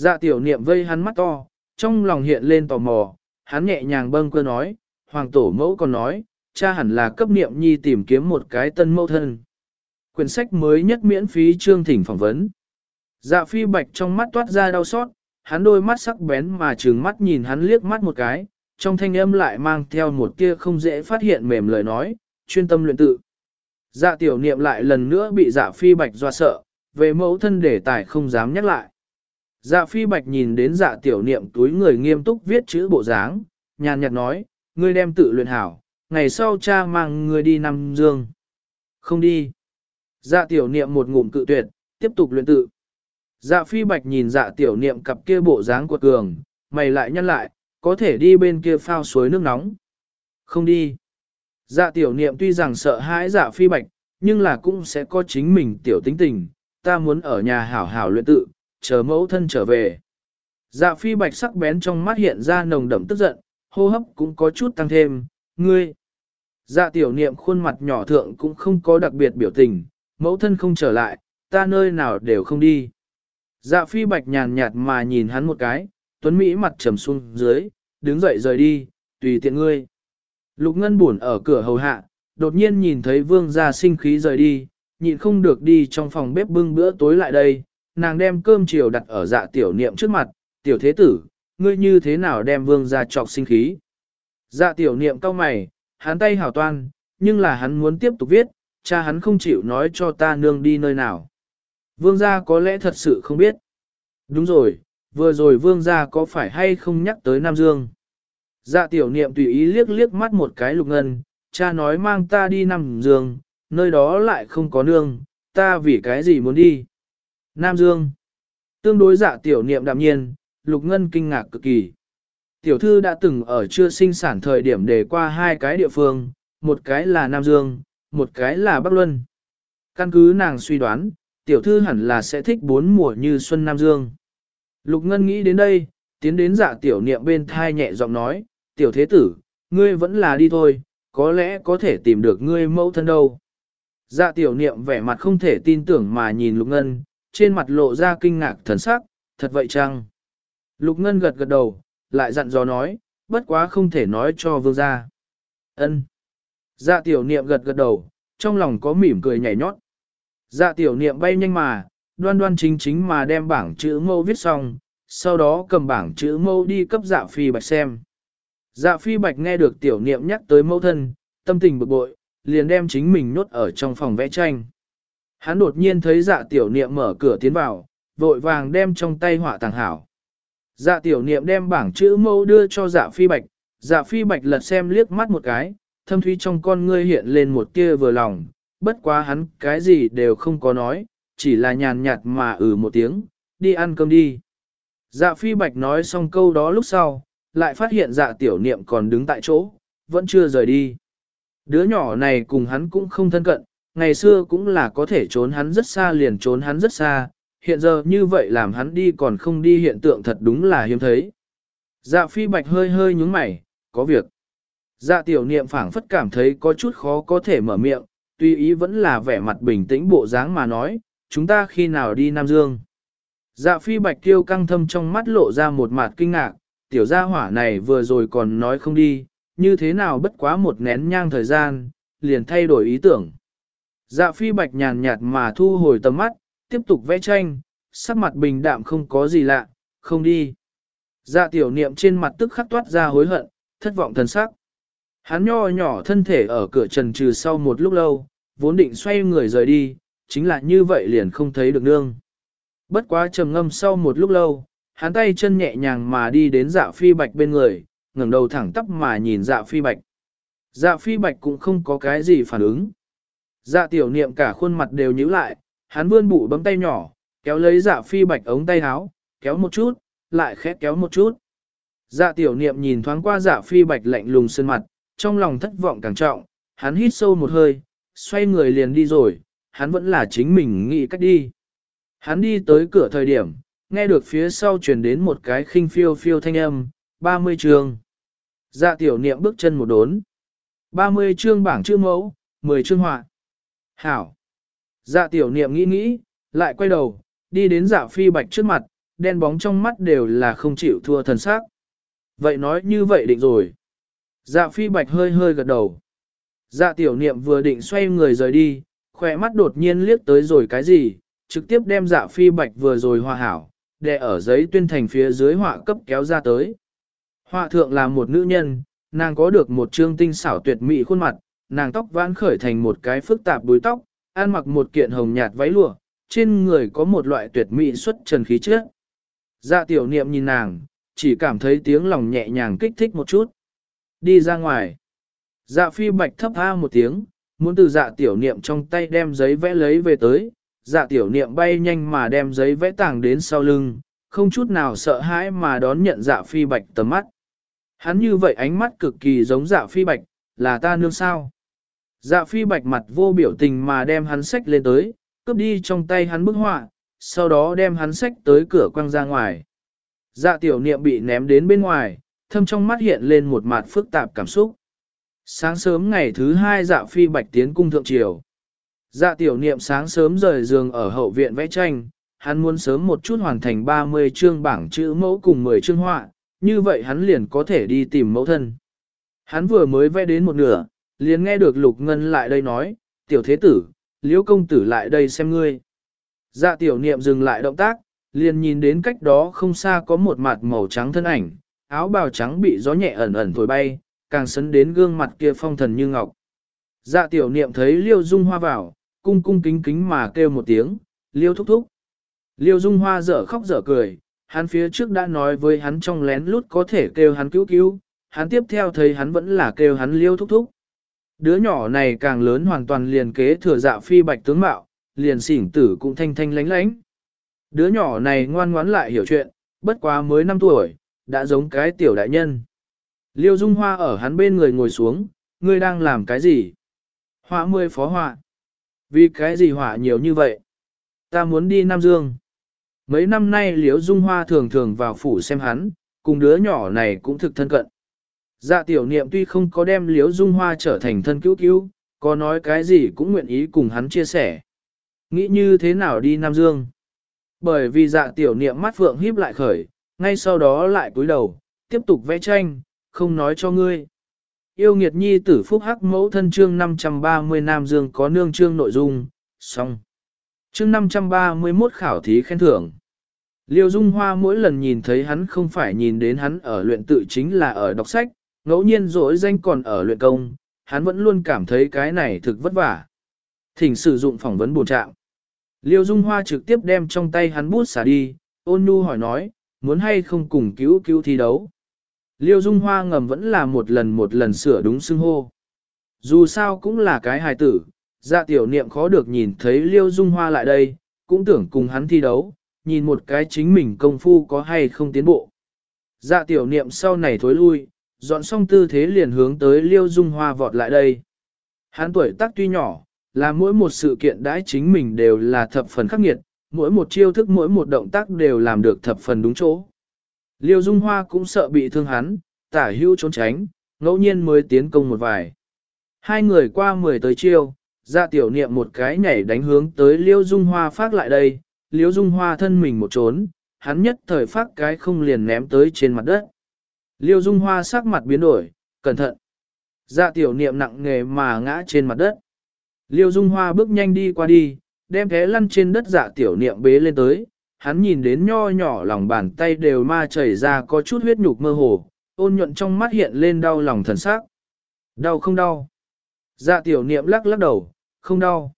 Dạ tiểu niệm vây hắn mắt to, trong lòng hiện lên tò mò, hắn nhẹ nhàng bâng cơ nói, hoàng tổ mẫu còn nói, cha hẳn là cấp niệm nhi tìm kiếm một cái tân mẫu thân. Quyển sách mới nhất miễn phí chương thỉnh phỏng vấn. Dạ phi bạch trong mắt toát ra đau xót, hắn đôi mắt sắc bén mà trừng mắt nhìn hắn liếc mắt một cái, trong thanh âm lại mang theo một tia không dễ phát hiện mềm lời nói, chuyên tâm luyện tự. Dạ tiểu niệm lại lần nữa bị dạ phi bạch doa sợ, về mẫu thân để tài không dám nhắc lại. Dạ phi bạch nhìn đến dạ tiểu niệm túi người nghiêm túc viết chữ bộ dáng, nhàn nhạt nói, ngươi đem tự luyện hảo, ngày sau cha mang ngươi đi nam dương. Không đi. Dạ tiểu niệm một ngụm cự tuyệt, tiếp tục luyện tự. Dạ phi bạch nhìn dạ tiểu niệm cặp kia bộ dáng quật cường, mày lại nhăn lại, có thể đi bên kia phao suối nước nóng. Không đi. Dạ tiểu niệm tuy rằng sợ hãi dạ phi bạch, nhưng là cũng sẽ có chính mình tiểu tính tình, ta muốn ở nhà hảo hảo luyện tự, chờ mẫu thân trở về. Dạ phi bạch sắc bén trong mắt hiện ra nồng đậm tức giận, hô hấp cũng có chút tăng thêm, ngươi. Dạ tiểu niệm khuôn mặt nhỏ thượng cũng không có đặc biệt biểu tình, mẫu thân không trở lại, ta nơi nào đều không đi. Dạ phi bạch nhàn nhạt mà nhìn hắn một cái, tuấn Mỹ mặt trầm xuống dưới, đứng dậy rời đi, tùy tiện ngươi. Lục ngân buồn ở cửa hầu hạ, đột nhiên nhìn thấy vương gia sinh khí rời đi, nhịn không được đi trong phòng bếp bưng bữa tối lại đây, nàng đem cơm chiều đặt ở dạ tiểu niệm trước mặt, tiểu thế tử, ngươi như thế nào đem vương gia trọc sinh khí. Dạ tiểu niệm cau mày, hắn tay hảo toan, nhưng là hắn muốn tiếp tục viết, cha hắn không chịu nói cho ta nương đi nơi nào. Vương gia có lẽ thật sự không biết. Đúng rồi, vừa rồi vương gia có phải hay không nhắc tới Nam Dương. Dạ tiểu niệm tùy ý liếc liếc mắt một cái lục ngân, cha nói mang ta đi Nam Dương, nơi đó lại không có nương, ta vì cái gì muốn đi. Nam Dương. Tương đối dạ tiểu niệm đạm nhiên, lục ngân kinh ngạc cực kỳ. Tiểu thư đã từng ở chưa sinh sản thời điểm để qua hai cái địa phương, một cái là Nam Dương, một cái là Bắc Luân. Căn cứ nàng suy đoán, tiểu thư hẳn là sẽ thích bốn mùa như Xuân Nam Dương. Lục Ngân nghĩ đến đây, tiến đến dạ tiểu niệm bên thai nhẹ giọng nói, tiểu thế tử, ngươi vẫn là đi thôi, có lẽ có thể tìm được ngươi mẫu thân đâu. Dạ tiểu niệm vẻ mặt không thể tin tưởng mà nhìn Lục Ngân, trên mặt lộ ra kinh ngạc thần sắc, thật vậy chăng? Lục Ngân gật gật đầu, lại dặn dò nói, bất quá không thể nói cho vương gia. Ân. Dạ tiểu niệm gật gật đầu, trong lòng có mỉm cười nhảy nhót. Dạ tiểu niệm bay nhanh mà, đoan đoan chính chính mà đem bảng chữ mâu viết xong, sau đó cầm bảng chữ mâu đi cấp dạ phi bạch xem. Dạ phi bạch nghe được tiểu niệm nhắc tới mâu thân, tâm tình bực bội, liền đem chính mình nhốt ở trong phòng vẽ tranh. Hắn đột nhiên thấy dạ tiểu niệm mở cửa tiến vào, vội vàng đem trong tay họa tàng hảo. Dạ tiểu niệm đem bảng chữ mâu đưa cho dạ phi bạch, dạ phi bạch lật xem liếc mắt một cái, thâm thúy trong con ngươi hiện lên một tia vừa lòng, bất quá hắn cái gì đều không có nói, chỉ là nhàn nhạt mà ừ một tiếng, đi ăn cơm đi. Dạ phi bạch nói xong câu đó lúc sau, lại phát hiện dạ tiểu niệm còn đứng tại chỗ, vẫn chưa rời đi. Đứa nhỏ này cùng hắn cũng không thân cận, ngày xưa cũng là có thể trốn hắn rất xa liền trốn hắn rất xa, hiện giờ như vậy làm hắn đi còn không đi hiện tượng thật đúng là hiếm thấy. Dạ phi bạch hơi hơi nhúng mày, có việc. Dạ tiểu niệm phảng phất cảm thấy có chút khó có thể mở miệng, tuy ý vẫn là vẻ mặt bình tĩnh bộ dáng mà nói, chúng ta khi nào đi Nam Dương. Dạ phi bạch tiêu căng thâm trong mắt lộ ra một mặt kinh ngạc, tiểu gia hỏa này vừa rồi còn nói không đi, như thế nào bất quá một nén nhang thời gian, liền thay đổi ý tưởng. Dạ phi bạch nhàn nhạt mà thu hồi tầm mắt, tiếp tục vẽ tranh, sắc mặt bình đạm không có gì lạ, không đi. Dạ tiểu niệm trên mặt tức khắc toát ra hối hận, thất vọng thần sắc. Hắn nho nhỏ thân thể ở cửa trần trừ sau một lúc lâu, vốn định xoay người rời đi, chính là như vậy liền không thấy được nương. Bất quá trầm ngâm sau một lúc lâu, hắn tay chân nhẹ nhàng mà đi đến dạ phi bạch bên người, ngẩng đầu thẳng tắp mà nhìn dạ phi bạch. Dạ phi bạch cũng không có cái gì phản ứng. Dạ tiểu niệm cả khuôn mặt đều nhíu lại, hắn vươn bụ bấm tay nhỏ, kéo lấy dạ phi bạch ống tay áo, kéo một chút, lại khẽ kéo một chút. Dạ tiểu niệm nhìn thoáng qua dạ phi bạch lạnh lùng sơn mặt, trong lòng thất vọng càng trọng, hắn hít sâu một hơi, xoay người liền đi rồi, hắn vẫn là chính mình nghĩ cách đi. Hắn đi tới cửa thời điểm, nghe được phía sau truyền đến một cái khinh phiêu phiêu thanh âm, 30 chương. Dạ tiểu niệm bước chân một đốn. 30 chương bảng chữ mẫu, 10 chương họa. Hảo. Dạ tiểu niệm nghĩ nghĩ, lại quay đầu, đi đến dạ phi bạch trước mặt, đen bóng trong mắt đều là không chịu thua thần sắc. Vậy nói như vậy định rồi. Dạ phi bạch hơi hơi gật đầu. Dạ tiểu niệm vừa định xoay người rời đi, khỏe mắt đột nhiên liếc tới rồi cái gì, trực tiếp đem dạ phi bạch vừa rồi hòa hảo, để ở giấy tuyên thành phía dưới họa cấp kéo ra tới. Họa thượng là một nữ nhân, nàng có được một trương tinh xảo tuyệt mỹ khuôn mặt, nàng tóc vãn khởi thành một cái phức tạp đuôi tóc, ăn mặc một kiện hồng nhạt váy lụa, trên người có một loại tuyệt mỹ xuất trần khí chất. Dạ tiểu niệm nhìn nàng, chỉ cảm thấy tiếng lòng nhẹ nhàng kích thích một chút. Đi ra ngoài. Dạ phi bạch thấp tha một tiếng, muốn từ dạ tiểu niệm trong tay đem giấy vẽ lấy về tới. Dạ tiểu niệm bay nhanh mà đem giấy vẽ tàng đến sau lưng, không chút nào sợ hãi mà đón nhận dạ phi bạch tầm mắt. Hắn như vậy ánh mắt cực kỳ giống dạ phi bạch, là ta nương sao. Dạ phi bạch mặt vô biểu tình mà đem hắn sách lên tới, cướp đi trong tay hắn bức họa, sau đó đem hắn sách tới cửa quăng ra ngoài. Dạ tiểu niệm bị ném đến bên ngoài, thâm trong mắt hiện lên một mặt phức tạp cảm xúc. Sáng sớm ngày thứ hai dạ phi bạch tiến cung thượng triều. Dạ tiểu niệm sáng sớm rời giường ở hậu viện vẽ tranh, hắn muốn sớm một chút hoàn thành 30 chương bảng chữ mẫu cùng 10 chương họa, như vậy hắn liền có thể đi tìm mẫu thân. Hắn vừa mới vẽ đến một nửa, liền nghe được Lục Ngân lại đây nói, tiểu thế tử, liễu công tử lại đây xem ngươi. Dạ tiểu niệm dừng lại động tác, liền nhìn đến cách đó không xa có một mặt màu trắng thân ảnh, áo bào trắng bị gió nhẹ ẩn ẩn thổi bay, càng sấn đến gương mặt kia phong thần như ngọc. Dạ tiểu niệm thấy liêu dung hoa vào, cung cung kính kính mà kêu một tiếng, liêu thúc thúc. Liêu dung hoa dở khóc dở cười, hắn phía trước đã nói với hắn trong lén lút có thể kêu hắn cứu cứu, hắn tiếp theo thấy hắn vẫn là kêu hắn liêu thúc thúc. Đứa nhỏ này càng lớn hoàn toàn liền kế thừa dạ phi bạch tướng mạo, liền xỉn tử cũng thanh thanh lánh lánh. Đứa nhỏ này ngoan ngoãn lại hiểu chuyện, bất quá mới 5 tuổi, đã giống cái tiểu đại nhân. Liêu Dung Hoa ở hắn bên người ngồi xuống, ngươi đang làm cái gì? Họa mươi phó họa. Vì cái gì họa nhiều như vậy? Ta muốn đi Nam Dương. Mấy năm nay Liêu Dung Hoa thường thường vào phủ xem hắn, cùng đứa nhỏ này cũng thực thân cận. Dạ tiểu niệm tuy không có đem Liêu Dung Hoa trở thành thân cứu cứu, có nói cái gì cũng nguyện ý cùng hắn chia sẻ. Nghĩ như thế nào đi Nam Dương? Bởi vì dạ tiểu niệm mắt phượng híp lại khởi, ngay sau đó lại cúi đầu, tiếp tục vẽ tranh, không nói cho ngươi. Yêu nghiệt nhi tử phúc hắc mẫu thân chương 530 Nam Dương có nương chương nội dung, xong. Chương 531 khảo thí khen thưởng. Liêu Dung Hoa mỗi lần nhìn thấy hắn không phải nhìn đến hắn ở luyện tự chính là ở đọc sách, ngẫu nhiên rỗi danh còn ở luyện công, hắn vẫn luôn cảm thấy cái này thực vất vả. Thỉnh sử dụng phỏng vấn bổ trạng. Liêu Dung Hoa trực tiếp đem trong tay hắn bút xả đi, ôn nhu hỏi nói, muốn hay không cùng cứu cứu thi đấu. Liêu Dung Hoa ngầm vẫn là một lần một lần sửa đúng xưng hô. Dù sao cũng là cái hài tử, dạ tiểu niệm khó được nhìn thấy Liêu Dung Hoa lại đây, cũng tưởng cùng hắn thi đấu, nhìn một cái chính mình công phu có hay không tiến bộ. Dạ tiểu niệm sau này thối lui, dọn xong tư thế liền hướng tới Liêu Dung Hoa vọt lại đây. Hắn tuổi tác tuy nhỏ, là mỗi một sự kiện đãi chính mình đều là thập phần khắc nghiệt, mỗi một chiêu thức mỗi một động tác đều làm được thập phần đúng chỗ. Liêu Dung Hoa cũng sợ bị thương hắn, tả hưu trốn tránh, ngẫu nhiên mới tiến công một vài. Hai người qua mười tới chiêu, ra tiểu niệm một cái nhảy đánh hướng tới Liêu Dung Hoa phát lại đây, Liêu Dung Hoa thân mình một trốn, hắn nhất thời phát cái không liền ném tới trên mặt đất. Liêu Dung Hoa sắc mặt biến đổi, cẩn thận. Dạ tiểu niệm nặng nghề mà ngã trên mặt đất. Liêu Dung Hoa bước nhanh đi qua đi, đem thế lăn trên đất dạ tiểu niệm bế lên tới, hắn nhìn đến nho nhỏ lòng bàn tay đều ma chảy ra có chút huyết nhục mơ hồ, ôn nhuận trong mắt hiện lên đau lòng thần sắc. Đau không đau? Dạ tiểu niệm lắc lắc đầu, không đau.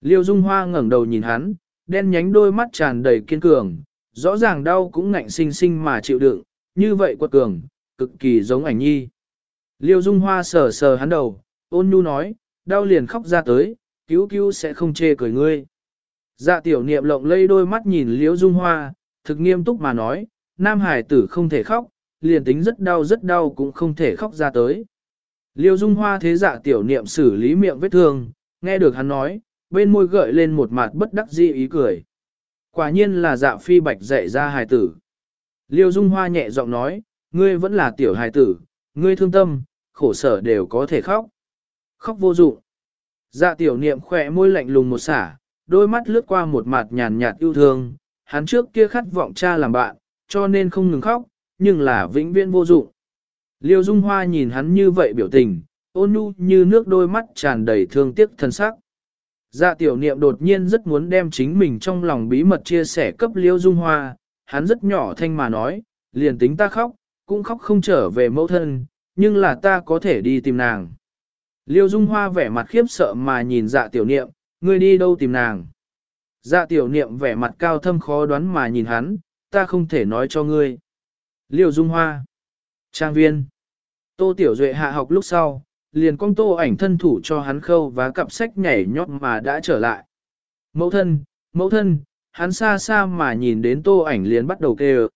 Liêu Dung Hoa ngẩng đầu nhìn hắn, đen nhánh đôi mắt tràn đầy kiên cường, rõ ràng đau cũng ngạnh sinh sinh mà chịu đựng, như vậy quật cường, cực kỳ giống ảnh nhi. Liêu Dung Hoa sờ sờ hắn đầu, ôn nhu nói, đau liền khóc ra tới, cứu cứu sẽ không chê cười ngươi. Dạ tiểu niệm lộng lây đôi mắt nhìn liễu dung hoa, thực nghiêm túc mà nói, nam hải tử không thể khóc, liền tính rất đau rất đau cũng không thể khóc ra tới. Liêu dung hoa thế dạ tiểu niệm xử lý miệng vết thương, nghe được hắn nói, bên môi gợi lên một mặt bất đắc dĩ ý cười. Quả nhiên là dạ phi bạch dạy ra hài tử. Liêu dung hoa nhẹ giọng nói, ngươi vẫn là tiểu hài tử, ngươi thương tâm, khổ sở đều có thể khóc. Khóc vô dụng. Dạ tiểu niệm khỏe môi lạnh lùng một xả, đôi mắt lướt qua một mặt nhàn nhạt yêu thương, hắn trước kia khát vọng cha làm bạn, cho nên không ngừng khóc, nhưng là vĩnh viễn vô dụng. Liêu Dung Hoa nhìn hắn như vậy biểu tình, ôn nhu như nước đôi mắt tràn đầy thương tiếc thân sắc. Dạ tiểu niệm đột nhiên rất muốn đem chính mình trong lòng bí mật chia sẻ cấp Liêu Dung Hoa, hắn rất nhỏ thanh mà nói, liền tính ta khóc, cũng khóc không trở về mẫu thân, nhưng là ta có thể đi tìm nàng. Liêu Dung Hoa vẻ mặt khiếp sợ mà nhìn dạ tiểu niệm, ngươi đi đâu tìm nàng. Dạ tiểu niệm vẻ mặt cao thâm khó đoán mà nhìn hắn, ta không thể nói cho ngươi. Liêu Dung Hoa. Trang viên. Tô Tiểu Duệ hạ học lúc sau, liền con tô ảnh thân thủ cho hắn khâu và cặp sách nhảy nhót mà đã trở lại. Mẫu thân, mẫu thân, hắn xa xa mà nhìn đến tô ảnh liền bắt đầu kêu.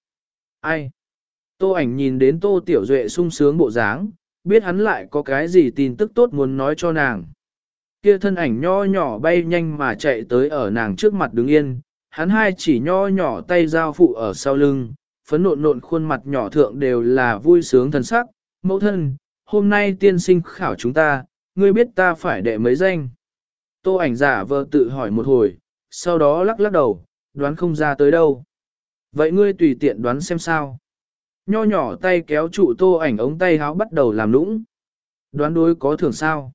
Ai? Tô ảnh nhìn đến tô Tiểu Duệ sung sướng bộ dáng, biết hắn lại có cái gì tin tức tốt muốn nói cho nàng. Kia thân ảnh nho nhỏ bay nhanh mà chạy tới ở nàng trước mặt đứng yên, hắn hai chỉ nho nhỏ tay giao phụ ở sau lưng, phấn nộn nộn khuôn mặt nhỏ thượng đều là vui sướng thần sắc, mẫu thân, hôm nay tiên sinh khảo chúng ta, ngươi biết ta phải đệ mấy danh. Tô ảnh giả vờ tự hỏi một hồi, sau đó lắc lắc đầu, đoán không ra tới đâu. Vậy ngươi tùy tiện đoán xem sao. Nho nhỏ tay kéo trụ tô ảnh ống tay háo bắt đầu làm lũng. Đoán đối có thưởng sao.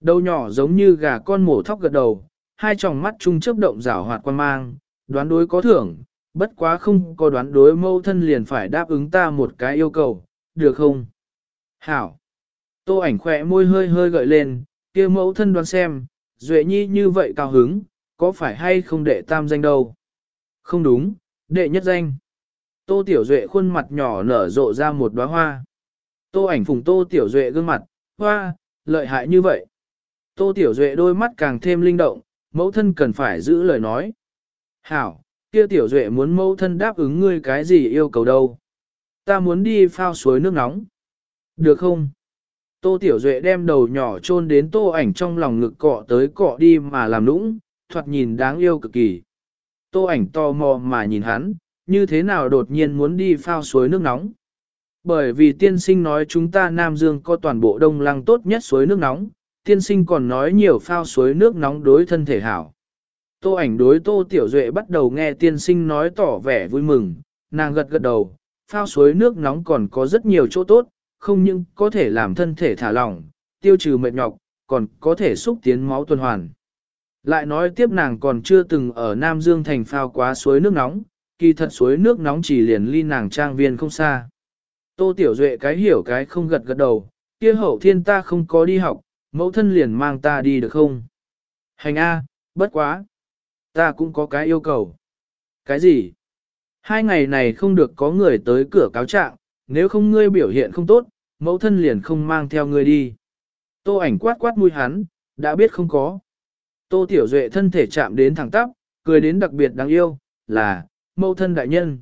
Đầu nhỏ giống như gà con mổ thóc gật đầu, hai tròng mắt chung chớp động rảo hoạt quan mang, đoán đối có thưởng, bất quá không có đoán đối mâu thân liền phải đáp ứng ta một cái yêu cầu, được không? Hảo! Tô ảnh khỏe môi hơi hơi gợi lên, kia mẫu thân đoán xem, Duệ Nhi như vậy cao hứng, có phải hay không đệ tam danh đâu? Không đúng, đệ nhất danh. Tô Tiểu Duệ khuôn mặt nhỏ nở rộ ra một đóa hoa. Tô ảnh phùng Tô Tiểu Duệ gương mặt, hoa, lợi hại như vậy. Tô Tiểu Duệ đôi mắt càng thêm linh động, mẫu thân cần phải giữ lời nói. Hảo, kia Tiểu Duệ muốn mẫu thân đáp ứng ngươi cái gì yêu cầu đâu. Ta muốn đi phao suối nước nóng. Được không? Tô Tiểu Duệ đem đầu nhỏ chôn đến tô ảnh trong lòng ngực cọ tới cọ đi mà làm nũng, thoạt nhìn đáng yêu cực kỳ. Tô ảnh to mò mà nhìn hắn, như thế nào đột nhiên muốn đi phao suối nước nóng. Bởi vì tiên sinh nói chúng ta Nam Dương có toàn bộ đông lăng tốt nhất suối nước nóng, tiên sinh còn nói nhiều phao suối nước nóng đối thân thể hảo. Tô ảnh đối Tô Tiểu Duệ bắt đầu nghe tiên sinh nói tỏ vẻ vui mừng, nàng gật gật đầu, phao suối nước nóng còn có rất nhiều chỗ tốt, không những có thể làm thân thể thả lỏng, tiêu trừ mệt nhọc, còn có thể xúc tiến máu tuần hoàn. Lại nói tiếp nàng còn chưa từng ở Nam Dương thành phao quá suối nước nóng, kỳ thật suối nước nóng chỉ liền ly nàng trang viên không xa. Tô Tiểu Duệ cái hiểu cái không gật gật đầu, kia hậu thiên ta không có đi học, mẫu thân liền mang ta đi được không? Hành A, bất quá. Ta cũng có cái yêu cầu. Cái gì? Hai ngày này không được có người tới cửa cáo trạng, nếu không ngươi biểu hiện không tốt, mẫu thân liền không mang theo ngươi đi. Tô ảnh quát quát mũi hắn, đã biết không có. Tô Tiểu Duệ thân thể chạm đến thẳng tắp, cười đến đặc biệt đáng yêu, là, mẫu thân đại nhân.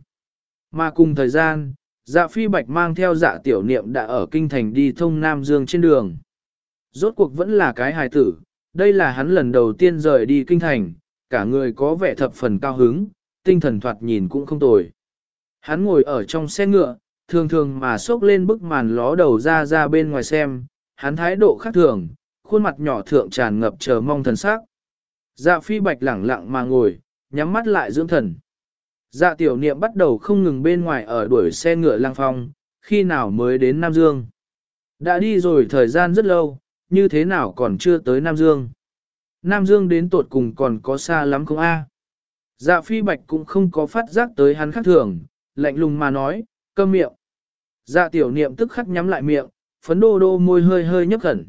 Mà cùng thời gian, dạ phi bạch mang theo dạ tiểu niệm đã ở kinh thành đi thông Nam Dương trên đường. Rốt cuộc vẫn là cái hài tử, đây là hắn lần đầu tiên rời đi kinh thành, cả người có vẻ thập phần cao hứng, tinh thần thoạt nhìn cũng không tồi. Hắn ngồi ở trong xe ngựa, thường thường mà xốc lên bức màn ló đầu ra ra bên ngoài xem, hắn thái độ khác thường, khuôn mặt nhỏ thượng tràn ngập chờ mong thần sắc. Dạ phi bạch lẳng lặng mà ngồi, nhắm mắt lại dưỡng thần. Dạ tiểu niệm bắt đầu không ngừng bên ngoài ở đuổi xe ngựa lang phong, khi nào mới đến Nam Dương. Đã đi rồi thời gian rất lâu, như thế nào còn chưa tới Nam Dương. Nam Dương đến tột cùng còn có xa lắm không a? Dạ phi bạch cũng không có phát giác tới hắn khác thường, lạnh lùng mà nói, câm miệng. Dạ tiểu niệm tức khắc nhắm lại miệng, phấn đô đô môi hơi hơi nhấp khẩn.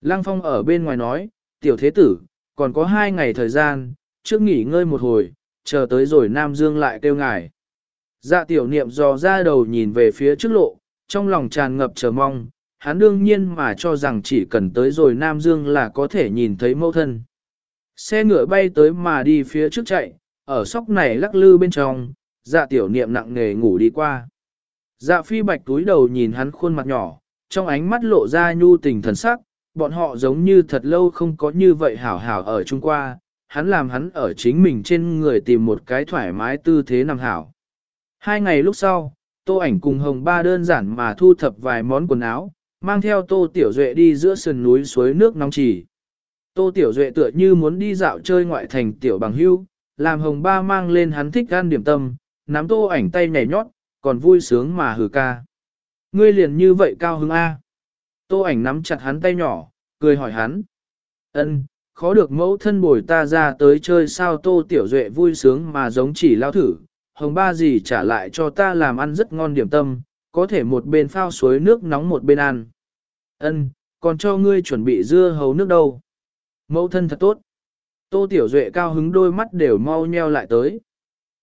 Lăng phong ở bên ngoài nói, tiểu thế tử, còn có hai ngày thời gian, trước nghỉ ngơi một hồi, chờ tới rồi Nam Dương lại kêu ngài. Dạ tiểu niệm dò ra đầu nhìn về phía trước lộ, trong lòng tràn ngập chờ mong, hắn đương nhiên mà cho rằng chỉ cần tới rồi Nam Dương là có thể nhìn thấy mẫu thân. Xe ngựa bay tới mà đi phía trước chạy, ở sóc này lắc lư bên trong, dạ tiểu niệm nặng nề ngủ đi qua. Dạ phi bạch túi đầu nhìn hắn khuôn mặt nhỏ, trong ánh mắt lộ ra nhu tình thần sắc, bọn họ giống như thật lâu không có như vậy hảo hảo ở chung qua, hắn làm hắn ở chính mình trên người tìm một cái thoải mái tư thế nằm hảo. Hai ngày lúc sau, tô ảnh cùng hồng ba đơn giản mà thu thập vài món quần áo, mang theo tô tiểu duệ đi giữa sườn núi suối nước nóng chỉ. Tô tiểu duệ tựa như muốn đi dạo chơi ngoại thành tiểu bằng hưu, làm hồng ba mang lên hắn thích gan điểm tâm, nắm tô ảnh tay nhảy nhót, còn vui sướng mà hừ ca. Ngươi liền như vậy cao hứng A. Tô ảnh nắm chặt hắn tay nhỏ, cười hỏi hắn. Ân, khó được mẫu thân bồi ta ra tới chơi sao tô tiểu duệ vui sướng mà giống chỉ lao thử. Hồng ba gì trả lại cho ta làm ăn rất ngon điểm tâm, có thể một bên phao suối nước nóng một bên ăn. Ân, còn cho ngươi chuẩn bị dưa hấu nước đâu. Mẫu thân thật tốt. Tô Tiểu Duệ cao hứng đôi mắt đều mau nheo lại tới.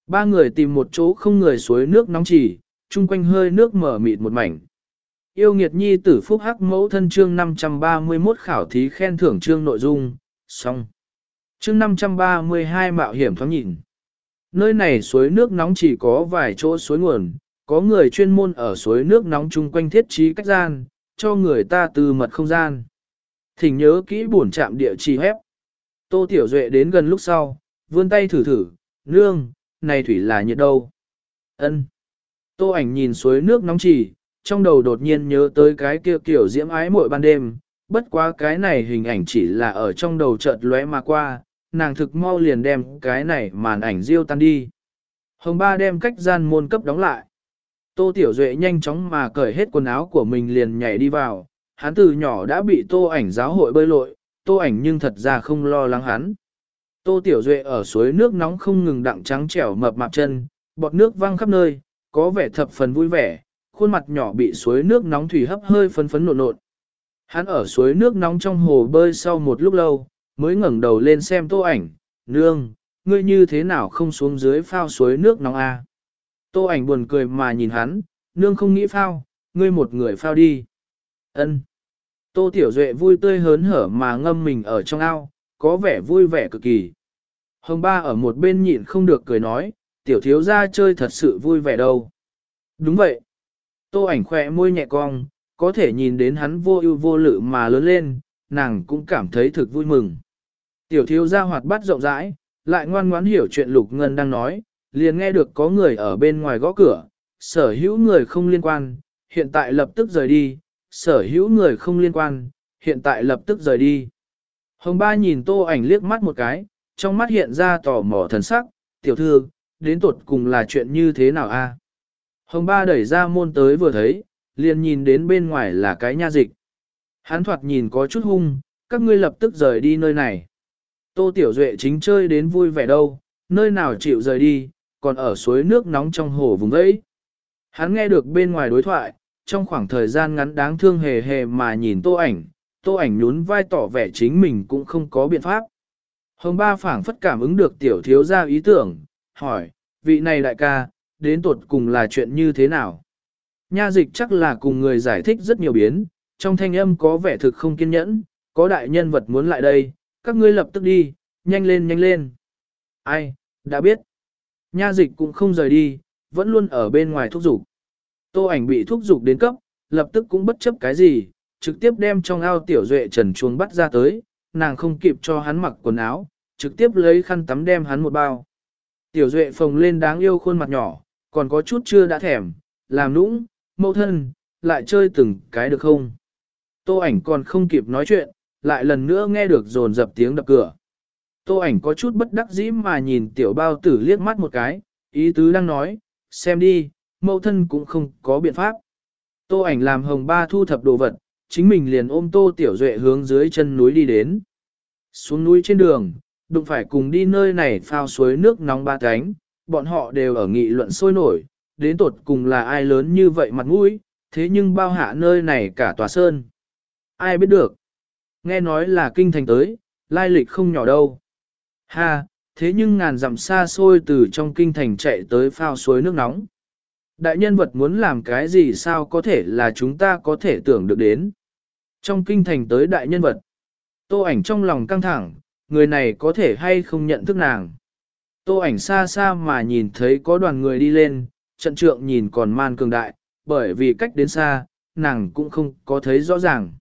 Ba người tìm một chỗ không người suối nước nóng chỉ, chung quanh hơi nước mở mịt một mảnh. Yêu nghiệt nhi tử phúc hắc mẫu thân chương 531 khảo thí khen thưởng chương nội dung, xong. Chương 532 mạo hiểm thoáng nhìn. Nơi này suối nước nóng chỉ có vài chỗ suối nguồn, có người chuyên môn ở suối nước nóng chung quanh thiết trí cách gian, cho người ta từ mật không gian. Thỉnh nhớ kỹ buồn chạm địa chỉ hép. Tô Tiểu Duệ đến gần lúc sau, vươn tay thử thử, nương, này thủy là nhiệt đâu. ân Tô ảnh nhìn suối nước nóng chỉ, trong đầu đột nhiên nhớ tới cái kia kiểu diễm ái muội ban đêm, bất quá cái này hình ảnh chỉ là ở trong đầu chợt lóe mà qua, nàng thực mau liền đem cái này màn ảnh riêu tan đi. Hồng ba đem cách gian môn cấp đóng lại. Tô Tiểu Duệ nhanh chóng mà cởi hết quần áo của mình liền nhảy đi vào, hắn từ nhỏ đã bị tô ảnh giáo hội bơi lội, tô ảnh nhưng thật ra không lo lắng hắn. Tô Tiểu Duệ ở suối nước nóng không ngừng đặng trắng trẻo mập mạp chân, bọt nước văng khắp nơi, có vẻ thập phần vui vẻ, khuôn mặt nhỏ bị suối nước nóng thủy hấp hơi phấn phấn nộn nộn. Hắn ở suối nước nóng trong hồ bơi sau một lúc lâu, mới ngẩng đầu lên xem tô ảnh, nương, ngươi như thế nào không xuống dưới phao suối nước nóng a? À? Tô ảnh buồn cười mà nhìn hắn, nương không nghĩ phao, ngươi một người phao đi. Ân. Tô Tiểu Duệ vui tươi hớn hở mà ngâm mình ở trong ao, có vẻ vui vẻ cực kỳ. Hồng ba ở một bên nhịn không được cười nói, tiểu thiếu gia chơi thật sự vui vẻ đâu. Đúng vậy. Tô ảnh khỏe môi nhẹ cong, có thể nhìn đến hắn vô ưu vô lự mà lớn lên, nàng cũng cảm thấy thực vui mừng. Tiểu thiếu gia hoạt bát rộng rãi, lại ngoan ngoãn hiểu chuyện Lục Ngân đang nói, liền nghe được có người ở bên ngoài gõ cửa, sở hữu người không liên quan, hiện tại lập tức rời đi, sở hữu người không liên quan, hiện tại lập tức rời đi. Hồng ba nhìn tô ảnh liếc mắt một cái, trong mắt hiện ra tò mò thần sắc, tiểu thư, đến tuột cùng là chuyện như thế nào a? Hồng ba đẩy ra môn tới vừa thấy, liền nhìn đến bên ngoài là cái nha dịch. Hắn thoạt nhìn có chút hung, các ngươi lập tức rời đi nơi này. Tô Tiểu Duệ chính chơi đến vui vẻ đâu, nơi nào chịu rời đi, còn ở suối nước nóng trong hồ vùng ấy. Hắn nghe được bên ngoài đối thoại, trong khoảng thời gian ngắn đáng thương hề hề mà nhìn tô ảnh, tô ảnh nhún vai tỏ vẻ chính mình cũng không có biện pháp. Hồng ba phảng phất cảm ứng được tiểu thiếu gia ý tưởng, hỏi, vị này đại ca, đến tuột cùng là chuyện như thế nào? Nha dịch chắc là cùng người giải thích rất nhiều biến, trong thanh âm có vẻ thực không kiên nhẫn, có đại nhân vật muốn lại đây, các ngươi lập tức đi, nhanh lên nhanh lên. Ai, đã biết. Nha dịch cũng không rời đi, vẫn luôn ở bên ngoài thúc giục. Tô ảnh bị thúc giục đến cấp, lập tức cũng bất chấp cái gì, trực tiếp đem trong ao tiểu duệ trần chuông bắt ra tới, nàng không kịp cho hắn mặc quần áo, trực tiếp lấy khăn tắm đem hắn một bao. Tiểu duệ phồng lên đáng yêu khuôn mặt nhỏ, còn có chút chưa đã thèm, làm nũng, mẫu thân, lại chơi từng cái được không? Tô ảnh còn không kịp nói chuyện, lại lần nữa nghe được rồn dập tiếng đập cửa. Tô ảnh có chút bất đắc dĩ mà nhìn tiểu bao tử liếc mắt một cái, ý tứ đang nói, xem đi, mẫu thân cũng không có biện pháp. Tô ảnh làm hồng ba thu thập đồ vật, chính mình liền ôm tô tiểu duệ hướng dưới chân núi đi đến. Xuống núi trên đường, đụng phải cùng đi nơi này phao suối nước nóng ba cánh, bọn họ đều ở nghị luận sôi nổi, đến tột cùng là ai lớn như vậy mặt mũi, thế nhưng bao hạ nơi này cả tòa sơn. Ai biết được. Nghe nói là kinh thành tới, lai lịch không nhỏ đâu. Ha, thế nhưng ngàn dặm xa xôi từ trong kinh thành chạy tới phao suối nước nóng. Đại nhân vật muốn làm cái gì sao có thể là chúng ta có thể tưởng được đến. Trong kinh thành tới đại nhân vật, tô ảnh trong lòng căng thẳng, người này có thể hay không nhận thức nàng. Tô ảnh xa xa mà nhìn thấy có đoàn người đi lên, trận trượng nhìn còn man cường đại, bởi vì cách đến xa, nàng cũng không có thấy rõ ràng.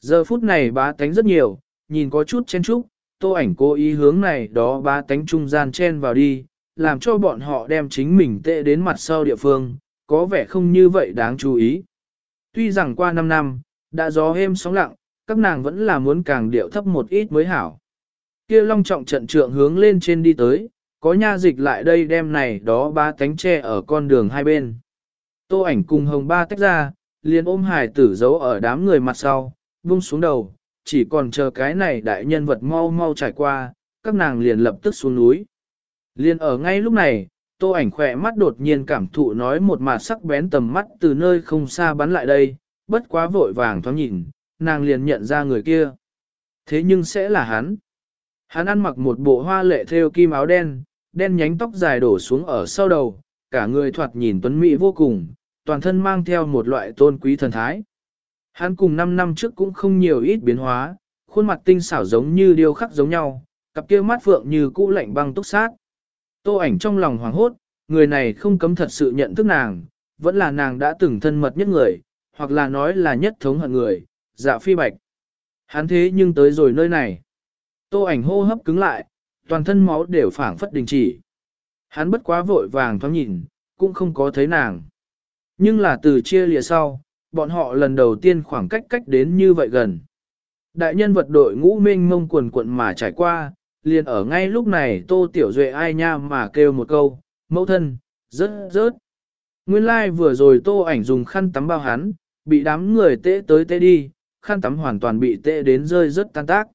Giờ phút này bá tánh rất nhiều, nhìn có chút chen chúc, tô ảnh cố ý hướng này đó bá tánh trung gian chen vào đi, làm cho bọn họ đem chính mình tệ đến mặt sau địa phương, có vẻ không như vậy đáng chú ý. Tuy rằng qua 5 năm, đã gió êm sóng lặng, các nàng vẫn là muốn càng điệu thấp một ít mới hảo. Kia long trọng trận trượng hướng lên trên đi tới, có nha dịch lại đây đem này đó ba cánh tre ở con đường hai bên. Tô ảnh cùng hồng ba tách ra, liền ôm hải tử giấu ở đám người mặt sau, buông xuống đầu, chỉ còn chờ cái này đại nhân vật mau mau trải qua, các nàng liền lập tức xuống núi. Liền ở ngay lúc này, tô ảnh khỏe mắt đột nhiên cảm thụ nói một mặt sắc bén tầm mắt từ nơi không xa bắn lại đây, bất quá vội vàng thoáng nhìn, nàng liền nhận ra người kia. Thế nhưng sẽ là hắn. Hắn ăn mặc một bộ hoa lệ theo kim áo đen, đen nhánh tóc dài đổ xuống ở sau đầu, cả người thoạt nhìn tuấn mỹ vô cùng, toàn thân mang theo một loại tôn quý thần thái. Hắn cùng 5 năm trước cũng không nhiều ít biến hóa, khuôn mặt tinh xảo giống như điêu khắc giống nhau, cặp kia mắt phượng như cũ lạnh băng túc sát. Tô ảnh trong lòng hoảng hốt, người này không cấm thật sự nhận thức nàng, vẫn là nàng đã từng thân mật nhất người, hoặc là nói là nhất thống hận người, dạ phi bạch. Hắn thế nhưng tới rồi nơi này. Tô ảnh hô hấp cứng lại, toàn thân máu đều phảng phất đình chỉ. Hắn bất quá vội vàng thoáng nhìn, cũng không có thấy nàng. Nhưng là từ chia lìa sau, bọn họ lần đầu tiên khoảng cách cách đến như vậy gần. Đại nhân vật đội ngũ minh mông quần quận mà trải qua, liền ở ngay lúc này tô tiểu duệ ai nha mà kêu một câu, mẫu thân, rớt rớt. Nguyên lai like vừa rồi tô ảnh dùng khăn tắm bao hắn, bị đám người tê tới tê đi, khăn tắm hoàn toàn bị tê đến rơi rất tan tác.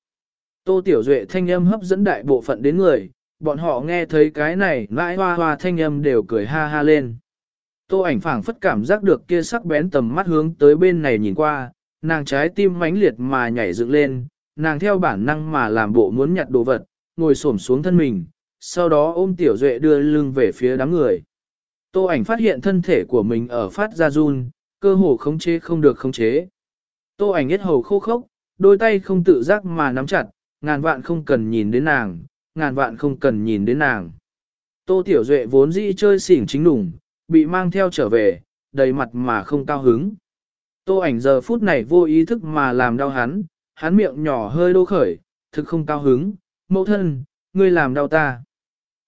Tô tiểu duệ thanh âm hấp dẫn đại bộ phận đến người, bọn họ nghe thấy cái này mãi hoa hoa thanh âm đều cười ha ha lên. Tô ảnh phảng phất cảm giác được kia sắc bén tầm mắt hướng tới bên này nhìn qua, nàng trái tim mãnh liệt mà nhảy dựng lên, nàng theo bản năng mà làm bộ muốn nhặt đồ vật, ngồi xổm xuống thân mình, sau đó ôm tiểu duệ đưa lưng về phía đám người. Tô ảnh phát hiện thân thể của mình ở phát ra run, cơ hồ khống chế không được khống chế. Tô ảnh hết hầu khô khốc, đôi tay không tự giác mà nắm chặt, ngàn vạn không cần nhìn đến nàng, ngàn vạn không cần nhìn đến nàng. Tô Tiểu Duệ vốn dĩ chơi xỉn chính đủng, bị mang theo trở về, đầy mặt mà không cao hứng. Tô ảnh giờ phút này vô ý thức mà làm đau hắn, hắn miệng nhỏ hơi đô khởi, thực không cao hứng, mẫu thân, ngươi làm đau ta.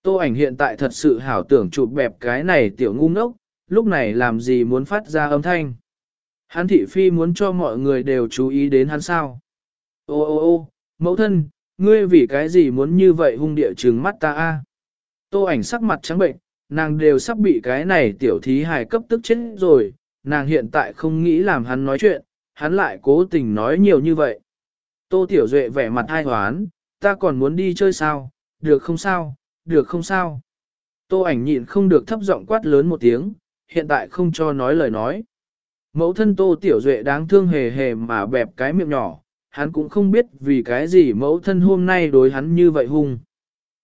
Tô ảnh hiện tại thật sự hảo tưởng chụp bẹp cái này tiểu ngu ngốc, lúc này làm gì muốn phát ra âm thanh. Hắn thị phi muốn cho mọi người đều chú ý đến hắn sao. Ô ô ô, mẫu thân, ngươi vì cái gì muốn như vậy hung địa trừng mắt ta a? Tô ảnh sắc mặt trắng bệnh, nàng đều sắp bị cái này tiểu thí hài cấp tức chết rồi, nàng hiện tại không nghĩ làm hắn nói chuyện, hắn lại cố tình nói nhiều như vậy. Tô Tiểu Duệ vẻ mặt ai hoán, ta còn muốn đi chơi sao, được không sao, được không sao. Tô ảnh nhịn không được thấp giọng quát lớn một tiếng, hiện tại không cho nói lời nói. Mẫu thân Tô Tiểu Duệ đáng thương hề hề mà bẹp cái miệng nhỏ, hắn cũng không biết vì cái gì mẫu thân hôm nay đối hắn như vậy hung.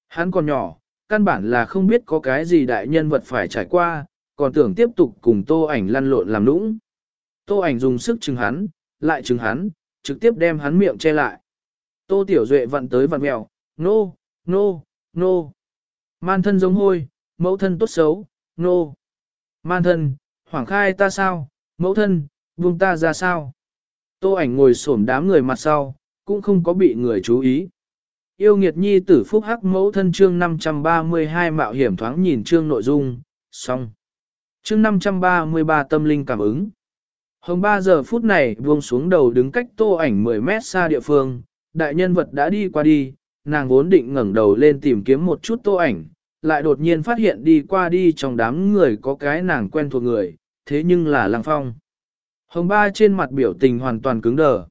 Hắn còn nhỏ, căn bản là không biết có cái gì đại nhân vật phải trải qua, còn tưởng tiếp tục cùng tô ảnh lăn lộn làm nũng. Tô ảnh dùng sức chừng hắn, lại chừng hắn, trực tiếp đem hắn miệng che lại. Tô Tiểu Duệ vặn tới vặn mèo, nô, nô, nô. Man thân giống hôi, mẫu thân tốt xấu, nô. Man thân, hoảng khai ta sao, mẫu thân, buông ta ra sao. Tô ảnh ngồi xổm đám người mặt sau, cũng không có bị người chú ý. Yêu nghiệt nhi tử phúc hắc mẫu thân chương 532 mạo hiểm thoáng nhìn chương nội dung, xong. Chương 533 tâm linh cảm ứng. Hồng 3 giờ phút này buông xuống đầu đứng cách tô ảnh 10 mét xa địa phương, đại nhân vật đã đi qua đi, nàng vốn định ngẩng đầu lên tìm kiếm một chút tô ảnh, lại đột nhiên phát hiện đi qua đi trong đám người có cái nàng quen thuộc người, thế nhưng là Lăng Phong. Hồng ba trên mặt biểu tình hoàn toàn cứng đờ.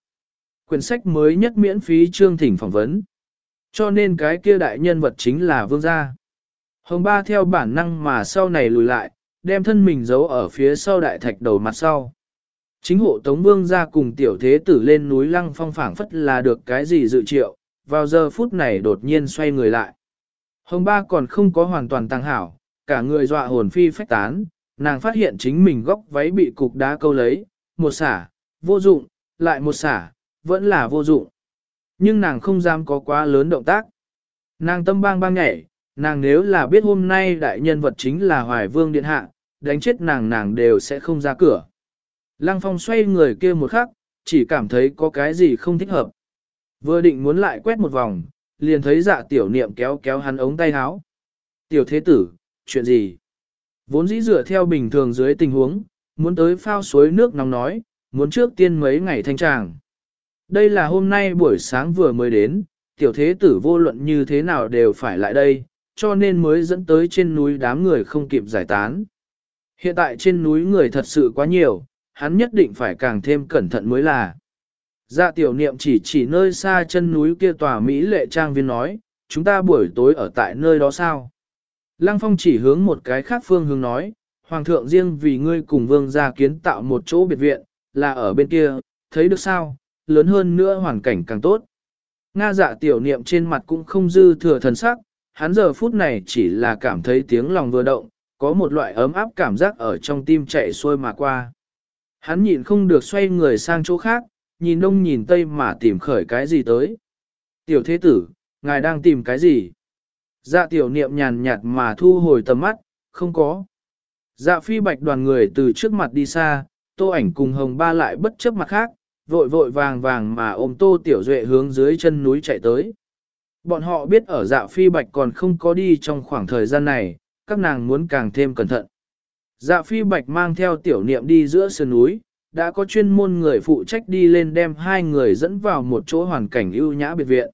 Quyển sách mới nhất miễn phí chương thỉnh phỏng vấn. Cho nên cái kia đại nhân vật chính là vương gia. Hồng ba theo bản năng mà sau này lùi lại, đem thân mình giấu ở phía sau đại thạch đầu mặt sau. Chính hộ tống vương gia cùng tiểu thế tử lên núi lăng phong phảng phất là được cái gì dự triệu, vào giờ phút này đột nhiên xoay người lại. Hồng ba còn không có hoàn toàn tăng hảo, cả người dọa hồn phi phách tán, nàng phát hiện chính mình góc váy bị cục đá câu lấy, một xả, vô dụng, lại một xả, vẫn là vô dụng. Nhưng nàng không dám có quá lớn động tác. Nàng tâm bang bang nhảy, nàng nếu là biết hôm nay đại nhân vật chính là Hoài Vương Điện Hạ, đánh chết nàng nàng đều sẽ không ra cửa. Lăng Phong xoay người kia một khắc, chỉ cảm thấy có cái gì không thích hợp. Vừa định muốn lại quét một vòng, liền thấy dạ tiểu niệm kéo kéo hắn ống tay áo. Tiểu thế tử, chuyện gì? Vốn dĩ dựa theo bình thường dưới tình huống, muốn tới phao suối nước nóng nói, muốn trước tiên mấy ngày thanh tràng. Đây là hôm nay buổi sáng vừa mới đến, tiểu thế tử vô luận như thế nào đều phải lại đây, cho nên mới dẫn tới trên núi đám người không kịp giải tán. Hiện tại trên núi người thật sự quá nhiều, hắn nhất định phải càng thêm cẩn thận mới là. Dạ tiểu niệm chỉ chỉ nơi xa chân núi kia tòa Mỹ lệ trang viên nói, chúng ta buổi tối ở tại nơi đó sao? Lăng phong chỉ hướng một cái khác phương hướng nói, Hoàng thượng riêng vì ngươi cùng vương gia kiến tạo một chỗ biệt viện, là ở bên kia, thấy được sao, lớn hơn nữa hoàn cảnh càng tốt. Nga dạ tiểu niệm trên mặt cũng không dư thừa thần sắc, hắn giờ phút này chỉ là cảm thấy tiếng lòng vừa động, có một loại ấm áp cảm giác ở trong tim chạy xuôi mà qua. Hắn nhịn không được xoay người sang chỗ khác, nhìn đông nhìn tây mà tìm khởi cái gì tới. Tiểu thế tử, ngài đang tìm cái gì? Dạ tiểu niệm nhàn nhạt mà thu hồi tầm mắt, không có. Dạ phi bạch đoàn người từ trước mặt đi xa, tô ảnh cùng hồng ba lại bất chấp mặt khác, vội vội vàng vàng mà ôm tô tiểu duệ hướng dưới chân núi chạy tới. Bọn họ biết ở dạ phi bạch còn không có đi trong khoảng thời gian này, các nàng muốn càng thêm cẩn thận. Dạ phi bạch mang theo tiểu niệm đi giữa sườn núi, đã có chuyên môn người phụ trách đi lên đem hai người dẫn vào một chỗ hoàn cảnh ưu nhã biệt viện.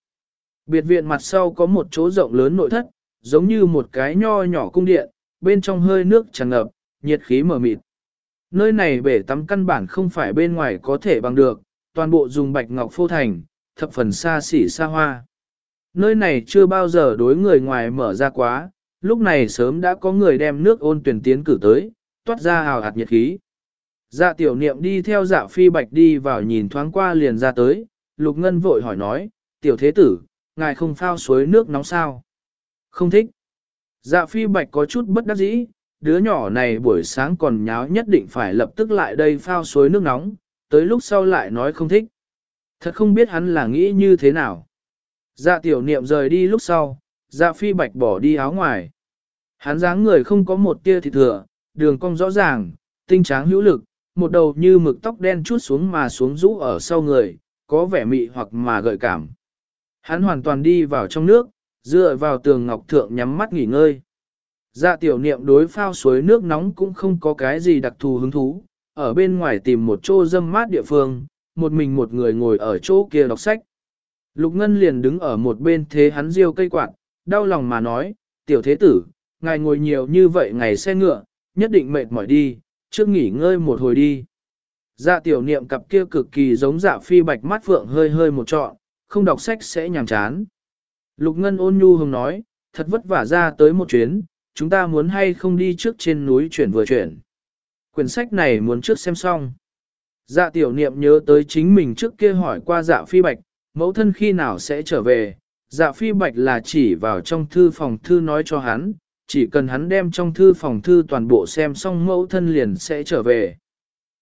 Biệt viện mặt sau có một chỗ rộng lớn nội thất, giống như một cái nho nhỏ cung điện, bên trong hơi nước tràn ngập, nhiệt khí mở mịt. Nơi này bể tắm căn bản không phải bên ngoài có thể bằng được, toàn bộ dùng bạch ngọc phô thành, thập phần xa xỉ xa hoa. Nơi này chưa bao giờ đối người ngoài mở ra quá, lúc này sớm đã có người đem nước ôn tuyển tiến cử tới, toát ra hào hạt nhiệt khí. Dạ tiểu niệm đi theo dạ phi bạch đi vào nhìn thoáng qua liền ra tới, lục ngân vội hỏi nói, tiểu thế tử, ngài không phao suối nước nóng sao? Không thích. Dạ phi bạch có chút bất đắc dĩ, đứa nhỏ này buổi sáng còn nháo nhất định phải lập tức lại đây phao suối nước nóng, tới lúc sau lại nói không thích. Thật không biết hắn là nghĩ như thế nào. Dạ tiểu niệm rời đi lúc sau, dạ phi bạch bỏ đi áo ngoài. Hắn dáng người không có một tia thịt thừa, đường cong rõ ràng, tinh tráng hữu lực, một đầu như mực tóc đen chút xuống mà xuống rũ ở sau người, có vẻ mị hoặc mà gợi cảm. Hắn hoàn toàn đi vào trong nước, dựa vào tường ngọc thượng nhắm mắt nghỉ ngơi. Dạ tiểu niệm đối phao suối nước nóng cũng không có cái gì đặc thù hứng thú, ở bên ngoài tìm một chỗ dâm mát địa phương, một mình một người ngồi ở chỗ kia đọc sách. Lục Ngân liền đứng ở một bên thế hắn riêu cây quạt, đau lòng mà nói, tiểu thế tử, ngài ngồi nhiều như vậy ngày xe ngựa, nhất định mệt mỏi đi, trước nghỉ ngơi một hồi đi. Dạ tiểu niệm cặp kia cực kỳ giống dạ phi bạch mắt phượng hơi hơi một trọn, không đọc sách sẽ nhàm chán. Lục Ngân ôn nhu hùng nói, thật vất vả ra tới một chuyến, chúng ta muốn hay không đi trước trên núi chuyển vừa chuyển. Quyển sách này muốn trước xem xong. Dạ tiểu niệm nhớ tới chính mình trước kia hỏi qua dạ phi bạch, mẫu thân khi nào sẽ trở về. Dạ phi bạch là chỉ vào trong thư phòng thư nói cho hắn, chỉ cần hắn đem trong thư phòng thư toàn bộ xem xong mẫu thân liền sẽ trở về.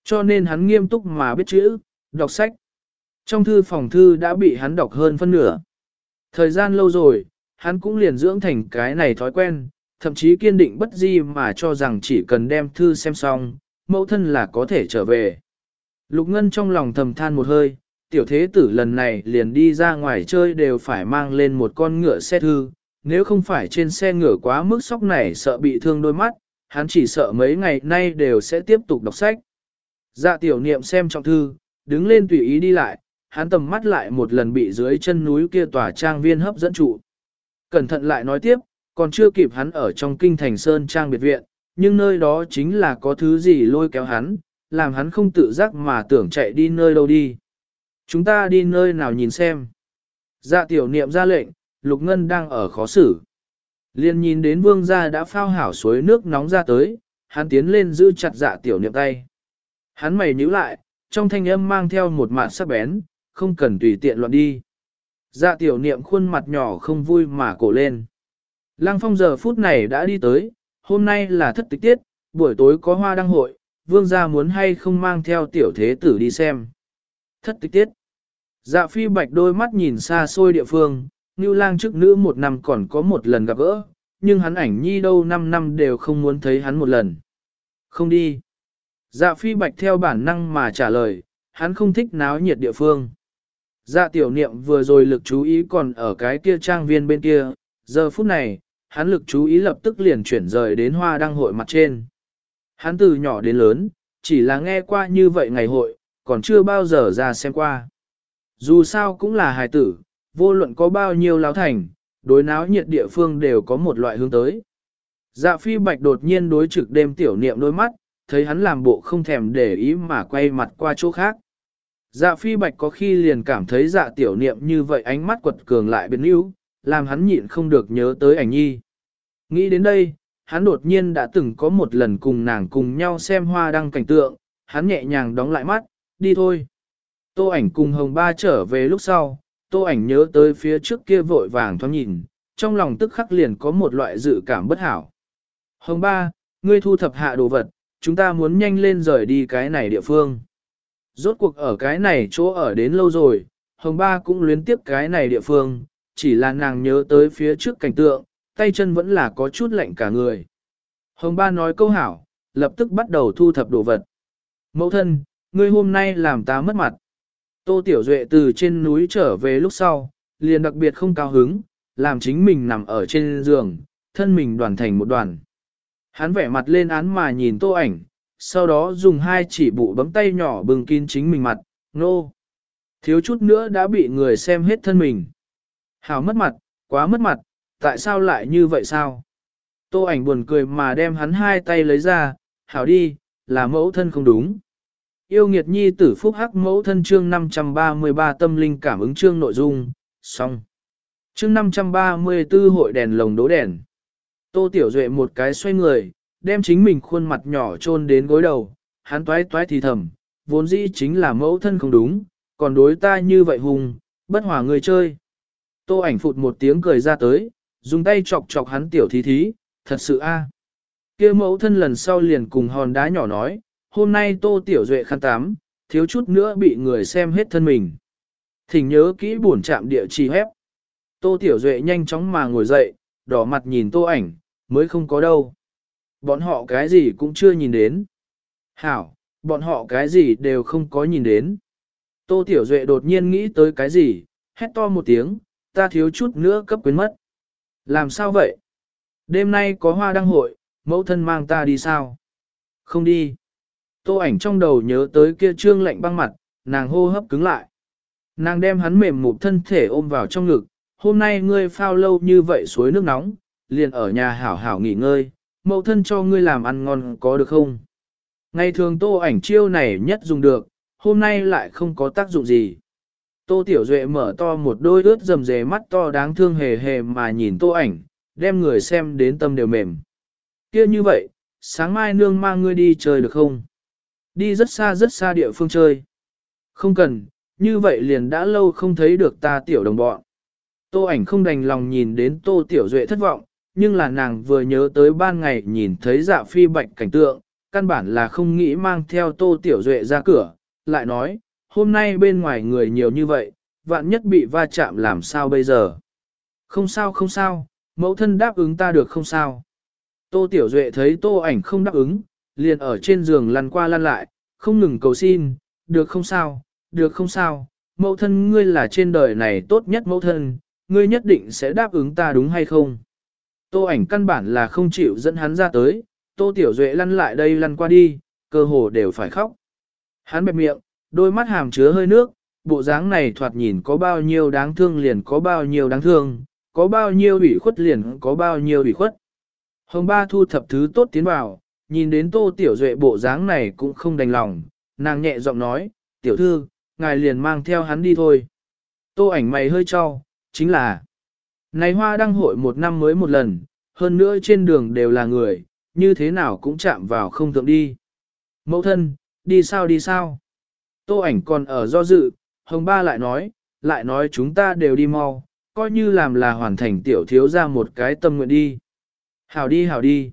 Cho nên hắn nghiêm túc mà biết chữ, đọc sách. Trong thư phòng thư đã bị hắn đọc hơn phân nửa. Thời gian lâu rồi, hắn cũng liền dưỡng thành cái này thói quen, thậm chí kiên định bất di mà cho rằng chỉ cần đem thư xem xong, mẫu thân là có thể trở về. Lục Ngân trong lòng thầm than một hơi, tiểu thế tử lần này liền đi ra ngoài chơi đều phải mang lên một con ngựa xe thư, nếu không phải trên xe ngựa quá mức sốc này sợ bị thương đôi mắt, hắn chỉ sợ mấy ngày nay đều sẽ tiếp tục đọc sách. Dạ tiểu niệm xem trọng thư, đứng lên tùy ý đi lại, hắn tầm mắt lại một lần bị dưới chân núi kia tòa trang viên hấp dẫn trụ. Cẩn thận lại nói tiếp, còn chưa kịp hắn ở trong kinh thành sơn trang biệt viện, nhưng nơi đó chính là có thứ gì lôi kéo hắn, làm hắn không tự giác mà tưởng chạy đi nơi đâu đi. Chúng ta đi nơi nào nhìn xem. Dạ tiểu niệm ra lệnh, Lục Ngân đang ở khó xử. Liên nhìn đến vương gia đã phao hảo suối nước nóng ra tới, hắn tiến lên giữ chặt dạ tiểu niệm tay. Hắn mày nhíu lại, trong thanh âm mang theo một mạn sắc bén, không cần tùy tiện loạn đi. Dạ tiểu niệm khuôn mặt nhỏ không vui mà cổ lên. Lăng phong giờ phút này đã đi tới, hôm nay là thất tịch tiết, buổi tối có hoa đăng hội, vương gia muốn hay không mang theo tiểu thế tử đi xem. Thất tịch tiết. Dạ phi bạch đôi mắt nhìn xa xôi địa phương, như lang trước nữ một năm còn có một lần gặp gỡ, nhưng hắn ảnh nhi đâu năm năm đều không muốn thấy hắn một lần. Không đi. Dạ phi bạch theo bản năng mà trả lời, hắn không thích náo nhiệt địa phương. Dạ tiểu niệm vừa rồi lực chú ý còn ở cái kia trang viên bên kia, giờ phút này, hắn lực chú ý lập tức liền chuyển rời đến hoa đăng hội mặt trên. Hắn từ nhỏ đến lớn, chỉ là nghe qua như vậy ngày hội, còn chưa bao giờ ra xem qua. Dù sao cũng là hài tử, vô luận có bao nhiêu láo thành, đối náo nhiệt địa phương đều có một loại hướng tới. Dạ phi bạch đột nhiên đối trực đêm tiểu niệm đôi mắt, thấy hắn làm bộ không thèm để ý mà quay mặt qua chỗ khác. Dạ phi bạch có khi liền cảm thấy dạ tiểu niệm như vậy ánh mắt quật cường lại biến yếu, làm hắn nhịn không được nhớ tới ảnh nhi. Nghĩ đến đây, hắn đột nhiên đã từng có một lần cùng nàng cùng nhau xem hoa đăng cảnh tượng, hắn nhẹ nhàng đóng lại mắt, đi thôi. Tô ảnh cùng hồng ba trở về lúc sau, tô ảnh nhớ tới phía trước kia vội vàng thoáng nhìn, trong lòng tức khắc liền có một loại dự cảm bất hảo. Hồng ba, ngươi thu thập hạ đồ vật, chúng ta muốn nhanh lên rời đi cái này địa phương. Rốt cuộc ở cái này chỗ ở đến lâu rồi, hồng ba cũng luyến tiếp cái này địa phương, chỉ là nàng nhớ tới phía trước cảnh tượng, tay chân vẫn là có chút lạnh cả người. Hồng ba nói câu hảo, lập tức bắt đầu thu thập đồ vật. Mẫu thân, ngươi hôm nay làm ta mất mặt. Tô Tiểu Duệ từ trên núi trở về lúc sau, liền đặc biệt không cao hứng, làm chính mình nằm ở trên giường, thân mình đoàn thành một đoàn. Hắn vẻ mặt lên án mà nhìn tô ảnh, sau đó dùng hai chỉ bụ bấm tay nhỏ bừng kín chính mình mặt, nô. Thiếu chút nữa đã bị người xem hết thân mình. Hảo mất mặt, quá mất mặt, tại sao lại như vậy sao? Tô ảnh buồn cười mà đem hắn hai tay lấy ra, hảo đi, là mẫu thân không đúng. Yêu nghiệt nhi tử phúc hắc mẫu thân chương 533 tâm linh cảm ứng chương nội dung, xong. Chương 534 hội đèn lồng đố đèn. Tô Tiểu Duệ một cái xoay người, đem chính mình khuôn mặt nhỏ chôn đến gối đầu, hắn toái toái thì thầm, vốn dĩ chính là mẫu thân không đúng, còn đối ta như vậy hùng, bất hòa người chơi. Tô ảnh phụt một tiếng cười ra tới, dùng tay chọc chọc hắn tiểu thí thí, thật sự a. Kia mẫu thân lần sau liền cùng hòn đá nhỏ nói, hôm nay tô tiểu duệ khăn tám, thiếu chút nữa bị người xem hết thân mình. Thỉnh nhớ kỹ buồn chạm địa chỉ hép. Tô tiểu duệ nhanh chóng mà ngồi dậy, đỏ mặt nhìn tô ảnh, mới không có đâu. Bọn họ cái gì cũng chưa nhìn đến. Hảo, bọn họ cái gì đều không có nhìn đến. Tô Tiểu Duệ đột nhiên nghĩ tới cái gì, hét to một tiếng, ta thiếu chút nữa cấp quyến mất. Làm sao vậy? Đêm nay có hoa đăng hội, mẫu thân mang ta đi sao? Không đi. Tô ảnh trong đầu nhớ tới kia trương lạnh băng mặt, nàng hô hấp cứng lại. Nàng đem hắn mềm mụt thân thể ôm vào trong ngực, hôm nay ngươi phao lâu như vậy suối nước nóng, liền ở nhà hảo hảo nghỉ ngơi, mẫu thân cho ngươi làm ăn ngon có được không? Ngày thường tô ảnh chiêu này nhất dùng được, hôm nay lại không có tác dụng gì. Tô Tiểu Duệ mở to một đôi ướt rầm rề mắt to đáng thương hề hề mà nhìn tô ảnh, đem người xem đến tâm đều mềm. Kia như vậy, sáng mai nương mang ngươi đi chơi được không? Đi rất xa rất xa địa phương chơi. Không cần, như vậy liền đã lâu không thấy được ta tiểu đồng bọn. Tô ảnh không đành lòng nhìn đến Tô Tiểu Duệ thất vọng, nhưng là nàng vừa nhớ tới ban ngày nhìn thấy dạ phi bạch cảnh tượng, căn bản là không nghĩ mang theo Tô Tiểu Duệ ra cửa, lại nói, hôm nay bên ngoài người nhiều như vậy, vạn nhất bị va chạm làm sao bây giờ. Không sao không sao, mẫu thân đáp ứng ta được không sao. Tô Tiểu Duệ thấy tô ảnh không đáp ứng, liền ở trên giường lăn qua lăn lại, không ngừng cầu xin, được không sao, được không sao, mẫu thân ngươi là trên đời này tốt nhất mẫu thân, ngươi nhất định sẽ đáp ứng ta đúng hay không. Tô ảnh căn bản là không chịu dẫn hắn ra tới, Tô Tiểu Duệ lăn lại đây lăn qua đi, cơ hồ đều phải khóc. Hắn bẹp miệng, đôi mắt hàm chứa hơi nước, bộ dáng này thoạt nhìn có bao nhiêu đáng thương liền có bao nhiêu đáng thương, có bao nhiêu ủy khuất liền có bao nhiêu ủy khuất. Hồng ba thu thập thứ tốt tiến vào, nhìn đến tô tiểu duệ bộ dáng này cũng không đành lòng, nàng nhẹ giọng nói, tiểu thư, ngài liền mang theo hắn đi thôi. Tô ảnh mày hơi cho, chính là, này hoa đăng hội một năm mới một lần, hơn nữa trên đường đều là người, như thế nào cũng chạm vào không tượng đi. Mẫu thân, đi sao đi sao? Tô ảnh còn ở do dự, hồng ba lại nói, lại nói chúng ta đều đi mau, coi như làm là hoàn thành tiểu thiếu ra một cái tâm nguyện đi. Hảo đi hảo đi.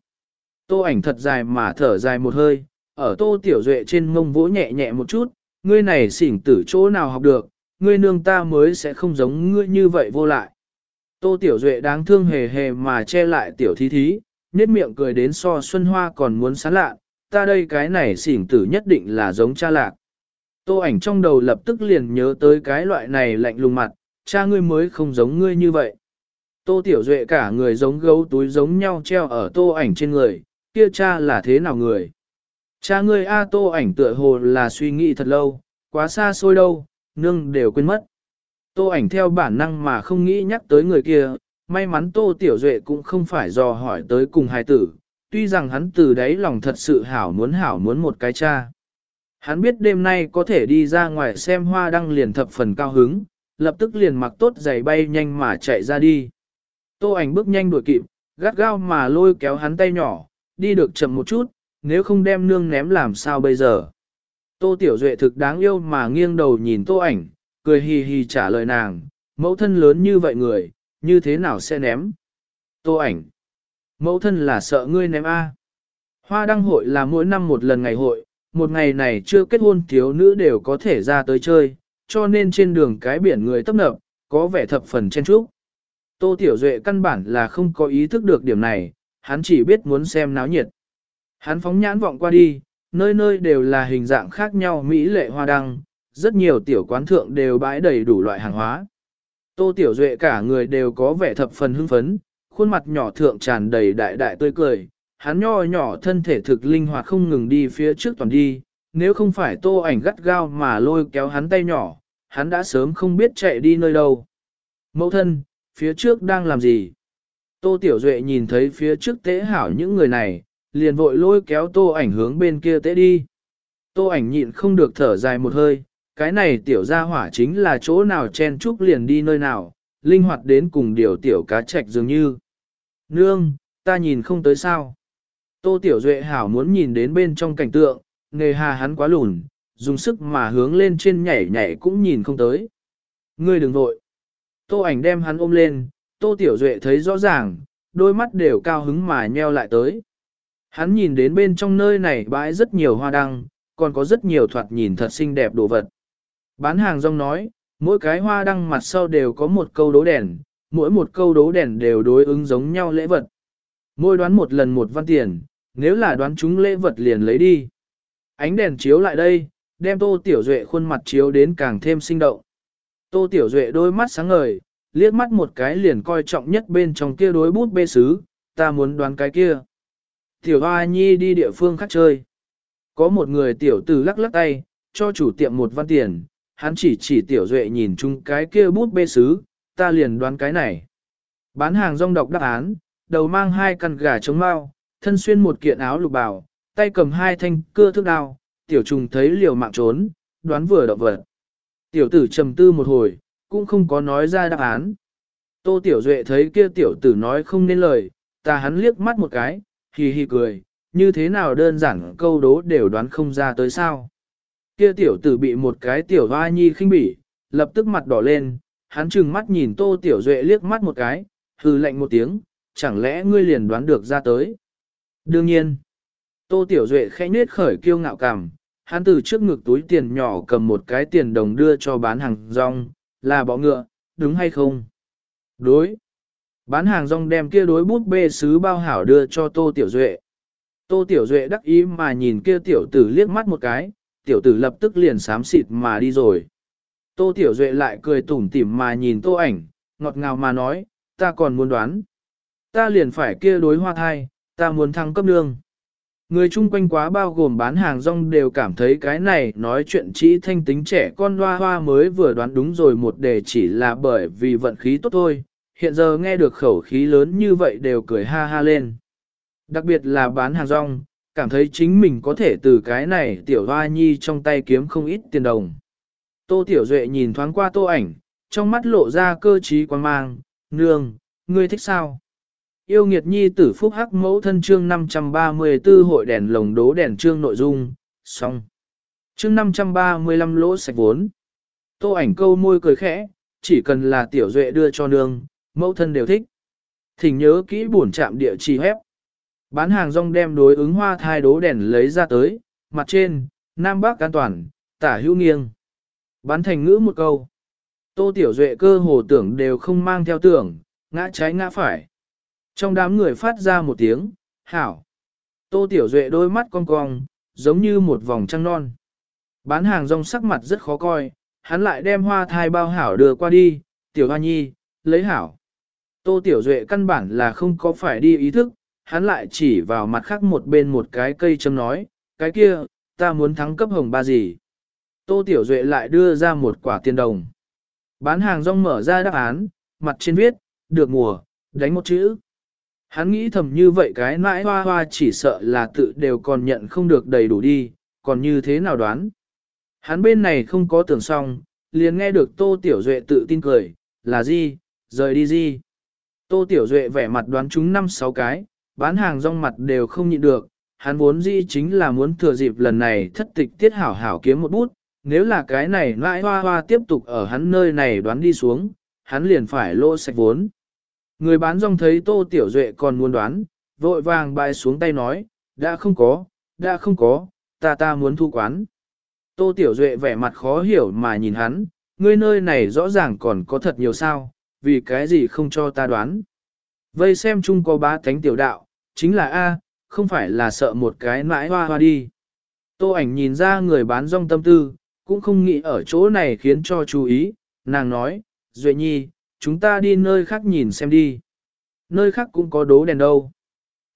Tô ảnh thật dài mà thở dài một hơi, ở tô tiểu duệ trên mông vỗ nhẹ nhẹ một chút, ngươi này xỉn tử chỗ nào học được, ngươi nương ta mới sẽ không giống ngươi như vậy vô lại. Tô tiểu duệ đáng thương hề hề mà che lại tiểu thí thí, nét miệng cười đến so xuân hoa còn muốn sán lạ, ta đây cái này xỉn tử nhất định là giống cha lạc. Tô ảnh trong đầu lập tức liền nhớ tới cái loại này lạnh lùng mặt, cha ngươi mới không giống ngươi như vậy. Tô Tiểu Duệ cả người giống gấu túi giống nhau treo ở tô ảnh trên người, kia cha là thế nào người? Cha ngươi A tô ảnh tựa hồ là suy nghĩ thật lâu, quá xa xôi đâu, nương đều quên mất. Tô ảnh theo bản năng mà không nghĩ nhắc tới người kia, may mắn Tô Tiểu Duệ cũng không phải dò hỏi tới cùng hài tử, tuy rằng hắn từ đấy lòng thật sự hảo muốn hảo muốn một cái cha. Hắn biết đêm nay có thể đi ra ngoài xem hoa đăng liền thập phần cao hứng, lập tức liền mặc tốt giày bay nhanh mà chạy ra đi. Tô ảnh bước nhanh đuổi kịp, gắt gao mà lôi kéo hắn tay nhỏ, đi được chậm một chút, nếu không đem nương ném làm sao bây giờ. Tô Tiểu Duệ thực đáng yêu mà nghiêng đầu nhìn tô ảnh, cười hì hì trả lời nàng, mẫu thân lớn như vậy người, như thế nào sẽ ném? Tô ảnh, mẫu thân là sợ ngươi ném A. Hoa đăng hội là mỗi năm một lần ngày hội, một ngày này chưa kết hôn thiếu nữ đều có thể ra tới chơi, cho nên trên đường cái biển người tấp nập, có vẻ thập phần chen chúc. Tô Tiểu Duệ căn bản là không có ý thức được điểm này, hắn chỉ biết muốn xem náo nhiệt. Hắn phóng nhãn vọng qua đi, nơi nơi đều là hình dạng khác nhau mỹ lệ hoa đăng, rất nhiều tiểu quán thượng đều bãi đầy đủ loại hàng hóa. Tô Tiểu Duệ cả người đều có vẻ thập phần hưng phấn, khuôn mặt nhỏ thượng tràn đầy đại đại tươi cười, hắn nho nhỏ thân thể thực linh hoạt không ngừng đi phía trước toàn đi, nếu không phải tô ảnh gắt gao mà lôi kéo hắn tay nhỏ, hắn đã sớm không biết chạy đi nơi đâu. Mẫu thân, phía trước đang làm gì? Tô Tiểu Duệ nhìn thấy phía trước tế hảo những người này, liền vội lôi kéo tô ảnh hướng bên kia tế đi. Tô ảnh nhịn không được thở dài một hơi, cái này tiểu gia hỏa chính là chỗ nào chen chúc liền đi nơi nào, linh hoạt đến cùng điều tiểu cá trạch dường như. Nương, ta nhìn không tới sao. Tô Tiểu Duệ hảo muốn nhìn đến bên trong cảnh tượng, nghề hà hắn quá lùn, dùng sức mà hướng lên trên nhảy nhảy cũng nhìn không tới. Ngươi đừng vội. Tô ảnh đem hắn ôm lên, Tô Tiểu Duệ thấy rõ ràng, đôi mắt đều cao hứng mà nheo lại tới. Hắn nhìn đến bên trong nơi này bãi rất nhiều hoa đăng, còn có rất nhiều thoạt nhìn thật xinh đẹp đồ vật. Bán hàng rong nói, mỗi cái hoa đăng mặt sau đều có một câu đố đèn, mỗi một câu đố đèn đều đối ứng giống nhau lễ vật. Mỗi đoán một lần một văn tiền, nếu là đoán chúng lễ vật liền lấy đi. Ánh đèn chiếu lại đây, đem Tô Tiểu Duệ khuôn mặt chiếu đến càng thêm sinh động. Tô Tiểu Duệ đôi mắt sáng ngời, liếc mắt một cái liền coi trọng nhất bên trong kia đối bút bê sứ, ta muốn đoán cái kia. Tiểu Hoa Nhi đi địa phương khác chơi. Có một người tiểu tử lắc lắc tay, cho chủ tiệm một văn tiền, hắn chỉ chỉ Tiểu Duệ nhìn chung cái kia bút bê sứ, ta liền đoán cái này. Bán hàng rong độc đáp án, đầu mang hai căn gà trống mau, thân xuyên một kiện áo lục bào, tay cầm hai thanh cưa thước đao, tiểu trùng thấy liều mạng trốn, đoán vừa động vật. Tiểu tử trầm tư một hồi, cũng không có nói ra đáp án. Tô Tiểu Duệ thấy kia tiểu tử nói không nên lời, ta hắn liếc mắt một cái, hì hì cười, như thế nào đơn giản câu đố đều đoán không ra tới sao. Kia tiểu tử bị một cái tiểu hoa nhi khinh bỉ, lập tức mặt đỏ lên, hắn trừng mắt nhìn Tô Tiểu Duệ liếc mắt một cái, hừ lạnh một tiếng, chẳng lẽ ngươi liền đoán được ra tới. Đương nhiên, Tô Tiểu Duệ khẽ nết khởi kiêu ngạo cảm, hắn từ trước ngực túi tiền nhỏ cầm một cái tiền đồng đưa cho bán hàng rong, là bọ ngựa, đúng hay không? Đối. Bán hàng rong đem kia đối bút bê sứ bao hảo đưa cho Tô Tiểu Duệ. Tô Tiểu Duệ đắc ý mà nhìn kia tiểu tử liếc mắt một cái, tiểu tử lập tức liền sám xịt mà đi rồi. Tô Tiểu Duệ lại cười tủm tỉm mà nhìn tô ảnh, ngọt ngào mà nói, ta còn muốn đoán. Ta liền phải kia đối hoa thai, ta muốn thăng cấp nương. Người chung quanh quá bao gồm bán hàng rong đều cảm thấy cái này nói chuyện chỉ thanh tính trẻ con hoa hoa mới vừa đoán đúng rồi một đề chỉ là bởi vì vận khí tốt thôi, hiện giờ nghe được khẩu khí lớn như vậy đều cười ha ha lên. Đặc biệt là bán hàng rong, cảm thấy chính mình có thể từ cái này tiểu hoa nhi trong tay kiếm không ít tiền đồng. Tô Tiểu Duệ nhìn thoáng qua tô ảnh, trong mắt lộ ra cơ trí quan mang, nương, ngươi thích sao? Yêu nghiệt nhi tử phúc hắc mẫu thân chương 534 hội đèn lồng đố đèn chương nội dung, xong. Chương 535 lỗ sạch vốn. Tô ảnh câu môi cười khẽ, chỉ cần là tiểu duệ đưa cho nương, mẫu thân đều thích. Thỉnh nhớ kỹ buồn chạm địa chỉ hép. Bán hàng rong đem đối ứng hoa thai đố đèn lấy ra tới, mặt trên, nam bắc an toàn, tả hữu nghiêng. Bán thành ngữ một câu. Tô tiểu duệ cơ hồ tưởng đều không mang theo tưởng, ngã trái ngã phải. Trong đám người phát ra một tiếng, hảo. Tô Tiểu Duệ đôi mắt cong cong, giống như một vòng trăng non. Bán hàng rong sắc mặt rất khó coi, hắn lại đem hoa thai bao hảo đưa qua đi, Tiểu Hoa Nhi, lấy hảo. Tô Tiểu Duệ căn bản là không có phải đi ý thức, hắn lại chỉ vào mặt khác một bên một cái cây châm nói, cái kia, ta muốn thắng cấp hồng ba gì. Tô Tiểu Duệ lại đưa ra một quả tiền đồng. Bán hàng rong mở ra đáp án, mặt trên viết, được mùa, Đánh một chữ. Hắn nghĩ thầm như vậy cái nãi hoa hoa chỉ sợ là tự đều còn nhận không được đầy đủ đi, còn như thế nào đoán. Hắn bên này không có tưởng xong, liền nghe được Tô Tiểu Duệ tự tin cười, là gì, rời đi gì. Tô Tiểu Duệ vẻ mặt đoán chúng năm sáu cái, bán hàng rong mặt đều không nhịn được, hắn vốn dĩ chính là muốn thừa dịp lần này thất tịch tiết hảo hảo kiếm một bút, nếu là cái này lại hoa hoa tiếp tục ở hắn nơi này đoán đi xuống, hắn liền phải lô sạch vốn. Người bán rong thấy Tô Tiểu Duệ còn muốn đoán, vội vàng bay xuống tay nói, đã không có, đã không có, ta ta muốn thu quán. Tô Tiểu Duệ vẻ mặt khó hiểu mà nhìn hắn, ngươi nơi này rõ ràng còn có thật nhiều sao, vì cái gì không cho ta đoán. Vây xem chung có ba thánh tiểu đạo, chính là A, không phải là sợ một cái mãi hoa hoa đi. Tô ảnh nhìn ra người bán rong tâm tư, cũng không nghĩ ở chỗ này khiến cho chú ý, nàng nói, Duệ Nhi, chúng ta đi nơi khác nhìn xem đi. Nơi khác cũng có đố đèn đâu.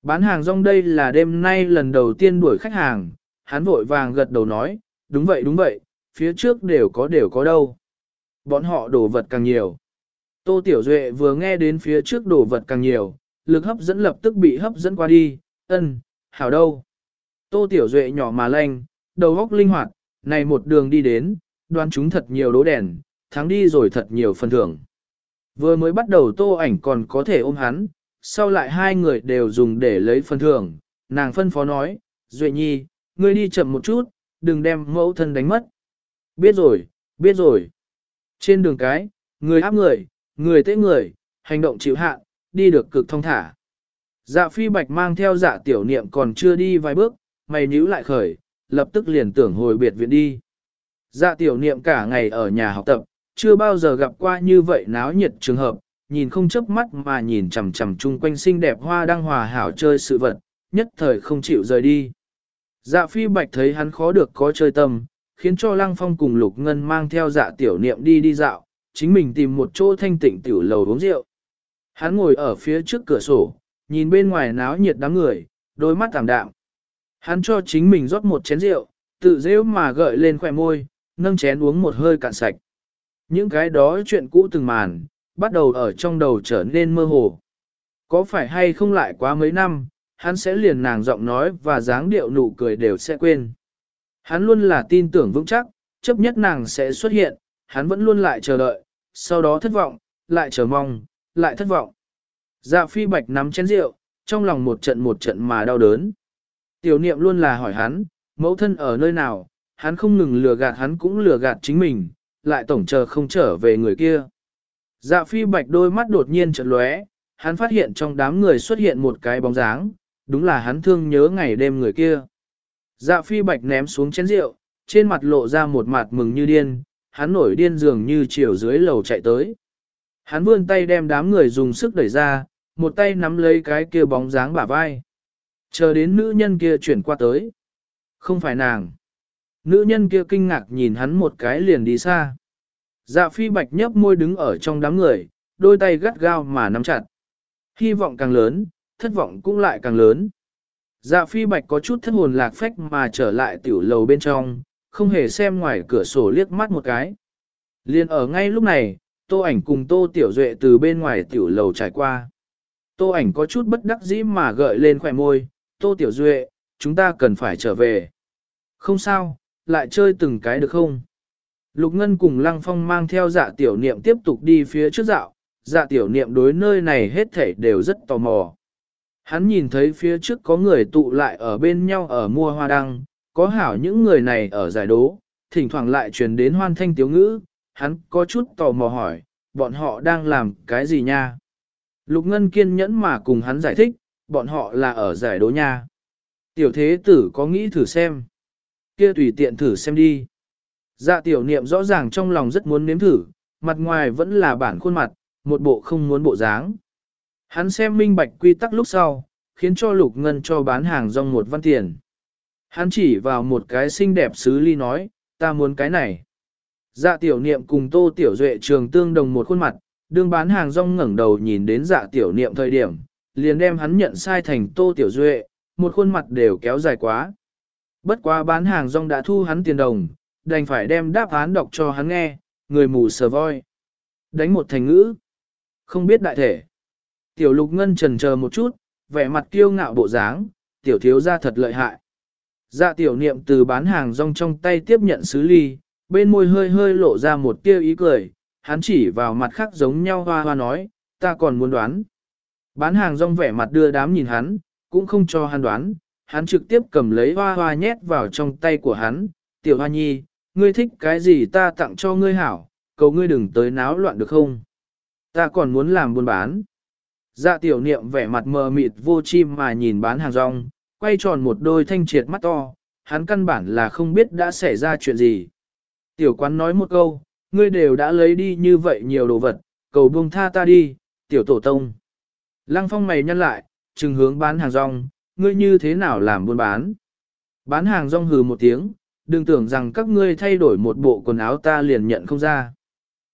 Bán hàng rong đây là đêm nay lần đầu tiên đuổi khách hàng, hắn vội vàng gật đầu nói, đúng vậy đúng vậy, phía trước đều có đều có đâu. Bọn họ đổ vật càng nhiều. Tô Tiểu Duệ vừa nghe đến phía trước đổ vật càng nhiều, lực hấp dẫn lập tức bị hấp dẫn qua đi, ân, hảo đâu. Tô Tiểu Duệ nhỏ mà lanh, đầu óc linh hoạt, này một đường đi đến, đoán chúng thật nhiều đố đèn, thắng đi rồi thật nhiều phần thưởng. Vừa mới bắt đầu tô ảnh còn có thể ôm hắn, sau lại hai người đều dùng để lấy phần thưởng, nàng phân phó nói, Duệ Nhi, ngươi đi chậm một chút, đừng đem mẫu thân đánh mất. Biết rồi, biết rồi. Trên đường cái, người áp người, người tế người, hành động chịu hạn, đi được cực thông thả. Dạ phi bạch mang theo dạ tiểu niệm còn chưa đi vài bước, mày nhíu lại khởi, lập tức liền tưởng hồi biệt viện đi. Dạ tiểu niệm cả ngày ở nhà học tập, chưa bao giờ gặp qua như vậy náo nhiệt trường hợp, nhìn không chớp mắt mà nhìn chằm chằm chung quanh xinh đẹp hoa đang hòa hảo chơi sự vật, nhất thời không chịu rời đi. Dạ phi bạch thấy hắn khó được có chơi tâm, khiến cho lăng phong cùng lục ngân mang theo dạ tiểu niệm đi đi dạo, chính mình tìm một chỗ thanh tịnh tiểu lầu uống rượu. Hắn ngồi ở phía trước cửa sổ, nhìn bên ngoài náo nhiệt đám người, đôi mắt tạm đạm. Hắn cho chính mình rót một chén rượu, tự rêu mà gợi lên khỏe môi, nâng chén uống một hơi cạn sạch. Những cái đó chuyện cũ từng màn, bắt đầu ở trong đầu trở nên mơ hồ. Có phải hay không lại quá mấy năm, hắn sẽ liền nàng giọng nói và dáng điệu nụ cười đều sẽ quên. Hắn luôn là tin tưởng vững chắc, chấp nhất nàng sẽ xuất hiện, hắn vẫn luôn lại chờ đợi, sau đó thất vọng, lại chờ mong, lại thất vọng. Dạ phi bạch nắm chén rượu, trong lòng một trận một trận mà đau đớn. Tiểu niệm luôn là hỏi hắn, mẫu thân ở nơi nào, hắn không ngừng lừa gạt hắn cũng lừa gạt chính mình, lại tổng chờ không trở về người kia. Dạ phi bạch đôi mắt đột nhiên chợt lóe, hắn phát hiện trong đám người xuất hiện một cái bóng dáng, đúng là hắn thương nhớ ngày đêm người kia. Dạ phi bạch ném xuống chén rượu, trên mặt lộ ra một mặt mừng như điên, hắn nổi điên dường như chiều dưới lầu chạy tới. Hắn vươn tay đem đám người dùng sức đẩy ra, một tay nắm lấy cái kia bóng dáng bả vai. Chờ đến nữ nhân kia chuyển qua tới. Không phải nàng. Nữ nhân kia kinh ngạc nhìn hắn một cái liền đi xa. Dạ phi bạch nhấp môi đứng ở trong đám người, đôi tay gắt gao mà nắm chặt. Hy vọng càng lớn, thất vọng cũng lại càng lớn. Dạ phi bạch có chút thất hồn lạc phách mà trở lại tiểu lầu bên trong, không hề xem ngoài cửa sổ liếc mắt một cái. Liên ở ngay lúc này, tô ảnh cùng tô tiểu duệ từ bên ngoài tiểu lầu trải qua. Tô ảnh có chút bất đắc dĩ mà gợi lên khỏe môi, tô tiểu duệ, chúng ta cần phải trở về. Không sao, lại chơi từng cái được không? Lục Ngân cùng Lăng Phong mang theo dạ tiểu niệm tiếp tục đi phía trước dạo, dạ tiểu niệm đối nơi này hết thảy đều rất tò mò. Hắn nhìn thấy phía trước có người tụ lại ở bên nhau ở mua hoa đăng, có hảo những người này ở giải đố, thỉnh thoảng lại truyền đến hoan thanh tiếu ngữ, hắn có chút tò mò hỏi, bọn họ đang làm cái gì nha? Lục Ngân kiên nhẫn mà cùng hắn giải thích, bọn họ là ở giải đố nha. Tiểu thế tử có nghĩ thử xem. Kia tùy tiện thử xem đi. Dạ tiểu niệm rõ ràng trong lòng rất muốn nếm thử, mặt ngoài vẫn là bản khuôn mặt, một bộ không muốn bộ dáng. Hắn xem minh bạch quy tắc lúc sau, khiến cho lục ngân cho bán hàng rong một văn tiền. Hắn chỉ vào một cái xinh đẹp sứ ly nói, ta muốn cái này. Dạ tiểu niệm cùng tô tiểu duệ trường tương đồng một khuôn mặt, đương bán hàng rong ngẩng đầu nhìn đến dạ tiểu niệm thời điểm, liền đem hắn nhận sai thành tô tiểu duệ, một khuôn mặt đều kéo dài quá. Bất quá bán hàng rong đã thu hắn tiền đồng, đành phải đem đáp án đọc cho hắn nghe, người mù sờ voi. Đánh một thành ngữ. Không biết đại thể. Tiểu lục ngân trần chờ một chút, vẻ mặt kiêu ngạo bộ dáng, tiểu thiếu ra thật lợi hại. Dạ tiểu niệm từ bán hàng rong trong tay tiếp nhận sứ ly, bên môi hơi hơi lộ ra một tia ý cười, hắn chỉ vào mặt khác giống nhau hoa hoa nói, ta còn muốn đoán. Bán hàng rong vẻ mặt đưa đám nhìn hắn, cũng không cho hắn đoán, hắn trực tiếp cầm lấy hoa hoa nhét vào trong tay của hắn, tiểu hoa nhi, ngươi thích cái gì ta tặng cho ngươi hảo, cầu ngươi đừng tới náo loạn được không? Ta còn muốn làm buôn bán. Dạ tiểu niệm vẻ mặt mờ mịt vô chim mà nhìn bán hàng rong, quay tròn một đôi thanh triệt mắt to, hắn căn bản là không biết đã xảy ra chuyện gì. Tiểu quán nói một câu, ngươi đều đã lấy đi như vậy nhiều đồ vật, cầu buông tha ta đi, tiểu tổ tông. Lăng phong mày nhăn lại, trừng hướng bán hàng rong, ngươi như thế nào làm buôn bán? Bán hàng rong hừ một tiếng, đừng tưởng rằng các ngươi thay đổi một bộ quần áo ta liền nhận không ra.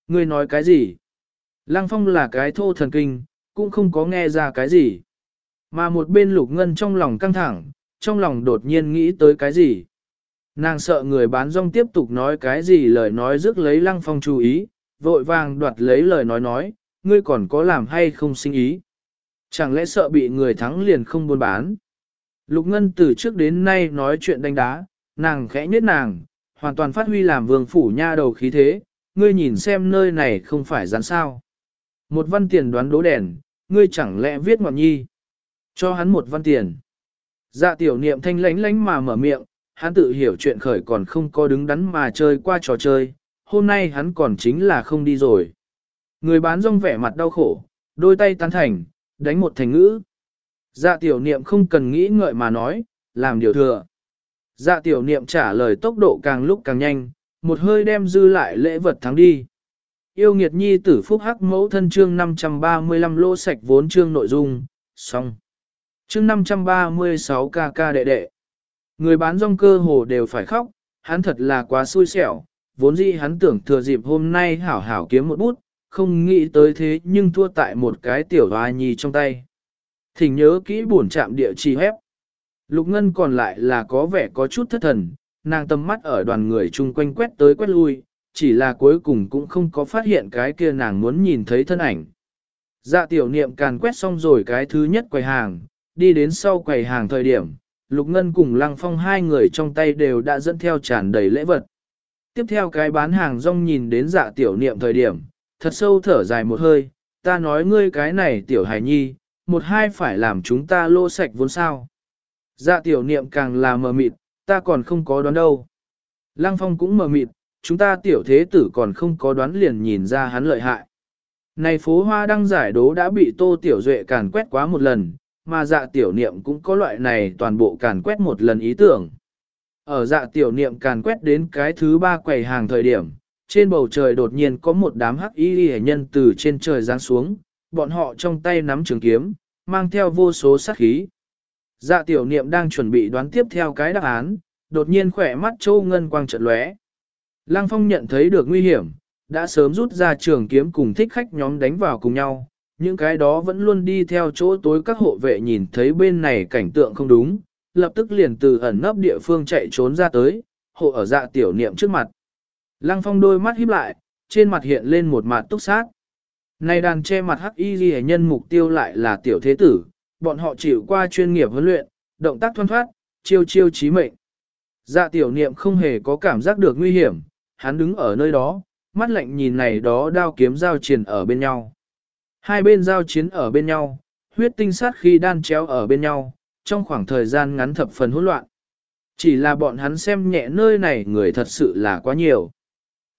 Ngươi nói cái gì? Lăng phong là cái thô thần kinh, cũng không có nghe ra cái gì. Mà một bên lục ngân trong lòng căng thẳng, trong lòng đột nhiên nghĩ tới cái gì. Nàng sợ người bán rong tiếp tục nói cái gì lời nói rước lấy lăng phong chú ý, vội vàng đoạt lấy lời nói nói, ngươi còn có làm hay không sinh ý. Chẳng lẽ sợ bị người thắng liền không buôn bán. Lục Ngân từ trước đến nay nói chuyện đánh đá, nàng khẽ nhết nàng, hoàn toàn phát huy làm vương phủ nha đầu khí thế, ngươi nhìn xem nơi này không phải rắn sao. Một văn tiền đoán đố đèn, ngươi chẳng lẽ viết ngọn nhi. Cho hắn một văn tiền. Dạ tiểu niệm thanh lánh lánh mà mở miệng, hắn tự hiểu chuyện khởi còn không có đứng đắn mà chơi qua trò chơi, hôm nay hắn còn chính là không đi rồi. Người bán rong vẻ mặt đau khổ, đôi tay tán thành, đánh một thành ngữ. Dạ tiểu niệm không cần nghĩ ngợi mà nói, làm điều thừa. Dạ tiểu niệm trả lời tốc độ càng lúc càng nhanh, một hơi đem dư lại lễ vật thắng đi. Yêu nghiệt nhi tử phúc hắc mẫu thân chương 535 lô sạch vốn chương nội dung, xong. Chương 536 ca ca đệ đệ. Người bán rong cơ hồ đều phải khóc, hắn thật là quá xui xẻo, vốn dĩ hắn tưởng thừa dịp hôm nay hảo hảo kiếm một bút, không nghĩ tới thế nhưng thua tại một cái tiểu hoa nhi trong tay. Thỉnh nhớ kỹ buồn chạm địa chỉ hép. Lục Ngân còn lại là có vẻ có chút thất thần, nàng tầm mắt ở đoàn người chung quanh quét tới quét lui, chỉ là cuối cùng cũng không có phát hiện cái kia nàng muốn nhìn thấy thân ảnh. Dạ tiểu niệm càn quét xong rồi cái thứ nhất quầy hàng, đi đến sau quầy hàng thời điểm, Lục Ngân cùng Lăng Phong hai người trong tay đều đã dẫn theo tràn đầy lễ vật. Tiếp theo cái bán hàng rong nhìn đến dạ tiểu niệm thời điểm, thật sâu thở dài một hơi, ta nói ngươi cái này tiểu hài nhi, một hai phải làm chúng ta lô sạch vốn sao. Dạ tiểu niệm càng là mờ mịt, ta còn không có đoán đâu. Lăng phong cũng mờ mịt, chúng ta tiểu thế tử còn không có đoán liền nhìn ra hắn lợi hại. Này phố hoa đăng giải đố đã bị tô tiểu duệ càn quét quá một lần, mà dạ tiểu niệm cũng có loại này toàn bộ càn quét một lần ý tưởng. Ở dạ tiểu niệm càn quét đến cái thứ ba quầy hàng thời điểm, trên bầu trời đột nhiên có một đám hắc y hệ nhân từ trên trời giáng xuống, bọn họ trong tay nắm trường kiếm, mang theo vô số sát khí. Dạ tiểu niệm đang chuẩn bị đoán tiếp theo cái đáp án, đột nhiên khỏe mắt châu ngân quang trận lóe. Lăng phong nhận thấy được nguy hiểm, đã sớm rút ra trường kiếm cùng thích khách nhóm đánh vào cùng nhau. Những cái đó vẫn luôn đi theo chỗ tối các hộ vệ nhìn thấy bên này cảnh tượng không đúng, lập tức liền từ ẩn nấp địa phương chạy trốn ra tới, hộ ở dạ tiểu niệm trước mặt. Lăng phong đôi mắt híp lại, trên mặt hiện lên một mặt túc sát. Này đàn che mặt hắc y ghi nhân mục tiêu lại là tiểu thế tử, bọn họ chịu qua chuyên nghiệp huấn luyện, động tác thoăn thoát, chiêu chiêu chí mệnh. Dạ tiểu niệm không hề có cảm giác được nguy hiểm, hắn đứng ở nơi đó, mắt lạnh nhìn này đó đao kiếm giao triển ở bên nhau. Hai bên giao chiến ở bên nhau, huyết tinh sát khi đan chéo ở bên nhau, trong khoảng thời gian ngắn thập phần hỗn loạn. Chỉ là bọn hắn xem nhẹ nơi này người thật sự là quá nhiều.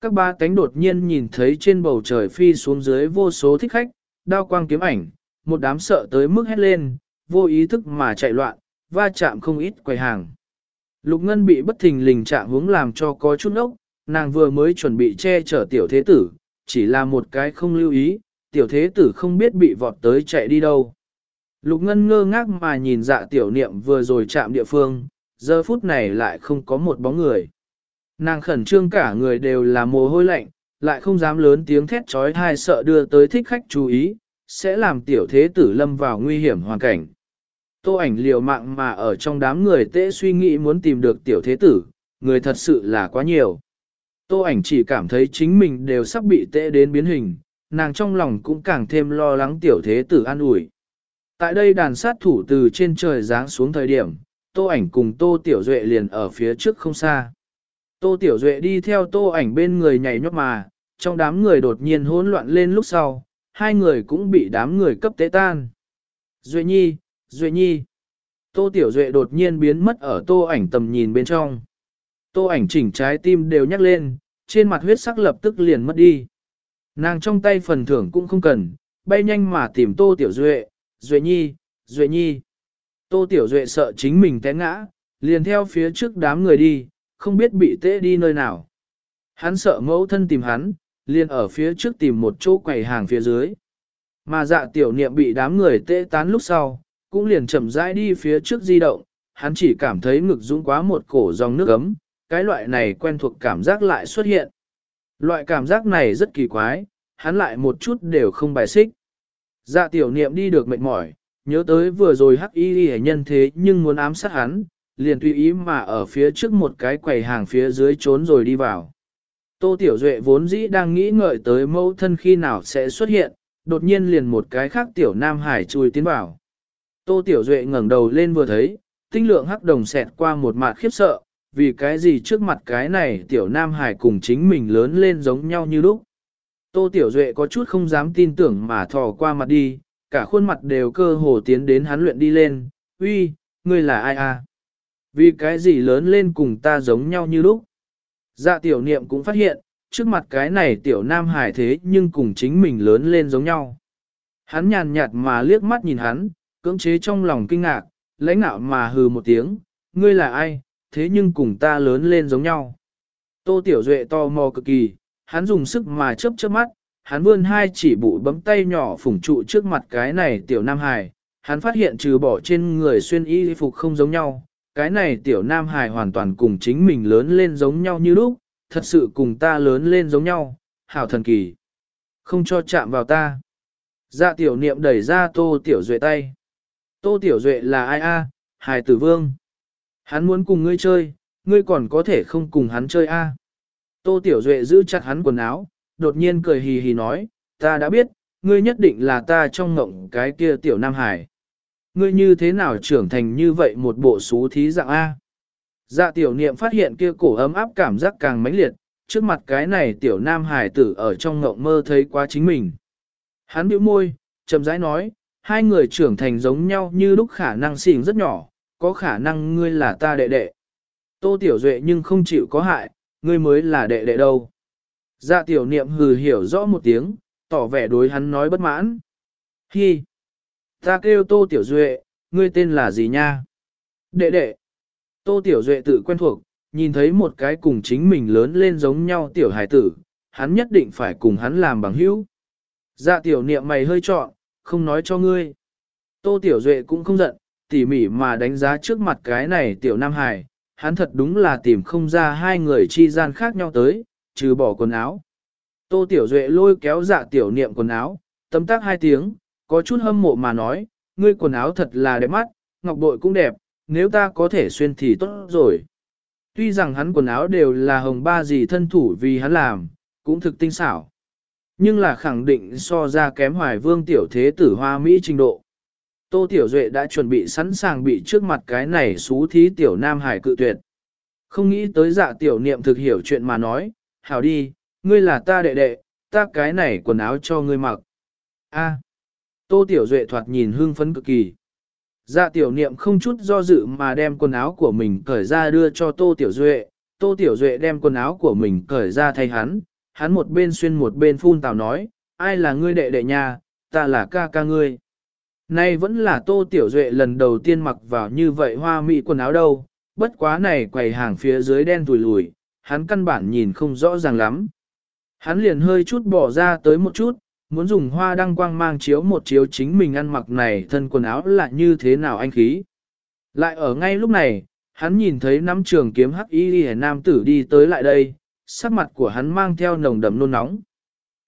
Các ba cánh đột nhiên nhìn thấy trên bầu trời phi xuống dưới vô số thích khách, đao quang kiếm ảnh, một đám sợ tới mức hét lên, vô ý thức mà chạy loạn, va chạm không ít quầy hàng. Lục Ngân bị bất thình lình chạm hướng làm cho có chút ốc, nàng vừa mới chuẩn bị che chở tiểu thế tử, chỉ là một cái không lưu ý, tiểu thế tử không biết bị vọt tới chạy đi đâu. Lục Ngân ngơ ngác mà nhìn dạ tiểu niệm vừa rồi chạm địa phương, giờ phút này lại không có một bóng người. Nàng khẩn trương cả người đều là mồ hôi lạnh, lại không dám lớn tiếng thét trói thai sợ đưa tới thích khách chú ý, sẽ làm tiểu thế tử lâm vào nguy hiểm hoàn cảnh. Tô ảnh liều mạng mà ở trong đám người tệ suy nghĩ muốn tìm được tiểu thế tử, người thật sự là quá nhiều. Tô ảnh chỉ cảm thấy chính mình đều sắp bị tệ đến biến hình, nàng trong lòng cũng càng thêm lo lắng tiểu thế tử an ủi. Tại đây đàn sát thủ từ trên trời giáng xuống thời điểm, tô ảnh cùng tô tiểu duệ liền ở phía trước không xa. Tô tiểu duệ đi theo tô ảnh bên người nhảy nhót mà, trong đám người đột nhiên hỗn loạn lên lúc sau, hai người cũng bị đám người cấp tế tan. Duệ nhi, Duệ nhi. Tô tiểu duệ đột nhiên biến mất ở tô ảnh tầm nhìn bên trong. Tô ảnh chỉnh trái tim đều nhắc lên, trên mặt huyết sắc lập tức liền mất đi. Nàng trong tay phần thưởng cũng không cần, bay nhanh mà tìm Tô Tiểu Duệ, Duệ Nhi, Duệ Nhi. Tô Tiểu Duệ sợ chính mình té ngã, liền theo phía trước đám người đi, không biết bị tê đi nơi nào. Hắn sợ mẫu thân tìm hắn, liền ở phía trước tìm một chỗ quầy hàng phía dưới. Mà dạ tiểu niệm bị đám người tê tán lúc sau, cũng liền chậm rãi đi phía trước di động, hắn chỉ cảm thấy ngực dũng quá một cổ dòng nước ấm, cái loại này quen thuộc cảm giác lại xuất hiện. Loại cảm giác này rất kỳ quái, hắn lại một chút đều không bài xích. Dạ tiểu niệm đi được mệt mỏi, nhớ tới vừa rồi hắc y hệ nhân thế nhưng muốn ám sát hắn, liền tùy ý mà ở phía trước một cái quầy hàng phía dưới trốn rồi đi vào. Tô Tiểu Duệ vốn dĩ đang nghĩ ngợi tới mẫu thân khi nào sẽ xuất hiện, đột nhiên liền một cái khác Tiểu Nam Hải chui tiến vào. Tô Tiểu Duệ ngẩng đầu lên vừa thấy, tinh lượng hắc đồng xẹt qua một mạt khiếp sợ, vì cái gì trước mặt cái này Tiểu Nam Hải cùng chính mình lớn lên giống nhau như lúc. Tô Tiểu Duệ có chút không dám tin tưởng mà thò qua mặt đi, cả khuôn mặt đều cơ hồ tiến đến hắn luyện đi lên, uy, ngươi là ai à? Vì cái gì lớn lên cùng ta giống nhau như lúc? Dạ tiểu niệm cũng phát hiện, trước mặt cái này tiểu nam hải thế nhưng cùng chính mình lớn lên giống nhau. Hắn nhàn nhạt mà liếc mắt nhìn hắn, cưỡng chế trong lòng kinh ngạc, lãnh ngạo mà hừ một tiếng, ngươi là ai, thế nhưng cùng ta lớn lên giống nhau. Tô Tiểu Duệ to mò cực kỳ, hắn dùng sức mà chớp chớp mắt, hắn vươn hai chỉ bụi bấm tay nhỏ phủng trụ trước mặt cái này tiểu nam hài, hắn phát hiện trừ bỏ trên người xuyên y phục không giống nhau, cái này tiểu nam hài hoàn toàn cùng chính mình lớn lên giống nhau như lúc, thật sự cùng ta lớn lên giống nhau, hảo thần kỳ. Không cho chạm vào ta. Dạ tiểu niệm đẩy ra tô tiểu duệ tay. Tô tiểu duệ là ai a? Hài tử vương. Hắn muốn cùng ngươi chơi, ngươi còn có thể không cùng hắn chơi a? Tô Tiểu Duệ giữ chặt hắn quần áo, đột nhiên cười hì hì nói, ta đã biết, ngươi nhất định là ta trong ngộng cái kia Tiểu Nam Hải. Ngươi như thế nào trưởng thành như vậy một bộ xú thí dạng A? Dạ tiểu niệm phát hiện kia cổ ấm áp cảm giác càng mãnh liệt, trước mặt cái này tiểu nam hải tử ở trong ngộng mơ thấy quá chính mình. Hắn bĩu môi, chậm rãi nói, hai người trưởng thành giống nhau như lúc khả năng xỉn rất nhỏ, có khả năng ngươi là ta đệ đệ. Tô tiểu duệ nhưng không chịu có hại, ngươi mới là đệ đệ đâu. Dạ tiểu niệm hừ hiểu rõ một tiếng, tỏ vẻ đối hắn nói bất mãn. Hi! Ta kêu tô tiểu duệ, ngươi tên là gì nha? Đệ đệ! Tô tiểu duệ tự quen thuộc, nhìn thấy một cái cùng chính mình lớn lên giống nhau tiểu hải tử, hắn nhất định phải cùng hắn làm bằng hữu. Dạ tiểu niệm mày hơi trọn, không nói cho ngươi. Tô tiểu duệ cũng không giận, tỉ mỉ mà đánh giá trước mặt cái này tiểu nam hải, hắn thật đúng là tìm không ra hai người chi gian khác nhau tới, trừ bỏ quần áo. Tô Tiểu Duệ lôi kéo dạ tiểu niệm quần áo, tấm tác hai tiếng, có chút hâm mộ mà nói, ngươi quần áo thật là đẹp mắt, ngọc bội cũng đẹp, nếu ta có thể xuyên thì tốt rồi. Tuy rằng hắn quần áo đều là hồng ba gì thân thủ vì hắn làm, cũng thực tinh xảo. Nhưng là khẳng định so ra kém hoài vương tiểu thế tử hoa Mỹ trình độ. Tô Tiểu Duệ đã chuẩn bị sẵn sàng bị trước mặt cái này xú thí tiểu Nam Hải cự tuyệt. Không nghĩ tới dạ tiểu niệm thực hiểu chuyện mà nói, hảo đi, ngươi là ta đệ đệ, ta cái này quần áo cho ngươi mặc. A. Tô Tiểu Duệ thoạt nhìn hưng phấn cực kỳ. Dạ tiểu niệm không chút do dự mà đem quần áo của mình cởi ra đưa cho Tô Tiểu Duệ, Tô Tiểu Duệ đem quần áo của mình cởi ra thay hắn, hắn một bên xuyên một bên phun tào nói, ai là ngươi đệ đệ nhà? ta là ca ca ngươi. Nay vẫn là Tô Tiểu Duệ lần đầu tiên mặc vào như vậy hoa mỹ quần áo đâu, bất quá này quầy hàng phía dưới đen tùi lùi, hắn căn bản nhìn không rõ ràng lắm. Hắn liền hơi chút bỏ ra tới một chút, muốn dùng hoa đăng quang mang chiếu một chiếu chính mình ăn mặc này thân quần áo là như thế nào anh khí. Lại ở ngay lúc này, hắn nhìn thấy nắm trường kiếm hắc y nam tử đi tới lại đây, sắc mặt của hắn mang theo nồng đậm nôn nóng.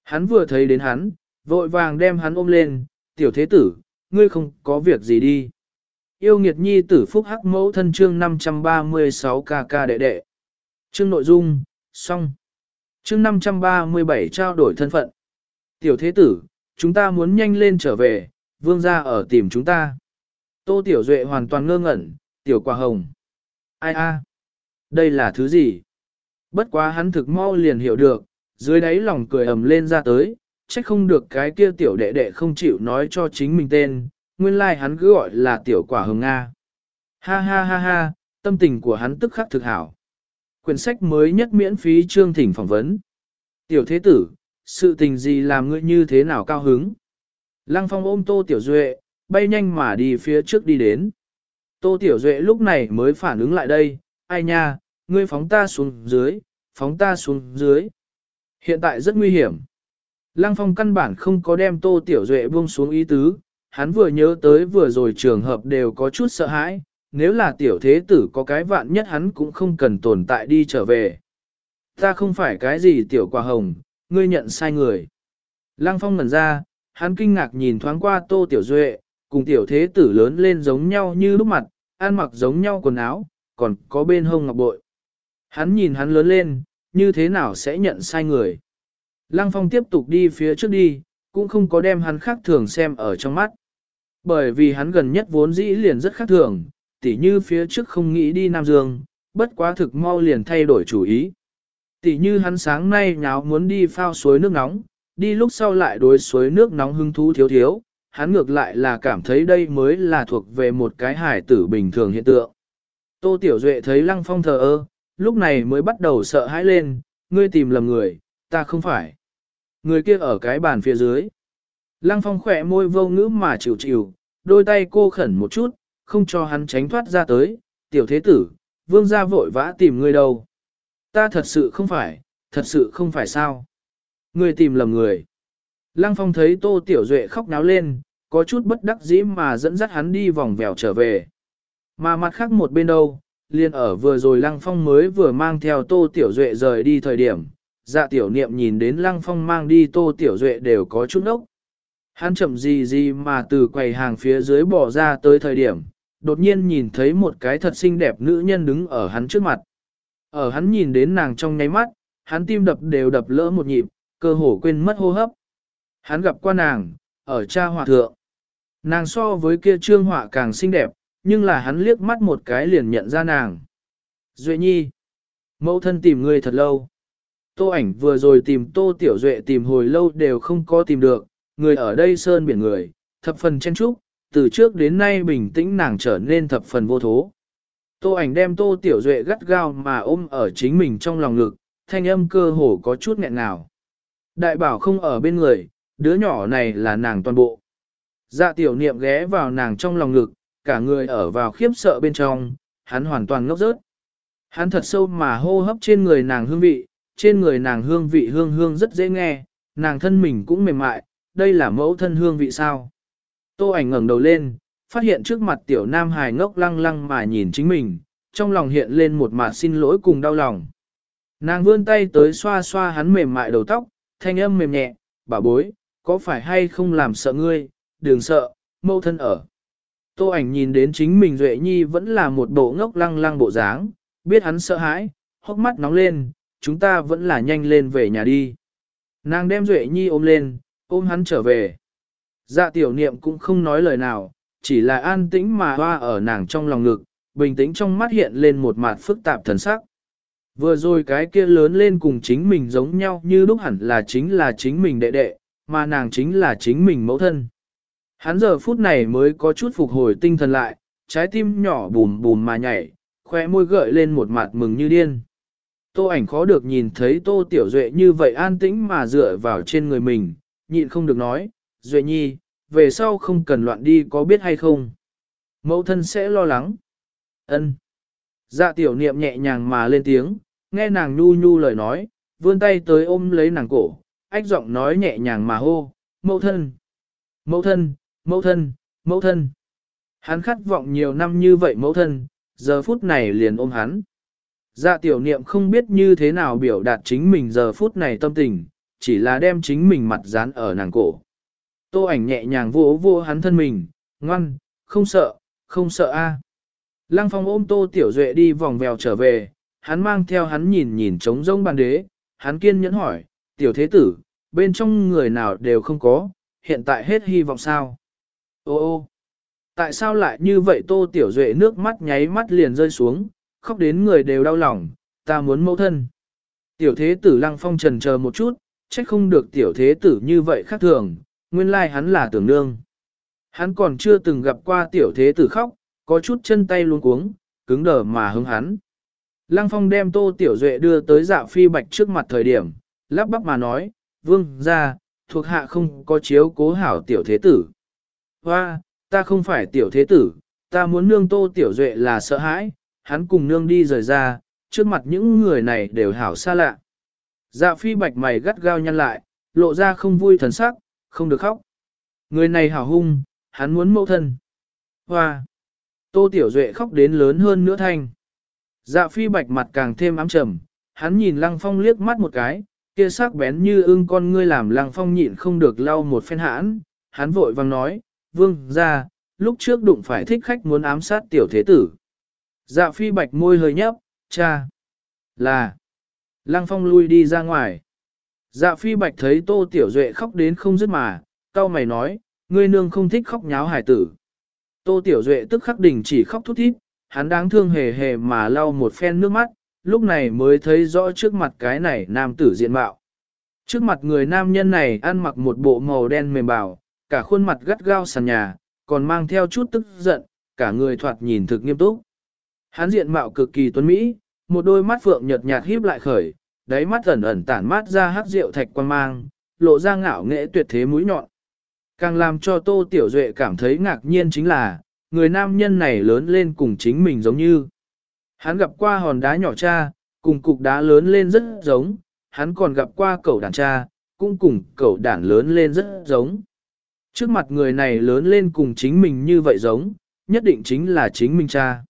Hắn vừa thấy đến hắn, vội vàng đem hắn ôm lên, tiểu thế tử, ngươi không có việc gì đi. Yêu nghiệt nhi tử phúc hắc mẫu thân chương 536 kk đệ đệ. Chương nội dung, xong. Chương 537 trao đổi thân phận. Tiểu thế tử, chúng ta muốn nhanh lên trở về, vương gia ở tìm chúng ta. Tô Tiểu Duệ hoàn toàn ngơ ngẩn, tiểu quả hồng. Ai a? Đây là thứ gì? Bất quá hắn thực mau liền hiểu được, dưới đáy lòng cười ầm lên ra tới, trách không được cái kia tiểu đệ đệ không chịu nói cho chính mình tên, nguyên lai like hắn cứ gọi là tiểu quả hồng Nga. Ha ha ha ha, tâm tình của hắn tức khắc thực hảo. Quyển sách mới nhất miễn phí chương thỉnh phỏng vấn. Tiểu thế tử, sự tình gì làm ngươi như thế nào cao hứng? Lăng phong ôm tô tiểu duệ, bay nhanh mà đi phía trước đi đến. Tô tiểu duệ lúc này mới phản ứng lại đây, ai nha, ngươi phóng ta xuống dưới, phóng ta xuống dưới. Hiện tại rất nguy hiểm. Lăng phong căn bản không có đem tô tiểu duệ buông xuống ý tứ, hắn vừa nhớ tới vừa rồi trường hợp đều có chút sợ hãi, nếu là tiểu thế tử có cái vạn nhất hắn cũng không cần tồn tại đi trở về. Ta không phải cái gì tiểu quả hồng, ngươi nhận sai người. Lăng phong ngẩn ra, hắn kinh ngạc nhìn thoáng qua tô tiểu duệ, cùng tiểu thế tử lớn lên giống nhau như lúc mặt, ăn mặc giống nhau quần áo, còn có bên hông ngọc bội. Hắn nhìn hắn lớn lên, như thế nào sẽ nhận sai người. Lăng phong tiếp tục đi phía trước đi, cũng không có đem hắn khác thường xem ở trong mắt. Bởi vì hắn gần nhất vốn dĩ liền rất khác thường, tỉ như phía trước không nghĩ đi Nam Dương, bất quá thực mau liền thay đổi chủ ý. Tỉ như hắn sáng nay nháo muốn đi phao suối nước nóng, đi lúc sau lại đối suối nước nóng hưng thú thiếu thiếu, hắn ngược lại là cảm thấy đây mới là thuộc về một cái hải tử bình thường hiện tượng. Tô Tiểu Duệ thấy Lăng Phong thờ ơ, lúc này mới bắt đầu sợ hãi lên, ngươi tìm lầm người, ta không phải. Người kia ở cái bàn phía dưới. Lăng Phong khỏe môi vô ngữ mà chịu chịu, đôi tay cô khẩn một chút, không cho hắn tránh thoát ra tới, tiểu thế tử, vương gia vội vã tìm ngươi đâu. Ta thật sự không phải, thật sự không phải sao. người tìm lầm người. Lăng Phong thấy Tô Tiểu Duệ khóc náo lên, có chút bất đắc dĩ mà dẫn dắt hắn đi vòng vèo trở về. Mà mặt khác một bên đâu, liền ở vừa rồi Lăng Phong mới vừa mang theo Tô Tiểu Duệ rời đi thời điểm, dạ tiểu niệm nhìn đến Lăng Phong mang đi Tô Tiểu Duệ đều có chút nốc. Hắn chậm gì gì mà từ quầy hàng phía dưới bỏ ra tới thời điểm, đột nhiên nhìn thấy một cái thật xinh đẹp nữ nhân đứng ở hắn trước mặt. Ở hắn nhìn đến nàng trong nháy mắt, hắn tim đập đều đập lỡ một nhịp, cơ hồ quên mất hô hấp. Hắn gặp qua nàng, ở cha hòa thượng. Nàng so với kia trương họa càng xinh đẹp, nhưng là hắn liếc mắt một cái liền nhận ra nàng. Duệ nhi, mẫu thân tìm ngươi thật lâu. Tô ảnh vừa rồi tìm tô tiểu duệ tìm hồi lâu đều không có tìm được, người ở đây sơn biển người, thập phần chen trúc, từ trước đến nay bình tĩnh nàng trở nên thập phần vô thố. Tô ảnh đem tô tiểu duệ gắt gao mà ôm ở chính mình trong lòng ngực, thanh âm cơ hồ có chút nghẹn ngào. Đại bảo không ở bên người, đứa nhỏ này là nàng toàn bộ. Dạ tiểu niệm ghé vào nàng trong lòng ngực, cả người ở vào khiếp sợ bên trong, hắn hoàn toàn ngốc rớt. Hắn thật sâu mà hô hấp trên người nàng hương vị, trên người nàng hương vị hương hương rất dễ nghe, nàng thân mình cũng mềm mại, đây là mẫu thân hương vị sao. Tô ảnh ngẩng đầu lên, phát hiện trước mặt tiểu nam hài ngốc lăng lăng mà nhìn chính mình, trong lòng hiện lên một mặt xin lỗi cùng đau lòng. Nàng vươn tay tới xoa xoa hắn mềm mại đầu tóc, thanh âm mềm nhẹ, bà bối, có phải hay không làm sợ ngươi, đừng sợ, mẫu thân ở. Tô ảnh nhìn đến chính mình Duệ Nhi vẫn là một bộ ngốc lăng lăng bộ dáng, biết hắn sợ hãi, hốc mắt nóng lên, chúng ta vẫn là nhanh lên về nhà đi. Nàng đem Duệ Nhi ôm lên, ôm hắn trở về. Dạ tiểu niệm cũng không nói lời nào, chỉ là an tĩnh mà hoa ở nàng trong lòng ngực, bình tĩnh trong mắt hiện lên một mặt phức tạp thần sắc. Vừa rồi cái kia lớn lên cùng chính mình giống nhau như lúc hẳn là chính là chính mình đệ đệ, mà nàng chính là chính mình mẫu thân. Hắn giờ phút này mới có chút phục hồi tinh thần lại, trái tim nhỏ bùm bùm mà nhảy, khoe môi gợi lên một mặt mừng như điên. Tô ảnh khó được nhìn thấy Tô Tiểu Duệ như vậy an tĩnh mà dựa vào trên người mình, nhịn không được nói, Duệ Nhi, về sau không cần loạn đi có biết hay không? Mẫu thân sẽ lo lắng. Ân. Dạ tiểu niệm nhẹ nhàng mà lên tiếng, nghe nàng nhu nhu lời nói, vươn tay tới ôm lấy nàng cổ, ách giọng nói nhẹ nhàng mà hô, mẫu thân, mẫu thân, mẫu thân, mẫu thân. Hắn khát vọng nhiều năm như vậy mẫu thân, giờ phút này liền ôm hắn. Dạ tiểu niệm không biết như thế nào biểu đạt chính mình giờ phút này tâm tình, chỉ là đem chính mình mặt dán ở nàng cổ. Tô ảnh nhẹ nhàng vỗ vỗ hắn thân mình, ngoan, không sợ, không sợ a. Lăng phong ôm tô tiểu duệ đi vòng vèo trở về, hắn mang theo hắn nhìn nhìn trống rỗng bàn đế, hắn kiên nhẫn hỏi, tiểu thế tử, bên trong người nào đều không có, hiện tại hết hy vọng sao. Ô ô, tại sao lại như vậy Tô Tiểu Duệ nước mắt nháy mắt liền rơi xuống, khóc đến người đều đau lòng, ta muốn mẫu thân. Tiểu thế tử lăng phong trần chờ một chút, trách không được tiểu thế tử như vậy khác thường, nguyên lai hắn là tưởng nương. Hắn còn chưa từng gặp qua tiểu thế tử khóc, có chút chân tay luống cuống, cứng đờ mà hứng hắn. Lăng phong đem tô tiểu duệ đưa tới dạ phi bạch trước mặt thời điểm, lắp bắp mà nói, vương ra, thuộc hạ không có chiếu cố hảo tiểu thế tử. Hoa, ta không phải tiểu thế tử, ta muốn nương tô tiểu duệ là sợ hãi, hắn cùng nương đi rời ra, trước mặt những người này đều hảo xa lạ. Dạ phi bạch mày gắt gao nhăn lại, lộ ra không vui thần sắc, không được khóc. Người này hảo hung, hắn muốn mẫu thân. Hoa! Tô Tiểu Duệ khóc đến lớn hơn nữa thanh. Dạ phi bạch mặt càng thêm ám trầm, hắn nhìn Lăng Phong liếc mắt một cái, kia sắc bén như ưng con ngươi làm Lăng Phong nhịn không được lau một phen hãn, hắn vội vang nói, vương ra, lúc trước đụng phải thích khách muốn ám sát tiểu thế tử. Dạ phi bạch môi hơi nhấp, cha, là, Lăng Phong lui đi ra ngoài. Dạ phi bạch thấy Tô Tiểu Duệ khóc đến không dứt mà, cao mày nói, ngươi nương không thích khóc nháo hải tử. Tô Tiểu Duệ tức khắc đỉnh chỉ khóc thút thít, hắn đáng thương hề hề mà lau một phen nước mắt, lúc này mới thấy rõ trước mặt cái này nam tử diện mạo. Trước mặt người nam nhân này ăn mặc một bộ màu đen mềm bảo, cả khuôn mặt gắt gao sàn nhà, còn mang theo chút tức giận, cả người thoạt nhìn thực nghiêm túc. Hắn diện mạo cực kỳ tuấn mỹ, một đôi mắt phượng nhợt nhạt híp lại khởi, đáy mắt ẩn ẩn tản mát ra hắc rượu thạch quan mang, lộ ra ngạo nghệ tuyệt thế mũi nhọn. Càng làm cho Tô Tiểu Duệ cảm thấy ngạc nhiên chính là, người nam nhân này lớn lên cùng chính mình giống như. Hắn gặp qua hòn đá nhỏ cha, cùng cục đá lớn lên rất giống, hắn còn gặp qua cẩu đàn cha, cũng cùng cẩu đàn lớn lên rất giống. Trước mặt người này lớn lên cùng chính mình như vậy giống, nhất định chính là chính mình cha.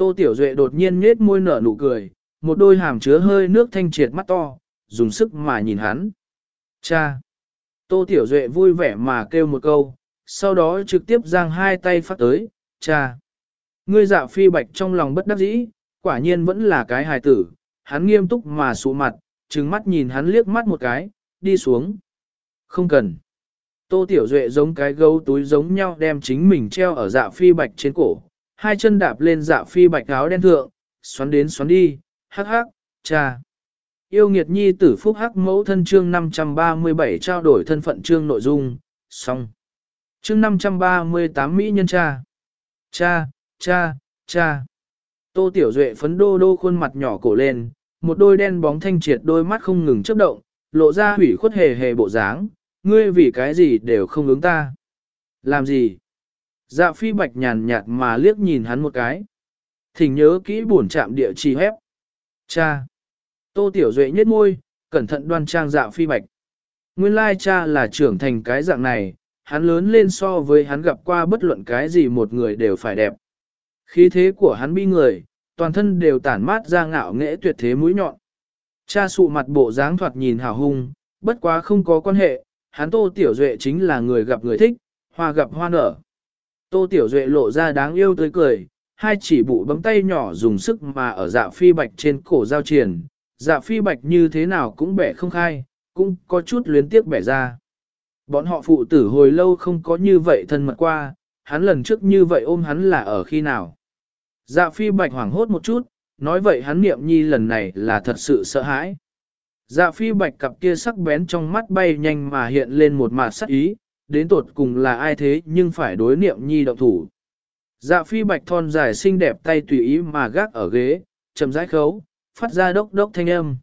Tô Tiểu Duệ đột nhiên nhếch môi nở nụ cười, một đôi hàm chứa hơi nước thanh triệt mắt to, dùng sức mà nhìn hắn. Cha! Tô Tiểu Duệ vui vẻ mà kêu một câu, sau đó trực tiếp giang hai tay phát tới, cha! Ngươi dạ phi bạch trong lòng bất đắc dĩ, quả nhiên vẫn là cái hài tử, hắn nghiêm túc mà sụ mặt, trừng mắt nhìn hắn liếc mắt một cái, đi xuống. Không cần. Tô Tiểu Duệ giống cái gấu túi giống nhau đem chính mình treo ở dạ phi bạch trên cổ, hai chân đạp lên dạ phi bạch áo đen thượng, xoắn đến xoắn đi, hắc hắc, cha. Yêu nghiệt nhi tử phúc hắc mẫu thân chương 537 trao đổi thân phận chương nội dung, xong. Chương 538 Mỹ nhân cha. Cha, cha, cha. Tô Tiểu Duệ phấn đô đô khuôn mặt nhỏ cổ lên, một đôi đen bóng thanh triệt đôi mắt không ngừng chớp động, lộ ra hủy khuất hề hề bộ dáng, ngươi vì cái gì đều không ứng ta. Làm gì? Dạ phi bạch nhàn nhạt mà liếc nhìn hắn một cái. Thỉnh nhớ kỹ buồn chạm địa chỉ hép. Cha. Tô Tiểu Duệ nhếch môi, cẩn thận đoan trang dạ phi bạch. Nguyên lai cha là trưởng thành cái dạng này, hắn lớn lên so với hắn gặp qua bất luận cái gì một người đều phải đẹp. Khí thế của hắn bi người, toàn thân đều tản mát ra ngạo nghễ tuyệt thế mũi nhọn. Cha sụ mặt bộ dáng thoạt nhìn hào hung, bất quá không có quan hệ, hắn Tô Tiểu Duệ chính là người gặp người thích, hoa gặp hoa nở. Tô Tiểu Duệ lộ ra đáng yêu tươi cười, hai chỉ bụ bấm tay nhỏ dùng sức mà ở dạ phi bạch trên cổ giao triển, dạ phi bạch như thế nào cũng bẻ không khai, cũng có chút luyến tiếc bẻ ra. Bọn họ phụ tử hồi lâu không có như vậy thân mật qua, hắn lần trước như vậy ôm hắn là ở khi nào. Dạ phi bạch hoảng hốt một chút, nói vậy hắn niệm nhi lần này là thật sự sợ hãi. Dạ phi bạch cặp kia sắc bén trong mắt bay nhanh mà hiện lên một mạt sắc ý, đến tột cùng là ai thế nhưng phải đối niệm nhi động thủ. Dạ phi bạch thon dài xinh đẹp tay tùy ý mà gác ở ghế, chậm rãi khấu, phát ra đốc đốc thanh âm.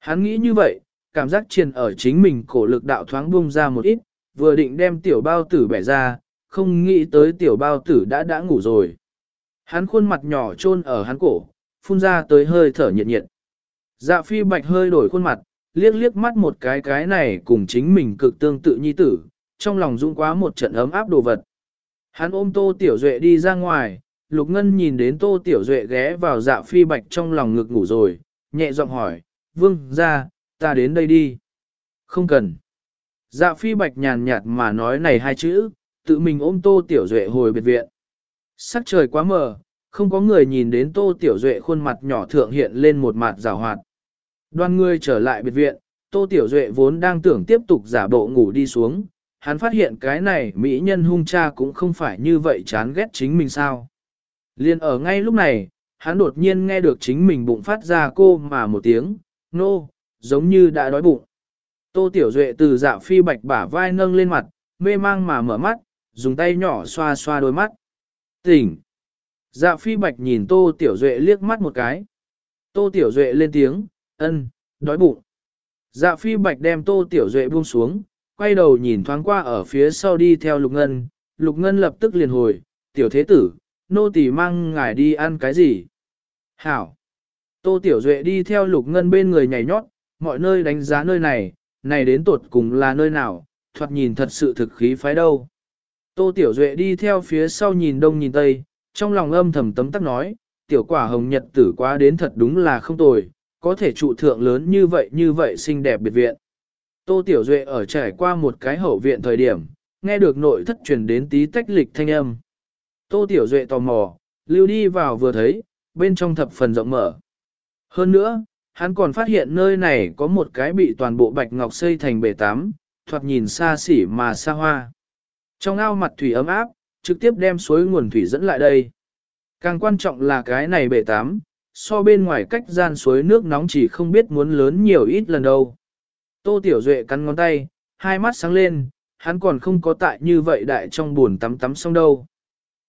Hắn nghĩ như vậy, cảm giác triền ở chính mình cổ lực đạo thoáng bung ra một ít, vừa định đem tiểu bao tử bẻ ra, không nghĩ tới tiểu bao tử đã đã ngủ rồi. Hắn khuôn mặt nhỏ chôn ở hắn cổ, phun ra tới hơi thở nhiệt nhiệt. Dạ phi bạch hơi đổi khuôn mặt, liếc liếc mắt một cái cái này cùng chính mình cực tương tự nhi tử, trong lòng dũng quá một trận ấm áp đồ vật. Hắn ôm Tô Tiểu Duệ đi ra ngoài, Lục Ngân nhìn đến Tô Tiểu Duệ ghé vào dạ phi bạch trong lòng ngực ngủ rồi, nhẹ giọng hỏi, vương ra, ta đến đây đi. Không cần. Dạ phi bạch nhàn nhạt mà nói này hai chữ, tự mình ôm Tô Tiểu Duệ hồi biệt viện. Sắc trời quá mờ, không có người nhìn đến Tô Tiểu Duệ khuôn mặt nhỏ thượng hiện lên một mặt rào hoạt. Đoan người trở lại biệt viện, Tô Tiểu Duệ vốn đang tưởng tiếp tục giả bộ ngủ đi xuống, hắn phát hiện cái này mỹ nhân hung cha cũng không phải như vậy chán ghét chính mình sao. Liên ở ngay lúc này, hắn đột nhiên nghe được chính mình bụng phát ra cô mà một tiếng, nô, no, giống như đã đói bụng. Tô Tiểu Duệ từ dạ phi bạch bả vai nâng lên mặt, mê mang mà mở mắt, dùng tay nhỏ xoa xoa đôi mắt. Tỉnh! Dạ phi bạch nhìn Tô Tiểu Duệ liếc mắt một cái. Tô Tiểu Duệ lên tiếng, ân, đói bụng. Dạ phi bạch đem Tô Tiểu Duệ buông xuống, quay đầu nhìn thoáng qua ở phía sau đi theo Lục Ngân. Lục Ngân lập tức liền hồi, Tiểu Thế Tử, nô tỳ mang ngài đi ăn cái gì? Hảo! Tô Tiểu Duệ đi theo Lục Ngân bên người nhảy nhót, mọi nơi đánh giá nơi này, này đến tột cùng là nơi nào, thoạt nhìn thật sự thực khí phái đâu. Tô Tiểu Duệ đi theo phía sau nhìn đông nhìn tây, trong lòng âm thầm tấm tắc nói, tiểu quả hồng nhật tử quá đến thật đúng là không tồi, có thể trụ thượng lớn như vậy như vậy xinh đẹp biệt viện. Tô Tiểu Duệ ở trải qua một cái hậu viện thời điểm, nghe được nội thất truyền đến tí tách lịch thanh âm. Tô Tiểu Duệ tò mò, lưu đi vào vừa thấy, bên trong thập phần rộng mở. Hơn nữa, hắn còn phát hiện nơi này có một cái bị toàn bộ bạch ngọc xây thành bể tắm, thoạt nhìn xa xỉ mà xa hoa. Trong ao mặt thủy ấm áp, trực tiếp đem suối nguồn thủy dẫn lại đây. Càng quan trọng là cái này bể tắm, so bên ngoài cách gian suối nước nóng chỉ không biết muốn lớn nhiều ít lần đâu. Tô Tiểu Duệ cắn ngón tay, hai mắt sáng lên, hắn còn không có tại như vậy đại trong buồn tắm tắm xong đâu.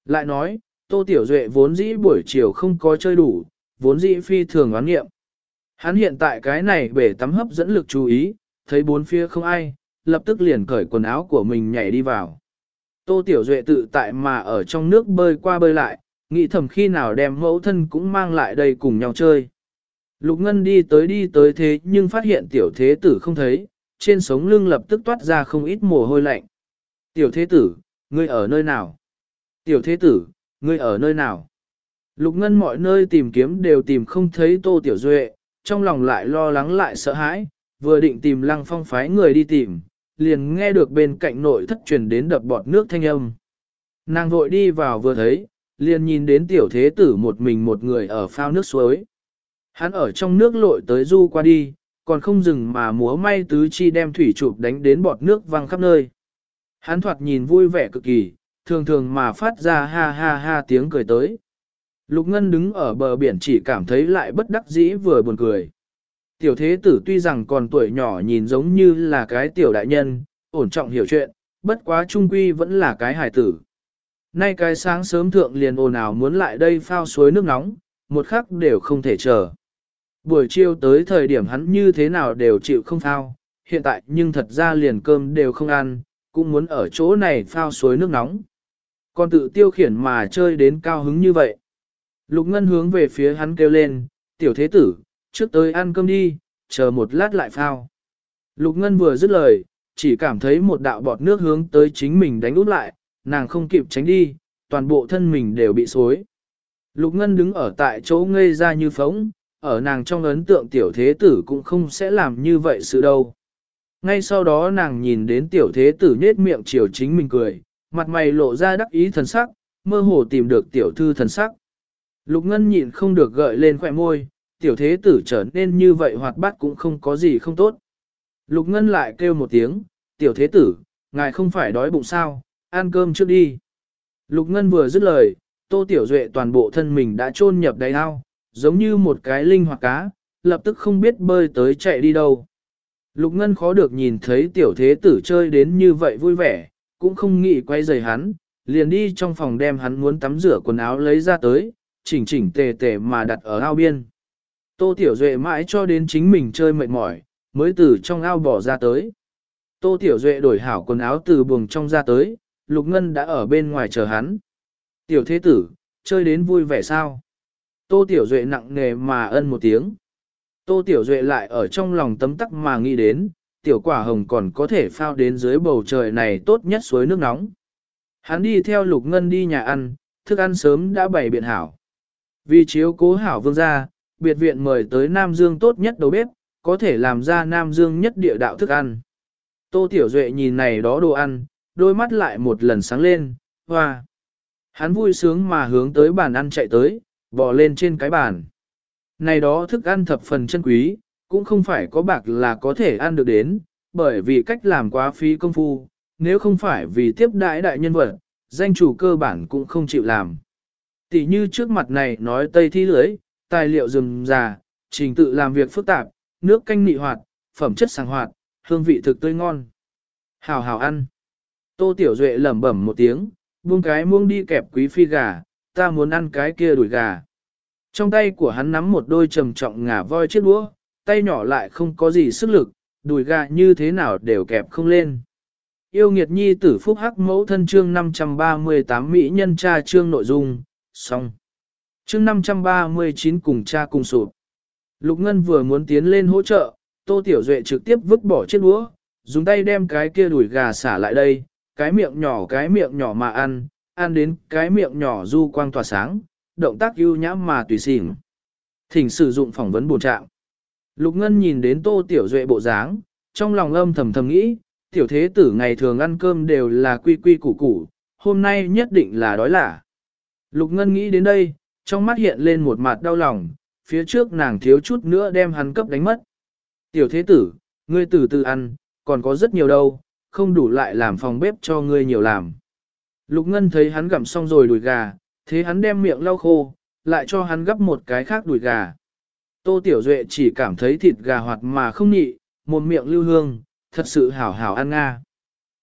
Lại nói, Tô Tiểu Duệ vốn dĩ buổi chiều không có chơi đủ, vốn dĩ phi thường oán nghiệm. Hắn hiện tại cái này bể tắm hấp dẫn lực chú ý, thấy bốn phía không ai, lập tức liền cởi quần áo của mình nhảy đi vào. Tô Tiểu Duệ tự tại mà ở trong nước bơi qua bơi lại, nghĩ thầm khi nào đem mẫu thân cũng mang lại đây cùng nhau chơi. Lục Ngân đi tới đi tới thế nhưng phát hiện tiểu thế tử không thấy, trên sống lưng lập tức toát ra không ít mồ hôi lạnh. Tiểu thế tử, ngươi ở nơi nào? Tiểu thế tử, ngươi ở nơi nào? Lục Ngân mọi nơi tìm kiếm đều tìm không thấy Tô Tiểu Duệ, trong lòng lại lo lắng lại sợ hãi, vừa định tìm lăng phong phái người đi tìm, liền nghe được bên cạnh nội thất truyền đến đập bọt nước thanh âm. Nàng vội đi vào vừa thấy, liền nhìn đến tiểu thế tử một mình một người ở phao nước suối. Hắn ở trong nước lội tới du qua đi, còn không dừng mà múa may tứ chi đem thủy chụp đánh đến bọt nước văng khắp nơi. Hắn thoạt nhìn vui vẻ cực kỳ, thường thường mà phát ra ha ha ha tiếng cười tới. Lục Ngân đứng ở bờ biển chỉ cảm thấy lại bất đắc dĩ vừa buồn cười. Tiểu thế tử tuy rằng còn tuổi nhỏ nhìn giống như là cái tiểu đại nhân, ổn trọng hiểu chuyện, bất quá trung quy vẫn là cái hài tử. Nay cái sáng sớm thượng liền ồn ào muốn lại đây phao suối nước nóng, một khắc đều không thể chờ. Buổi chiều tới thời điểm hắn như thế nào đều chịu không phao, hiện tại nhưng thật ra liền cơm đều không ăn, cũng muốn ở chỗ này phao suối nước nóng. Còn tự tiêu khiển mà chơi đến cao hứng như vậy. Lục Ngân hướng về phía hắn kêu lên, tiểu thế tử, trước tới ăn cơm đi, chờ một lát lại phao. Lục Ngân vừa dứt lời, chỉ cảm thấy một đạo bọt nước hướng tới chính mình đánh út lại, nàng không kịp tránh đi, toàn bộ thân mình đều bị xối. Lục Ngân đứng ở tại chỗ ngây ra như phóng, ở nàng trong ấn tượng tiểu thế tử cũng không sẽ làm như vậy sự đâu. Ngay sau đó nàng nhìn đến tiểu thế tử nhết miệng chiều chính mình cười, mặt mày lộ ra đắc ý thần sắc, mơ hồ tìm được tiểu thư thần sắc. Lục Ngân nhịn không được gợi lên khỏe môi, tiểu thế tử trở nên như vậy hoạt bát cũng không có gì không tốt. Lục Ngân lại kêu một tiếng, tiểu thế tử, ngài không phải đói bụng sao, ăn cơm trước đi. Lục Ngân vừa dứt lời, tô tiểu duệ toàn bộ thân mình đã chôn nhập đầy ao, giống như một cái linh hoạt cá, lập tức không biết bơi tới chạy đi đâu. Lục Ngân khó được nhìn thấy tiểu thế tử chơi đến như vậy vui vẻ, cũng không nghĩ quay rời hắn, liền đi trong phòng đem hắn muốn tắm rửa quần áo lấy ra tới, chỉnh chỉnh tề tề mà đặt ở ao biên. Tô Tiểu Duệ mãi cho đến chính mình chơi mệt mỏi, mới từ trong ao bỏ ra tới. Tô Tiểu Duệ đổi hảo quần áo từ buồng trong ra tới, Lục Ngân đã ở bên ngoài chờ hắn. Tiểu thế tử, chơi đến vui vẻ sao? Tô Tiểu Duệ nặng nề mà ân một tiếng. Tô Tiểu Duệ lại ở trong lòng tấm tắc mà nghĩ đến, tiểu quả hồng còn có thể phao đến dưới bầu trời này tốt nhất suối nước nóng. Hắn đi theo Lục Ngân đi nhà ăn, thức ăn sớm đã bày biện hảo. Vì chiếu cố hảo vương gia, biệt viện mời tới Nam Dương tốt nhất đầu bếp, có thể làm ra Nam Dương nhất địa đạo thức ăn. Tô Tiểu Duệ nhìn này đó đồ ăn, đôi mắt lại một lần sáng lên, hoa. Hắn vui sướng mà hướng tới bàn ăn chạy tới, bò lên trên cái bàn. Này đó thức ăn thập phần chân quý, cũng không phải có bạc là có thể ăn được đến, bởi vì cách làm quá phí công phu, nếu không phải vì tiếp đãi đại nhân vật, danh chủ cơ bản cũng không chịu làm. Tỷ như trước mặt này nói tây thi lưới, tài liệu rừng già, trình tự làm việc phức tạp, nước canh nị hoạt, phẩm chất sáng hoạt, hương vị thực tươi ngon. Hào hào ăn. Tô Tiểu Duệ lẩm bẩm một tiếng, buông cái muông đi kẹp quý phi gà, ta muốn ăn cái kia đuổi gà. Trong tay của hắn nắm một đôi trầm trọng ngả voi chiếc đũa, tay nhỏ lại không có gì sức lực, đùi gà như thế nào đều kẹp không lên. Yêu nghiệt nhi tử phúc hắc mẫu thân chương 538 Mỹ nhân cha chương nội dung, xong. Chương 539 cùng cha cùng sụp. Lục Ngân vừa muốn tiến lên hỗ trợ, Tô Tiểu Duệ trực tiếp vứt bỏ chiếc đũa, dùng tay đem cái kia đùi gà xả lại đây, cái miệng nhỏ cái miệng nhỏ mà ăn, ăn đến cái miệng nhỏ du quang tỏa sáng, động tác ưu nhãm mà tùy xỉn. Thỉnh sử dụng phỏng vấn bổ trạng. Lục Ngân nhìn đến Tô Tiểu Duệ bộ dáng, trong lòng âm thầm thầm nghĩ, tiểu thế tử ngày thường ăn cơm đều là quy quy củ củ, hôm nay nhất định là đói lả. Lục Ngân nghĩ đến đây, trong mắt hiện lên một mặt đau lòng, phía trước nàng thiếu chút nữa đem hắn cấp đánh mất. Tiểu thế tử, ngươi từ từ ăn, còn có rất nhiều đâu, không đủ lại làm phòng bếp cho ngươi nhiều làm. Lục Ngân thấy hắn gặm xong rồi đùi gà, thế hắn đem miệng lau khô, lại cho hắn gấp một cái khác đùi gà. Tô Tiểu Duệ chỉ cảm thấy thịt gà hoạt mà không nhị, một miệng lưu hương, thật sự hảo hảo ăn nga.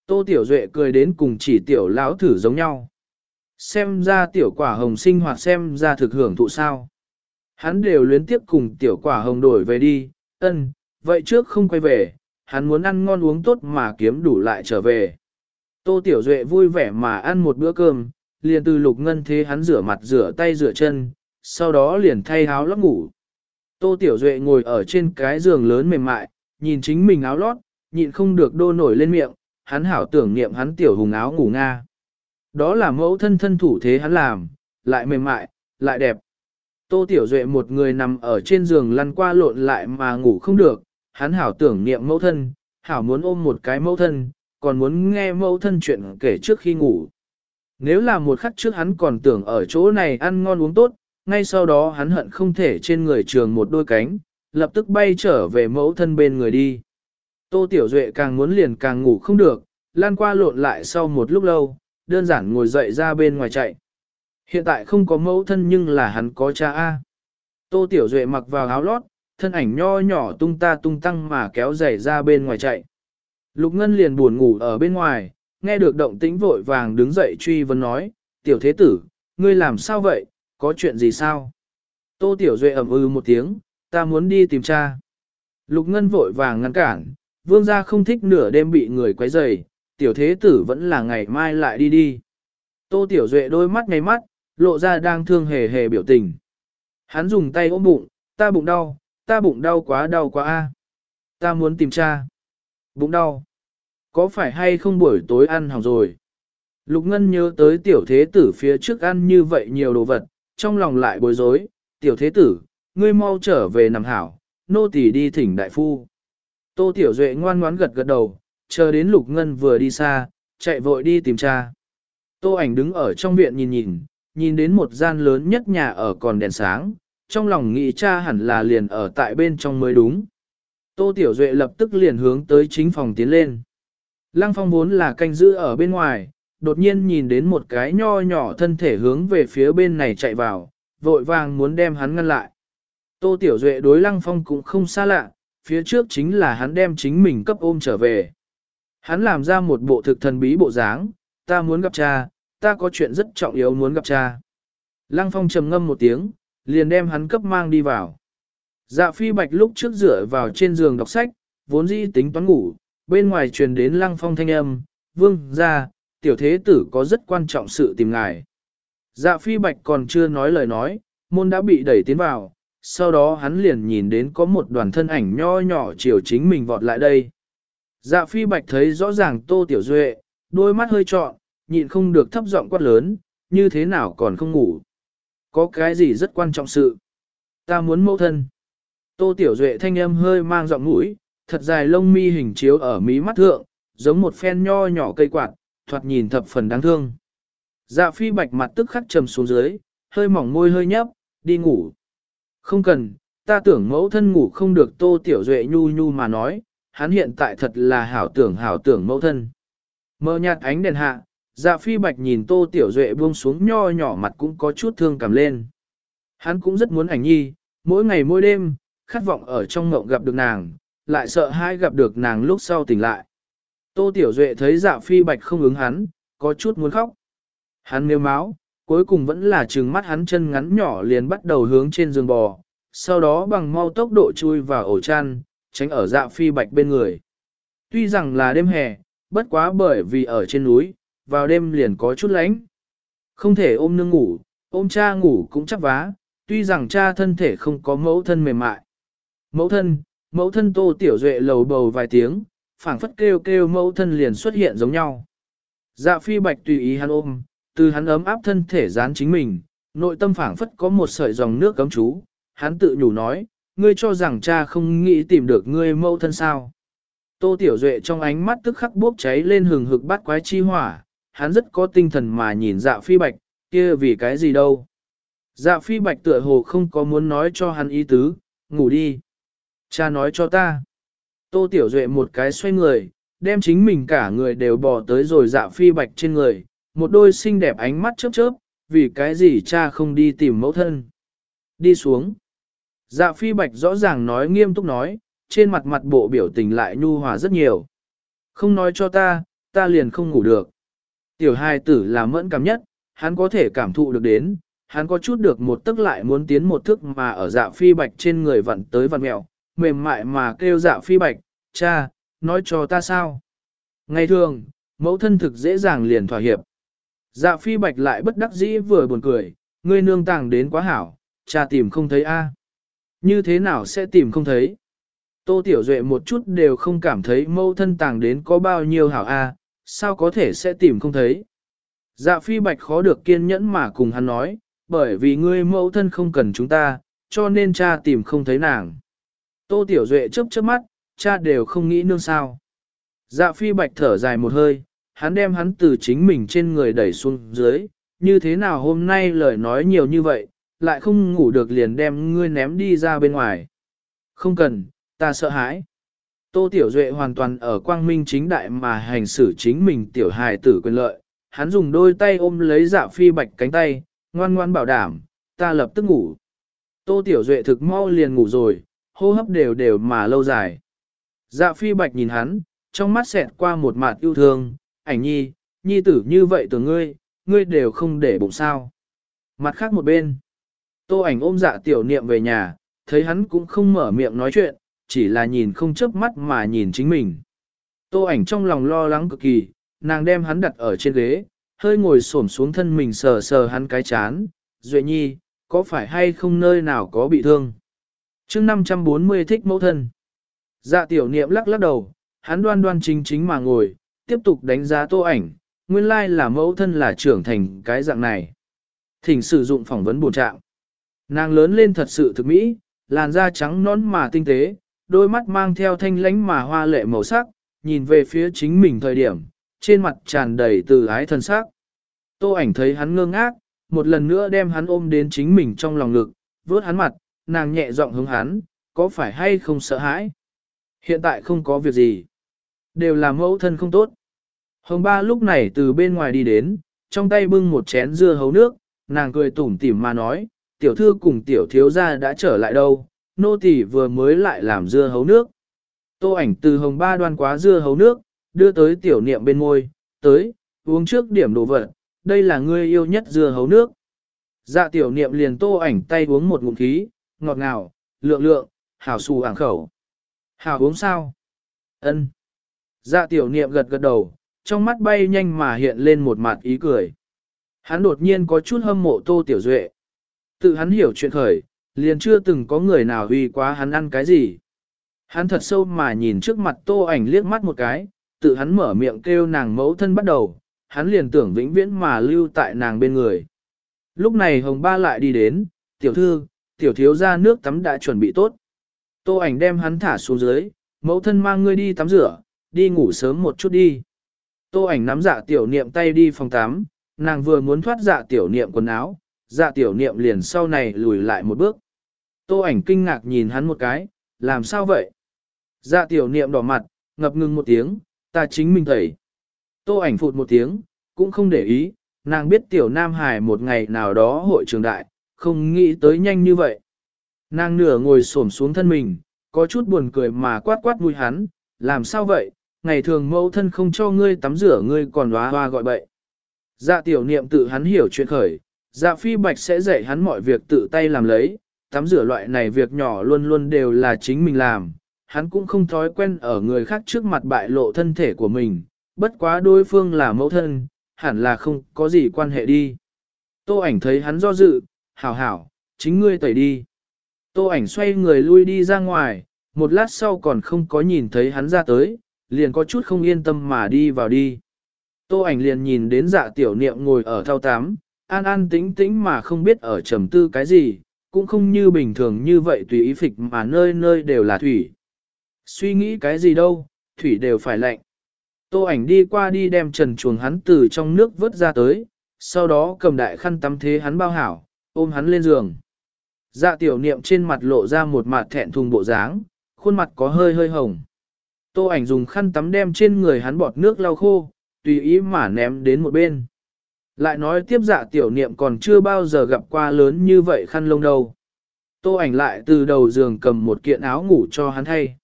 Tô Tiểu Duệ cười đến cùng chỉ tiểu lão thử giống nhau. Xem ra tiểu quả hồng sinh hoạt xem ra thực hưởng thụ sao. Hắn đều luyến tiếp cùng tiểu quả hồng đổi về đi, ân, vậy trước không quay về, hắn muốn ăn ngon uống tốt mà kiếm đủ lại trở về. Tô Tiểu Duệ vui vẻ mà ăn một bữa cơm, liền từ lục ngân thế hắn rửa mặt rửa tay rửa chân, sau đó liền thay áo lót ngủ. Tô Tiểu Duệ ngồi ở trên cái giường lớn mềm mại, nhìn chính mình áo lót, nhịn không được đô nổi lên miệng, hắn hảo tưởng niệm hắn tiểu hùng áo ngủ nga. Đó là mẫu thân thân thủ thế hắn làm, lại mềm mại, lại đẹp. Tô Tiểu Duệ một người nằm ở trên giường lăn qua lộn lại mà ngủ không được, hắn hảo tưởng niệm mẫu thân, hảo muốn ôm một cái mẫu thân, còn muốn nghe mẫu thân chuyện kể trước khi ngủ. Nếu là một khắc trước hắn còn tưởng ở chỗ này ăn ngon uống tốt, ngay sau đó hắn hận không thể trên người trường một đôi cánh, lập tức bay trở về mẫu thân bên người đi. Tô Tiểu Duệ càng muốn liền càng ngủ không được, lan qua lộn lại sau một lúc lâu, đơn giản ngồi dậy ra bên ngoài chạy. Hiện tại không có mẫu thân nhưng là hắn có cha A. Tô Tiểu Duệ mặc vào áo lót, thân ảnh nho nhỏ tung ta tung tăng mà kéo giày ra bên ngoài chạy. Lục Ngân liền buồn ngủ ở bên ngoài, nghe được động tĩnh vội vàng đứng dậy truy vấn nói, tiểu thế tử, ngươi làm sao vậy, có chuyện gì sao? Tô Tiểu Duệ ẩm ư một tiếng, ta muốn đi tìm cha. Lục Ngân vội vàng ngăn cản, vương gia không thích nửa đêm bị người quấy rầy, tiểu thế tử vẫn là ngày mai lại đi đi. Tô Tiểu Duệ đôi mắt ngay mắt, lộ ra đang thương hề hề biểu tình. Hắn dùng tay ôm bụng, ta bụng đau, ta bụng đau quá đau quá a. Ta muốn tìm cha. Bụng đau. Có phải hay không buổi tối ăn hỏng rồi? Lục Ngân nhớ tới tiểu thế tử phía trước ăn như vậy nhiều đồ vật, trong lòng lại bối rối. Tiểu thế tử, ngươi mau trở về nằm hảo, nô tỳ đi thỉnh đại phu. Tô Tiểu Duệ ngoan ngoãn gật gật đầu, chờ đến Lục Ngân vừa đi xa, chạy vội đi tìm cha. Tô ảnh đứng ở trong viện nhìn nhìn, nhìn đến một gian lớn nhất nhà ở còn đèn sáng, trong lòng nghĩ cha hẳn là liền ở tại bên trong mới đúng. Tô Tiểu Duệ lập tức liền hướng tới chính phòng tiến lên. Lăng phong vốn là canh giữ ở bên ngoài, đột nhiên nhìn đến một cái nho nhỏ thân thể hướng về phía bên này chạy vào, vội vàng muốn đem hắn ngăn lại. Tô Tiểu Duệ đối lăng phong cũng không xa lạ, phía trước chính là hắn đem chính mình cấp ôm trở về. Hắn làm ra một bộ thực thần bí bộ dáng, ta muốn gặp cha, ta có chuyện rất trọng yếu muốn gặp cha. Lăng phong trầm ngâm một tiếng, liền đem hắn cấp mang đi vào. Dạ phi bạch lúc trước rửa vào trên giường đọc sách, vốn dĩ tính toán ngủ, bên ngoài truyền đến lăng phong thanh âm, vương ra, tiểu thế tử có rất quan trọng sự tìm ngài. Dạ phi bạch còn chưa nói lời nói, môn đã bị đẩy tiến vào, sau đó hắn liền nhìn đến có một đoàn thân ảnh nho nhỏ chiều chính mình vọt lại đây. Dạ phi bạch thấy rõ ràng tô tiểu duệ, đôi mắt hơi trọn, nhịn không được thấp giọng quát lớn, như thế nào còn không ngủ. Có cái gì rất quan trọng sự. Ta muốn mẫu thân. Tô tiểu duệ thanh âm hơi mang giọng mũi, thật dài lông mi hình chiếu ở mí mắt thượng, giống một phen nho nhỏ cây quạt, thoạt nhìn thập phần đáng thương. Dạ phi bạch mặt tức khắc trầm xuống dưới, hơi mỏng môi hơi nhấp, đi ngủ. Không cần, ta tưởng mẫu thân ngủ không được tô tiểu duệ nhu nhu mà nói, hắn hiện tại thật là hảo tưởng hảo tưởng mẫu thân. Mơ nhạt ánh đèn hạ, dạ phi bạch nhìn tô tiểu duệ buông xuống nho nhỏ mặt cũng có chút thương cảm lên. Hắn cũng rất muốn ảnh nhi, mỗi ngày mỗi đêm, khát vọng ở trong mộng gặp được nàng, lại sợ hai gặp được nàng lúc sau tỉnh lại. Tô tiểu duệ thấy dạ phi bạch không ứng hắn, có chút muốn khóc. Hắn nêu máu, cuối cùng vẫn là trừng mắt hắn chân ngắn nhỏ liền bắt đầu hướng trên giường bò, sau đó bằng mau tốc độ chui vào ổ chăn, tránh ở dạ phi bạch bên người. Tuy rằng là đêm hè, bất quá bởi vì ở trên núi, vào đêm liền có chút lạnh. Không thể ôm nương ngủ, ôm cha ngủ cũng chắc vá, tuy rằng cha thân thể không có mẫu thân mềm mại. Mẫu thân, mẫu thân tô tiểu duệ lầu bầu vài tiếng, phảng phất kêu kêu mẫu thân liền xuất hiện giống nhau. Dạ phi bạch tùy ý hắn ôm, từ hắn ấm áp thân thể dán chính mình, nội tâm phảng phất có một sợi dòng nước cấm chú, hắn tự nhủ nói, ngươi cho rằng cha không nghĩ tìm được ngươi mẫu thân sao. Tô Tiểu Duệ trong ánh mắt tức khắc bốc cháy lên hừng hực bắt quái chi hỏa, hắn rất có tinh thần mà nhìn dạ phi bạch, kia vì cái gì đâu. Dạ phi bạch tựa hồ không có muốn nói cho hắn ý tứ, ngủ đi. Cha nói cho ta. Tô Tiểu Duệ một cái xoay người, đem chính mình cả người đều bỏ tới rồi dạ phi bạch trên người, một đôi xinh đẹp ánh mắt chớp chớp, vì cái gì cha không đi tìm mẫu thân. Đi xuống. Dạ phi bạch rõ ràng nói nghiêm túc nói, trên mặt mặt bộ biểu tình lại nhu hòa rất nhiều. Không nói cho ta, ta liền không ngủ được. Tiểu hài tử là mẫn cảm nhất, hắn có thể cảm thụ được đến, hắn có chút được một tức lại muốn tiến một thức mà ở dạ phi bạch trên người vặn tới vặn mẹo, mềm mại mà kêu dạ phi bạch, cha, nói cho ta sao. Ngày thường, mẫu thân thực dễ dàng liền thỏa hiệp. Dạ phi bạch lại bất đắc dĩ vừa buồn cười, ngươi nương tàng đến quá hảo, cha tìm không thấy a. Như thế nào sẽ tìm không thấy? Tô Tiểu Duệ một chút đều không cảm thấy mâu thân tàng đến có bao nhiêu hảo a, sao có thể sẽ tìm không thấy? Dạ phi bạch khó được kiên nhẫn mà cùng hắn nói, bởi vì ngươi mẫu thân không cần chúng ta, cho nên cha tìm không thấy nàng. Tô Tiểu Duệ chớp chớp mắt, cha đều không nghĩ nương sao. Dạ phi bạch thở dài một hơi, hắn đem hắn từ chính mình trên người đẩy xuống dưới, như thế nào hôm nay lời nói nhiều như vậy, lại không ngủ được liền đem ngươi ném đi ra bên ngoài. Không cần, ta sợ hãi. Tô Tiểu Duệ hoàn toàn ở quang minh chính đại mà hành xử chính mình tiểu hài tử quyền lợi, hắn dùng đôi tay ôm lấy dạ phi bạch cánh tay, ngoan ngoan bảo đảm, ta lập tức ngủ. Tô Tiểu Duệ thực mau liền ngủ rồi, hô hấp đều đều mà lâu dài. Dạ phi bạch nhìn hắn, trong mắt xẹt qua một mặt yêu thương, ảnh nhi, nhi tử như vậy từ ngươi, ngươi đều không để bụng sao. Mặt khác một bên, tô ảnh ôm dạ tiểu niệm về nhà, thấy hắn cũng không mở miệng nói chuyện, chỉ là nhìn không chớp mắt mà nhìn chính mình. Tô ảnh trong lòng lo lắng cực kỳ, nàng đem hắn đặt ở trên ghế, hơi ngồi xổm xuống thân mình sờ sờ hắn cái chán, Duệ Nhi, có phải hay không nơi nào có bị thương? Chương 540 thích mẫu thân. Dạ tiểu niệm lắc lắc đầu, hắn đoan đoan chính chính mà ngồi, tiếp tục đánh giá tô ảnh, nguyên lai là mẫu thân là trưởng thành cái dạng này. Thỉnh sử dụng phỏng vấn bổ trạng. Nàng lớn lên thật sự thực mỹ, làn da trắng nõn mà tinh tế, đôi mắt mang theo thanh lánh mà hoa lệ màu sắc, nhìn về phía chính mình thời điểm, trên mặt tràn đầy từ ái thân sắc. Tô ảnh thấy hắn ngơ ngác, một lần nữa đem hắn ôm đến chính mình trong lòng ngực, vớt hắn mặt, nàng nhẹ giọng hướng hắn, có phải hay không sợ hãi? Hiện tại không có việc gì. Đều là mẫu thân không tốt. Hồng ba lúc này từ bên ngoài đi đến, trong tay bưng một chén dưa hấu nước, nàng cười tủm tỉm mà nói, tiểu thư cùng tiểu thiếu gia đã trở lại đâu, nô tỳ vừa mới lại làm dưa hấu nước. Tô ảnh từ hồng ba đoan quá dưa hấu nước, đưa tới tiểu niệm bên môi, tới, uống trước điểm đồ vật, đây là ngươi yêu nhất dưa hấu nước. Dạ tiểu niệm liền tô ảnh tay uống một ngụm khí, ngọt ngào, lượng lượng, hảo xù ảng khẩu. Hảo uống sao? Ân. Dạ tiểu niệm gật gật đầu, trong mắt bay nhanh mà hiện lên một mặt ý cười. Hắn đột nhiên có chút hâm mộ tô tiểu duệ. Tự hắn hiểu chuyện khởi, liền chưa từng có người nào huy quá hắn ăn cái gì. Hắn thật sâu mà nhìn trước mặt tô ảnh liếc mắt một cái, tự hắn mở miệng kêu nàng mẫu thân bắt đầu, hắn liền tưởng vĩnh viễn mà lưu tại nàng bên người. Lúc này hồng ba lại đi đến, tiểu thư, tiểu thiếu ra nước tắm đã chuẩn bị tốt. Tô ảnh đem hắn thả xuống dưới, mẫu thân mang ngươi đi tắm rửa, đi ngủ sớm một chút đi. Tô ảnh nắm dạ tiểu niệm tay đi phòng tắm, nàng vừa muốn thoát dạ tiểu niệm quần áo, dạ tiểu niệm liền sau này lùi lại một bước. Tô ảnh kinh ngạc nhìn hắn một cái, làm sao vậy? Dạ tiểu niệm đỏ mặt, ngập ngừng một tiếng, ta chính mình thầy. Tô ảnh phụt một tiếng, cũng không để ý, nàng biết tiểu Nam Hải một ngày nào đó hội trường đại, không nghĩ tới nhanh như vậy. Nàng nửa ngồi xổm xuống thân mình, có chút buồn cười mà quát quát mũi hắn, làm sao vậy, ngày thường mẫu thân không cho ngươi tắm rửa ngươi còn hoa hoa gọi bậy. Dạ tiểu niệm tự hắn hiểu chuyện khởi, dạ phi bạch sẽ dạy hắn mọi việc tự tay làm lấy, tắm rửa loại này việc nhỏ luôn luôn đều là chính mình làm, hắn cũng không thói quen ở người khác trước mặt bại lộ thân thể của mình, bất quá đối phương là mẫu thân, hẳn là không có gì quan hệ đi. Tô ảnh thấy hắn do dự, hảo hảo, chính ngươi tẩy đi. Tô ảnh xoay người lui đi ra ngoài, một lát sau còn không có nhìn thấy hắn ra tới, liền có chút không yên tâm mà đi vào đi. Tô ảnh liền nhìn đến dạ tiểu niệm ngồi ở thao tám, an an tĩnh tĩnh mà không biết ở trầm tư cái gì, cũng không như bình thường như vậy tùy ý phịch mà nơi nơi đều là thủy. Suy nghĩ cái gì đâu, thủy đều phải lạnh. Tô ảnh đi qua đi đem trần chuồng hắn từ trong nước vớt ra tới, sau đó cầm đại khăn tắm thế hắn bao hảo, ôm hắn lên giường. Dạ tiểu niệm trên mặt lộ ra một mặt thẹn thùng bộ dáng, khuôn mặt có hơi hơi hồng. Tô ảnh dùng khăn tắm đem trên người hắn bọt nước lau khô, tùy ý mà ném đến một bên. Lại nói tiếp dạ tiểu niệm còn chưa bao giờ gặp qua lớn như vậy khăn lông đâu. Tô ảnh lại từ đầu giường cầm một kiện áo ngủ cho hắn thay.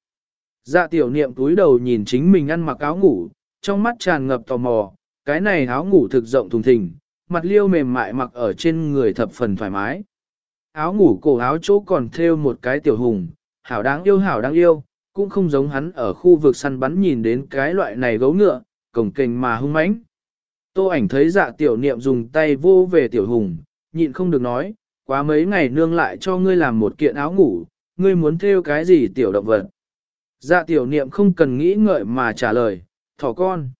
Dạ tiểu niệm túi đầu nhìn chính mình ăn mặc áo ngủ, trong mắt tràn ngập tò mò, cái này áo ngủ thực rộng thùng thình, mặt liêu mềm mại mặc ở trên người thập phần thoải mái. Áo ngủ cổ áo chỗ còn thêu một cái tiểu hùng, hảo đáng yêu hảo đáng yêu, cũng không giống hắn ở khu vực săn bắn nhìn đến cái loại này gấu ngựa, cổng kềnh mà hung mãnh. Tô ảnh thấy dạ tiểu niệm dùng tay vô về tiểu hùng, nhịn không được nói, quá mấy ngày nương lại cho ngươi làm một kiện áo ngủ, ngươi muốn thêu cái gì tiểu động vật. Dạ tiểu niệm không cần nghĩ ngợi mà trả lời, thỏ con.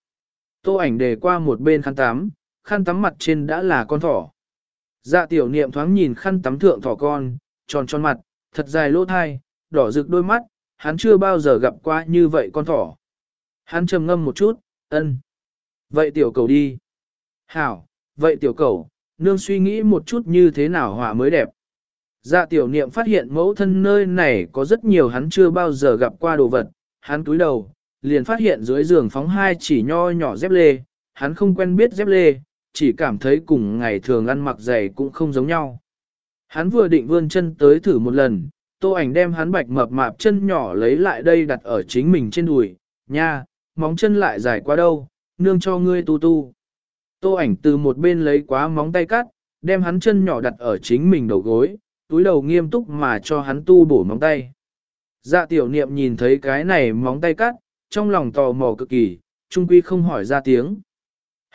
Tô ảnh đề qua một bên khăn tắm, khăn tắm mặt trên đã là con thỏ. Dạ tiểu niệm thoáng nhìn khăn tắm thượng thỏ con, tròn tròn mặt, thật dài lỗ thai, đỏ rực đôi mắt, hắn chưa bao giờ gặp qua như vậy con thỏ. Hắn trầm ngâm một chút, ân. Vậy tiểu cầu đi. Hảo, vậy tiểu cầu, nương suy nghĩ một chút như thế nào hỏa mới đẹp. Dạ tiểu niệm phát hiện mẫu thân nơi này có rất nhiều hắn chưa bao giờ gặp qua đồ vật, hắn túi đầu, liền phát hiện dưới giường phóng hai chỉ nho nhỏ dép lê, hắn không quen biết dép lê, chỉ cảm thấy cùng ngày thường ăn mặc giày cũng không giống nhau. Hắn vừa định vươn chân tới thử một lần, tô ảnh đem hắn bạch mập mạp chân nhỏ lấy lại đây đặt ở chính mình trên đùi, nha, móng chân lại dài quá đâu, nương cho ngươi tu tu. Tô ảnh từ một bên lấy quá móng tay cắt, đem hắn chân nhỏ đặt ở chính mình đầu gối, túi đầu nghiêm túc mà cho hắn tu bổ móng tay. Dạ tiểu niệm nhìn thấy cái này móng tay cắt, trong lòng tò mò cực kỳ, trung quy không hỏi ra tiếng.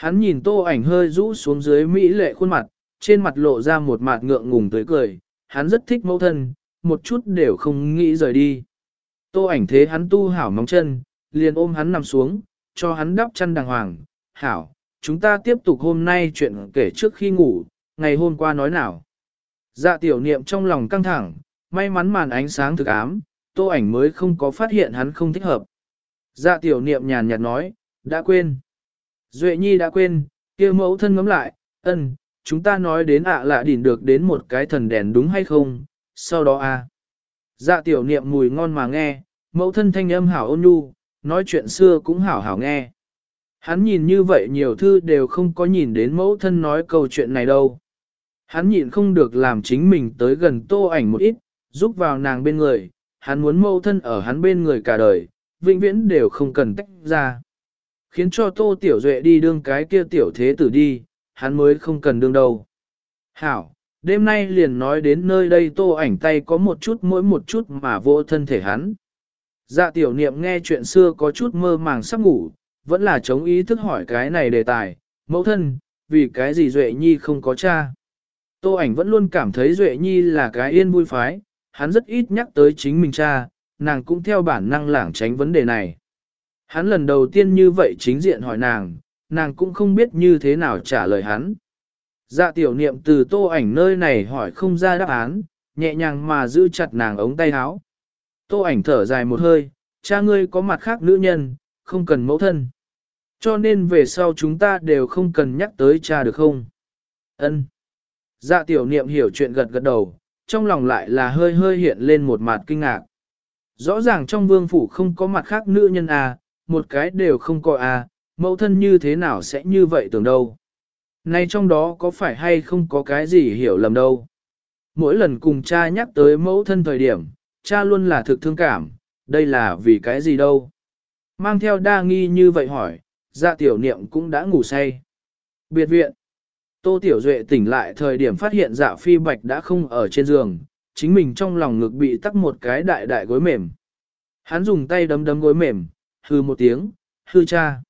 Hắn nhìn tô ảnh hơi rũ xuống dưới mỹ lệ khuôn mặt, trên mặt lộ ra một mặt ngượng ngùng tới cười, hắn rất thích mẫu thân, một chút đều không nghĩ rời đi. Tô ảnh thế hắn tu hảo móng chân, liền ôm hắn nằm xuống, cho hắn đắp chăn đàng hoàng, hảo, chúng ta tiếp tục hôm nay chuyện kể trước khi ngủ, ngày hôm qua nói nào. Dạ tiểu niệm trong lòng căng thẳng, may mắn màn ánh sáng thực ám, tô ảnh mới không có phát hiện hắn không thích hợp. Dạ tiểu niệm nhàn nhạt nói, đã quên. Duệ nhi đã quên, kia mẫu thân ngắm lại, ân, chúng ta nói đến ạ lạ đỉnh được đến một cái thần đèn đúng hay không, sau đó a Dạ tiểu niệm mùi ngon mà nghe, mẫu thân thanh âm hảo ôn nhu, nói chuyện xưa cũng hảo hảo nghe. Hắn nhìn như vậy nhiều thư đều không có nhìn đến mẫu thân nói câu chuyện này đâu. Hắn nhịn không được làm chính mình tới gần tô ảnh một ít, giúp vào nàng bên người, hắn muốn mẫu thân ở hắn bên người cả đời, vĩnh viễn đều không cần tách ra. Khiến cho tô tiểu duệ đi đương cái kia tiểu thế tử đi, hắn mới không cần đương đâu. Hảo, đêm nay liền nói đến nơi đây tô ảnh tay có một chút mỗi một chút mà vô thân thể hắn. Dạ tiểu niệm nghe chuyện xưa có chút mơ màng sắp ngủ, vẫn là chống ý thức hỏi cái này đề tài, mẫu thân, vì cái gì Duệ Nhi không có cha. Tô ảnh vẫn luôn cảm thấy Duệ Nhi là cái yên vui phái, hắn rất ít nhắc tới chính mình cha, nàng cũng theo bản năng lảng tránh vấn đề này. Hắn lần đầu tiên như vậy chính diện hỏi nàng, nàng cũng không biết như thế nào trả lời hắn. Dạ tiểu niệm từ tô ảnh nơi này hỏi không ra đáp án, nhẹ nhàng mà giữ chặt nàng ống tay áo. Tô ảnh thở dài một hơi, cha ngươi có mặt khác nữ nhân, không cần mẫu thân. Cho nên về sau chúng ta đều không cần nhắc tới cha được không? Ân. Dạ tiểu niệm hiểu chuyện gật gật đầu, trong lòng lại là hơi hơi hiện lên một mặt kinh ngạc. Rõ ràng trong vương phủ không có mặt khác nữ nhân à, một cái đều không có à, mẫu thân như thế nào sẽ như vậy tưởng đâu. Này trong đó có phải hay không có cái gì hiểu lầm đâu. Mỗi lần cùng cha nhắc tới mẫu thân thời điểm, cha luôn là thực thương cảm, đây là vì cái gì đâu. Mang theo đa nghi như vậy hỏi, dạ tiểu niệm cũng đã ngủ say. Biệt viện. Tô Tiểu Duệ tỉnh lại thời điểm phát hiện dạ phi bạch đã không ở trên giường, chính mình trong lòng ngực bị tắc một cái đại đại gối mềm. Hắn dùng tay đấm đấm gối mềm, hư một tiếng, hư cha.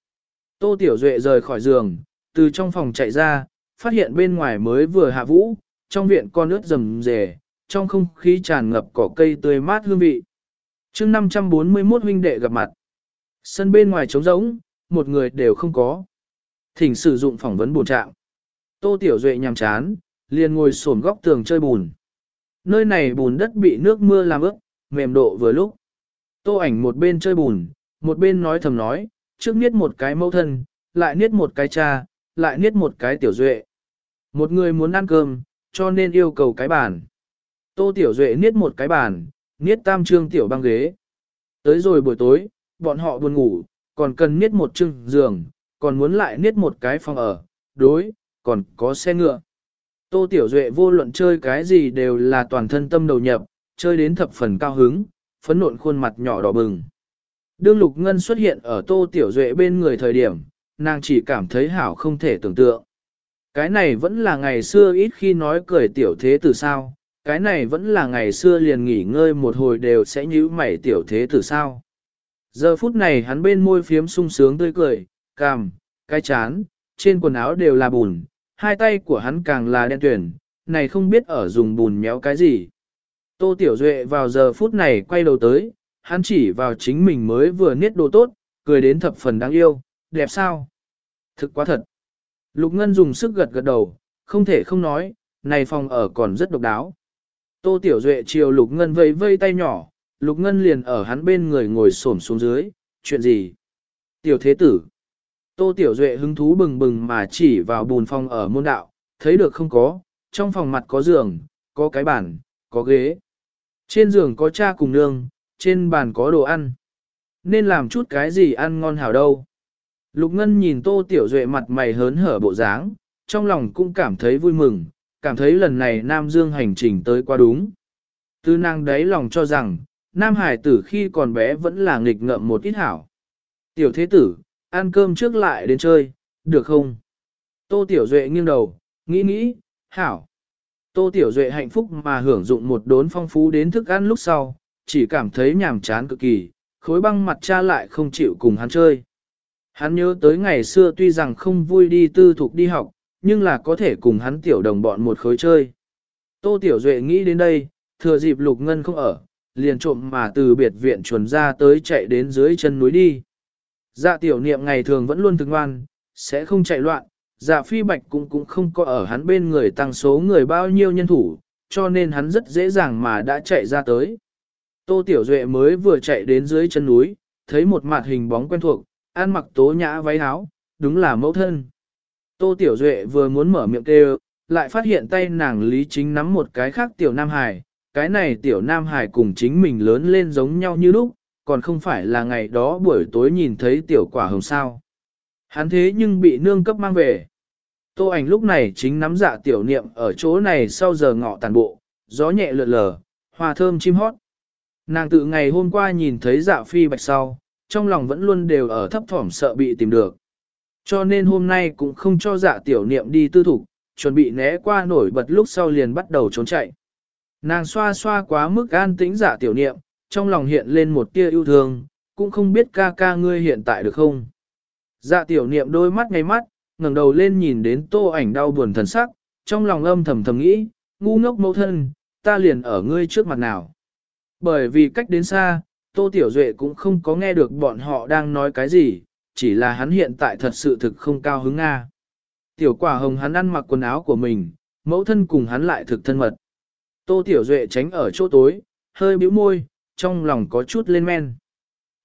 Tô Tiểu Duệ rời khỏi giường, từ trong phòng chạy ra, phát hiện bên ngoài mới vừa hạ vũ, trong viện con nước rầm rề, trong không khí tràn ngập cỏ cây tươi mát hương vị. chương 541 huynh đệ gặp mặt. Sân bên ngoài trống rỗng, một người đều không có. Thỉnh sử dụng phỏng vấn bổ trạng. Tô Tiểu Duệ nhàm chán, liền ngồi xổm góc tường chơi bùn. Nơi này bùn đất bị nước mưa làm ướt, mềm độ vừa lúc. Tô ảnh một bên chơi bùn, một bên nói thầm nói, trước niết một cái mẫu thân, lại niết một cái cha, lại niết một cái Tiểu Duệ. Một người muốn ăn cơm, cho nên yêu cầu cái bàn. Tô Tiểu Duệ niết một cái bàn, niết tam trương tiểu băng ghế. Tới rồi buổi tối, bọn họ buồn ngủ, còn cần niết một trương giường, còn muốn lại niết một cái phòng ở, đối, còn có xe ngựa. Tô Tiểu Duệ vô luận chơi cái gì đều là toàn thân tâm đầu nhập, chơi đến thập phần cao hứng, phấn nộn khuôn mặt nhỏ đỏ bừng. Đương Lục Ngân xuất hiện ở Tô Tiểu Duệ bên người thời điểm, nàng chỉ cảm thấy hảo không thể tưởng tượng. Cái này vẫn là ngày xưa ít khi nói cười tiểu thế từ sao, cái này vẫn là ngày xưa liền nghỉ ngơi một hồi đều sẽ nhíu mày tiểu thế từ sao. Giờ phút này hắn bên môi phiếm sung sướng tươi cười, cằm, cái chán, trên quần áo đều là bùn, hai tay của hắn càng là đen tuyển, này không biết ở dùng bùn méo cái gì. Tô Tiểu Duệ vào giờ phút này quay đầu tới, hắn chỉ vào chính mình mới vừa niết đồ tốt, cười đến thập phần đáng yêu, đẹp sao? Thực quá thật. Lục Ngân dùng sức gật gật đầu, không thể không nói, này phòng ở còn rất độc đáo. Tô Tiểu Duệ chiều Lục Ngân vây vây tay nhỏ, Lục Ngân liền ở hắn bên người ngồi xổm xuống dưới, chuyện gì? Tiểu Thế Tử. Tô Tiểu Duệ hứng thú bừng bừng mà chỉ vào bùn phòng ở môn đạo, thấy được không có, trong phòng mặt có giường, có cái bàn, có ghế. Trên giường có cha cùng nương, trên bàn có đồ ăn. Nên làm chút cái gì ăn ngon hảo đâu. Lục Ngân nhìn Tô Tiểu Duệ mặt mày hớn hở bộ dáng, trong lòng cũng cảm thấy vui mừng, cảm thấy lần này Nam Dương hành trình tới quá đúng. Tư năng đấy lòng cho rằng, Nam Hải tử khi còn bé vẫn là nghịch ngợm một ít hảo. Tiểu thế tử, ăn cơm trước lại đến chơi, được không? Tô Tiểu Duệ nghiêng đầu, nghĩ nghĩ, hảo. Tô Tiểu Duệ hạnh phúc mà hưởng dụng một đốn phong phú đến thức ăn lúc sau, chỉ cảm thấy nhàm chán cực kỳ, khối băng mặt cha lại không chịu cùng hắn chơi. Hắn nhớ tới ngày xưa tuy rằng không vui đi tư thục đi học, nhưng là có thể cùng hắn tiểu đồng bọn một khối chơi. Tô Tiểu Duệ nghĩ đến đây, thừa dịp Lục Ngân không ở, liền trộm mà từ biệt viện chuồn ra tới chạy đến dưới chân núi đi. Dạ tiểu niệm ngày thường vẫn luôn thường ngoan, sẽ không chạy loạn, dạ phi bạch cũng cũng không có ở hắn bên người tăng số người bao nhiêu nhân thủ, cho nên hắn rất dễ dàng mà đã chạy ra tới. Tô Tiểu Duệ mới vừa chạy đến dưới chân núi, thấy một mặt hình bóng quen thuộc, ăn mặc tố nhã váy áo, đúng là mẫu thân. Tô Tiểu Duệ vừa muốn mở miệng kêu, lại phát hiện tay nàng Lý Chính nắm một cái khác Tiểu Nam Hải, cái này Tiểu Nam Hải cùng chính mình lớn lên giống nhau như lúc, còn không phải là ngày đó buổi tối nhìn thấy Tiểu Quả Hồng sao. Hắn thế nhưng bị nương cấp mang về. Tô ảnh lúc này chính nắm dạ tiểu niệm ở chỗ này sau giờ ngọ tàn bộ, gió nhẹ lượn lờ, hoa thơm chim hót. Nàng tự ngày hôm qua nhìn thấy dạ phi bạch sau, trong lòng vẫn luôn đều ở thấp thỏm sợ bị tìm được. Cho nên hôm nay cũng không cho dạ tiểu niệm đi tư thủ, chuẩn bị né qua nổi bật lúc sau liền bắt đầu trốn chạy. Nàng xoa xoa quá mức an tĩnh dạ tiểu niệm, trong lòng hiện lên một tia yêu thương, cũng không biết ca ca ngươi hiện tại được không. Dạ tiểu niệm đôi mắt ngay mắt, ngẩng đầu lên nhìn đến tô ảnh đau buồn thần sắc, trong lòng âm thầm thầm nghĩ, ngu ngốc mẫu thân, ta liền ở ngươi trước mặt nào. Bởi vì cách đến xa, Tô Tiểu Duệ cũng không có nghe được bọn họ đang nói cái gì, chỉ là hắn hiện tại thật sự thực không cao hứng Nga. Tiểu quả hồng hắn ăn mặc quần áo của mình, mẫu thân cùng hắn lại thực thân mật. Tô Tiểu Duệ tránh ở chỗ tối, hơi bĩu môi, trong lòng có chút lên men.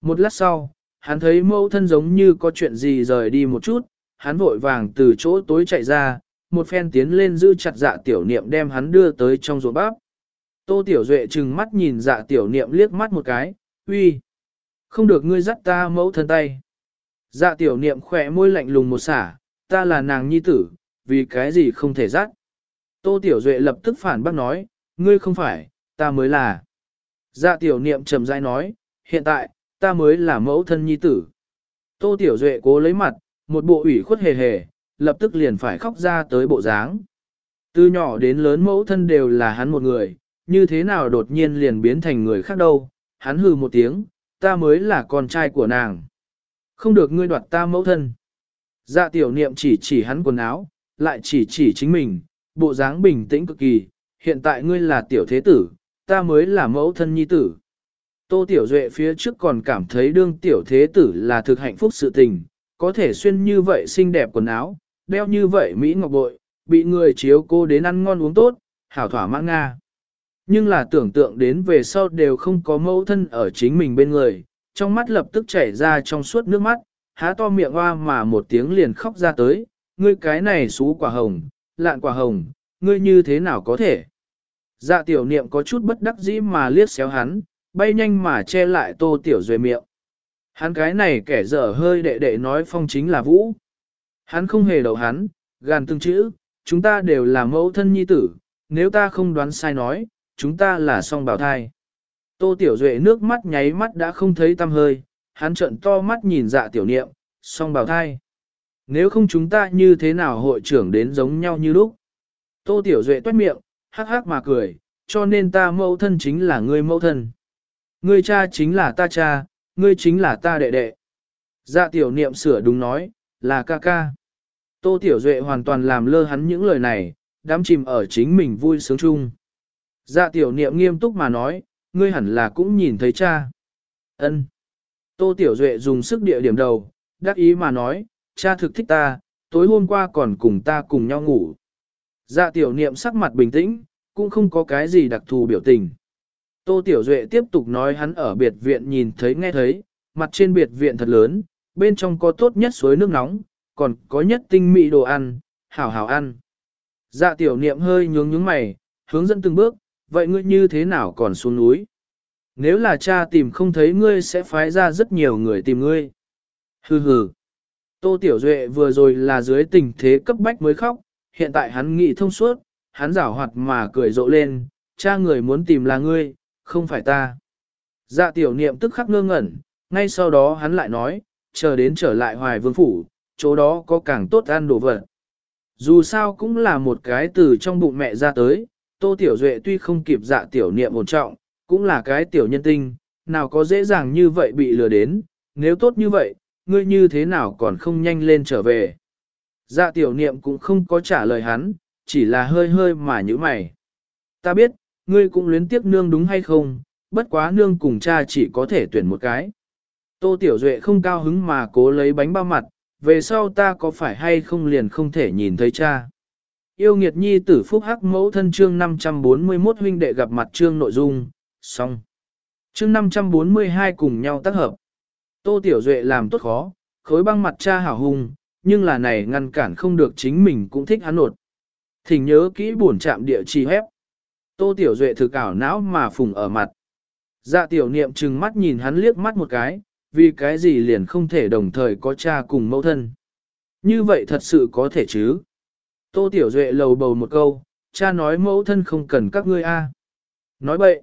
Một lát sau, hắn thấy mẫu thân giống như có chuyện gì rời đi một chút, hắn vội vàng từ chỗ tối chạy ra, một phen tiến lên giữ chặt dạ tiểu niệm đem hắn đưa tới trong ruộng bắp. Tô Tiểu Duệ trừng mắt nhìn dạ tiểu niệm liếc mắt một cái, uy, không được ngươi dắt ta mẫu thân tay. Dạ tiểu niệm khỏe môi lạnh lùng một xả, ta là nàng nhi tử, vì cái gì không thể dắt. Tô tiểu duệ lập tức phản bác nói, ngươi không phải, ta mới là. Dạ tiểu niệm trầm dai nói, hiện tại, ta mới là mẫu thân nhi tử. Tô tiểu duệ cố lấy mặt, một bộ ủy khuất hề hề, lập tức liền phải khóc ra tới bộ dáng. Từ nhỏ đến lớn mẫu thân đều là hắn một người, như thế nào đột nhiên liền biến thành người khác đâu, hắn hừ một tiếng, ta mới là con trai của nàng. Không được ngươi đoạt ta mẫu thân. Dạ tiểu niệm chỉ chỉ hắn quần áo, lại chỉ chỉ chính mình, bộ dáng bình tĩnh cực kỳ, hiện tại ngươi là tiểu thế tử, ta mới là mẫu thân nhi tử. Tô Tiểu Duệ phía trước còn cảm thấy đương tiểu thế tử là thực hạnh phúc sự tình, có thể xuyên như vậy xinh đẹp quần áo, đeo như vậy Mỹ Ngọc Bội, bị người chiếu cô đến ăn ngon uống tốt, hảo thỏa mãn Nga. Nhưng là tưởng tượng đến về sau đều không có mẫu thân ở chính mình bên người, trong mắt lập tức chảy ra trong suốt nước mắt, há to miệng hoa mà một tiếng liền khóc ra tới, ngươi cái này xú quả hồng, lạn quả hồng, ngươi như thế nào có thể. Dạ tiểu niệm có chút bất đắc dĩ mà liếc xéo hắn, bay nhanh mà che lại tô tiểu duệ miệng. Hắn cái này kẻ dở hơi đệ đệ nói phong chính là vũ. Hắn không hề đậu hắn, gàn từng chữ, chúng ta đều là mẫu thân nhi tử, nếu ta không đoán sai nói, chúng ta là song bào thai. Tô Tiểu Duệ nước mắt nháy mắt đã không thấy tâm hơi, hắn trợn to mắt nhìn dạ tiểu niệm, song bào thai. Nếu không chúng ta như thế nào hội trưởng đến giống nhau như lúc. Tô Tiểu Duệ toát miệng, hắc hắc mà cười, cho nên ta mẫu thân chính là ngươi mẫu thân. Ngươi cha chính là ta cha, ngươi chính là ta đệ đệ. Dạ tiểu niệm sửa đúng nói, là ca ca. Tô Tiểu Duệ hoàn toàn làm lơ hắn những lời này, đám chìm ở chính mình vui sướng chung. Dạ tiểu niệm nghiêm túc mà nói, ngươi hẳn là cũng nhìn thấy cha. Ân. Tô Tiểu Duệ dùng sức địa điểm đầu, đắc ý mà nói, cha thực thích ta, tối hôm qua còn cùng ta cùng nhau ngủ. Dạ tiểu niệm sắc mặt bình tĩnh, cũng không có cái gì đặc thù biểu tình. Tô Tiểu Duệ tiếp tục nói hắn ở biệt viện nhìn thấy nghe thấy, mặt trên biệt viện thật lớn, bên trong có tốt nhất suối nước nóng, còn có nhất tinh mỹ đồ ăn, hảo hảo ăn. Dạ tiểu niệm hơi nhướng nhướng mày, hướng dẫn từng bước, vậy ngươi như thế nào còn xuống núi? Nếu là cha tìm không thấy ngươi sẽ phái ra rất nhiều người tìm ngươi. Hừ hừ. Tô Tiểu Duệ vừa rồi là dưới tình thế cấp bách mới khóc, hiện tại hắn nghĩ thông suốt, hắn rảo hoạt mà cười rộ lên, cha người muốn tìm là ngươi, không phải ta. Dạ tiểu niệm tức khắc ngơ ngẩn, ngay sau đó hắn lại nói, chờ đến trở lại hoài vương phủ, chỗ đó có càng tốt ăn đồ vật. Dù sao cũng là một cái từ trong bụng mẹ ra tới, tô tiểu duệ tuy không kịp dạ tiểu niệm ổn trọng, cũng là cái tiểu nhân tinh, nào có dễ dàng như vậy bị lừa đến, nếu tốt như vậy, ngươi như thế nào còn không nhanh lên trở về. Dạ tiểu niệm cũng không có trả lời hắn, chỉ là hơi hơi mà như mày. Ta biết, ngươi cũng luyến tiếc nương đúng hay không, bất quá nương cùng cha chỉ có thể tuyển một cái. Tô Tiểu Duệ không cao hứng mà cố lấy bánh bao mặt, về sau ta có phải hay không liền không thể nhìn thấy cha. Yêu nghiệt nhi tử phúc hắc mẫu thân chương 541 huynh đệ gặp mặt chương nội dung, xong. Chương 542 cùng nhau tác hợp. Tô Tiểu Duệ làm tốt khó, khối băng mặt cha hảo hùng, nhưng là này ngăn cản không được chính mình cũng thích hắn nột. Thỉnh nhớ kỹ buồn chạm địa chỉ hép. Tô Tiểu Duệ thực ảo não mà phùng ở mặt. Dạ tiểu niệm trừng mắt nhìn hắn liếc mắt một cái, vì cái gì liền không thể đồng thời có cha cùng mẫu thân. Như vậy thật sự có thể chứ. Tô Tiểu Duệ lầu bầu một câu, cha nói mẫu thân không cần các ngươi a. Nói bậy.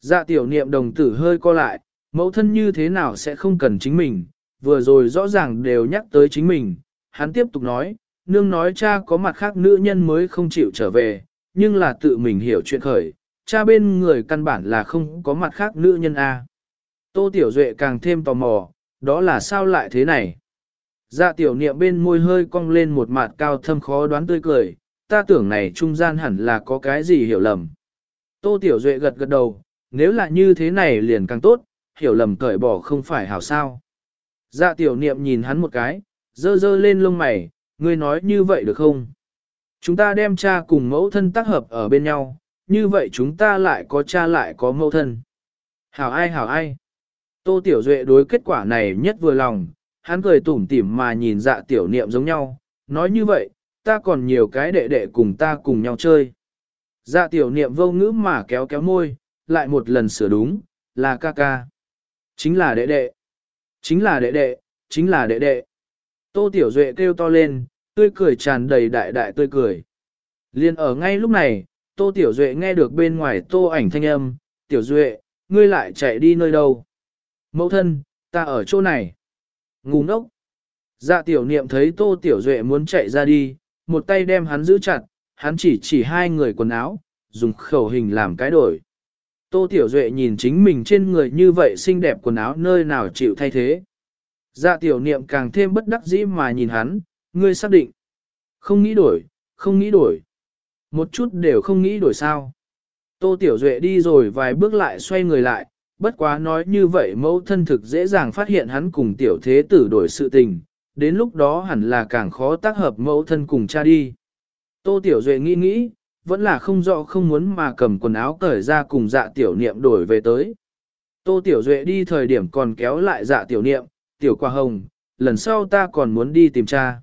Dạ tiểu niệm đồng tử hơi co lại, mẫu thân như thế nào sẽ không cần chính mình, vừa rồi rõ ràng đều nhắc tới chính mình. Hắn tiếp tục nói, nương nói cha có mặt khác nữ nhân mới không chịu trở về, nhưng là tự mình hiểu chuyện khởi, cha bên người căn bản là không có mặt khác nữ nhân A. Tô Tiểu Duệ càng thêm tò mò, đó là sao lại thế này? Dạ tiểu niệm bên môi hơi cong lên một mặt cao thâm khó đoán tươi cười, ta tưởng này trung gian hẳn là có cái gì hiểu lầm. Tô Tiểu Duệ gật gật đầu, nếu là như thế này liền càng tốt, hiểu lầm cởi bỏ không phải hảo sao. Dạ tiểu niệm nhìn hắn một cái, dơ dơ lên lông mày, ngươi nói như vậy được không? Chúng ta đem cha cùng mẫu thân tác hợp ở bên nhau, như vậy chúng ta lại có cha lại có mẫu thân. Hảo ai hảo ai. Tô Tiểu Duệ đối kết quả này nhất vừa lòng, hắn cười tủm tỉm mà nhìn dạ tiểu niệm giống nhau, nói như vậy, ta còn nhiều cái đệ đệ cùng ta cùng nhau chơi. Dạ tiểu niệm vô ngữ mà kéo kéo môi, lại một lần sửa đúng, là ca ca. Chính là đệ đệ. Chính là đệ đệ, chính là đệ đệ. Tô Tiểu Duệ kêu to lên, tươi cười tràn đầy đại đại tươi cười. Liên ở ngay lúc này, Tô Tiểu Duệ nghe được bên ngoài tô ảnh thanh âm, Tiểu Duệ, ngươi lại chạy đi nơi đâu? Mẫu thân, ta ở chỗ này. Ngu ngốc. Dạ tiểu niệm thấy Tô Tiểu Duệ muốn chạy ra đi, một tay đem hắn giữ chặt, hắn chỉ chỉ hai người quần áo, dùng khẩu hình làm cái đổi. Tô Tiểu Duệ nhìn chính mình trên người như vậy xinh đẹp quần áo nơi nào chịu thay thế. Dạ tiểu niệm càng thêm bất đắc dĩ mà nhìn hắn, ngươi xác định. Không nghĩ đổi, không nghĩ đổi. Một chút đều không nghĩ đổi sao. Tô Tiểu Duệ đi rồi vài bước lại xoay người lại, bất quá nói như vậy mẫu thân thực dễ dàng phát hiện hắn cùng tiểu thế tử đổi sự tình, đến lúc đó hẳn là càng khó tác hợp mẫu thân cùng cha đi. Tô Tiểu Duệ nghĩ nghĩ, vẫn là không rõ không muốn mà cầm quần áo cởi ra cùng dạ tiểu niệm đổi về tới. Tô Tiểu Duệ đi thời điểm còn kéo lại dạ tiểu niệm, tiểu quả hồng, lần sau ta còn muốn đi tìm cha.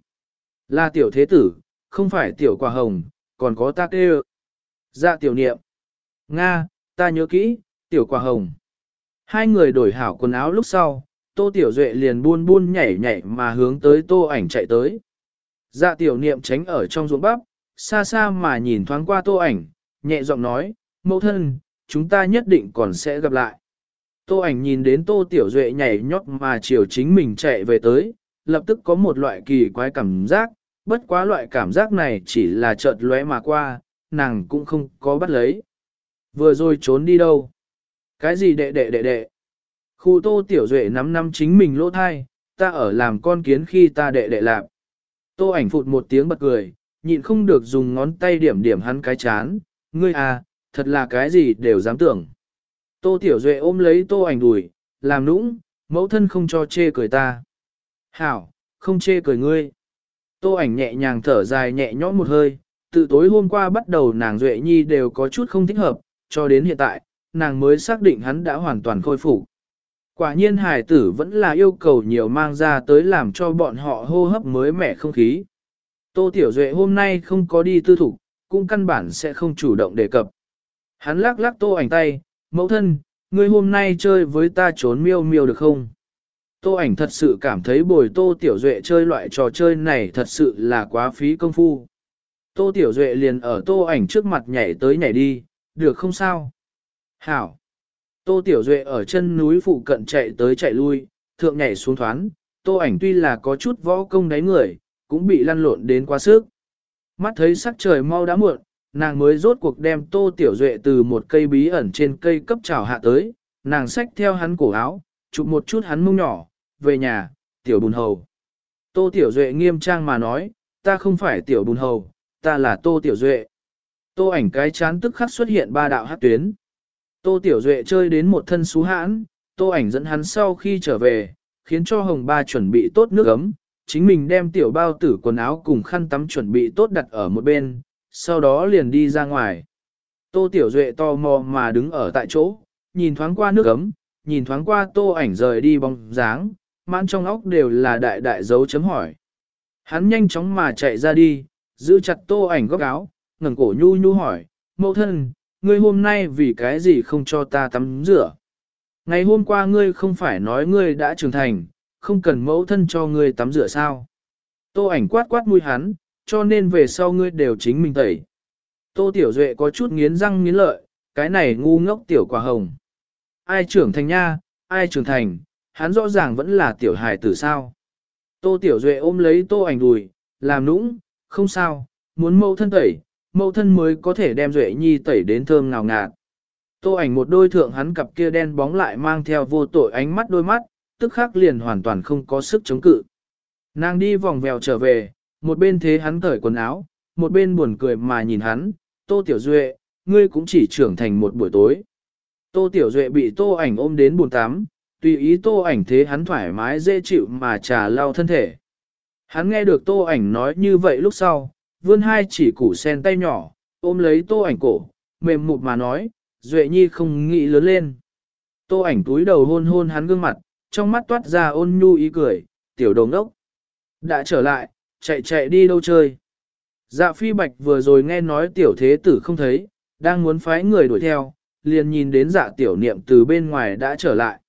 Là tiểu thế tử, không phải tiểu quả hồng, còn có ta kêu. Dạ tiểu niệm. Nga, ta nhớ kỹ, tiểu quả hồng. Hai người đổi hảo quần áo lúc sau, tô tiểu duệ liền buôn buôn nhảy nhảy mà hướng tới tô ảnh chạy tới. Dạ tiểu niệm tránh ở trong ruộng bắp, xa xa mà nhìn thoáng qua tô ảnh, nhẹ giọng nói, mẫu thân, chúng ta nhất định còn sẽ gặp lại. Tô ảnh nhìn đến tô tiểu duệ nhảy nhót mà chiều chính mình chạy về tới, lập tức có một loại kỳ quái cảm giác, bất quá loại cảm giác này chỉ là chợt lóe mà qua, nàng cũng không có bắt lấy. Vừa rồi trốn đi đâu? Cái gì đệ đệ đệ đệ? Khu tô tiểu duệ nắm nắm chính mình lỗ thai, ta ở làm con kiến khi ta đệ đệ lạp. Tô ảnh phụt một tiếng bật cười, nhịn không được dùng ngón tay điểm điểm hắn cái chán, ngươi à, thật là cái gì đều dám tưởng. Tô tiểu duệ ôm lấy tô ảnh đùi, làm nũng, mẫu thân không cho chê cười ta. Hảo, không chê cười ngươi. Tô ảnh nhẹ nhàng thở dài nhẹ nhõm một hơi, từ tối hôm qua bắt đầu nàng Duệ Nhi đều có chút không thích hợp, cho đến hiện tại, nàng mới xác định hắn đã hoàn toàn khôi phục. Quả nhiên hải tử vẫn là yêu cầu nhiều mang ra tới làm cho bọn họ hô hấp mới mẻ không khí. Tô Tiểu Duệ hôm nay không có đi tư thục, cũng căn bản sẽ không chủ động đề cập. Hắn lắc lắc tô ảnh tay, mẫu thân, ngươi hôm nay chơi với ta trốn miêu miêu được không? Tô ảnh thật sự cảm thấy bồi Tô Tiểu Duệ chơi loại trò chơi này thật sự là quá phí công phu. Tô Tiểu Duệ liền ở Tô ảnh trước mặt nhảy tới nhảy đi, được không sao? Hảo! Tô Tiểu Duệ ở chân núi phụ cận chạy tới chạy lui, thượng nhảy xuống thoán, Tô ảnh tuy là có chút võ công đáy người, cũng bị lăn lộn đến quá sức. Mắt thấy sắc trời mau đã muộn, nàng mới rốt cuộc đem Tô Tiểu Duệ từ một cây bí ẩn trên cây cấp trào hạ tới, nàng xách theo hắn cổ áo, chụp một chút hắn mông nhỏ, về nhà, tiểu bùn hầu. Tô Tiểu Duệ nghiêm trang mà nói, ta không phải tiểu bùn hầu, ta là Tô Tiểu Duệ. Tô ảnh cái chán tức khắc xuất hiện ba đạo hát tuyến. Tô Tiểu Duệ chơi đến một thân xú hãn, Tô ảnh dẫn hắn sau khi trở về, khiến cho Hồng Ba chuẩn bị tốt nước ấm, chính mình đem tiểu bao tử quần áo cùng khăn tắm chuẩn bị tốt đặt ở một bên, sau đó liền đi ra ngoài. Tô Tiểu Duệ to mò mà đứng ở tại chỗ, nhìn thoáng qua nước ấm, nhìn thoáng qua Tô ảnh rời đi bóng dáng, mãn trong óc đều là đại đại dấu chấm hỏi. Hắn nhanh chóng mà chạy ra đi, giữ chặt tô ảnh góc áo, ngẩng cổ nhu nhu hỏi, mẫu thân, ngươi hôm nay vì cái gì không cho ta tắm rửa? Ngày hôm qua ngươi không phải nói ngươi đã trưởng thành, không cần mẫu thân cho ngươi tắm rửa sao? Tô ảnh quát quát mũi hắn, cho nên về sau ngươi đều chính mình tẩy. Tô Tiểu Duệ có chút nghiến răng nghiến lợi, cái này ngu ngốc tiểu quả hồng. Ai trưởng thành nha, ai trưởng thành, hắn rõ ràng vẫn là tiểu hài tử sao. Tô Tiểu Duệ ôm lấy tô ảnh đùi, làm nũng, không sao, muốn mâu thân tẩy, Mẫu thân mới có thể đem Duệ Nhi tẩy đến thơm ngào ngạt. Tô ảnh một đôi thượng hắn cặp kia đen bóng lại mang theo vô tội ánh mắt đôi mắt, tức khắc liền hoàn toàn không có sức chống cự. Nàng đi vòng vèo trở về, một bên thế hắn cởi quần áo, một bên buồn cười mà nhìn hắn, Tô Tiểu Duệ, ngươi cũng chỉ trưởng thành một buổi tối. Tô Tiểu Duệ bị Tô ảnh ôm đến buồn tắm, tùy ý tô ảnh thế hắn thoải mái dễ chịu mà trà lau thân thể. Hắn nghe được tô ảnh nói như vậy lúc sau, vươn hai chỉ củ sen tay nhỏ, ôm lấy tô ảnh cổ, mềm mụt mà nói, Duệ Nhi không nghĩ lớn lên. Tô ảnh túi đầu hôn hôn hắn gương mặt, trong mắt toát ra ôn nhu ý cười, tiểu đồng đốc. Đã trở lại, chạy chạy đi đâu chơi. Dạ phi bạch vừa rồi nghe nói tiểu thế tử không thấy, đang muốn phái người đuổi theo, liền nhìn đến dạ tiểu niệm từ bên ngoài đã trở lại.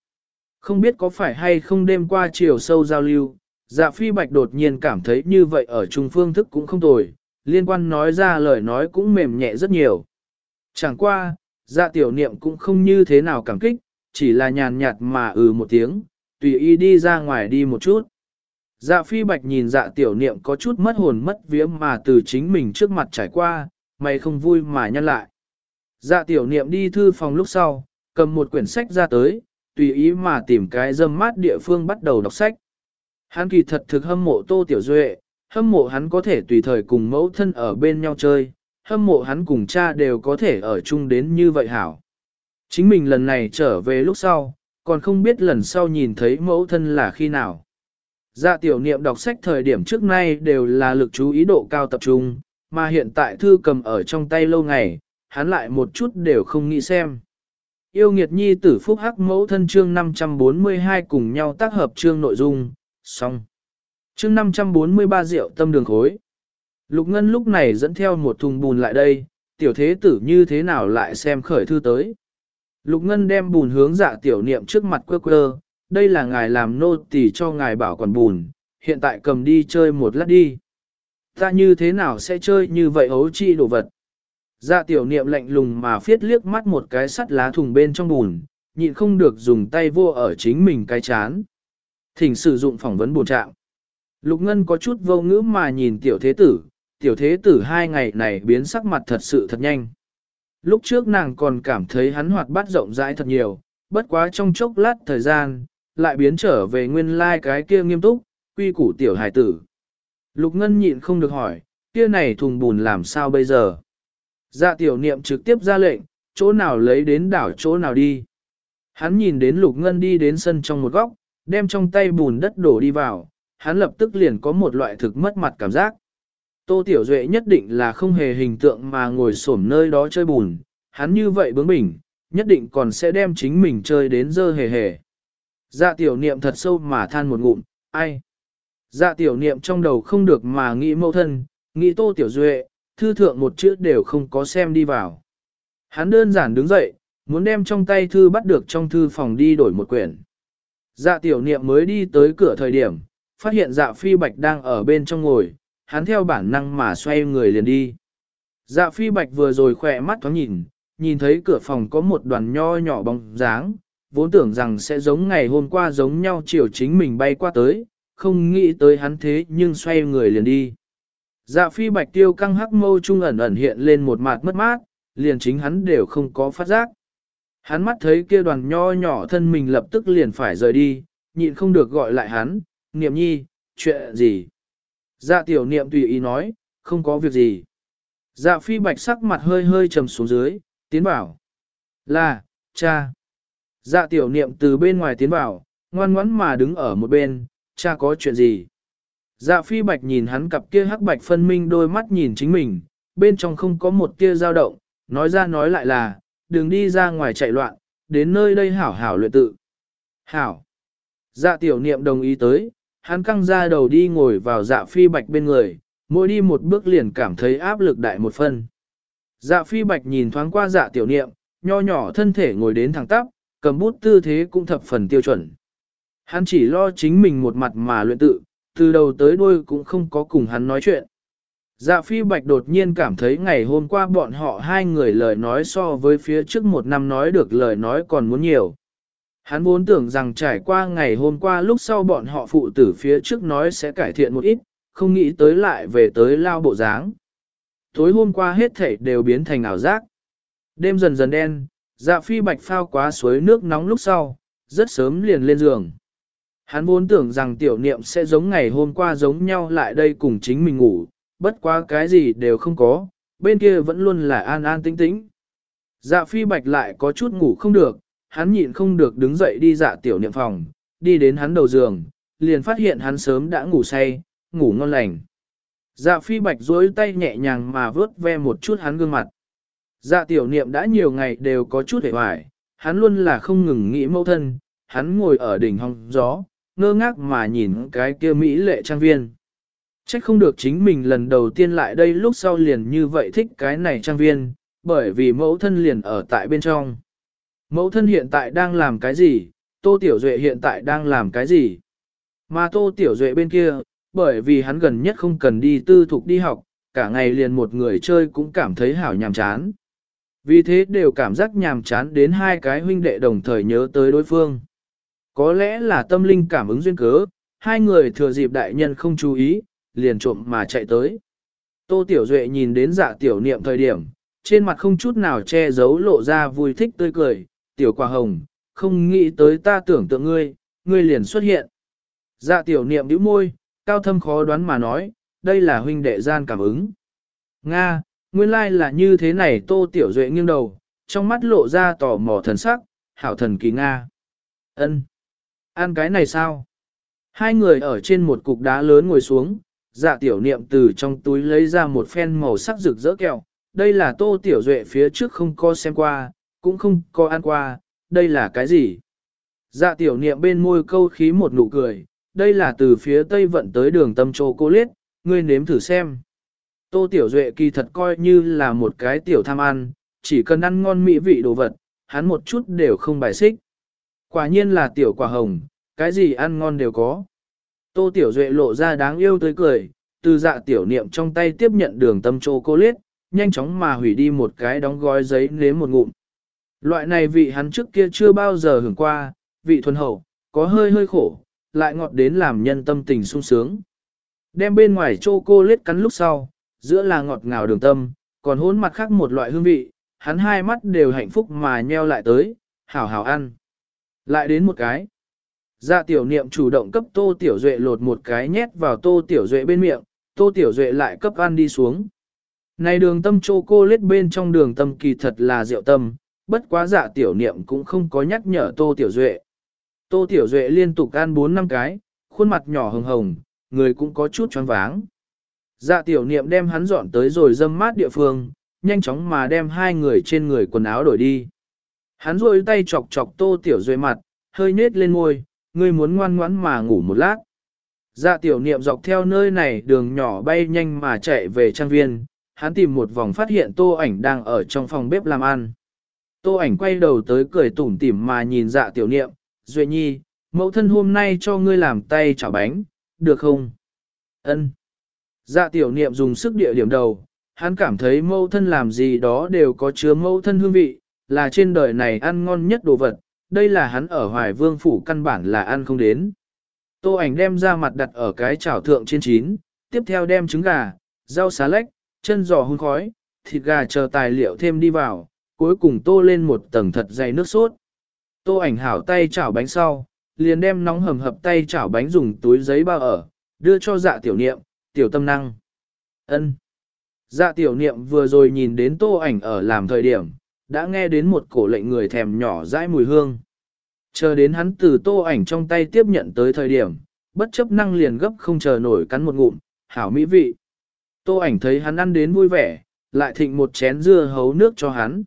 Không biết có phải hay không đêm qua chiều sâu giao lưu, dạ phi bạch đột nhiên cảm thấy như vậy ở trung phương thức cũng không tồi, liên quan nói ra lời nói cũng mềm nhẹ rất nhiều. Chẳng qua, dạ tiểu niệm cũng không như thế nào cảm kích, chỉ là nhàn nhạt mà ừ một tiếng, tùy ý đi ra ngoài đi một chút. Dạ phi bạch nhìn dạ tiểu niệm có chút mất hồn mất vía mà từ chính mình trước mặt trải qua, mày không vui mà nhăn lại. Dạ tiểu niệm đi thư phòng lúc sau, cầm một quyển sách ra tới, tùy ý mà tìm cái dâm mát địa phương bắt đầu đọc sách. Hắn kỳ thật thực hâm mộ tô tiểu duệ, hâm mộ hắn có thể tùy thời cùng mẫu thân ở bên nhau chơi, hâm mộ hắn cùng cha đều có thể ở chung đến như vậy hảo. Chính mình lần này trở về lúc sau, còn không biết lần sau nhìn thấy mẫu thân là khi nào. Dạ tiểu niệm đọc sách thời điểm trước nay đều là lực chú ý độ cao tập trung, mà hiện tại thư cầm ở trong tay lâu ngày, hắn lại một chút đều không nghĩ xem. Yêu nghiệt nhi tử phúc hắc mẫu thân chương 542 cùng nhau tác hợp chương nội dung, xong. Chương 543 rượu tâm đường khối. Lục Ngân lúc này dẫn theo một thùng bùn lại đây, tiểu thế tử như thế nào lại xem khởi thư tới. Lục Ngân đem bùn hướng dạ tiểu niệm trước mặt quơ quơ, đây là ngài làm nô tỳ cho ngài bảo quản bùn, hiện tại cầm đi chơi một lát đi. Ta như thế nào sẽ chơi như vậy hấu chi đồ vật. Dạ tiểu niệm lạnh lùng mà phiết liếc mắt một cái sắt lá thùng bên trong bùn, nhịn không được dùng tay vô ở chính mình cái chán. Thỉnh sử dụng phỏng vấn bùn trạng. Lục Ngân có chút vô ngữ mà nhìn tiểu thế tử, tiểu thế tử hai ngày này biến sắc mặt thật sự thật nhanh. Lúc trước nàng còn cảm thấy hắn hoạt bát rộng rãi thật nhiều, bất quá trong chốc lát thời gian, lại biến trở về nguyên lai like cái kia nghiêm túc, quy củ tiểu hài tử. Lục Ngân nhịn không được hỏi, kia này thùng bùn làm sao bây giờ? Dạ tiểu niệm trực tiếp ra lệnh, chỗ nào lấy đến đảo chỗ nào đi. Hắn nhìn đến Lục Ngân đi đến sân trong một góc, đem trong tay bùn đất đổ đi vào, hắn lập tức liền có một loại thực mất mặt cảm giác. Tô Tiểu Duệ nhất định là không hề hình tượng mà ngồi xổm nơi đó chơi bùn, hắn như vậy bướng bỉnh, nhất định còn sẽ đem chính mình chơi đến dơ hề hề. Dạ tiểu niệm thật sâu mà than một ngụm, ai? Dạ tiểu niệm trong đầu không được mà nghĩ mâu thân, nghĩ Tô Tiểu Duệ, thư thượng một chữ đều không có xem đi vào. Hắn đơn giản đứng dậy, muốn đem trong tay thư bắt được trong thư phòng đi đổi một quyển. Dạ tiểu niệm mới đi tới cửa thời điểm, phát hiện dạ phi bạch đang ở bên trong ngồi, hắn theo bản năng mà xoay người liền đi. Dạ phi bạch vừa rồi khỏe mắt thoáng nhìn, nhìn thấy cửa phòng có một đoàn nho nhỏ bóng dáng, vốn tưởng rằng sẽ giống ngày hôm qua giống nhau chiều chính mình bay qua tới, không nghĩ tới hắn thế nhưng xoay người liền đi. Dạ phi bạch tiêu căng hắc mâu trung ẩn ẩn hiện lên một mặt mất mát, liền chính hắn đều không có phát giác. Hắn mắt thấy kia đoàn nho nhỏ thân mình lập tức liền phải rời đi, nhịn không được gọi lại hắn, niệm nhi, chuyện gì? Dạ tiểu niệm tùy ý nói, không có việc gì. Dạ phi bạch sắc mặt hơi hơi trầm xuống dưới, tiến bảo. Là, cha. Dạ tiểu niệm từ bên ngoài tiến bảo, ngoan ngoãn mà đứng ở một bên, cha có chuyện gì? Dạ phi bạch nhìn hắn cặp kia hắc bạch phân minh đôi mắt nhìn chính mình, bên trong không có một tia dao động, nói ra nói lại là, đừng đi ra ngoài chạy loạn, đến nơi đây hảo hảo luyện tự. Hảo. Dạ tiểu niệm đồng ý tới, hắn căng ra đầu đi ngồi vào dạ phi bạch bên người, mỗi đi một bước liền cảm thấy áp lực đại một phân. Dạ phi bạch nhìn thoáng qua dạ tiểu niệm, nho nhỏ thân thể ngồi đến thẳng tắp, cầm bút tư thế cũng thập phần tiêu chuẩn. Hắn chỉ lo chính mình một mặt mà luyện tự, từ đầu tới đuôi cũng không có cùng hắn nói chuyện. Dạ phi bạch đột nhiên cảm thấy ngày hôm qua bọn họ hai người lời nói so với phía trước một năm nói được lời nói còn muốn nhiều. Hắn vốn tưởng rằng trải qua ngày hôm qua lúc sau bọn họ phụ tử phía trước nói sẽ cải thiện một ít, không nghĩ tới lại về tới lao bộ dáng. Tối hôm qua hết thảy đều biến thành ảo giác. Đêm dần dần đen, dạ phi bạch phao quá suối nước nóng lúc sau, rất sớm liền lên giường. Hắn vốn tưởng rằng tiểu niệm sẽ giống ngày hôm qua giống nhau lại đây cùng chính mình ngủ, bất quá cái gì đều không có, bên kia vẫn luôn là an an tĩnh tĩnh. Dạ phi bạch lại có chút ngủ không được, hắn nhịn không được đứng dậy đi dạ tiểu niệm phòng, đi đến hắn đầu giường, liền phát hiện hắn sớm đã ngủ say, ngủ ngon lành. Dạ phi bạch duỗi tay nhẹ nhàng mà vớt ve một chút hắn gương mặt. Dạ tiểu niệm đã nhiều ngày đều có chút hề hoài, hắn luôn là không ngừng nghĩ mâu thân, hắn ngồi ở đỉnh hong gió, ngơ ngác mà nhìn cái kia Mỹ lệ trang viên. Trách không được chính mình lần đầu tiên lại đây lúc sau liền như vậy thích cái này trang viên, bởi vì mẫu thân liền ở tại bên trong. Mẫu thân hiện tại đang làm cái gì, Tô Tiểu Duệ hiện tại đang làm cái gì? Mà Tô Tiểu Duệ bên kia, bởi vì hắn gần nhất không cần đi tư thục đi học, cả ngày liền một người chơi cũng cảm thấy hảo nhàm chán. Vì thế đều cảm giác nhàm chán đến hai cái huynh đệ đồng thời nhớ tới đối phương. Có lẽ là tâm linh cảm ứng duyên cớ, hai người thừa dịp đại nhân không chú ý, liền trộm mà chạy tới. Tô Tiểu Duệ nhìn đến dạ tiểu niệm thời điểm, trên mặt không chút nào che giấu lộ ra vui thích tươi cười, tiểu quả hồng, không nghĩ tới ta tưởng tượng ngươi, ngươi liền xuất hiện. Dạ tiểu niệm nhíu môi, cao thâm khó đoán mà nói, đây là huynh đệ gian cảm ứng. Nga, nguyên lai là như thế này tô tiểu duệ nghiêng đầu, trong mắt lộ ra tò mò thần sắc, hảo thần kỳ Nga. ân Ăn cái này sao? Hai người ở trên một cục đá lớn ngồi xuống, dạ tiểu niệm từ trong túi lấy ra một phen màu sắc rực rỡ kẹo. Đây là tô tiểu duệ phía trước không có xem qua, cũng không có ăn qua, đây là cái gì? Dạ tiểu niệm bên môi câu khí một nụ cười, đây là từ phía tây vận tới đường tâm chô cô liết, ngươi nếm thử xem. Tô tiểu duệ kỳ thật coi như là một cái tiểu tham ăn, chỉ cần ăn ngon mỹ vị đồ vật, hắn một chút đều không bài xích. Quả nhiên là tiểu quả hồng, cái gì ăn ngon đều có. Tô Tiểu Duệ lộ ra đáng yêu tới cười, từ dạ tiểu niệm trong tay tiếp nhận đường tâm chô cô liết, nhanh chóng mà hủy đi một cái đóng gói giấy nếm một ngụm. Loại này vị hắn trước kia chưa bao giờ hưởng qua, vị thuần hậu, có hơi hơi khổ, lại ngọt đến làm nhân tâm tình sung sướng. Đem bên ngoài chô cô lết cắn lúc sau, giữa là ngọt ngào đường tâm, còn hôn mặt khác một loại hương vị, hắn hai mắt đều hạnh phúc mà nheo lại tới, hảo hảo ăn. Lại đến một cái. Dạ tiểu niệm chủ động cấp tô tiểu duệ lột một cái nhét vào tô tiểu duệ bên miệng, tô tiểu duệ lại cấp ăn đi xuống. Này đường tâm chô cô lết bên trong đường tâm kỳ thật là rượu tâm, bất quá dạ tiểu niệm cũng không có nhắc nhở tô tiểu duệ. Tô tiểu duệ liên tục ăn 4 năm cái, khuôn mặt nhỏ hồng hồng, người cũng có chút choáng váng. Dạ tiểu niệm đem hắn dọn tới rồi dâm mát địa phương, nhanh chóng mà đem hai người trên người quần áo đổi đi. Hắn rôi tay chọc chọc tô tiểu duệ mặt, hơi nết lên môi, ngươi muốn ngoan ngoãn mà ngủ một lát. Dạ tiểu niệm dọc theo nơi này đường nhỏ bay nhanh mà chạy về trang viên, hắn tìm một vòng phát hiện tô ảnh đang ở trong phòng bếp làm ăn. Tô ảnh quay đầu tới cười tủm tỉm mà nhìn dạ tiểu niệm, Duệ nhi, mẫu thân hôm nay cho ngươi làm tay chảo bánh, được không? Ân. Dạ tiểu niệm dùng sức địa điểm đầu, hắn cảm thấy mẫu thân làm gì đó đều có chứa mẫu thân hương vị, là trên đời này ăn ngon nhất đồ vật, đây là hắn ở Hoài Vương Phủ căn bản là ăn không đến. Tô ảnh đem ra mặt đặt ở cái chảo thượng trên chín, tiếp theo đem trứng gà, rau xá lách, chân giò hun khói, thịt gà chờ tài liệu thêm đi vào, cuối cùng tô lên một tầng thật dày nước sốt. Tô ảnh hảo tay chảo bánh sau, liền đem nóng hầm hập tay chảo bánh dùng túi giấy bao ở, đưa cho dạ tiểu niệm, tiểu tâm năng. Ân. Dạ tiểu niệm vừa rồi nhìn đến tô ảnh ở làm thời điểm, đã nghe đến một cổ lệnh người thèm nhỏ dãi mùi hương. Chờ đến hắn từ tô ảnh trong tay tiếp nhận tới thời điểm, bất chấp năng liền gấp không chờ nổi cắn một ngụm, hảo mỹ vị. Tô ảnh thấy hắn ăn đến vui vẻ, lại thịnh một chén dưa hấu nước cho hắn.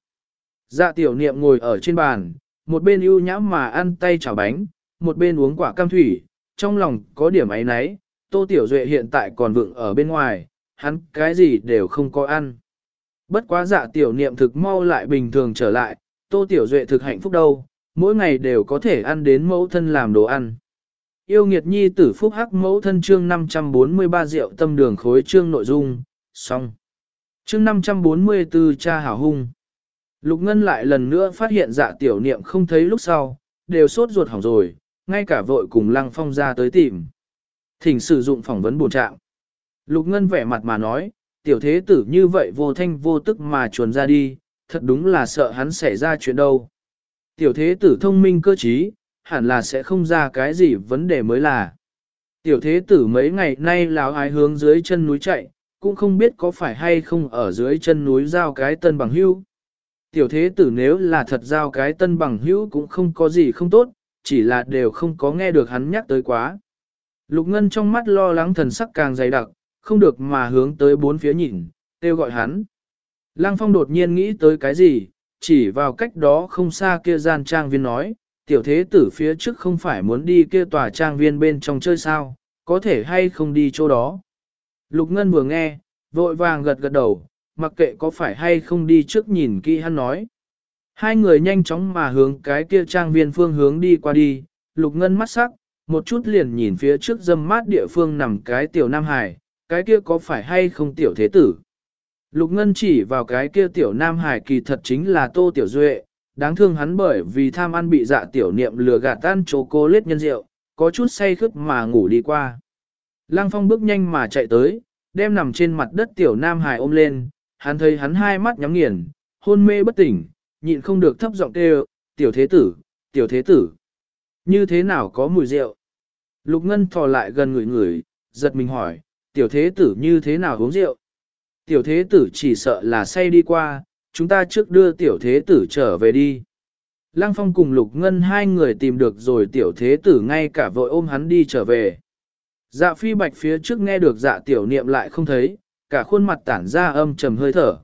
Dạ tiểu niệm ngồi ở trên bàn, một bên ưu nhãm mà ăn tay chảo bánh, một bên uống quả cam thủy, trong lòng có điểm ấy nấy, tô tiểu duệ hiện tại còn vượng ở bên ngoài, hắn cái gì đều không có ăn. Bất quá dạ tiểu niệm thực mau lại bình thường trở lại, tô tiểu duệ thực hạnh phúc đâu, mỗi ngày đều có thể ăn đến mẫu thân làm đồ ăn. Yêu nghiệt nhi tử phúc hắc mẫu thân chương 543 rượu tâm đường khối chương nội dung, xong. Chương 544 cha hảo hung. Lục Ngân lại lần nữa phát hiện dạ tiểu niệm không thấy lúc sau, đều sốt ruột hỏng rồi, ngay cả vội cùng Lăng Phong ra tới tìm. Thỉnh sử dụng phỏng vấn bổ trạng. Lục Ngân vẻ mặt mà nói, tiểu thế tử như vậy vô thanh vô tức mà chuồn ra đi, thật đúng là sợ hắn xảy ra chuyện đâu. Tiểu thế tử thông minh cơ trí, hẳn là sẽ không ra cái gì vấn đề mới là. Tiểu thế tử mấy ngày nay láo ái hướng dưới chân núi chạy, cũng không biết có phải hay không ở dưới chân núi giao cái tân bằng hưu. Tiểu thế tử nếu là thật giao cái tân bằng hữu cũng không có gì không tốt, chỉ là đều không có nghe được hắn nhắc tới quá. Lục Ngân trong mắt lo lắng thần sắc càng dày đặc, không được mà hướng tới bốn phía nhìn, kêu gọi hắn. Lăng Phong đột nhiên nghĩ tới cái gì, chỉ vào cách đó không xa kia gian trang viên nói, tiểu thế tử phía trước không phải muốn đi kia tòa trang viên bên trong chơi sao, có thể hay không đi chỗ đó. Lục Ngân vừa nghe, vội vàng gật gật đầu, mặc kệ có phải hay không đi trước nhìn kỹ hắn nói. Hai người nhanh chóng mà hướng cái kia trang viên phương hướng đi qua đi, lục ngân mắt sắc, một chút liền nhìn phía trước dâm mát địa phương nằm cái tiểu Nam Hải, cái kia có phải hay không tiểu thế tử. Lục ngân chỉ vào cái kia tiểu Nam Hải kỳ thật chính là tô tiểu duệ, đáng thương hắn bởi vì tham ăn bị dạ tiểu niệm lừa gạt tan chô cô lết nhân rượu, có chút say khướt mà ngủ đi qua. Lăng phong bước nhanh mà chạy tới, đem nằm trên mặt đất tiểu Nam Hải ôm lên, hắn thấy hắn hai mắt nhắm nghiền, hôn mê bất tỉnh, nhịn không được thấp giọng kêu, tiểu thế tử, tiểu thế tử. Như thế nào có mùi rượu? Lục Ngân thò lại gần người người, giật mình hỏi, tiểu thế tử như thế nào uống rượu? Tiểu thế tử chỉ sợ là say đi qua, chúng ta trước đưa tiểu thế tử trở về đi. Lăng Phong cùng Lục Ngân hai người tìm được rồi tiểu thế tử ngay cả vội ôm hắn đi trở về. Dạ phi bạch phía trước nghe được dạ tiểu niệm lại không thấy, cả khuôn mặt tản ra âm trầm hơi thở.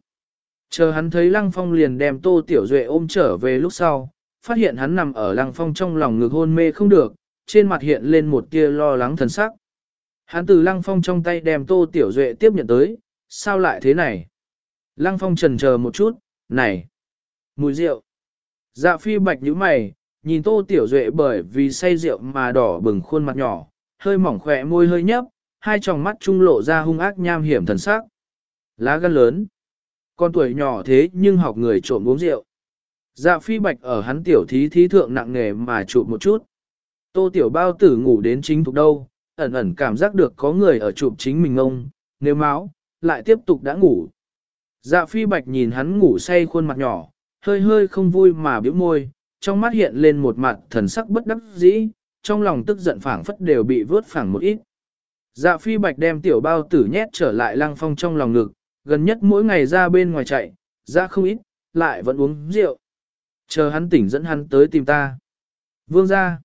Chờ hắn thấy Lăng Phong liền đem Tô Tiểu Duệ ôm trở về lúc sau, phát hiện hắn nằm ở Lăng Phong trong lòng ngực hôn mê không được, trên mặt hiện lên một tia lo lắng thần sắc. Hắn từ Lăng Phong trong tay đem Tô Tiểu Duệ tiếp nhận tới, sao lại thế này? Lăng Phong trần chờ một chút, này, mùi rượu. Dạ phi bạch như mày, nhìn Tô Tiểu Duệ bởi vì say rượu mà đỏ bừng khuôn mặt nhỏ, hơi mỏng khỏe môi hơi nhấp, hai tròng mắt trung lộ ra hung ác nham hiểm thần sắc. Lá gan lớn. Con tuổi nhỏ thế nhưng học người trộm uống rượu. Dạ phi bạch ở hắn tiểu thí thí thượng nặng nghề mà chụp một chút. Tô tiểu bao tử ngủ đến chính thục đâu, ẩn ẩn cảm giác được có người ở chụp chính mình ông, nếu máu, lại tiếp tục đã ngủ. Dạ phi bạch nhìn hắn ngủ say khuôn mặt nhỏ, hơi hơi không vui mà biểu môi, trong mắt hiện lên một mặt thần sắc bất đắc dĩ, trong lòng tức giận phảng phất đều bị vớt phẳng một ít. Dạ phi bạch đem tiểu bao tử nhét trở lại lăng phong trong lòng ngực, gần nhất mỗi ngày ra bên ngoài chạy, ra không ít, lại vẫn uống rượu. Chờ hắn tỉnh dẫn hắn tới tìm ta. Vương ra.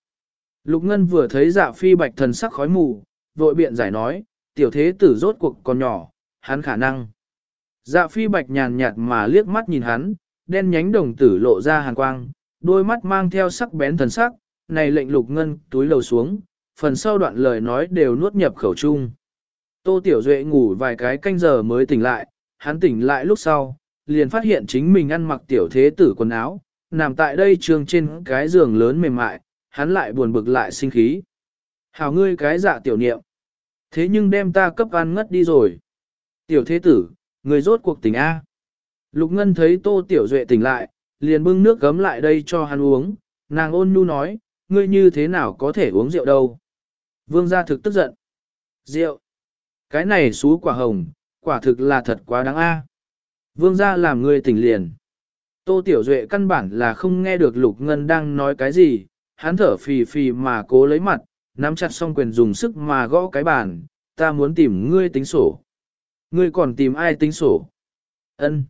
Lục Ngân vừa thấy dạ phi bạch thần sắc khói mù, vội biện giải nói, tiểu thế tử rốt cuộc còn nhỏ, hắn khả năng. Dạ phi bạch nhàn nhạt mà liếc mắt nhìn hắn, đen nhánh đồng tử lộ ra hàn quang, đôi mắt mang theo sắc bén thần sắc, này lệnh lục ngân túi lầu xuống, phần sau đoạn lời nói đều nuốt nhập khẩu chung. Tô Tiểu Duệ ngủ vài cái canh giờ mới tỉnh lại, hắn tỉnh lại lúc sau, liền phát hiện chính mình ăn mặc tiểu thế tử quần áo, nằm tại đây trường trên cái giường lớn mềm mại, hắn lại buồn bực lại sinh khí. Hảo ngươi cái dạ tiểu niệm. Thế nhưng đem ta cấp ăn ngất đi rồi. Tiểu thế tử, người rốt cuộc tỉnh A. Lục Ngân thấy Tô Tiểu Duệ tỉnh lại, liền bưng nước gấm lại đây cho hắn uống, nàng ôn nhu nói, ngươi như thế nào có thể uống rượu đâu. Vương gia thực tức giận. Rượu. Cái này xú quả hồng, quả thực là thật quá đáng a. Vương gia làm người tỉnh liền. Tô Tiểu Duệ căn bản là không nghe được Lục Ngân đang nói cái gì, hắn thở phì phì mà cố lấy mặt, nắm chặt song quyền dùng sức mà gõ cái bàn, ta muốn tìm ngươi tính sổ. Ngươi còn tìm ai tính sổ? Ân.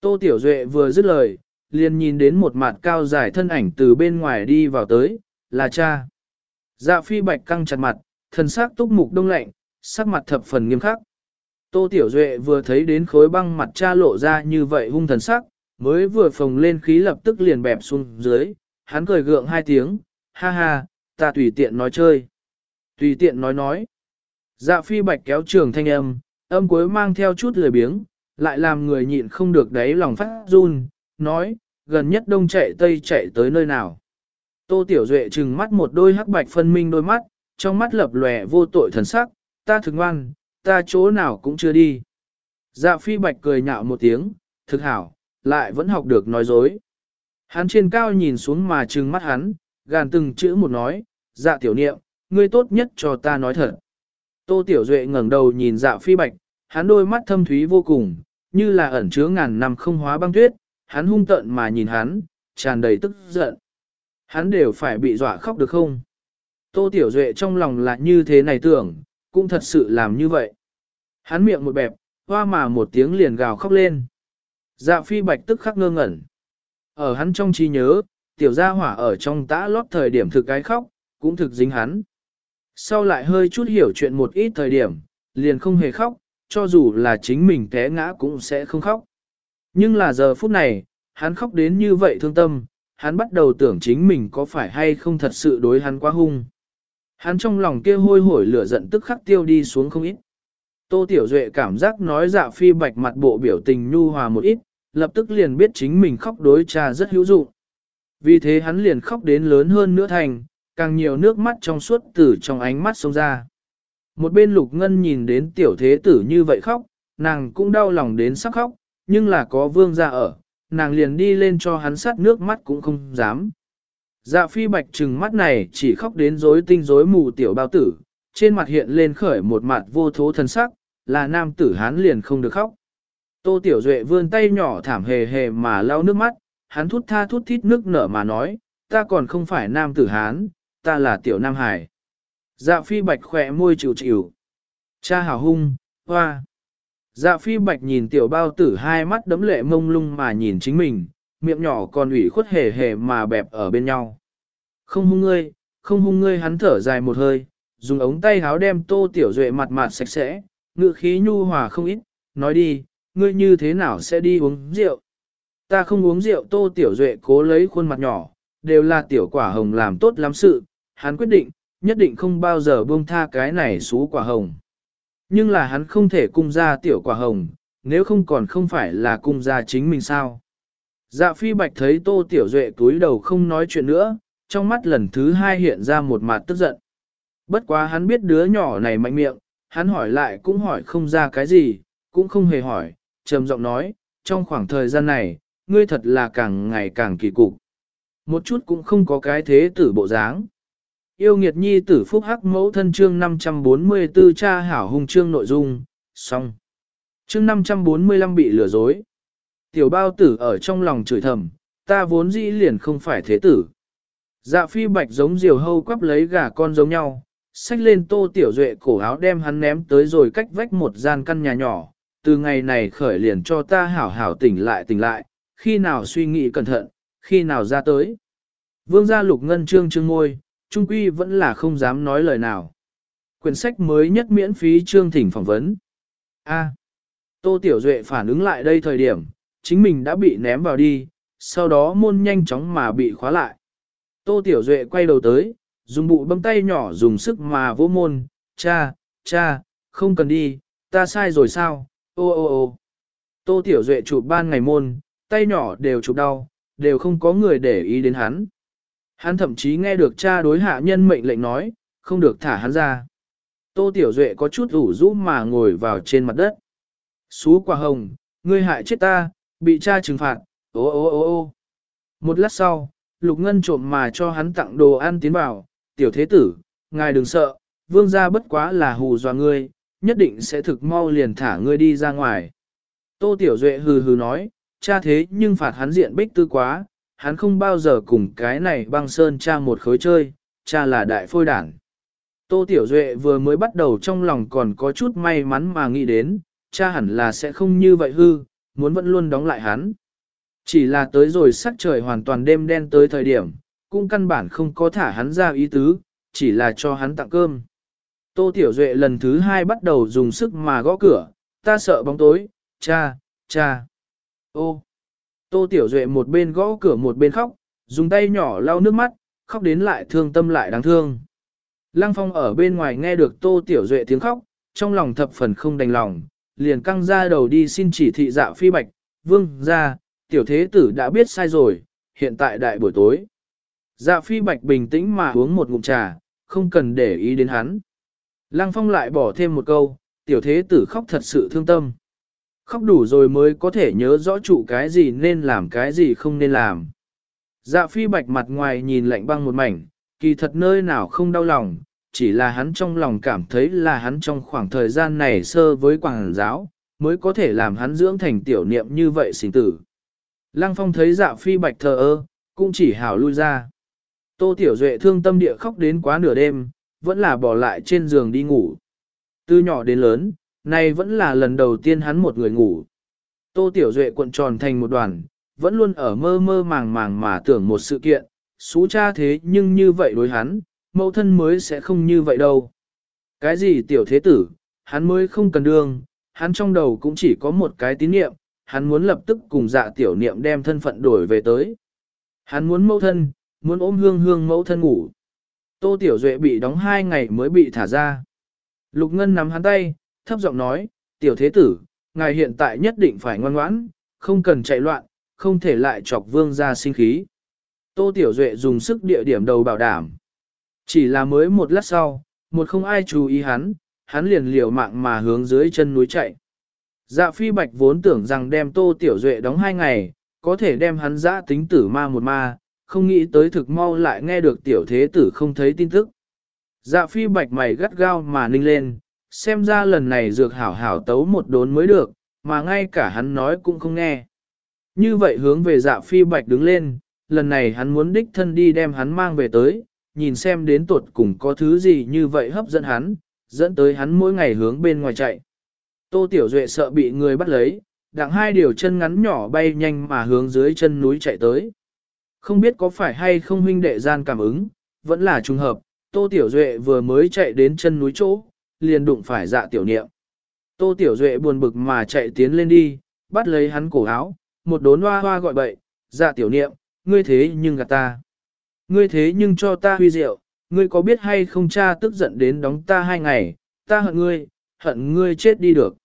Tô Tiểu Duệ vừa dứt lời, liền nhìn đến một mặt cao dài thân ảnh từ bên ngoài đi vào tới, là cha. Dạ phi bạch căng chặt mặt, thần sắc túc mục đông lạnh, sắc mặt thập phần nghiêm khắc. Tô Tiểu Duệ vừa thấy đến khối băng mặt cha lộ ra như vậy hung thần sắc, mới vừa phồng lên khí lập tức liền bẹp xuống dưới, hắn cười gượng hai tiếng, ha ha, ta tùy tiện nói chơi. Tùy tiện nói nói. Dạ phi bạch kéo trường thanh âm, âm cuối mang theo chút lười biếng, lại làm người nhịn không được đáy lòng phát run, nói, gần nhất đông chạy tây chạy tới nơi nào. Tô Tiểu Duệ trừng mắt một đôi hắc bạch phân minh đôi mắt, trong mắt lập lòe vô tội thần sắc, ta thực ngoan, ta chỗ nào cũng chưa đi. Dạ phi bạch cười nhạo một tiếng, thực hảo, lại vẫn học được nói dối. Hắn trên cao nhìn xuống mà trừng mắt hắn, gàn từng chữ một nói, dạ tiểu niệm, ngươi tốt nhất cho ta nói thật. Tô Tiểu Duệ ngẩng đầu nhìn dạ phi bạch, hắn đôi mắt thâm thúy vô cùng, như là ẩn chứa ngàn năm không hóa băng tuyết, hắn hung tợn mà nhìn hắn, tràn đầy tức giận. Hắn đều phải bị dọa khóc được không? Tô Tiểu Duệ trong lòng là như thế này tưởng, cũng thật sự làm như vậy. Hắn miệng một bẹp, hoa mà một tiếng liền gào khóc lên. Dạ phi bạch tức khắc ngơ ngẩn. Ở hắn trong trí nhớ, tiểu gia hỏa ở trong tã lót thời điểm thực cái khóc, cũng thực dính hắn. Sau lại hơi chút hiểu chuyện một ít thời điểm, liền không hề khóc, cho dù là chính mình té ngã cũng sẽ không khóc. Nhưng là giờ phút này, hắn khóc đến như vậy thương tâm, hắn bắt đầu tưởng chính mình có phải hay không thật sự đối hắn quá hung. Hắn trong lòng kia hôi hổi lửa giận tức khắc tiêu đi xuống không ít. Tô Tiểu Duệ cảm giác nói dạ phi bạch mặt bộ biểu tình nhu hòa một ít, lập tức liền biết chính mình khóc đối cha rất hữu dụng. Vì thế hắn liền khóc đến lớn hơn nữa thành, càng nhiều nước mắt trong suốt từ trong ánh mắt sông ra. Một bên lục ngân nhìn đến tiểu thế tử như vậy khóc, nàng cũng đau lòng đến sắc khóc, nhưng là có vương ra ở, nàng liền đi lên cho hắn sát nước mắt cũng không dám. Dạ phi bạch trừng mắt này chỉ khóc đến rối tinh rối mù tiểu bao tử, trên mặt hiện lên khởi một mặt vô thố thân sắc, là nam tử hắn liền không được khóc. Tô tiểu duệ vươn tay nhỏ thảm hề hề mà lau nước mắt, hắn thút tha thút thít nước nở mà nói, ta còn không phải nam tử hán, ta là tiểu nam hải. Dạ phi bạch khỏe môi chịu chịu. Cha hào hung, hoa. Dạ phi bạch nhìn tiểu bao tử hai mắt đấm lệ mông lung mà nhìn chính mình, miệng nhỏ còn ủy khuất hề hề mà bẹp ở bên nhau. Không hung ngươi, không hung ngươi hắn thở dài một hơi, dùng ống tay háo đem tô tiểu duệ mặt mặt sạch sẽ, ngựa khí nhu hòa không ít, nói đi, ngươi như thế nào sẽ đi uống rượu? Ta không uống rượu tô tiểu duệ cố lấy khuôn mặt nhỏ, đều là tiểu quả hồng làm tốt lắm sự, hắn quyết định, nhất định không bao giờ buông tha cái này xú quả hồng. Nhưng là hắn không thể cung ra tiểu quả hồng, nếu không còn không phải là cung ra chính mình sao. Dạ phi bạch thấy tô tiểu duệ túi đầu không nói chuyện nữa, trong mắt lần thứ hai hiện ra một mặt tức giận. Bất quá hắn biết đứa nhỏ này mạnh miệng, hắn hỏi lại cũng hỏi không ra cái gì, cũng không hề hỏi, trầm giọng nói, trong khoảng thời gian này, ngươi thật là càng ngày càng kỳ cục. Một chút cũng không có cái thế tử bộ dáng. Yêu nghiệt nhi tử phúc hắc mẫu thân chương 544 cha hảo hung chương nội dung, xong. Chương 545 bị lừa dối. Tiểu bao tử ở trong lòng chửi thầm, ta vốn dĩ liền không phải thế tử. Dạ phi bạch giống diều hâu quắp lấy gà con giống nhau, xách lên tô tiểu duệ cổ áo đem hắn ném tới rồi cách vách một gian căn nhà nhỏ. Từ ngày này khởi liền cho ta hảo hảo tỉnh lại tỉnh lại, khi nào suy nghĩ cẩn thận, khi nào ra tới. Vương gia lục ngân trương trương ngôi, trung quy vẫn là không dám nói lời nào. Quyển sách mới nhất miễn phí chương thỉnh phỏng vấn. A. Tô Tiểu Duệ phản ứng lại đây thời điểm, chính mình đã bị ném vào đi, sau đó môn nhanh chóng mà bị khóa lại. Tô Tiểu Duệ quay đầu tới, dùng bụ bấm tay nhỏ dùng sức mà vỗ môn, cha, cha, không cần đi, ta sai rồi sao, ô ô ô. Tô Tiểu Duệ chụp ban ngày môn, tay nhỏ đều chụp đau, đều không có người để ý đến hắn. Hắn thậm chí nghe được cha đối hạ nhân mệnh lệnh nói, không được thả hắn ra. Tô Tiểu Duệ có chút ủ rũ mà ngồi vào trên mặt đất. Xú quả hồng, ngươi hại chết ta, bị cha trừng phạt, ô ô ô ô. Một lát sau, Lục Ngân trộm mà cho hắn tặng đồ ăn tiến vào, tiểu thế tử, ngài đừng sợ, vương gia bất quá là hù dọa ngươi, nhất định sẽ thực mau liền thả ngươi đi ra ngoài. Tô Tiểu Duệ hừ hừ nói, cha thế nhưng phạt hắn diện bích tư quá, hắn không bao giờ cùng cái này băng sơn cha một khối chơi, cha là đại phôi đảng. Tô Tiểu Duệ vừa mới bắt đầu trong lòng còn có chút may mắn mà nghĩ đến, cha hẳn là sẽ không như vậy hư, muốn vẫn luôn đóng lại hắn. Chỉ là tới rồi sắc trời hoàn toàn đêm đen tới thời điểm, cũng căn bản không có thả hắn ra ý tứ, chỉ là cho hắn tặng cơm. Tô Tiểu Duệ lần thứ hai bắt đầu dùng sức mà gõ cửa, ta sợ bóng tối, cha, cha. Ô, Tô Tiểu Duệ một bên gõ cửa một bên khóc, dùng tay nhỏ lau nước mắt, khóc đến lại thương tâm lại đáng thương. Lăng Phong ở bên ngoài nghe được Tô Tiểu Duệ tiếng khóc, trong lòng thập phần không đành lòng, liền căng ra đầu đi xin chỉ thị dạ phi bạch, vương ra, tiểu thế tử đã biết sai rồi, hiện tại đại buổi tối. Dạ phi bạch bình tĩnh mà uống một ngụm trà, không cần để ý đến hắn. Lăng Phong lại bỏ thêm một câu, tiểu thế tử khóc thật sự thương tâm. Khóc đủ rồi mới có thể nhớ rõ chủ cái gì nên làm cái gì không nên làm. Dạ phi bạch mặt ngoài nhìn lạnh băng một mảnh, kỳ thật nơi nào không đau lòng, chỉ là hắn trong lòng cảm thấy là hắn trong khoảng thời gian này sơ với quảng giáo, mới có thể làm hắn dưỡng thành tiểu niệm như vậy sinh tử. Lăng phong thấy dạ phi bạch thờ ơ, cũng chỉ hảo lui ra. Tô tiểu duệ thương tâm địa khóc đến quá nửa đêm, vẫn là bỏ lại trên giường đi ngủ. Từ nhỏ đến lớn, này vẫn là lần đầu tiên hắn một người ngủ. Tô Tiểu Duệ cuộn tròn thành một đoàn, vẫn luôn ở mơ mơ màng màng mà tưởng một sự kiện, xú cha thế nhưng như vậy đối hắn, mẫu thân mới sẽ không như vậy đâu. Cái gì tiểu thế tử, hắn mới không cần đương, hắn trong đầu cũng chỉ có một cái tín niệm, hắn muốn lập tức cùng dạ tiểu niệm đem thân phận đổi về tới. Hắn muốn mẫu thân, muốn ôm hương hương mẫu thân ngủ. Tô Tiểu Duệ bị đóng hai ngày mới bị thả ra. Lục Ngân nắm hắn tay, thấp giọng nói, tiểu thế tử, ngài hiện tại nhất định phải ngoan ngoãn, không cần chạy loạn, không thể lại chọc vương ra sinh khí. Tô Tiểu Duệ dùng sức địa điểm đầu bảo đảm. Chỉ là mới một lát sau, một không ai chú ý hắn, hắn liền liều mạng mà hướng dưới chân núi chạy. Dạ phi bạch vốn tưởng rằng đem Tô Tiểu Duệ đóng hai ngày, có thể đem hắn giã tính tử ma một ma, không nghĩ tới thực mau lại nghe được tiểu thế tử không thấy tin tức. Dạ phi bạch mày gắt gao mà ninh lên, xem ra lần này dược hảo hảo tấu một đốn mới được, mà ngay cả hắn nói cũng không nghe. Như vậy hướng về dạ phi bạch đứng lên, lần này hắn muốn đích thân đi đem hắn mang về tới, nhìn xem đến tuột cùng có thứ gì như vậy hấp dẫn hắn, dẫn tới hắn mỗi ngày hướng bên ngoài chạy. Tô Tiểu Duệ sợ bị người bắt lấy, đặng hai điều chân ngắn nhỏ bay nhanh mà hướng dưới chân núi chạy tới. Không biết có phải hay không huynh đệ gian cảm ứng, vẫn là trùng hợp, Tô Tiểu Duệ vừa mới chạy đến chân núi chỗ, liền đụng phải dạ tiểu niệm. Tô Tiểu Duệ buồn bực mà chạy tiến lên đi, bắt lấy hắn cổ áo, một đốn hoa hoa gọi bậy, dạ tiểu niệm, ngươi thế nhưng gạt ta. Ngươi thế nhưng cho ta huy rượu, ngươi có biết hay không cha tức giận đến đóng ta hai ngày, ta hận ngươi, hận ngươi chết đi được.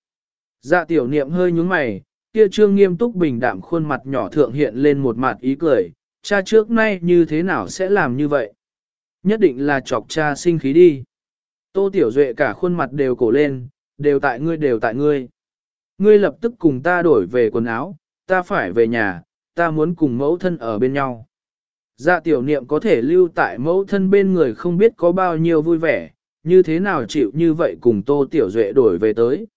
Dạ tiểu niệm hơi nhúng mày, kia trương nghiêm túc bình đạm khuôn mặt nhỏ thượng hiện lên một mặt ý cười, cha trước nay như thế nào sẽ làm như vậy? Nhất định là chọc cha sinh khí đi. Tô Tiểu Duệ cả khuôn mặt đều cổ lên, đều tại ngươi đều tại ngươi. Ngươi lập tức cùng ta đổi về quần áo, ta phải về nhà, ta muốn cùng mẫu thân ở bên nhau. Dạ tiểu niệm có thể lưu tại mẫu thân bên người không biết có bao nhiêu vui vẻ, như thế nào chịu như vậy cùng Tô Tiểu Duệ đổi về tới.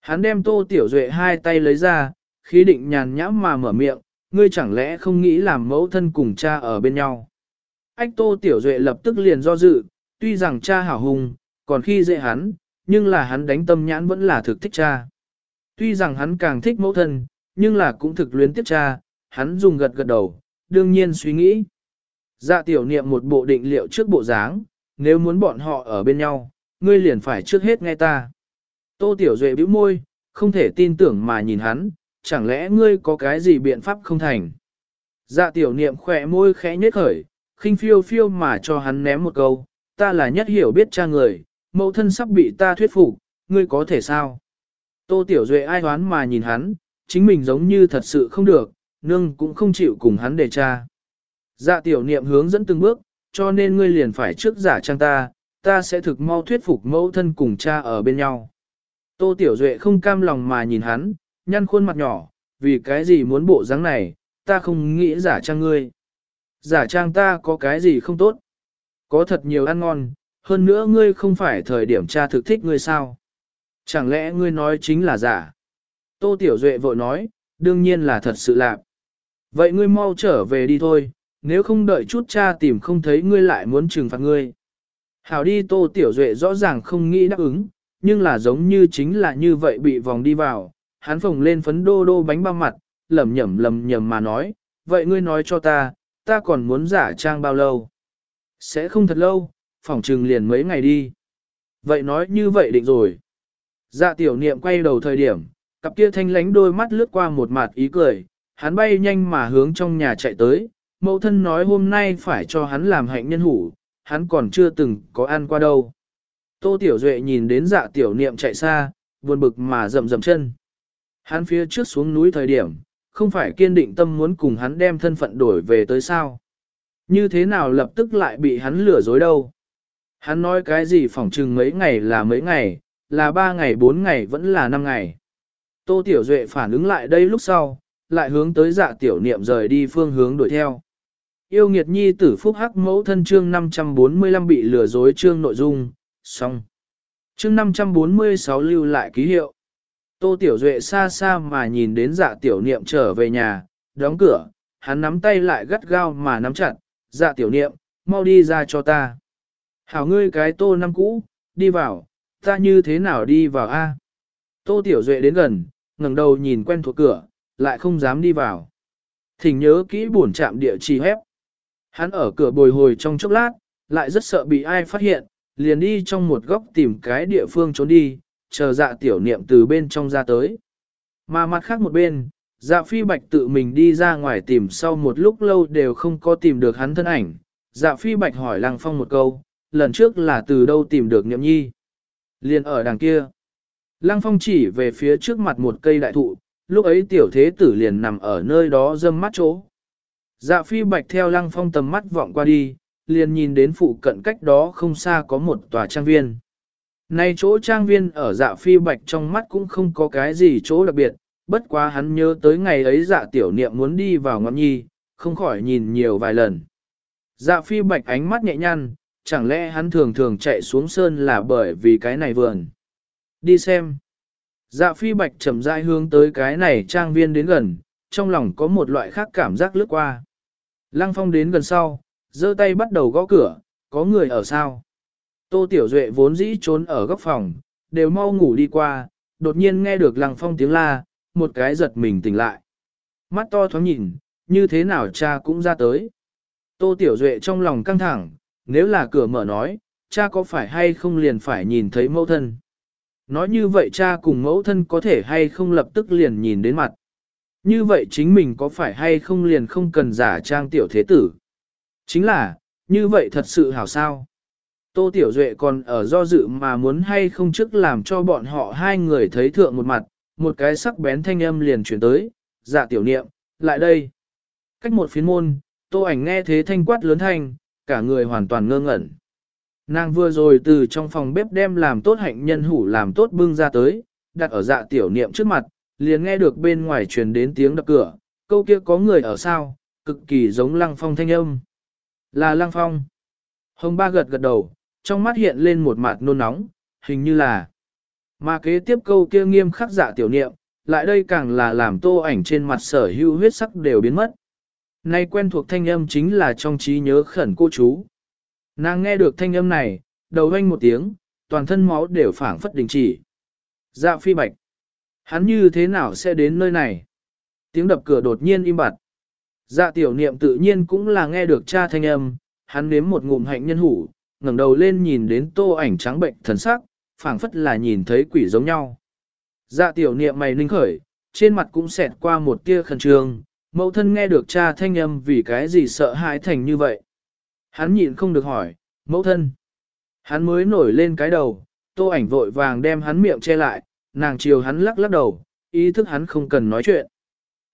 Hắn đem Tô Tiểu Duệ hai tay lấy ra, khí định nhàn nhãm mà mở miệng, ngươi chẳng lẽ không nghĩ làm mẫu thân cùng cha ở bên nhau. Ách Tô Tiểu Duệ lập tức liền do dự, tuy rằng cha hảo hùng, còn khi dễ hắn, nhưng là hắn đánh tâm nhãn vẫn là thực thích cha. Tuy rằng hắn càng thích mẫu thân, nhưng là cũng thực luyến tiếp cha, hắn dùng gật gật đầu, đương nhiên suy nghĩ. Dạ tiểu niệm một bộ định liệu trước bộ dáng, nếu muốn bọn họ ở bên nhau, ngươi liền phải trước hết nghe ta. Tô tiểu duệ bĩu môi, không thể tin tưởng mà nhìn hắn, chẳng lẽ ngươi có cái gì biện pháp không thành. Dạ tiểu niệm khỏe môi khẽ nhếch khởi, khinh phiêu phiêu mà cho hắn ném một câu, ta là nhất hiểu biết cha người, mẫu thân sắp bị ta thuyết phục, ngươi có thể sao? Tô Tiểu Duệ ai hoán mà nhìn hắn, chính mình giống như thật sự không được, nương cũng không chịu cùng hắn để cha. Dạ tiểu niệm hướng dẫn từng bước, cho nên ngươi liền phải trước giả trang ta, ta sẽ thực mau thuyết phục mẫu thân cùng cha ở bên nhau. Tô Tiểu Duệ không cam lòng mà nhìn hắn, nhăn khuôn mặt nhỏ, vì cái gì muốn bộ dáng này, ta không nghĩ giả trang ngươi. Giả trang ta có cái gì không tốt. Có thật nhiều ăn ngon, hơn nữa ngươi không phải thời điểm cha thực thích ngươi sao. Chẳng lẽ ngươi nói chính là giả? Tô Tiểu Duệ vội nói, đương nhiên là thật sự lạc. Vậy ngươi mau trở về đi thôi, nếu không đợi chút cha tìm không thấy ngươi lại muốn trừng phạt ngươi. Hảo đi Tô Tiểu Duệ rõ ràng không nghĩ đáp ứng, nhưng là giống như chính là như vậy bị vòng đi vào, hắn phồng lên phấn đô đô bánh bao mặt, lẩm nhẩm lẩm nhẩm mà nói, vậy ngươi nói cho ta, ta còn muốn giả trang bao lâu? Sẽ không thật lâu, phỏng trừng liền mấy ngày đi. Vậy nói như vậy định rồi. Dạ tiểu niệm quay đầu thời điểm, cặp kia thanh lánh đôi mắt lướt qua một mặt ý cười, hắn bay nhanh mà hướng trong nhà chạy tới, mẫu thân nói hôm nay phải cho hắn làm hạnh nhân hủ, hắn còn chưa từng có ăn qua đâu. Tô Tiểu Duệ nhìn đến dạ tiểu niệm chạy xa, buồn bực mà rầm rầm chân. Hắn phía trước xuống núi thời điểm, không phải kiên định tâm muốn cùng hắn đem thân phận đổi về tới sao. Như thế nào lập tức lại bị hắn lừa dối đâu. Hắn nói cái gì phỏng chừng mấy ngày là mấy ngày, là ba ngày bốn ngày vẫn là năm ngày. Tô Tiểu Duệ phản ứng lại đây lúc sau, lại hướng tới dạ tiểu niệm rời đi phương hướng đuổi theo. Yêu nghiệt nhi tử phúc hắc mẫu thân chương 545 bị lừa dối chương nội dung, xong. Chương 546 lưu lại ký hiệu. Tô Tiểu Duệ xa xa mà nhìn đến dạ tiểu niệm trở về nhà, đóng cửa, hắn nắm tay lại gắt gao mà nắm chặt, dạ tiểu niệm, mau đi ra cho ta. Hảo ngươi cái tô năm cũ, đi vào, ta như thế nào đi vào a? Tô Tiểu Duệ đến gần, ngẩng đầu nhìn quen thuộc cửa, lại không dám đi vào. Thỉnh nhớ kỹ buồn chạm địa chỉ hép. Hắn ở cửa bồi hồi trong chốc lát, lại rất sợ bị ai phát hiện, liền đi trong một góc tìm cái địa phương trốn đi, chờ dạ tiểu niệm từ bên trong ra tới. Mà mặt khác một bên, dạ phi bạch tự mình đi ra ngoài tìm sau một lúc lâu đều không có tìm được hắn thân ảnh. Dạ phi bạch hỏi lăng phong một câu, lần trước là từ đâu tìm được niệm nhi. Liền ở đằng kia. Lăng phong chỉ về phía trước mặt một cây đại thụ, lúc ấy tiểu thế tử liền nằm ở nơi đó dâm mắt chỗ. Dạ phi bạch theo lăng phong tầm mắt vọng qua đi, liền nhìn đến phụ cận cách đó không xa có một tòa trang viên. Nay chỗ trang viên ở dạ phi bạch trong mắt cũng không có cái gì chỗ đặc biệt, bất quá hắn nhớ tới ngày ấy dạ tiểu niệm muốn đi vào ngọn nhi, không khỏi nhìn nhiều vài lần. Dạ phi bạch ánh mắt nhẹ nhăn, chẳng lẽ hắn thường thường chạy xuống sơn là bởi vì cái này vườn. Đi xem. Dạ phi bạch chậm rãi hướng tới cái này trang viên đến gần, trong lòng có một loại khác cảm giác lướt qua. Lăng phong đến gần sau, giơ tay bắt đầu gõ cửa, có người ở sao? Tô Tiểu Duệ vốn dĩ trốn ở góc phòng, đều mau ngủ đi qua, đột nhiên nghe được Lăng Phong tiếng la, một cái giật mình tỉnh lại. Mắt to thoáng nhìn, như thế nào cha cũng ra tới. Tô Tiểu Duệ trong lòng căng thẳng, nếu là cửa mở nói, cha có phải hay không liền phải nhìn thấy mẫu thân. Nói như vậy cha cùng mẫu thân có thể hay không lập tức liền nhìn đến mặt. Như vậy chính mình có phải hay không liền không cần giả trang tiểu thế tử. Chính là, như vậy thật sự hảo sao. Tô Tiểu Duệ còn ở do dự mà muốn hay không trước làm cho bọn họ hai người thấy thượng một mặt, một cái sắc bén thanh âm liền chuyển tới, dạ tiểu niệm, lại đây. Cách một phiến môn, tô ảnh nghe thế thanh quát lớn thanh, cả người hoàn toàn ngơ ngẩn. Nàng vừa rồi từ trong phòng bếp đem làm tốt hạnh nhân hủ làm tốt bưng ra tới, đặt ở dạ tiểu niệm trước mặt, liền nghe được bên ngoài truyền đến tiếng đập cửa, câu kia có người ở sao, cực kỳ giống lăng phong thanh âm. Là lăng phong. Hồng ba gật gật đầu, trong mắt hiện lên một mặt nôn nóng, hình như là. Mà kế tiếp câu kia nghiêm khắc dạ tiểu niệm, lại đây càng là làm tô ảnh trên mặt sở hữu huyết sắc đều biến mất. Nay quen thuộc thanh âm chính là trong trí nhớ khẩn cô chú. Nàng nghe được thanh âm này, đầu anh một tiếng, toàn thân máu đều phảng phất đình chỉ. Dạ phi bạch. Hắn như thế nào sẽ đến nơi này? Tiếng đập cửa đột nhiên im bặt. Dạ tiểu niệm tự nhiên cũng là nghe được cha thanh âm, hắn nếm một ngụm hạnh nhân hủ, ngẩng đầu lên nhìn đến tô ảnh trắng bệnh thần sắc, phảng phất là nhìn thấy quỷ giống nhau. Dạ tiểu niệm mày ninh khởi, trên mặt cũng xẹt qua một tia khẩn trương, mẫu thân nghe được cha thanh âm vì cái gì sợ hãi thành như vậy. Hắn nhịn không được hỏi, mẫu thân. Hắn mới nổi lên cái đầu, tô ảnh vội vàng đem hắn miệng che lại, nàng chiều hắn lắc lắc đầu, ý thức hắn không cần nói chuyện.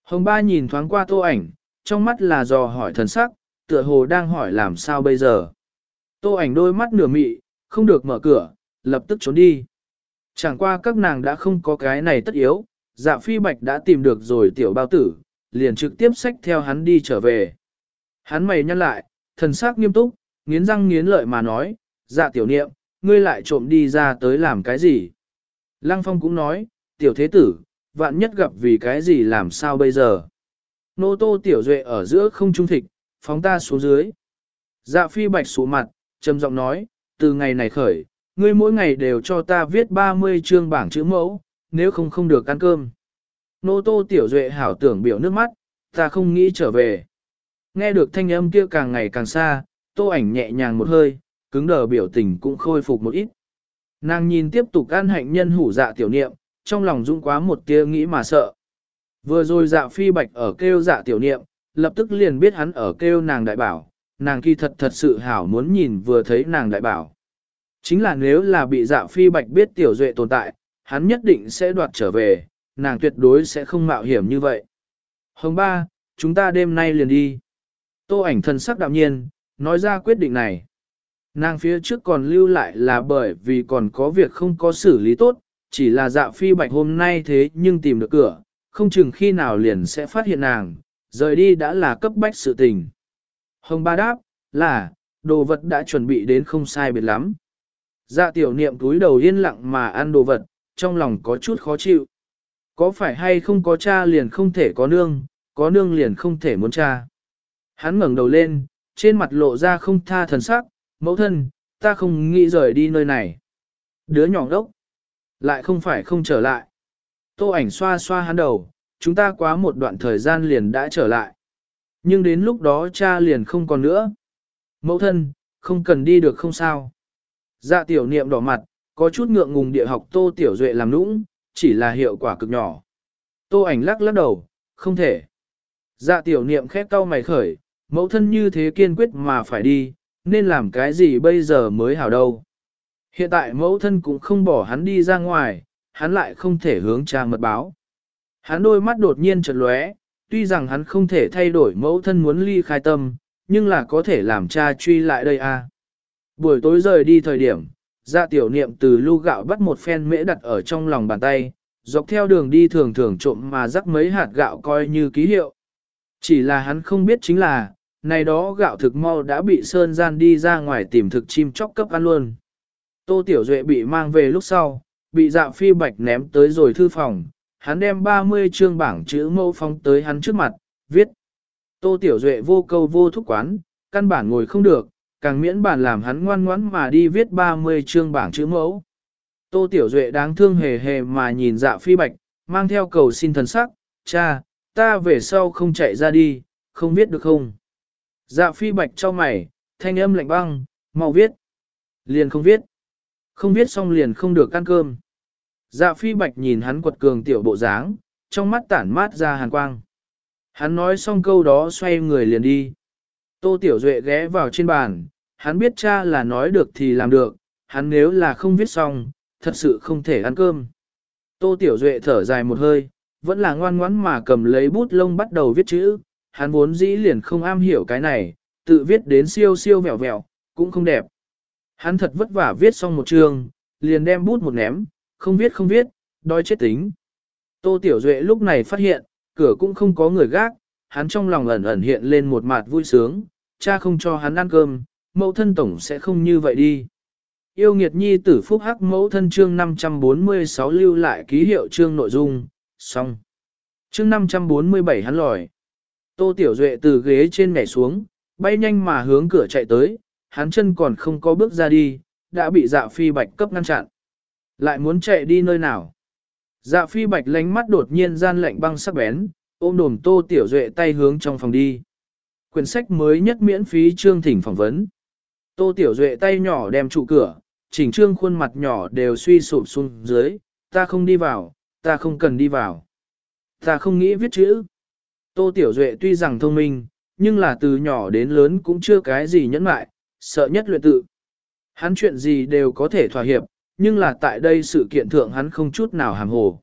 Hồng ba nhìn thoáng qua tô ảnh, trong mắt là dò hỏi thần sắc, tựa hồ đang hỏi làm sao bây giờ. Tô ảnh đôi mắt nửa mị, không được mở cửa, lập tức trốn đi. Chẳng qua các nàng đã không có cái này tất yếu, dạ phi bạch đã tìm được rồi tiểu bao tử, liền trực tiếp xách theo hắn đi trở về. Hắn mày nhăn lại, thần sắc nghiêm túc, nghiến răng nghiến lợi mà nói, dạ tiểu niệm, ngươi lại trộm đi ra tới làm cái gì? Lăng phong cũng nói, tiểu thế tử, vạn nhất gặp vì cái gì làm sao bây giờ? Nô tô tiểu duệ ở giữa không trung thịt, phóng ta xuống dưới. Dạ phi bạch sụ mặt, trầm giọng nói, từ ngày này khởi, ngươi mỗi ngày đều cho ta viết 30 chương bảng chữ mẫu, nếu không không được ăn cơm. Nô tô tiểu duệ hảo tưởng biểu nước mắt, ta không nghĩ trở về. Nghe được thanh âm kia càng ngày càng xa, tô ảnh nhẹ nhàng một hơi, cứng đờ biểu tình cũng khôi phục một ít. Nàng nhìn tiếp tục an hạnh nhân hủ dạ tiểu niệm, trong lòng dũng quá một tia nghĩ mà sợ. Vừa rồi dạ phi bạch ở kêu dạ tiểu niệm, lập tức liền biết hắn ở kêu nàng đại bảo, nàng kỳ thật thật sự hảo muốn nhìn vừa thấy nàng đại bảo. Chính là nếu là bị dạ phi bạch biết tiểu duệ tồn tại, hắn nhất định sẽ đoạt trở về, nàng tuyệt đối sẽ không mạo hiểm như vậy. Hồng ba, chúng ta đêm nay liền đi. Tô ảnh thân sắc đạm nhiên, nói ra quyết định này. Nàng phía trước còn lưu lại là bởi vì còn có việc không có xử lý tốt, chỉ là dạ phi bạch hôm nay thế nhưng tìm được cửa, không chừng khi nào liền sẽ phát hiện nàng, rời đi đã là cấp bách sự tình. Hồng ba đáp, là, đồ vật đã chuẩn bị đến không sai biệt lắm. Dạ tiểu niệm túi đầu yên lặng mà ăn đồ vật, trong lòng có chút khó chịu. Có phải hay không có cha liền không thể có nương, có nương liền không thể muốn cha. Hắn ngẩng đầu lên, trên mặt lộ ra không tha thần sắc, mẫu thân, ta không nghĩ rời đi nơi này. Đứa nhỏ đốc, lại không phải không trở lại. Tô ảnh xoa xoa hắn đầu, chúng ta quá một đoạn thời gian liền đã trở lại. Nhưng đến lúc đó cha liền không còn nữa. Mẫu thân, không cần đi được không sao. Dạ tiểu niệm đỏ mặt, có chút ngượng ngùng địa học tô tiểu duệ làm nũng, chỉ là hiệu quả cực nhỏ. Tô ảnh lắc lắc đầu, không thể. Dạ tiểu niệm khép cau mày khởi, mẫu thân như thế kiên quyết mà phải đi, nên làm cái gì bây giờ mới hảo đâu. Hiện tại mẫu thân cũng không bỏ hắn đi ra ngoài, hắn lại không thể hướng cha mật báo. Hắn đôi mắt đột nhiên chợt lóe, tuy rằng hắn không thể thay đổi mẫu thân muốn ly khai tâm, nhưng là có thể làm cha truy lại đây a. À. Buổi tối rời đi thời điểm, dạ tiểu niệm từ lu gạo bắt một phen mễ đặt ở trong lòng bàn tay, dọc theo đường đi thường thường trộm mà rắc mấy hạt gạo coi như ký hiệu. Chỉ là hắn không biết chính là, này đó gạo thực mau đã bị Sơn Gian đi ra ngoài tìm thực chim chóc cấp ăn luôn. Tô Tiểu Duệ bị mang về lúc sau, bị dạ phi bạch ném tới rồi thư phòng, hắn đem 30 chương bảng chữ mẫu phong tới hắn trước mặt, viết. Tô Tiểu Duệ vô câu vô thúc quán, căn bản ngồi không được, càng miễn bản làm hắn ngoan ngoãn mà đi viết 30 chương bảng chữ mẫu. Tô Tiểu Duệ đáng thương hề hề mà nhìn dạ phi bạch, mang theo cầu xin thần sắc, cha, ta về sau không chạy ra đi, không viết được không? Dạ phi bạch cho mày, thanh âm lạnh băng, mau viết. Liền không viết. Không viết xong liền không được ăn cơm. Dạ phi bạch nhìn hắn quật cường tiểu bộ dáng, trong mắt tản mát ra hàn quang. Hắn nói xong câu đó xoay người liền đi. Tô Tiểu Duệ ghé vào trên bàn, hắn biết cha là nói được thì làm được, hắn nếu là không viết xong, thật sự không thể ăn cơm. Tô Tiểu Duệ thở dài một hơi, vẫn là ngoan ngoãn mà cầm lấy bút lông bắt đầu viết chữ, hắn vốn dĩ liền không am hiểu cái này, tự viết đến siêu siêu vẹo vẹo, cũng không đẹp. Hắn thật vất vả viết xong một chương, liền đem bút một ném, không viết không viết, đói chết tính. Tô Tiểu Duệ lúc này phát hiện, cửa cũng không có người gác, hắn trong lòng ẩn ẩn hiện lên một mặt vui sướng, cha không cho hắn ăn cơm, mẫu thân tổng sẽ không như vậy đi. Yêu nghiệt nhi tử phúc hắc mẫu thân chương 546 lưu lại ký hiệu chương nội dung, xong. Chương 547 hắn lòi. Tô Tiểu Duệ từ ghế trên nhảy xuống, bay nhanh mà hướng cửa chạy tới, hắn chân còn không có bước ra đi, đã bị dạ phi bạch cấp ngăn chặn. Lại muốn chạy đi nơi nào? Dạ phi bạch lánh mắt đột nhiên gian lạnh băng sắc bén, ôm đồm Tô Tiểu Duệ tay hướng trong phòng đi. Quyển sách mới nhất miễn phí chương thỉnh phỏng vấn. Tô Tiểu Duệ tay nhỏ đem trụ cửa, chỉnh trương khuôn mặt nhỏ đều suy sụp xuống dưới, ta không đi vào, ta không cần đi vào. Ta không nghĩ viết chữ. Tô Tiểu Duệ tuy rằng thông minh, nhưng là từ nhỏ đến lớn cũng chưa cái gì nhẫn mại, sợ nhất luyện tự. Hắn chuyện gì đều có thể thỏa hiệp, nhưng là tại đây sự kiện thượng hắn không chút nào hàm hồ.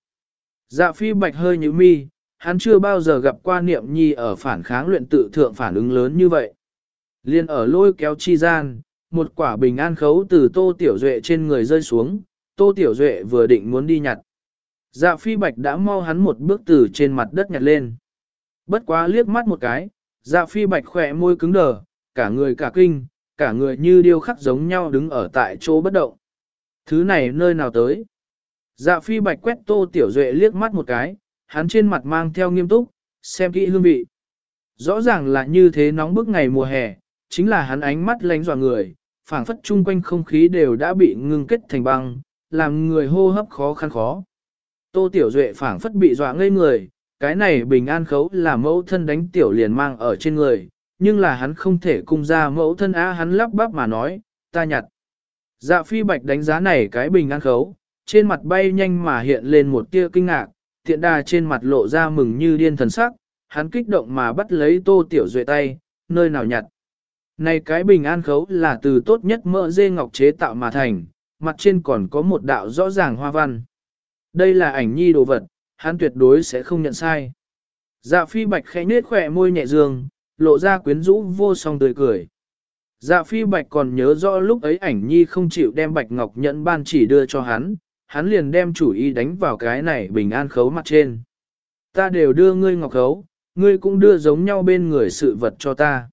Dạ phi bạch hơi như mi, hắn chưa bao giờ gặp qua niệm nhi ở phản kháng luyện tự thượng phản ứng lớn như vậy. Liên ở lôi kéo chi gian, một quả bình an khấu từ tô tiểu duệ trên người rơi xuống, tô tiểu duệ vừa định muốn đi nhặt. Dạ phi bạch đã mau hắn một bước từ trên mặt đất nhặt lên. Bất quá liếc mắt một cái, dạ phi bạch khỏe môi cứng đờ, cả người cả kinh, cả người như điêu khắc giống nhau đứng ở tại chỗ bất động. Thứ này nơi nào tới? Dạ phi bạch quét tô tiểu duệ liếc mắt một cái, hắn trên mặt mang theo nghiêm túc, xem kỹ hương vị. Rõ ràng là như thế nóng bức ngày mùa hè, chính là hắn ánh mắt lánh dọa người, phảng phất chung quanh không khí đều đã bị ngưng kết thành băng, làm người hô hấp khó khăn khó. Tô Tiểu Duệ phảng phất bị dọa ngây người, cái này bình an khấu là mẫu thân đánh tiểu liền mang ở trên người, nhưng là hắn không thể cung ra mẫu thân á hắn lắp bắp mà nói, ta nhặt. Dạ phi bạch đánh giá này cái bình an khấu, trên mặt bay nhanh mà hiện lên một tia kinh ngạc, tiện đà trên mặt lộ ra mừng như điên thần sắc, hắn kích động mà bắt lấy tô tiểu duệ tay, nơi nào nhặt. Này cái bình an khấu là từ tốt nhất mỡ dê ngọc chế tạo mà thành, mặt trên còn có một đạo rõ ràng hoa văn. Đây là ảnh nhi đồ vật, hắn tuyệt đối sẽ không nhận sai. Dạ phi bạch khẽ nết khỏe môi nhẹ dương, lộ ra quyến rũ vô song tươi cười. Dạ phi bạch còn nhớ rõ lúc ấy ảnh nhi không chịu đem bạch ngọc nhận ban chỉ đưa cho hắn, hắn liền đem chủ ý đánh vào cái này bình an khấu mặt trên. Ta đều đưa ngươi ngọc khấu, ngươi cũng đưa giống nhau bên người sự vật cho ta.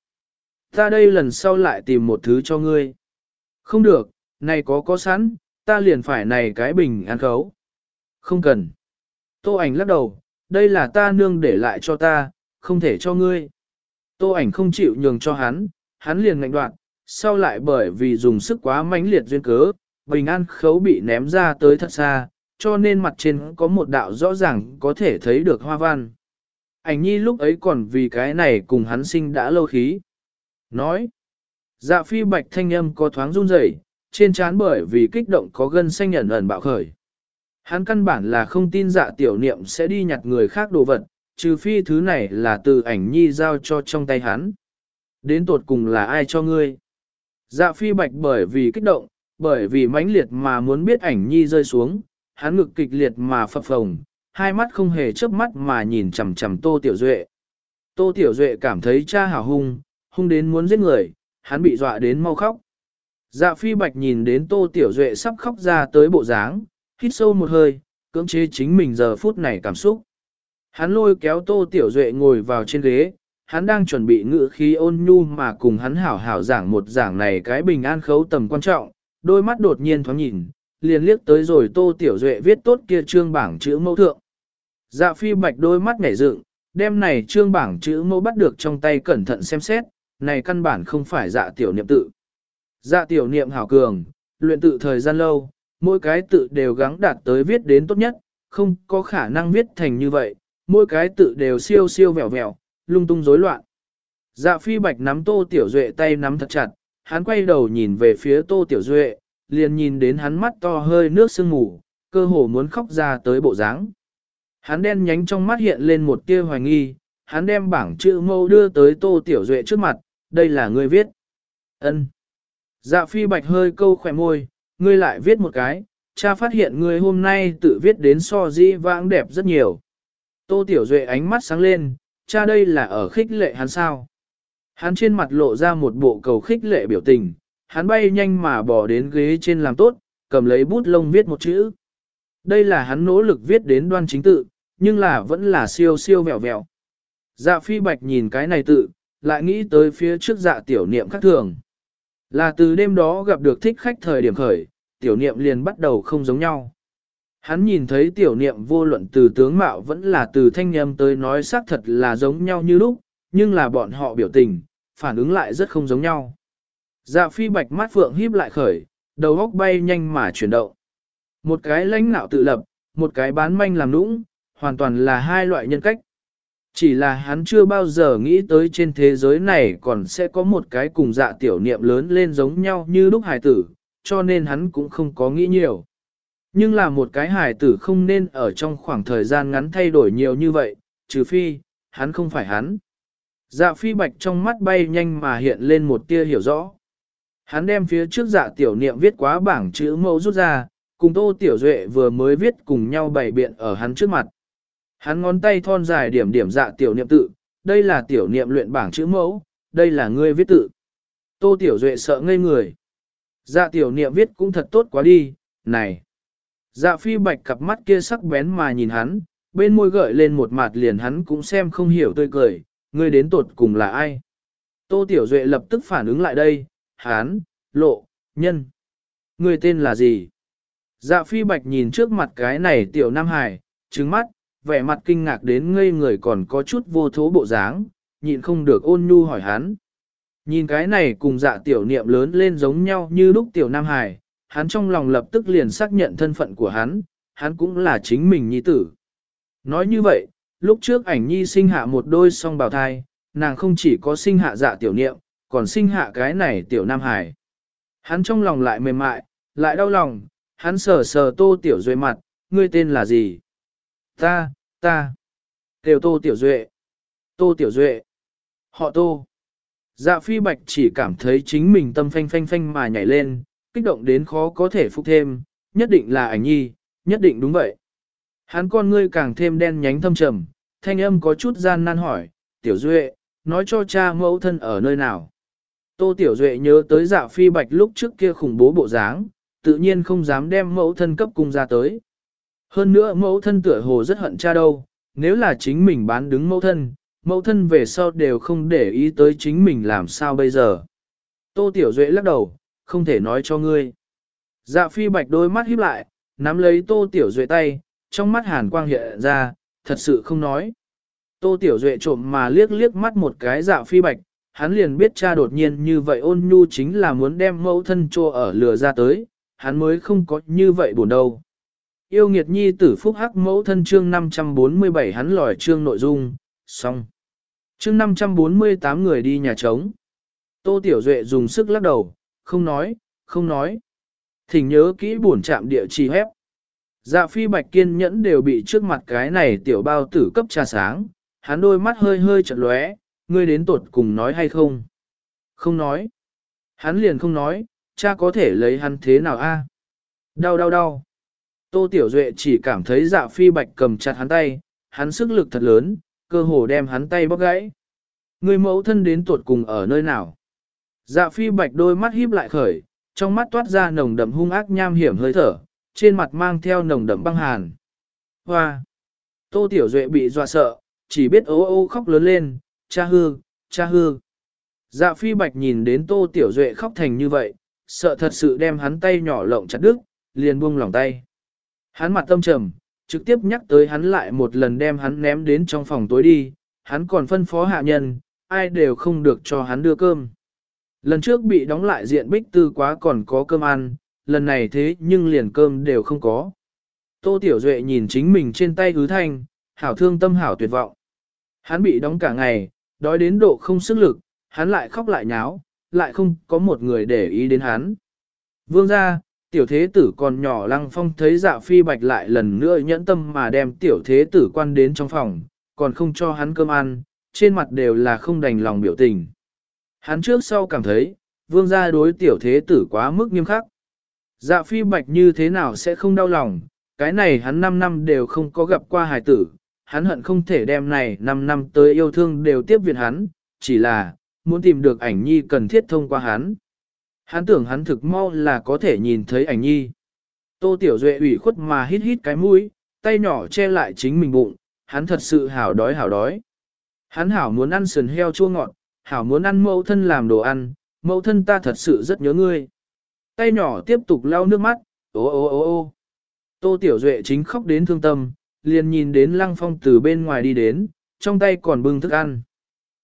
Ta đây lần sau lại tìm một thứ cho ngươi. Không được, này có có sẵn, ta liền phải này cái bình ăn khấu. Không cần. Tô ảnh lắc đầu, đây là ta nương để lại cho ta, không thể cho ngươi. Tô ảnh không chịu nhường cho hắn, hắn liền ngạnh đoạn, sau lại bởi vì dùng sức quá mãnh liệt duyên cớ, bình an khấu bị ném ra tới thật xa, cho nên mặt trên có một đạo rõ ràng có thể thấy được hoa văn. Ảnh nhi lúc ấy còn vì cái này cùng hắn sinh đã lâu khí. Nói, dạ phi bạch thanh âm có thoáng run rẩy, trên trán bởi vì kích động có gân xanh ẩn ẩn bạo khởi. Hắn căn bản là không tin dạ tiểu niệm sẽ đi nhặt người khác đồ vật, trừ phi thứ này là từ ảnh nhi giao cho trong tay hắn. Đến tột cùng là ai cho ngươi? Dạ phi bạch bởi vì kích động, bởi vì mãnh liệt mà muốn biết ảnh nhi rơi xuống, hắn ngực kịch liệt mà phập phồng, hai mắt không hề chớp mắt mà nhìn chằm chằm Tô Tiểu Duệ. Tô Tiểu Duệ cảm thấy cha hào hung, hung đến muốn giết người, hắn bị dọa đến mau khóc. Dạ phi bạch nhìn đến Tô Tiểu Duệ sắp khóc ra tới bộ dáng, hít sâu một hơi, cưỡng chế chính mình giờ phút này cảm xúc. Hắn lôi kéo Tô Tiểu Duệ ngồi vào trên ghế, hắn đang chuẩn bị ngự khí ôn nhu mà cùng hắn hảo hảo giảng một giảng này cái bình an khấu tầm quan trọng, đôi mắt đột nhiên thoáng nhìn, liền liếc tới rồi Tô Tiểu Duệ viết tốt kia trương bảng chữ mẫu thượng. Dạ phi bạch đôi mắt nhảy dựng, đem này trương bảng chữ mẫu bắt được trong tay cẩn thận xem xét, này căn bản không phải dạ tiểu niệm tự. Dạ tiểu niệm hảo cường, luyện tự thời gian lâu, mỗi cái tự đều gắng đạt tới viết đến tốt nhất, không có khả năng viết thành như vậy, mỗi cái tự đều siêu siêu vẹo vẹo, lung tung rối loạn. Dạ phi bạch nắm tô tiểu duệ tay nắm thật chặt, hắn quay đầu nhìn về phía tô tiểu duệ, liền nhìn đến hắn mắt to hơi nước sương mù, cơ hồ muốn khóc ra tới bộ dáng. Hắn đen nhánh trong mắt hiện lên một tia hoài nghi, hắn đem bảng chữ mâu đưa tới tô tiểu duệ trước mặt, đây là ngươi viết. ân Dạ phi bạch hơi câu khỏe môi, ngươi lại viết một cái, cha phát hiện ngươi hôm nay tự viết đến so di vãng đẹp rất nhiều. Tô tiểu duệ ánh mắt sáng lên, cha đây là ở khích lệ hắn sao. Hắn trên mặt lộ ra một bộ cầu khích lệ biểu tình, hắn bay nhanh mà bỏ đến ghế trên làm tốt, cầm lấy bút lông viết một chữ. Đây là hắn nỗ lực viết đến đoan chính tự, nhưng là vẫn là siêu siêu vẹo vẹo. Dạ phi bạch nhìn cái này tự, lại nghĩ tới phía trước dạ tiểu niệm khác thường. Là từ đêm đó gặp được thích khách thời điểm khởi, tiểu niệm liền bắt đầu không giống nhau. Hắn nhìn thấy tiểu niệm vô luận từ tướng mạo vẫn là từ thanh nhâm tới nói xác thật là giống nhau như lúc, nhưng là bọn họ biểu tình, phản ứng lại rất không giống nhau. Dạ phi bạch mắt phượng híp lại khởi, đầu góc bay nhanh mà chuyển động. Một cái lãnh nạo tự lập, một cái bán manh làm nũng, hoàn toàn là hai loại nhân cách. Chỉ là hắn chưa bao giờ nghĩ tới trên thế giới này còn sẽ có một cái cùng dạ tiểu niệm lớn lên giống nhau như lúc hài tử, cho nên hắn cũng không có nghĩ nhiều. Nhưng là một cái hài tử không nên ở trong khoảng thời gian ngắn thay đổi nhiều như vậy, trừ phi, hắn không phải hắn. Dạ phi bạch trong mắt bay nhanh mà hiện lên một tia hiểu rõ. Hắn đem phía trước dạ tiểu niệm viết quá bảng chữ mẫu rút ra, cùng tô tiểu duệ vừa mới viết cùng nhau bày biện ở hắn trước mặt. Hắn ngón tay thon dài điểm điểm dạ tiểu niệm tự, đây là tiểu niệm luyện bảng chữ mẫu, đây là ngươi viết tự. Tô tiểu duệ sợ ngây người. Dạ tiểu niệm viết cũng thật tốt quá đi, này. Dạ phi bạch cặp mắt kia sắc bén mà nhìn hắn, bên môi gợi lên một mặt liền hắn cũng xem không hiểu tươi cười, ngươi đến tột cùng là ai. Tô tiểu duệ lập tức phản ứng lại đây, hắn, lộ, nhân. Ngươi tên là gì? Dạ phi bạch nhìn trước mặt cái này tiểu nam hải, trứng mắt, vẻ mặt kinh ngạc đến ngây người còn có chút vô thố bộ dáng, nhịn không được ôn nhu hỏi hắn. Nhìn cái này cùng dạ tiểu niệm lớn lên giống nhau như lúc tiểu Nam Hải, hắn trong lòng lập tức liền xác nhận thân phận của hắn, hắn cũng là chính mình nhi tử. Nói như vậy, lúc trước ảnh nhi sinh hạ một đôi song bào thai, nàng không chỉ có sinh hạ dạ tiểu niệm, còn sinh hạ cái này tiểu Nam Hải. Hắn trong lòng lại mềm mại, lại đau lòng, hắn sờ sờ tô tiểu duệ mặt, ngươi tên là gì? Ta, ta. Tiểu tô tiểu duệ. Tô tiểu duệ. Họ tô. Dạ phi bạch chỉ cảm thấy chính mình tâm phanh phanh phanh mà nhảy lên, kích động đến khó có thể phục thêm, nhất định là ảnh nhi, nhất định đúng vậy. Hắn con ngươi càng thêm đen nhánh thâm trầm, thanh âm có chút gian nan hỏi, tiểu duệ, nói cho cha mẫu thân ở nơi nào. Tô tiểu duệ nhớ tới dạ phi bạch lúc trước kia khủng bố bộ dáng, tự nhiên không dám đem mẫu thân cấp cung ra tới. Hơn nữa mẫu thân tựa hồ rất hận cha đâu, nếu là chính mình bán đứng mẫu thân, mẫu thân về sau đều không để ý tới chính mình làm sao bây giờ. Tô Tiểu Duệ lắc đầu, không thể nói cho ngươi. Dạ phi bạch đôi mắt híp lại, nắm lấy Tô Tiểu Duệ tay, trong mắt hàn quang hiện ra, thật sự không nói. Tô Tiểu Duệ trộm mà liếc liếc mắt một cái dạ phi bạch, hắn liền biết cha đột nhiên như vậy ôn nhu chính là muốn đem mẫu thân trô ở lừa ra tới, hắn mới không có như vậy buồn đâu yêu nghiệt nhi tử phúc hắc mẫu thân chương 547 hắn lòi chương nội dung, xong. Chương 548 người đi nhà trống. Tô Tiểu Duệ dùng sức lắc đầu, không nói, không nói. Thỉnh nhớ kỹ buồn chạm địa chỉ hép. Dạ phi bạch kiên nhẫn đều bị trước mặt cái này tiểu bao tử cấp trà sáng, hắn đôi mắt hơi hơi chật lóe, ngươi đến tuột cùng nói hay không? Không nói. Hắn liền không nói, cha có thể lấy hắn thế nào a? Đau đau đau. Tô Tiểu Duệ chỉ cảm thấy dạ phi bạch cầm chặt hắn tay, hắn sức lực thật lớn, cơ hồ đem hắn tay bóc gãy. Người mẫu thân đến tuột cùng ở nơi nào? Dạ phi bạch đôi mắt híp lại khởi, trong mắt toát ra nồng đậm hung ác nham hiểm hơi thở, trên mặt mang theo nồng đậm băng hàn. Hoa! Tô Tiểu Duệ bị dọa sợ, chỉ biết ố ô khóc lớn lên, cha hư, cha hư. Dạ phi bạch nhìn đến Tô Tiểu Duệ khóc thành như vậy, sợ thật sự đem hắn tay nhỏ lộng chặt đứt, liền buông lòng tay. Hắn mặt tâm trầm, trực tiếp nhắc tới hắn lại một lần đem hắn ném đến trong phòng tối đi, hắn còn phân phó hạ nhân, ai đều không được cho hắn đưa cơm. Lần trước bị đóng lại diện bích tư quá còn có cơm ăn, lần này thế nhưng liền cơm đều không có. Tô Tiểu Duệ nhìn chính mình trên tay hứ thanh, hảo thương tâm hảo tuyệt vọng. Hắn bị đóng cả ngày, đói đến độ không sức lực, hắn lại khóc lại nháo, lại không có một người để ý đến hắn. Vương ra, tiểu thế tử còn nhỏ lăng phong thấy dạ phi bạch lại lần nữa nhẫn tâm mà đem tiểu thế tử quan đến trong phòng, còn không cho hắn cơm ăn, trên mặt đều là không đành lòng biểu tình. Hắn trước sau cảm thấy, vương gia đối tiểu thế tử quá mức nghiêm khắc. Dạ phi bạch như thế nào sẽ không đau lòng, cái này hắn 5 năm đều không có gặp qua hài tử, hắn hận không thể đem này 5 năm tới yêu thương đều tiếp viện hắn, chỉ là, muốn tìm được ảnh nhi cần thiết thông qua hắn. Hắn tưởng hắn thực mau là có thể nhìn thấy ảnh nhi. Tô Tiểu Duệ ủy khuất mà hít hít cái mũi, tay nhỏ che lại chính mình bụng, hắn thật sự hảo đói hảo đói. Hắn hảo muốn ăn sườn heo chua ngọt, hảo muốn ăn mẫu thân làm đồ ăn, mẫu thân ta thật sự rất nhớ ngươi. Tay nhỏ tiếp tục lau nước mắt, ô ô ô ô. Tô Tiểu Duệ chính khóc đến thương tâm, liền nhìn đến Lăng Phong từ bên ngoài đi đến, trong tay còn bưng thức ăn.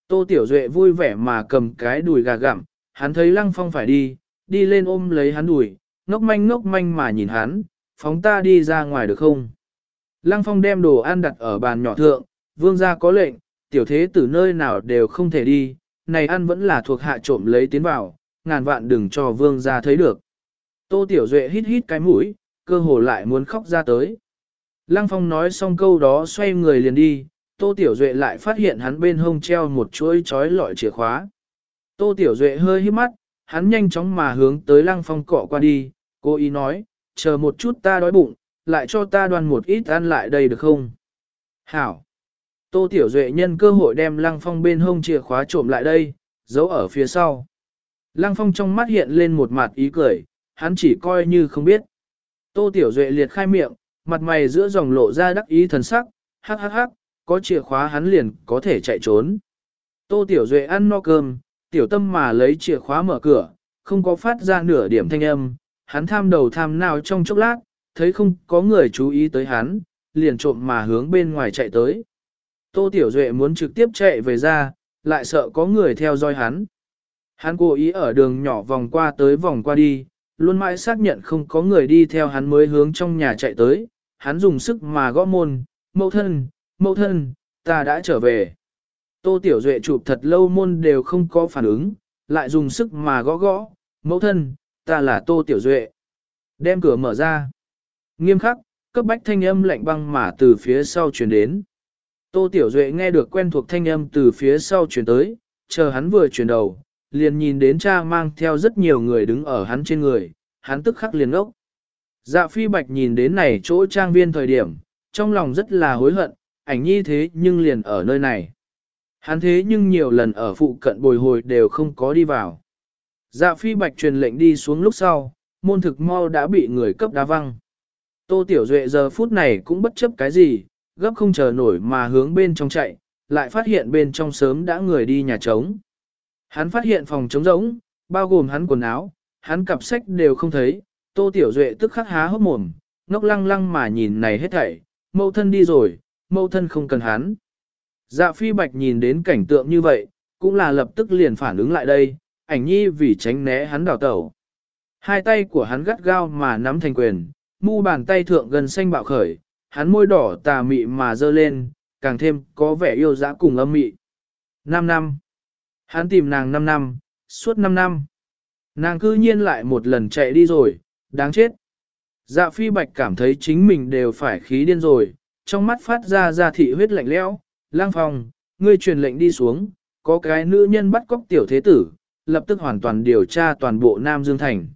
Tô Tiểu Duệ vui vẻ mà cầm cái đùi gà gặm, hắn thấy Lăng Phong phải đi, đi lên ôm lấy hắn đùi, ngốc manh ngốc manh mà nhìn hắn, phóng ta đi ra ngoài được không? Lăng Phong đem đồ ăn đặt ở bàn nhỏ thượng, vương gia có lệnh, tiểu thế từ nơi nào đều không thể đi, này ăn vẫn là thuộc hạ trộm lấy tiến vào, ngàn vạn đừng cho vương gia thấy được. Tô Tiểu Duệ hít hít cái mũi, cơ hồ lại muốn khóc ra tới. Lăng Phong nói xong câu đó xoay người liền đi, Tô Tiểu Duệ lại phát hiện hắn bên hông treo một chuỗi chói lọi chìa khóa. Tô Tiểu Duệ hơi hít mắt, hắn nhanh chóng mà hướng tới Lăng Phong cọ qua đi, cô ý nói, chờ một chút ta đói bụng, lại cho ta đoan một ít ăn lại đây được không? Hảo! Tô Tiểu Duệ nhân cơ hội đem Lăng Phong bên hông chìa khóa trộm lại đây, giấu ở phía sau. Lăng Phong trong mắt hiện lên một mặt ý cười, hắn chỉ coi như không biết. Tô Tiểu Duệ liệt khai miệng, mặt mày giữa dòng lộ ra đắc ý thần sắc, hắc hắc hắc, có chìa khóa hắn liền có thể chạy trốn. Tô Tiểu Duệ ăn no cơm, tiểu tâm mà lấy chìa khóa mở cửa, không có phát ra nửa điểm thanh âm, hắn tham đầu tham nào trong chốc lát, thấy không có người chú ý tới hắn, liền trộm mà hướng bên ngoài chạy tới. Tô Tiểu Duệ muốn trực tiếp chạy về ra, lại sợ có người theo dõi hắn. Hắn cố ý ở đường nhỏ vòng qua tới vòng qua đi, luôn mãi xác nhận không có người đi theo hắn mới hướng trong nhà chạy tới, hắn dùng sức mà gõ môn, mẫu thân, mẫu thân, ta đã trở về. Tô Tiểu Duệ chụp thật lâu môn đều không có phản ứng, lại dùng sức mà gõ gõ, mẫu thân, ta là Tô Tiểu Duệ. Đem cửa mở ra. Nghiêm khắc, cấp bách thanh âm lạnh băng mà từ phía sau truyền đến. Tô Tiểu Duệ nghe được quen thuộc thanh âm từ phía sau truyền tới, chờ hắn vừa chuyển đầu, liền nhìn đến cha mang theo rất nhiều người đứng ở hắn trên người, hắn tức khắc liền ốc. Dạ phi bạch nhìn đến này chỗ trang viên thời điểm, trong lòng rất là hối hận, ảnh nhi thế nhưng liền ở nơi này. Hắn thế nhưng nhiều lần ở phụ cận bồi hồi đều không có đi vào. Dạ phi bạch truyền lệnh đi xuống lúc sau, môn thực mau đã bị người cấp đá văng. Tô Tiểu Duệ giờ phút này cũng bất chấp cái gì, gấp không chờ nổi mà hướng bên trong chạy, lại phát hiện bên trong sớm đã người đi nhà trống. Hắn phát hiện phòng trống rỗng, bao gồm hắn quần áo, hắn cặp sách đều không thấy, Tô Tiểu Duệ tức khắc há hốc mồm, ngốc lăng lăng mà nhìn này hết thảy, mâu thân đi rồi, mâu thân không cần hắn. Dạ phi bạch nhìn đến cảnh tượng như vậy, cũng là lập tức liền phản ứng lại đây, ảnh nhi vì tránh né hắn đảo tẩu. Hai tay của hắn gắt gao mà nắm thành quyền, mu bàn tay thượng gần xanh bạo khởi, hắn môi đỏ tà mị mà dơ lên, càng thêm có vẻ yêu dã cùng âm mị. Năm năm. Hắn tìm nàng 5 năm, suốt 5 năm. Nàng cư nhiên lại một lần chạy đi rồi, đáng chết. Dạ phi bạch cảm thấy chính mình đều phải khí điên rồi, trong mắt phát ra ra thị huyết lạnh lẽo lang Phong, ngươi truyền lệnh đi xuống, có cái nữ nhân bắt cóc tiểu thế tử, lập tức hoàn toàn điều tra toàn bộ Nam Dương Thành.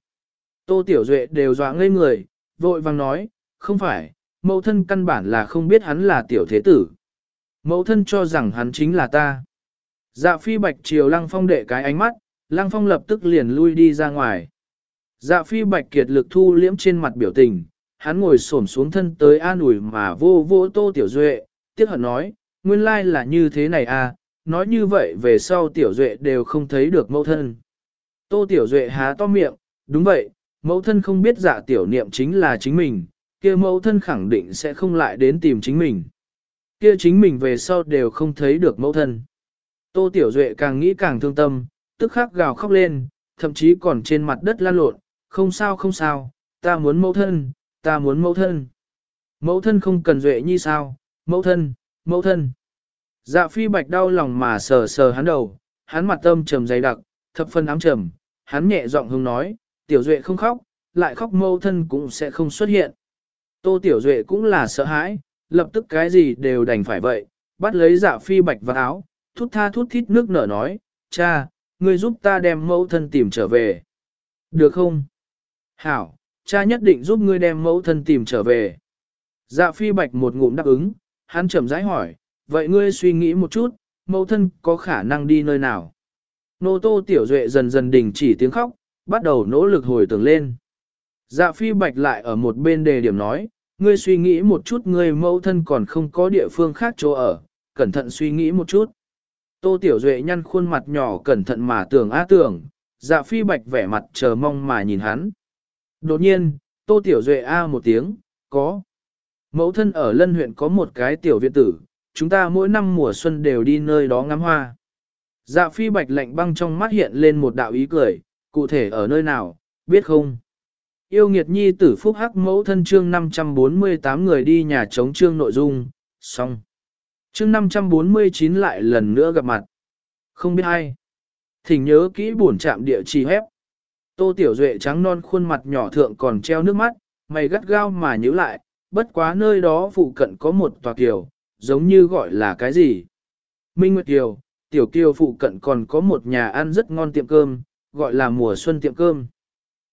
Tô Tiểu Duệ đều dọa ngây người, vội vàng nói, Không phải, mẫu thân căn bản là không biết hắn là tiểu thế tử. Mẫu thân cho rằng hắn chính là ta. Dạ phi bạch chiều lăng phong đệ cái ánh mắt, lăng phong lập tức liền lui đi ra ngoài. Dạ phi bạch kiệt lực thu liễm trên mặt biểu tình, hắn ngồi xổm xuống thân tới an ủi mà vô vô tô tiểu duệ, tiếc hận nói, nguyên lai là như thế này à, nói như vậy về sau tiểu duệ đều không thấy được mẫu thân. Tô tiểu duệ há to miệng, đúng vậy, mẫu thân không biết dạ tiểu niệm chính là chính mình, kia mẫu thân khẳng định sẽ không lại đến tìm chính mình. Kia chính mình về sau đều không thấy được mẫu thân. Tô tiểu duệ càng nghĩ càng thương tâm, tức khắc gào khóc lên, thậm chí còn trên mặt đất lan lộn, không sao không sao, ta muốn mẫu thân, ta muốn mẫu thân. Mẫu thân không cần duệ như sao, mẫu thân, mẫu thân. Dạ phi bạch đau lòng mà sờ sờ hắn đầu, hắn mặt tâm trầm dày đặc, thập phân ám trầm, hắn nhẹ giọng hùng nói, tiểu duệ không khóc, lại khóc mẫu thân cũng sẽ không xuất hiện. Tô tiểu duệ cũng là sợ hãi, lập tức cái gì đều đành phải vậy, bắt lấy dạ phi bạch vào áo, thút tha thút thít nước nở nói, cha, ngươi giúp ta đem mẫu thân tìm trở về. Được không? Hảo, cha nhất định giúp ngươi đem mẫu thân tìm trở về. Dạ phi bạch một ngụm đáp ứng, hắn chậm rãi hỏi, vậy ngươi suy nghĩ một chút, mẫu thân có khả năng đi nơi nào? Nô tô tiểu duệ dần dần đình chỉ tiếng khóc, bắt đầu nỗ lực hồi tưởng lên. Dạ phi bạch lại ở một bên đề điểm nói, ngươi suy nghĩ một chút ngươi mẫu thân còn không có địa phương khác chỗ ở, cẩn thận suy nghĩ một chút. Tô tiểu duệ nhăn khuôn mặt nhỏ cẩn thận mà tưởng á tưởng, dạ phi bạch vẻ mặt chờ mong mà nhìn hắn. Đột nhiên, tô tiểu duệ a một tiếng, có. Mẫu thân ở lân huyện có một cái tiểu viện tử, chúng ta mỗi năm mùa xuân đều đi nơi đó ngắm hoa. Dạ phi bạch lạnh băng trong mắt hiện lên một đạo ý cười, cụ thể ở nơi nào, biết không? Yêu nghiệt nhi tử phúc hắc mẫu thân chương 548 người đi nhà chống chương nội dung, xong. Chương 549 lại lần nữa gặp mặt. Không biết ai. Thỉnh nhớ kỹ buồn chạm địa chỉ hép. Tô Tiểu Duệ trắng non khuôn mặt nhỏ thượng còn treo nước mắt, mày gắt gao mà nhíu lại, bất quá nơi đó phụ cận có một tòa kiều, giống như gọi là cái gì. Minh Nguyệt Kiều, Tiểu Kiều phụ cận còn có một nhà ăn rất ngon tiệm cơm, gọi là mùa xuân tiệm cơm.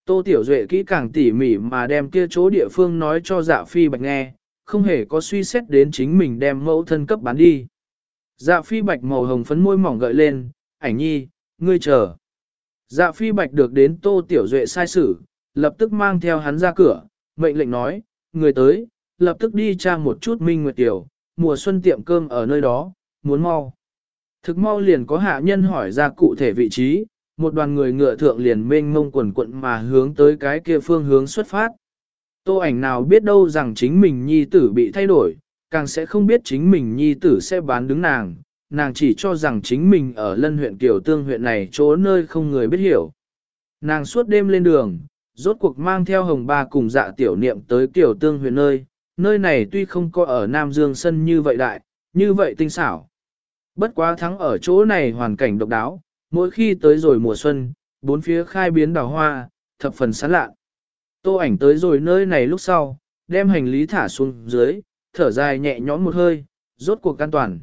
Tô Tiểu Duệ kỹ càng tỉ mỉ mà đem kia chỗ địa phương nói cho dạ phi bạch nghe, không hề có suy xét đến chính mình đem mẫu thân cấp bán đi. Dạ phi bạch màu hồng phấn môi mỏng gợi lên, ảnh nhi, ngươi chờ. Dạ phi bạch được đến Tô Tiểu Duệ sai xử, lập tức mang theo hắn ra cửa, mệnh lệnh nói, người tới, lập tức đi trang một chút Minh Nguyệt Tiểu, mùa xuân tiệm cơm ở nơi đó, muốn mau. Thực mau liền có hạ nhân hỏi ra cụ thể vị trí, một đoàn người ngựa thượng liền mênh mông quần quận mà hướng tới cái kia phương hướng xuất phát. Tô ảnh nào biết đâu rằng chính mình nhi tử bị thay đổi, càng sẽ không biết chính mình nhi tử sẽ bán đứng nàng, nàng chỉ cho rằng chính mình ở lân huyện Kiều Tương huyện này chỗ nơi không người biết hiểu. Nàng suốt đêm lên đường, rốt cuộc mang theo hồng ba cùng dạ tiểu niệm tới Kiều Tương huyện nơi, nơi này tuy không có ở Nam Dương Sân như vậy đại, như vậy tinh xảo. Bất quá thắng ở chỗ này hoàn cảnh độc đáo, mỗi khi tới rồi mùa xuân, bốn phía khai biến đào hoa, thập phần sán lạ. Tô ảnh tới rồi nơi này lúc sau, đem hành lý thả xuống dưới, thở dài nhẹ nhõm một hơi, rốt cuộc an toàn.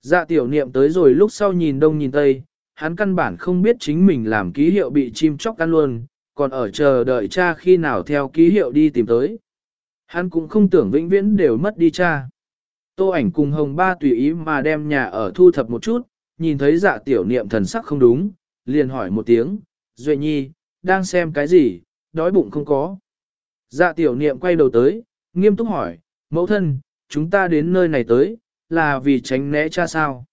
Dạ tiểu niệm tới rồi lúc sau nhìn đông nhìn tây, hắn căn bản không biết chính mình làm ký hiệu bị chim chóc ăn luôn, còn ở chờ đợi cha khi nào theo ký hiệu đi tìm tới. Hắn cũng không tưởng vĩnh viễn đều mất đi cha. Tô ảnh cùng hồng ba tùy ý mà đem nhà ở thu thập một chút, nhìn thấy dạ tiểu niệm thần sắc không đúng, liền hỏi một tiếng, Duệ Nhi, đang xem cái gì, đói bụng không có. Dạ tiểu niệm quay đầu tới, nghiêm túc hỏi, mẫu thân, chúng ta đến nơi này tới, là vì tránh né cha sao.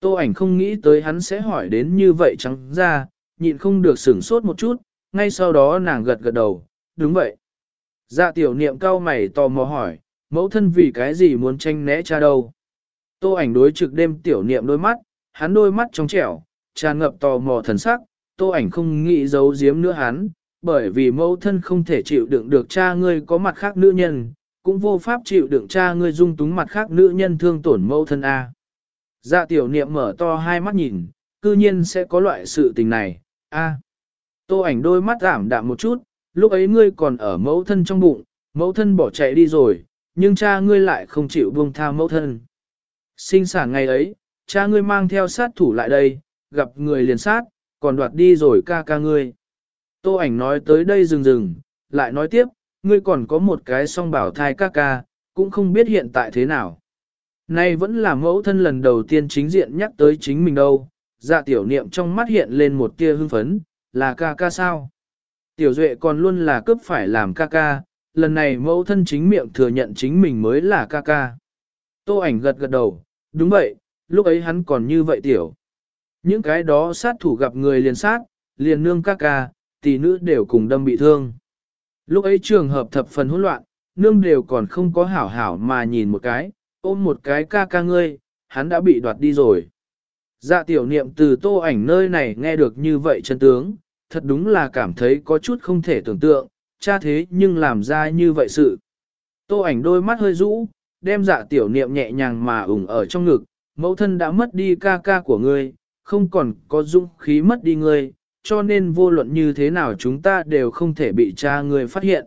Tô ảnh không nghĩ tới hắn sẽ hỏi đến như vậy trắng ra, nhịn không được sửng sốt một chút, ngay sau đó nàng gật gật đầu, đúng vậy. Dạ tiểu niệm cao mày tò mò hỏi, mẫu thân vì cái gì muốn tranh né cha đâu. Tô ảnh đối trực đêm tiểu niệm đôi mắt, hắn đôi mắt trong trẻo, tràn ngập tò mò thần sắc, tô ảnh không nghĩ giấu giếm nữa hắn, bởi vì mẫu thân không thể chịu đựng được cha ngươi có mặt khác nữ nhân, cũng vô pháp chịu đựng cha ngươi dung túng mặt khác nữ nhân thương tổn mẫu thân A. Dạ tiểu niệm mở to hai mắt nhìn, cư nhiên sẽ có loại sự tình này, A. Tô ảnh đôi mắt giảm đạm một chút, lúc ấy ngươi còn ở mẫu thân trong bụng, mẫu thân bỏ chạy đi rồi, nhưng cha ngươi lại không chịu buông tha mẫu thân. Sinh sản ngày ấy, cha ngươi mang theo sát thủ lại đây, gặp người liền sát, còn đoạt đi rồi ca ca ngươi. Tô ảnh nói tới đây dừng dừng, lại nói tiếp, ngươi còn có một cái song bảo thai ca ca, cũng không biết hiện tại thế nào. Nay vẫn là mẫu thân lần đầu tiên chính diện nhắc tới chính mình đâu, dạ tiểu niệm trong mắt hiện lên một tia hưng phấn, là ca ca sao? Tiểu duệ còn luôn là cướp phải làm ca ca, lần này mẫu thân chính miệng thừa nhận chính mình mới là ca ca. Tô ảnh gật gật đầu, đúng vậy, lúc ấy hắn còn như vậy tiểu. Những cái đó sát thủ gặp người liền sát, liền nương ca ca, tỷ nữ đều cùng đâm bị thương. Lúc ấy trường hợp thập phần hỗn loạn, nương đều còn không có hảo hảo mà nhìn một cái, ôm một cái ca ca ngươi, hắn đã bị đoạt đi rồi. Dạ tiểu niệm từ tô ảnh nơi này nghe được như vậy chân tướng, thật đúng là cảm thấy có chút không thể tưởng tượng, cha thế nhưng làm ra như vậy sự. Tô ảnh đôi mắt hơi rũ, đem dạ tiểu niệm nhẹ nhàng mà ủng ở trong ngực, mẫu thân đã mất đi ca ca của ngươi, không còn có dũng khí mất đi ngươi, cho nên vô luận như thế nào chúng ta đều không thể bị cha ngươi phát hiện.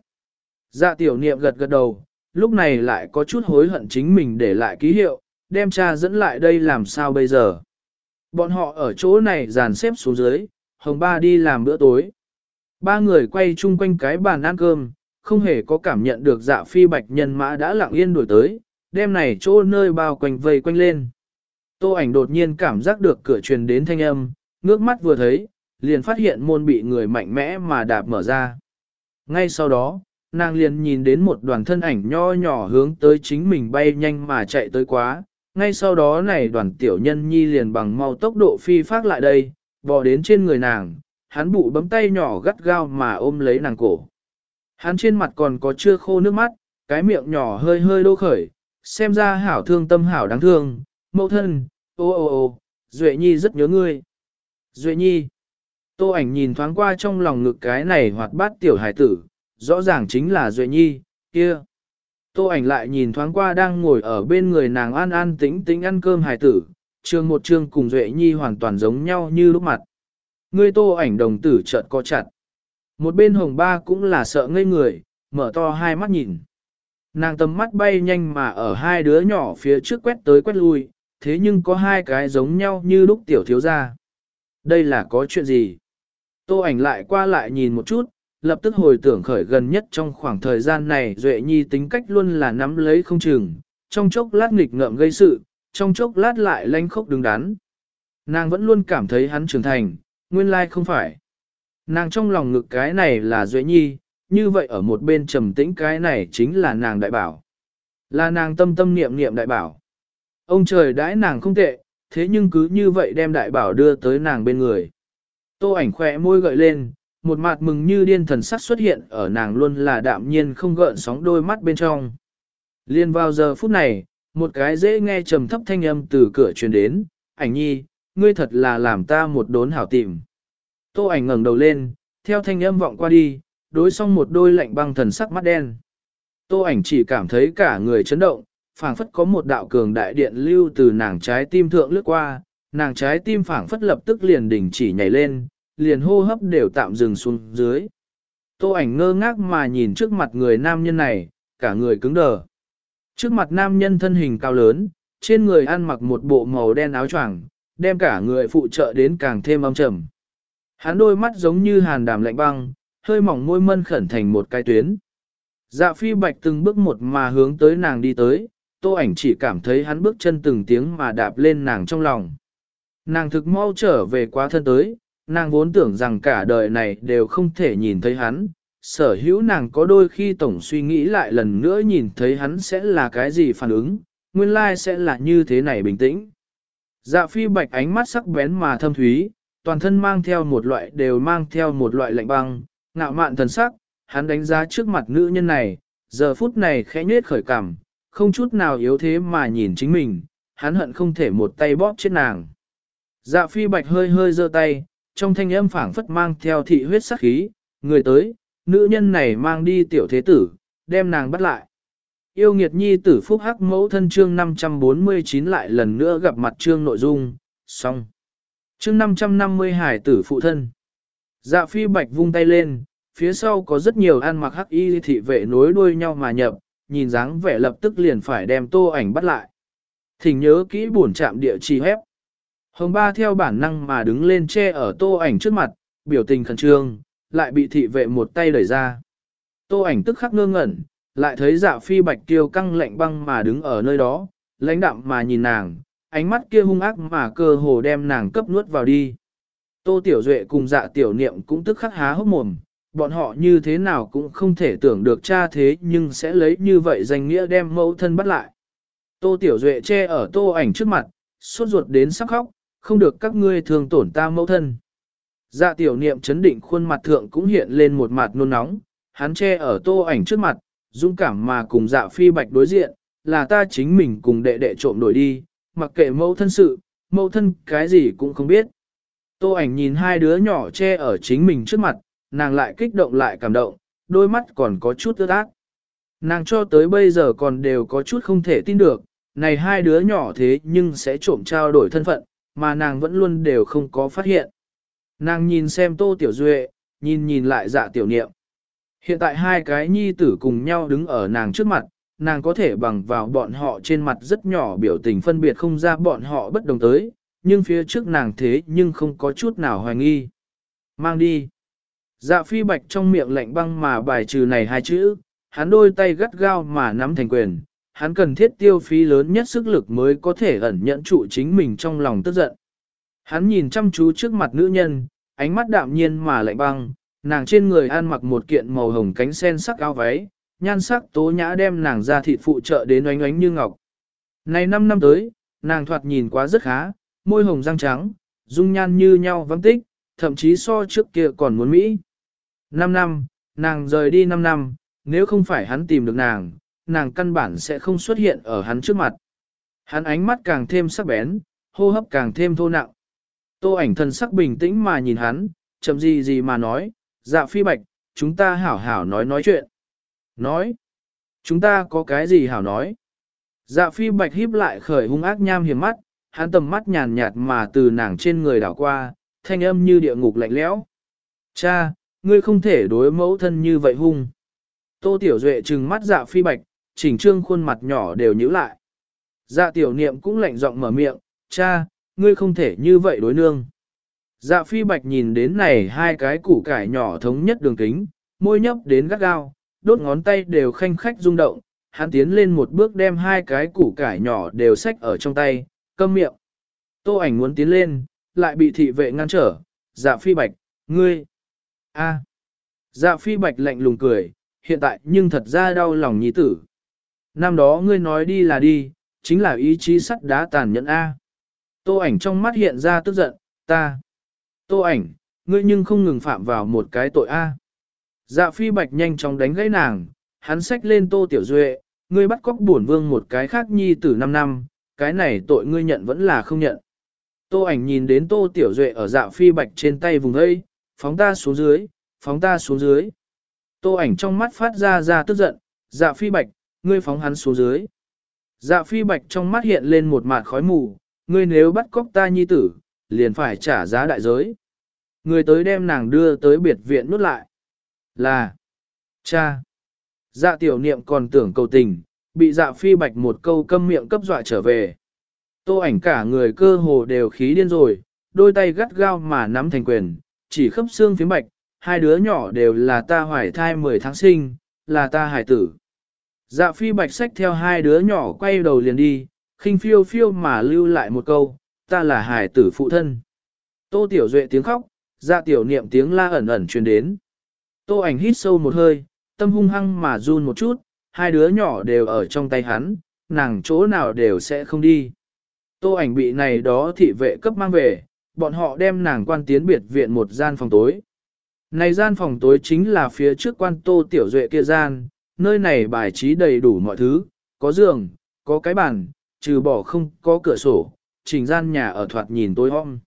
Dạ tiểu niệm gật gật đầu, lúc này lại có chút hối hận chính mình để lại ký hiệu, đem cha dẫn lại đây làm sao bây giờ. Bọn họ ở chỗ này dàn xếp xuống dưới, hồng ba đi làm bữa tối. Ba người quay chung quanh cái bàn ăn cơm, không hề có cảm nhận được dạ phi bạch nhân mã đã lặng yên đổi tới, đêm này chỗ nơi bao quanh vây quanh lên. Tô ảnh đột nhiên cảm giác được cửa truyền đến thanh âm, ngước mắt vừa thấy, liền phát hiện môn bị người mạnh mẽ mà đạp mở ra. Ngay sau đó, nàng liền nhìn đến một đoàn thân ảnh nho nhỏ hướng tới chính mình bay nhanh mà chạy tới quá. Ngay sau đó này đoàn tiểu nhân nhi liền bằng mau tốc độ phi phát lại đây, bò đến trên người nàng, hắn bụ bấm tay nhỏ gắt gao mà ôm lấy nàng cổ. Hắn trên mặt còn có chưa khô nước mắt, cái miệng nhỏ hơi hơi đô khởi, xem ra hảo thương tâm hảo đáng thương, mẫu thân, ô ô ô, Duệ Nhi rất nhớ ngươi. Duệ Nhi, tô ảnh nhìn thoáng qua trong lòng ngực cái này hoạt bát tiểu hải tử, rõ ràng chính là Duệ Nhi, kia. Tô ảnh lại nhìn thoáng qua đang ngồi ở bên người nàng an an tĩnh tĩnh ăn cơm hải tử, trường một trường cùng Duệ Nhi hoàn toàn giống nhau như lúc mặt. Ngươi tô ảnh đồng tử chợt co chặt. Một bên hồng ba cũng là sợ ngây người, mở to hai mắt nhìn. Nàng tầm mắt bay nhanh mà ở hai đứa nhỏ phía trước quét tới quét lui, thế nhưng có hai cái giống nhau như lúc tiểu thiếu gia. Đây là có chuyện gì? Tô ảnh lại qua lại nhìn một chút, lập tức hồi tưởng khởi gần nhất trong khoảng thời gian này Duệ Nhi tính cách luôn là nắm lấy không chừng, trong chốc lát nghịch ngợm gây sự, trong chốc lát lại lanh khốc đứng đắn. Nàng vẫn luôn cảm thấy hắn trưởng thành, nguyên lai không phải. Nàng trong lòng ngực cái này là Duệ Nhi, như vậy ở một bên trầm tĩnh cái này chính là nàng đại bảo. Là nàng tâm tâm niệm niệm đại bảo. Ông trời đãi nàng không tệ, thế nhưng cứ như vậy đem đại bảo đưa tới nàng bên người. Tô ảnh khỏe môi gợi lên, một mặt mừng như điên thần sắc xuất hiện ở nàng luôn là đạm nhiên không gợn sóng đôi mắt bên trong. Liên vào giờ phút này, một cái dễ nghe trầm thấp thanh âm từ cửa truyền đến, ảnh nhi, ngươi thật là làm ta một đốn hảo tìm. Tô ảnh ngẩng đầu lên, theo thanh âm vọng qua đi, đối xong một đôi lạnh băng thần sắc mắt đen. Tô ảnh chỉ cảm thấy cả người chấn động, phảng phất có một đạo cường đại điện lưu từ nàng trái tim thượng lướt qua, nàng trái tim phảng phất lập tức liền đình chỉ nhảy lên, liền hô hấp đều tạm dừng xuống dưới. Tô ảnh ngơ ngác mà nhìn trước mặt người nam nhân này, cả người cứng đờ. Trước mặt nam nhân thân hình cao lớn, trên người ăn mặc một bộ màu đen áo choàng, đem cả người phụ trợ đến càng thêm âm trầm. Hắn đôi mắt giống như hàn đàm lạnh băng, hơi mỏng môi mân khẩn thành một cái tuyến. Dạ phi bạch từng bước một mà hướng tới nàng đi tới, tô ảnh chỉ cảm thấy hắn bước chân từng tiếng mà đạp lên nàng trong lòng. Nàng thực mau trở về quá thân tới, nàng vốn tưởng rằng cả đời này đều không thể nhìn thấy hắn, sở hữu nàng có đôi khi tổng suy nghĩ lại lần nữa nhìn thấy hắn sẽ là cái gì phản ứng, nguyên lai sẽ là như thế này bình tĩnh. Dạ phi bạch ánh mắt sắc bén mà thâm thúy, toàn thân mang theo một loại đều mang theo một loại lạnh băng, ngạo mạn thần sắc, hắn đánh giá trước mặt nữ nhân này, giờ phút này khẽ nhếch khởi cảm, không chút nào yếu thế mà nhìn chính mình, hắn hận không thể một tay bóp chết nàng. Dạ phi bạch hơi hơi giơ tay, trong thanh âm phảng phất mang theo thị huyết sắc khí, người tới, nữ nhân này mang đi tiểu thế tử, đem nàng bắt lại. Yêu nghiệt nhi tử phúc hắc mẫu thân chương 549 lại lần nữa gặp mặt chương nội dung, xong. Chương 550 hải tử phụ thân. Dạ phi bạch vung tay lên, phía sau có rất nhiều ăn mặc hắc y thị vệ nối đuôi nhau mà nhập, nhìn dáng vẻ lập tức liền phải đem tô ảnh bắt lại. Thỉnh nhớ kỹ buồn chạm địa chỉ hép. Hồng ba theo bản năng mà đứng lên che ở tô ảnh trước mặt, biểu tình khẩn trương, lại bị thị vệ một tay đẩy ra. Tô ảnh tức khắc ngơ ngẩn, lại thấy dạ phi bạch kiêu căng lạnh băng mà đứng ở nơi đó, lãnh đạm mà nhìn nàng, ánh mắt kia hung ác mà cơ hồ đem nàng cấp nuốt vào đi. Tô Tiểu Duệ cùng dạ tiểu niệm cũng tức khắc há hốc mồm, bọn họ như thế nào cũng không thể tưởng được cha thế nhưng sẽ lấy như vậy danh nghĩa đem mẫu thân bắt lại. Tô Tiểu Duệ che ở tô ảnh trước mặt, suốt ruột đến sắc khóc, không được các ngươi thường tổn ta mẫu thân. Dạ tiểu niệm chấn định khuôn mặt thượng cũng hiện lên một mặt nôn nóng, hắn che ở tô ảnh trước mặt, dũng cảm mà cùng dạ phi bạch đối diện, là ta chính mình cùng đệ đệ trộm đổi đi, mặc kệ mẫu thân sự, mẫu thân cái gì cũng không biết. Tô ảnh nhìn hai đứa nhỏ che ở chính mình trước mặt, nàng lại kích động lại cảm động, đôi mắt còn có chút ướt át. Nàng cho tới bây giờ còn đều có chút không thể tin được, này hai đứa nhỏ thế nhưng sẽ trộm trao đổi thân phận, mà nàng vẫn luôn đều không có phát hiện. Nàng nhìn xem tô tiểu duệ, nhìn nhìn lại dạ tiểu niệm. Hiện tại hai cái nhi tử cùng nhau đứng ở nàng trước mặt, nàng có thể bằng vào bọn họ trên mặt rất nhỏ biểu tình phân biệt không ra bọn họ bất đồng tới, nhưng phía trước nàng thế nhưng không có chút nào hoài nghi. Mang đi. Dạ phi bạch trong miệng lạnh băng mà bài trừ này hai chữ, hắn đôi tay gắt gao mà nắm thành quyền, hắn cần thiết tiêu phí lớn nhất sức lực mới có thể ẩn nhẫn trụ chính mình trong lòng tức giận. Hắn nhìn chăm chú trước mặt nữ nhân, ánh mắt đạm nhiên mà lạnh băng, nàng trên người ăn mặc một kiện màu hồng cánh sen sắc áo váy, nhan sắc tố nhã đem nàng ra thịt phụ trợ đến oánh oánh như ngọc. Này 5 năm tới, nàng thoạt nhìn quá rất khá, môi hồng răng trắng, dung nhan như nhau vắng tích, thậm chí so trước kia còn muốn Mỹ. 5 năm, nàng rời đi 5 năm, nếu không phải hắn tìm được nàng, nàng căn bản sẽ không xuất hiện ở hắn trước mặt. Hắn ánh mắt càng thêm sắc bén, hô hấp càng thêm thô nặng. Tô ảnh thân sắc bình tĩnh mà nhìn hắn, chậm gì gì mà nói, dạ phi bạch, chúng ta hảo hảo nói nói chuyện. Nói, chúng ta có cái gì hảo nói. Dạ phi bạch híp lại khởi hung ác nham hiểm mắt, hắn tầm mắt nhàn nhạt mà từ nàng trên người đảo qua, thanh âm như địa ngục lạnh lẽo. Cha, ngươi không thể đối mẫu thân như vậy hung. Tô Tiểu Duệ trừng mắt dạ phi bạch, chỉnh trương khuôn mặt nhỏ đều nhíu lại. Dạ tiểu niệm cũng lạnh giọng mở miệng, cha, ngươi không thể như vậy đối nương. Dạ phi bạch nhìn đến này hai cái củ cải nhỏ thống nhất đường kính, môi nhấp đến gắt gao, đốt ngón tay đều khanh khách rung động, hắn tiến lên một bước đem hai cái củ cải nhỏ đều xách ở trong tay, câm miệng. Tô ảnh muốn tiến lên, lại bị thị vệ ngăn trở, dạ phi bạch, ngươi, a, Dạ phi bạch lạnh lùng cười, hiện tại nhưng thật ra đau lòng nhi tử. Năm đó ngươi nói đi là đi, chính là ý chí sắt đá tàn nhẫn A. Tô ảnh trong mắt hiện ra tức giận, ta. Tô ảnh, ngươi nhưng không ngừng phạm vào một cái tội A. Dạ phi bạch nhanh chóng đánh gãy nàng, hắn xách lên tô tiểu duệ, ngươi bắt cóc bổn vương một cái khác nhi tử 5 năm, cái này tội ngươi nhận vẫn là không nhận. Tô ảnh nhìn đến tô tiểu duệ ở dạ phi bạch trên tay vùng ấy, phóng ta xuống dưới, phóng ta xuống dưới. Tô ảnh trong mắt phát ra ra tức giận, dạ phi bạch, ngươi phóng hắn xuống dưới. Dạ phi bạch trong mắt hiện lên một mạt khói mù, ngươi nếu bắt cóc ta nhi tử, liền phải trả giá đại giới. Người tới đem nàng đưa tới biệt viện nuốt lại. Là, cha. Dạ tiểu niệm còn tưởng cầu tình, bị dạ phi bạch một câu câm miệng cấp dọa trở về. Tô ảnh cả người cơ hồ đều khí điên rồi, đôi tay gắt gao mà nắm thành quyền, chỉ khớp xương phía bạch, hai đứa nhỏ đều là ta hoài thai 10 tháng sinh, là ta hải tử. Dạ phi bạch sách theo hai đứa nhỏ quay đầu liền đi, khinh phiêu phiêu mà lưu lại một câu, ta là hải tử phụ thân. Tô tiểu duệ tiếng khóc, dạ tiểu niệm tiếng la ẩn ẩn truyền đến. Tô ảnh hít sâu một hơi, tâm hung hăng mà run một chút, hai đứa nhỏ đều ở trong tay hắn, nàng chỗ nào đều sẽ không đi. Tô ảnh bị này đó thị vệ cấp mang về, bọn họ đem nàng quan tiến biệt viện một gian phòng tối. Này gian phòng tối chính là phía trước quan tô tiểu duệ kia gian, nơi này bài trí đầy đủ mọi thứ, có giường, có cái bàn, trừ bỏ không có cửa sổ, chỉnh gian nhà ở thoạt nhìn tối om.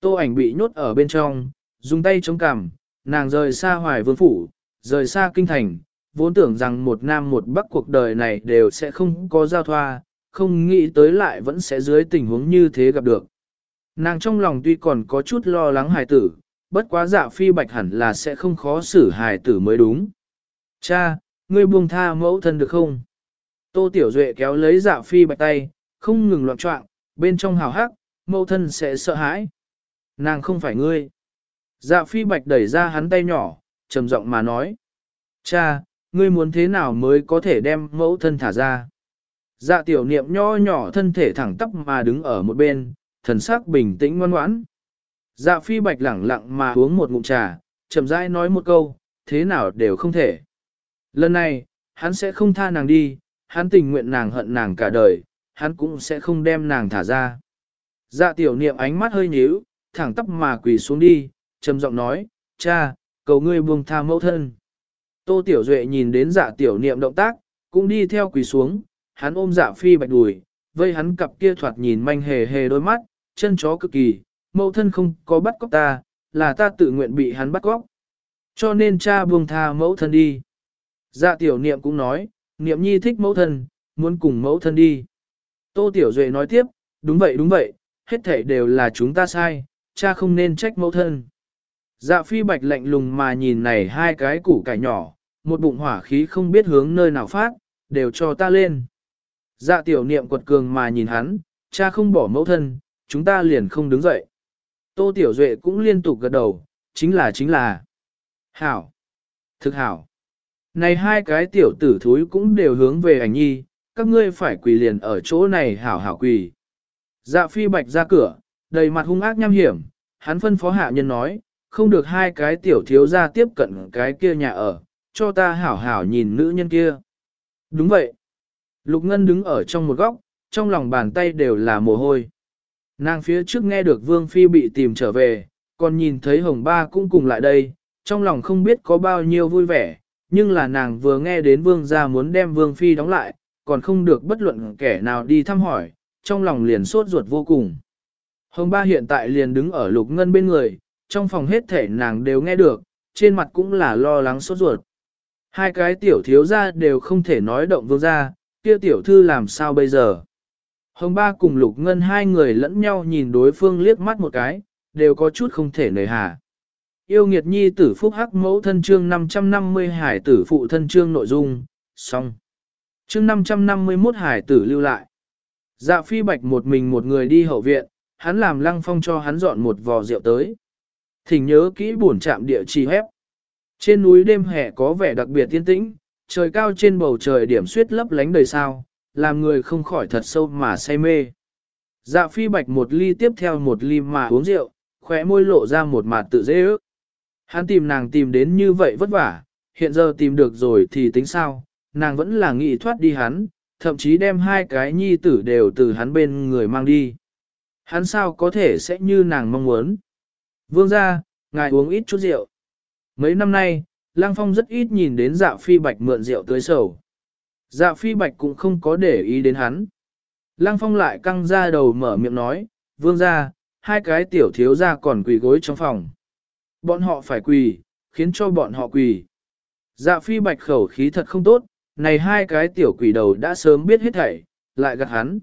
Tô ảnh bị nhốt ở bên trong, dùng tay chống cằm, nàng rời xa hoài vương phủ, rời xa kinh thành, vốn tưởng rằng một nam một bắc cuộc đời này đều sẽ không có giao thoa, không nghĩ tới lại vẫn sẽ dưới tình huống như thế gặp được. Nàng trong lòng tuy còn có chút lo lắng hài tử, bất quá dạ phi bạch hẳn là sẽ không khó xử hài tử mới đúng. Cha, ngươi buông tha mẫu thân được không? Tô Tiểu Duệ kéo lấy dạ phi bạch tay, không ngừng loạn trọng, bên trong hào hắc, mẫu thân sẽ sợ hãi. Nàng không phải ngươi. Dạ phi bạch đẩy ra hắn tay nhỏ, trầm giọng mà nói. Cha, ngươi muốn thế nào mới có thể đem mẫu thân thả ra. Dạ tiểu niệm nho nhỏ thân thể thẳng tóc mà đứng ở một bên, thần sắc bình tĩnh ngoan ngoãn. Dạ phi bạch lẳng lặng mà uống một ngụm trà, chậm rãi nói một câu, thế nào đều không thể. Lần này, hắn sẽ không tha nàng đi, hắn tình nguyện nàng hận nàng cả đời, hắn cũng sẽ không đem nàng thả ra. Dạ tiểu niệm ánh mắt hơi nhíu, thẳng tắp mà quỳ xuống đi, trầm giọng nói, cha, cầu ngươi buông tha mẫu thân. Tô tiểu duệ nhìn đến dạ tiểu niệm động tác, cũng đi theo quỳ xuống, hắn ôm dạ phi bạch đùi, vây hắn cặp kia thoạt nhìn manh hề hề đôi mắt, chân chó cực kỳ, mẫu thân không có bắt cóc ta, là ta tự nguyện bị hắn bắt cóc. Cho nên cha buông tha mẫu thân đi. Dạ tiểu niệm cũng nói, niệm nhi thích mẫu thân, muốn cùng mẫu thân đi. Tô tiểu duệ nói tiếp, đúng vậy đúng vậy, hết thảy đều là chúng ta sai, cha không nên trách mẫu thân. Dạ phi bạch lạnh lùng mà nhìn này hai cái củ cải nhỏ, một bụng hỏa khí không biết hướng nơi nào phát, đều cho ta lên. Dạ tiểu niệm quật cường mà nhìn hắn, cha không bỏ mẫu thân, chúng ta liền không đứng dậy. Tô tiểu duệ cũng liên tục gật đầu, chính là chính là. Hảo. Thực hảo. Này hai cái tiểu tử thúi cũng đều hướng về ảnh nhi, các ngươi phải quỳ liền ở chỗ này hảo hảo quỳ. Dạ phi bạch ra cửa, đầy mặt hung ác nham hiểm, hắn phân phó hạ nhân nói, không được hai cái tiểu thiếu ra tiếp cận cái kia nhà ở, cho ta hảo hảo nhìn nữ nhân kia. Đúng vậy. Lục Ngân đứng ở trong một góc, trong lòng bàn tay đều là mồ hôi. Nàng phía trước nghe được Vương Phi bị tìm trở về, còn nhìn thấy Hồng Ba cũng cùng lại đây, trong lòng không biết có bao nhiêu vui vẻ, nhưng là nàng vừa nghe đến Vương gia muốn đem Vương Phi đóng lại, còn không được bất luận kẻ nào đi thăm hỏi, trong lòng liền sốt ruột vô cùng. Hồng Ba hiện tại liền đứng ở Lục Ngân bên người, trong phòng hết thể nàng đều nghe được, trên mặt cũng là lo lắng sốt ruột. Hai cái tiểu thiếu gia đều không thể nói động vương gia, kia tiểu thư làm sao bây giờ. Hồng ba cùng lục ngân hai người lẫn nhau nhìn đối phương liếc mắt một cái, đều có chút không thể nời hà. Yêu nghiệt nhi tử phúc hắc mẫu thân chương 550 hải tử phụ thân chương nội dung, xong. Chương 551 hải tử lưu lại. Dạ phi bạch một mình một người đi hậu viện, hắn làm lăng phong cho hắn dọn một vò rượu tới. Thỉnh nhớ kỹ buồn chạm địa chỉ hép. Trên núi đêm hè có vẻ đặc biệt tiên tĩnh, trời cao trên bầu trời điểm suyết lấp lánh đầy sao, làm người không khỏi thật sâu mà say mê. Dạ phi bạch một ly tiếp theo một ly mà uống rượu, khóe môi lộ ra một mặt tự dễ ước. Hắn tìm nàng tìm đến như vậy vất vả, hiện giờ tìm được rồi thì tính sao, nàng vẫn là nghĩ thoát đi hắn, thậm chí đem hai cái nhi tử đều từ hắn bên người mang đi. Hắn sao có thể sẽ như nàng mong muốn. Vương ra, ngài uống ít chút rượu. Mấy năm nay, Lang Phong rất ít nhìn đến dạ phi bạch mượn rượu tới sầu. Dạ phi bạch cũng không có để ý đến hắn. Lăng phong lại căng ra đầu mở miệng nói, vương ra, hai cái tiểu thiếu ra còn quỳ gối trong phòng. Bọn họ phải quỳ, khiến cho bọn họ quỳ. Dạ phi bạch khẩu khí thật không tốt, này hai cái tiểu quỷ đầu đã sớm biết hết thảy, lại gạt hắn.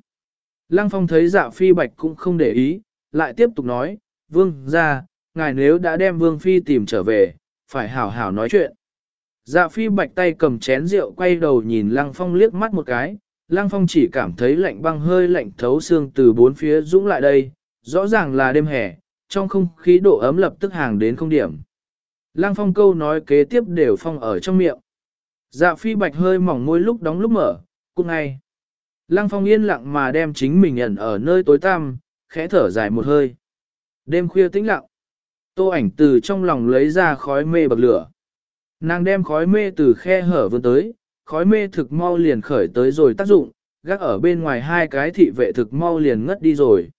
Lăng phong thấy dạ phi bạch cũng không để ý, lại tiếp tục nói, vương ra, ngài nếu đã đem vương phi tìm trở về, phải hảo hảo nói chuyện. Dạ phi bạch tay cầm chén rượu quay đầu nhìn Lăng Phong liếc mắt một cái, Lăng Phong chỉ cảm thấy lạnh băng hơi lạnh thấu xương từ bốn phía dũng lại đây, rõ ràng là đêm hè, trong không khí độ ấm lập tức hàng đến không điểm. Lăng Phong câu nói kế tiếp đều phong ở trong miệng. Dạ phi bạch hơi mỏng môi lúc đóng lúc mở, cũng ngay. Lăng Phong yên lặng mà đem chính mình ẩn ở nơi tối tăm, khẽ thở dài một hơi. Đêm khuya tĩnh lặng. Tô ảnh từ trong lòng lấy ra khói mê bậc lửa. Nàng đem khói mê từ khe hở vươn tới, khói mê thực mau liền khởi tới rồi tác dụng, gác ở bên ngoài hai cái thị vệ thực mau liền ngất đi rồi.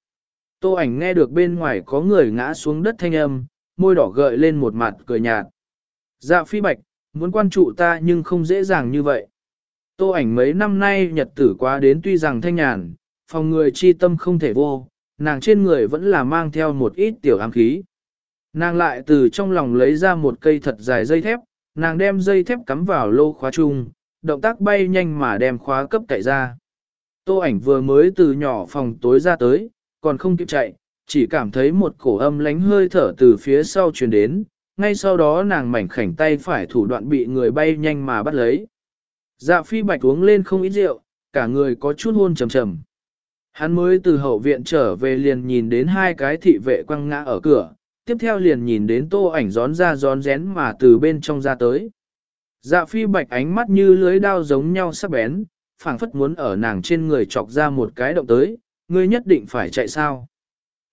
Tô ảnh nghe được bên ngoài có người ngã xuống đất thanh âm, môi đỏ gợi lên một mặt cười nhạt. Dạ phi bạch, muốn quan trụ ta nhưng không dễ dàng như vậy. Tô ảnh mấy năm nay nhật tử quá đến tuy rằng thanh nhàn, phòng người chi tâm không thể vô, nàng trên người vẫn là mang theo một ít tiểu ám khí. Nàng lại từ trong lòng lấy ra một cây thật dài dây thép, nàng đem dây thép cắm vào lô khóa chung, động tác bay nhanh mà đem khóa cấp cậy ra. Tô ảnh vừa mới từ nhỏ phòng tối ra tới, còn không kịp chạy, chỉ cảm thấy một cổ âm lánh hơi thở từ phía sau truyền đến, ngay sau đó nàng mảnh khảnh tay phải thủ đoạn bị người bay nhanh mà bắt lấy. Dạ phi bạch uống lên không ít rượu, cả người có chút hôn trầm trầm. Hắn mới từ hậu viện trở về liền nhìn đến hai cái thị vệ quăng ngã ở cửa, tiếp theo liền nhìn đến tô ảnh gión ra gión rén mà từ bên trong ra tới. Dạ phi bạch ánh mắt như lưới đao giống nhau sắc bén, phảng phất muốn ở nàng trên người chọc ra một cái động tới, ngươi nhất định phải chạy sao.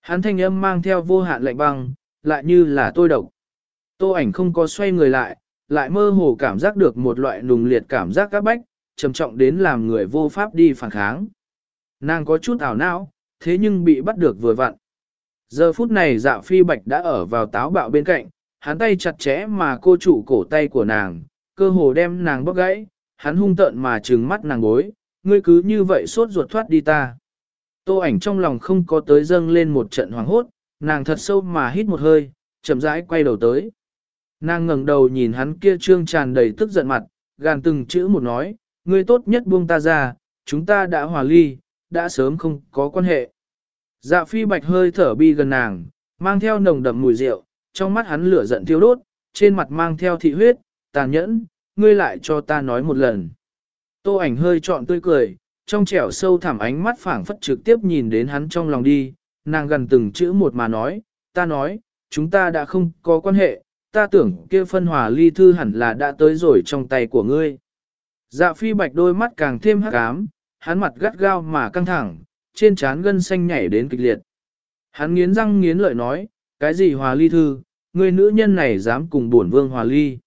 Hắn thanh âm mang theo vô hạn lạnh băng, lại như là tôi độc. Tô ảnh không có xoay người lại, lại mơ hồ cảm giác được một loại nùng liệt cảm giác các bách, trầm trọng đến làm người vô pháp đi phản kháng. Nàng có chút ảo não, thế nhưng bị bắt được vừa vặn. Giờ phút này dạ phi bạch đã ở vào táo bạo bên cạnh, hắn tay chặt chẽ mà cô chủ cổ tay của nàng, cơ hồ đem nàng bóp gãy, hắn hung tợn mà trừng mắt nàng bối, ngươi cứ như vậy sốt ruột thoát đi ta. Tô ảnh trong lòng không có tới dâng lên một trận hoàng hốt, nàng thật sâu mà hít một hơi, chậm rãi quay đầu tới. Nàng ngẩng đầu nhìn hắn kia trương tràn đầy tức giận mặt, gàn từng chữ một nói, ngươi tốt nhất buông ta ra, chúng ta đã hòa ly, đã sớm không có quan hệ. Dạ phi bạch hơi thở bi gần nàng, mang theo nồng đậm mùi rượu, trong mắt hắn lửa giận thiêu đốt, trên mặt mang theo thị huyết, tàn nhẫn, ngươi lại cho ta nói một lần. Tô ảnh hơi trọn tươi cười, trong trẻo sâu thẳm ánh mắt phảng phất trực tiếp nhìn đến hắn trong lòng đi, nàng gần từng chữ một mà nói, ta nói, chúng ta đã không có quan hệ, ta tưởng kia phân hòa ly thư hẳn là đã tới rồi trong tay của ngươi. Dạ phi bạch đôi mắt càng thêm hắc ám, hắn mặt gắt gao mà căng thẳng, trên trán gân xanh nhảy đến kịch liệt. Hắn nghiến răng nghiến lợi nói, cái gì hòa ly thư, người nữ nhân này dám cùng bổn vương hòa ly.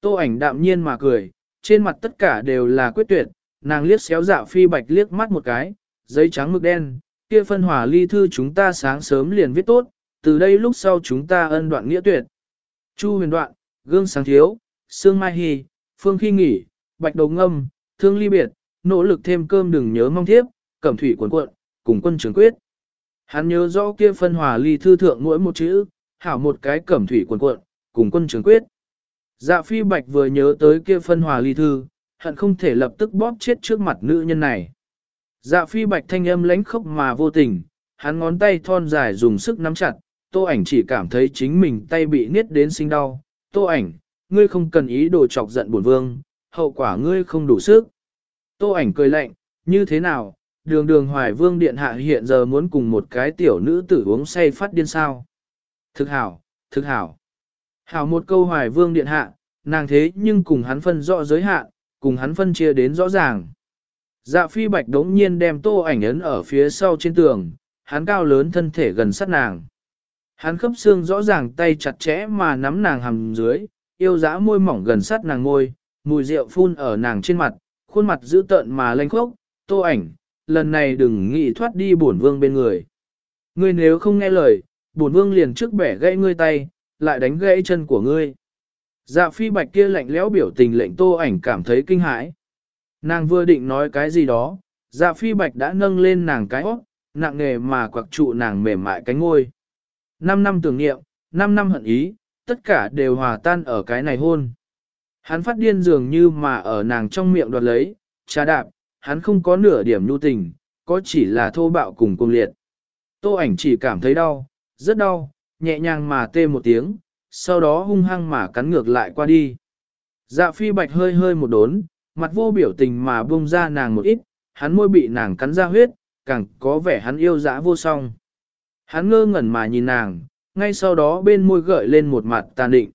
Tô ảnh đạm nhiên mà cười, trên mặt tất cả đều là quyết tuyệt, nàng liếc xéo dạ phi bạch liếc mắt một cái, giấy trắng mực đen, kia phân hòa ly thư chúng ta sáng sớm liền viết tốt, từ đây lúc sau chúng ta ân đoạn nghĩa tuyệt. Chu huyền đoạn, gương sáng thiếu, sương mai hy, phương khi nghỉ, bạch đầu ngâm, thương ly biệt, nỗ lực thêm cơm đừng nhớ mong thiếp, cẩm thủy cuộn cuộn, cùng quân trường quyết. Hắn nhớ rõ kia phân hòa ly thư thượng mỗi một chữ, hảo một cái cẩm thủy cuộn cuộn, cùng quân trường quyết. Dạ phi bạch vừa nhớ tới kia phân hòa ly thư, hận không thể lập tức bóp chết trước mặt nữ nhân này. Dạ phi bạch thanh âm lãnh khốc mà vô tình, hắn ngón tay thon dài dùng sức nắm chặt, tô ảnh chỉ cảm thấy chính mình tay bị niết đến sinh đau. Tô ảnh, ngươi không cần ý đồ chọc giận bổn vương, hậu quả ngươi không đủ sức. Tô ảnh cười lạnh, như thế nào, đường đường hoài vương điện hạ hiện giờ muốn cùng một cái tiểu nữ tử uống say phát điên sao. Thực hảo, thực hảo. Hảo một câu hoài vương điện hạ, nàng thế nhưng cùng hắn phân rõ giới hạn, cùng hắn phân chia đến rõ ràng. Dạ phi bạch đống nhiên đem tô ảnh ấn ở phía sau trên tường, hắn cao lớn thân thể gần sát nàng. Hắn khớp xương rõ ràng tay chặt chẽ mà nắm nàng hầm dưới, yêu dã môi mỏng gần sát nàng môi, mùi rượu phun ở nàng trên mặt, khuôn mặt dữ tợn mà lanh khốc, tô ảnh, lần này đừng nghĩ thoát đi bổn vương bên người. Ngươi nếu không nghe lời, bổn vương liền trước bẻ gãy ngươi tay, lại đánh gãy chân của ngươi. Dạ phi bạch kia lạnh lẽo biểu tình lệnh tô ảnh cảm thấy kinh hãi. Nàng vừa định nói cái gì đó, dạ phi bạch đã nâng lên nàng cái óc, nặng nề mà quặc trụ nàng mềm mại cánh ngôi. Năm năm tưởng niệm, năm năm hận ý, tất cả đều hòa tan ở cái này hôn. Hắn phát điên dường như mà ở nàng trong miệng đoạt lấy, trà đạp, hắn không có nửa điểm nhu tình, có chỉ là thô bạo cùng cung liệt. Tô ảnh chỉ cảm thấy đau, rất đau, nhẹ nhàng mà tê một tiếng, sau đó hung hăng mà cắn ngược lại qua đi. Dạ phi bạch hơi hơi một đốn, mặt vô biểu tình mà buông ra nàng một ít, hắn môi bị nàng cắn ra huyết, càng có vẻ hắn yêu dã vô song. Hắn ngơ ngẩn mà nhìn nàng, ngay sau đó bên môi gợi lên một mặt tàn định.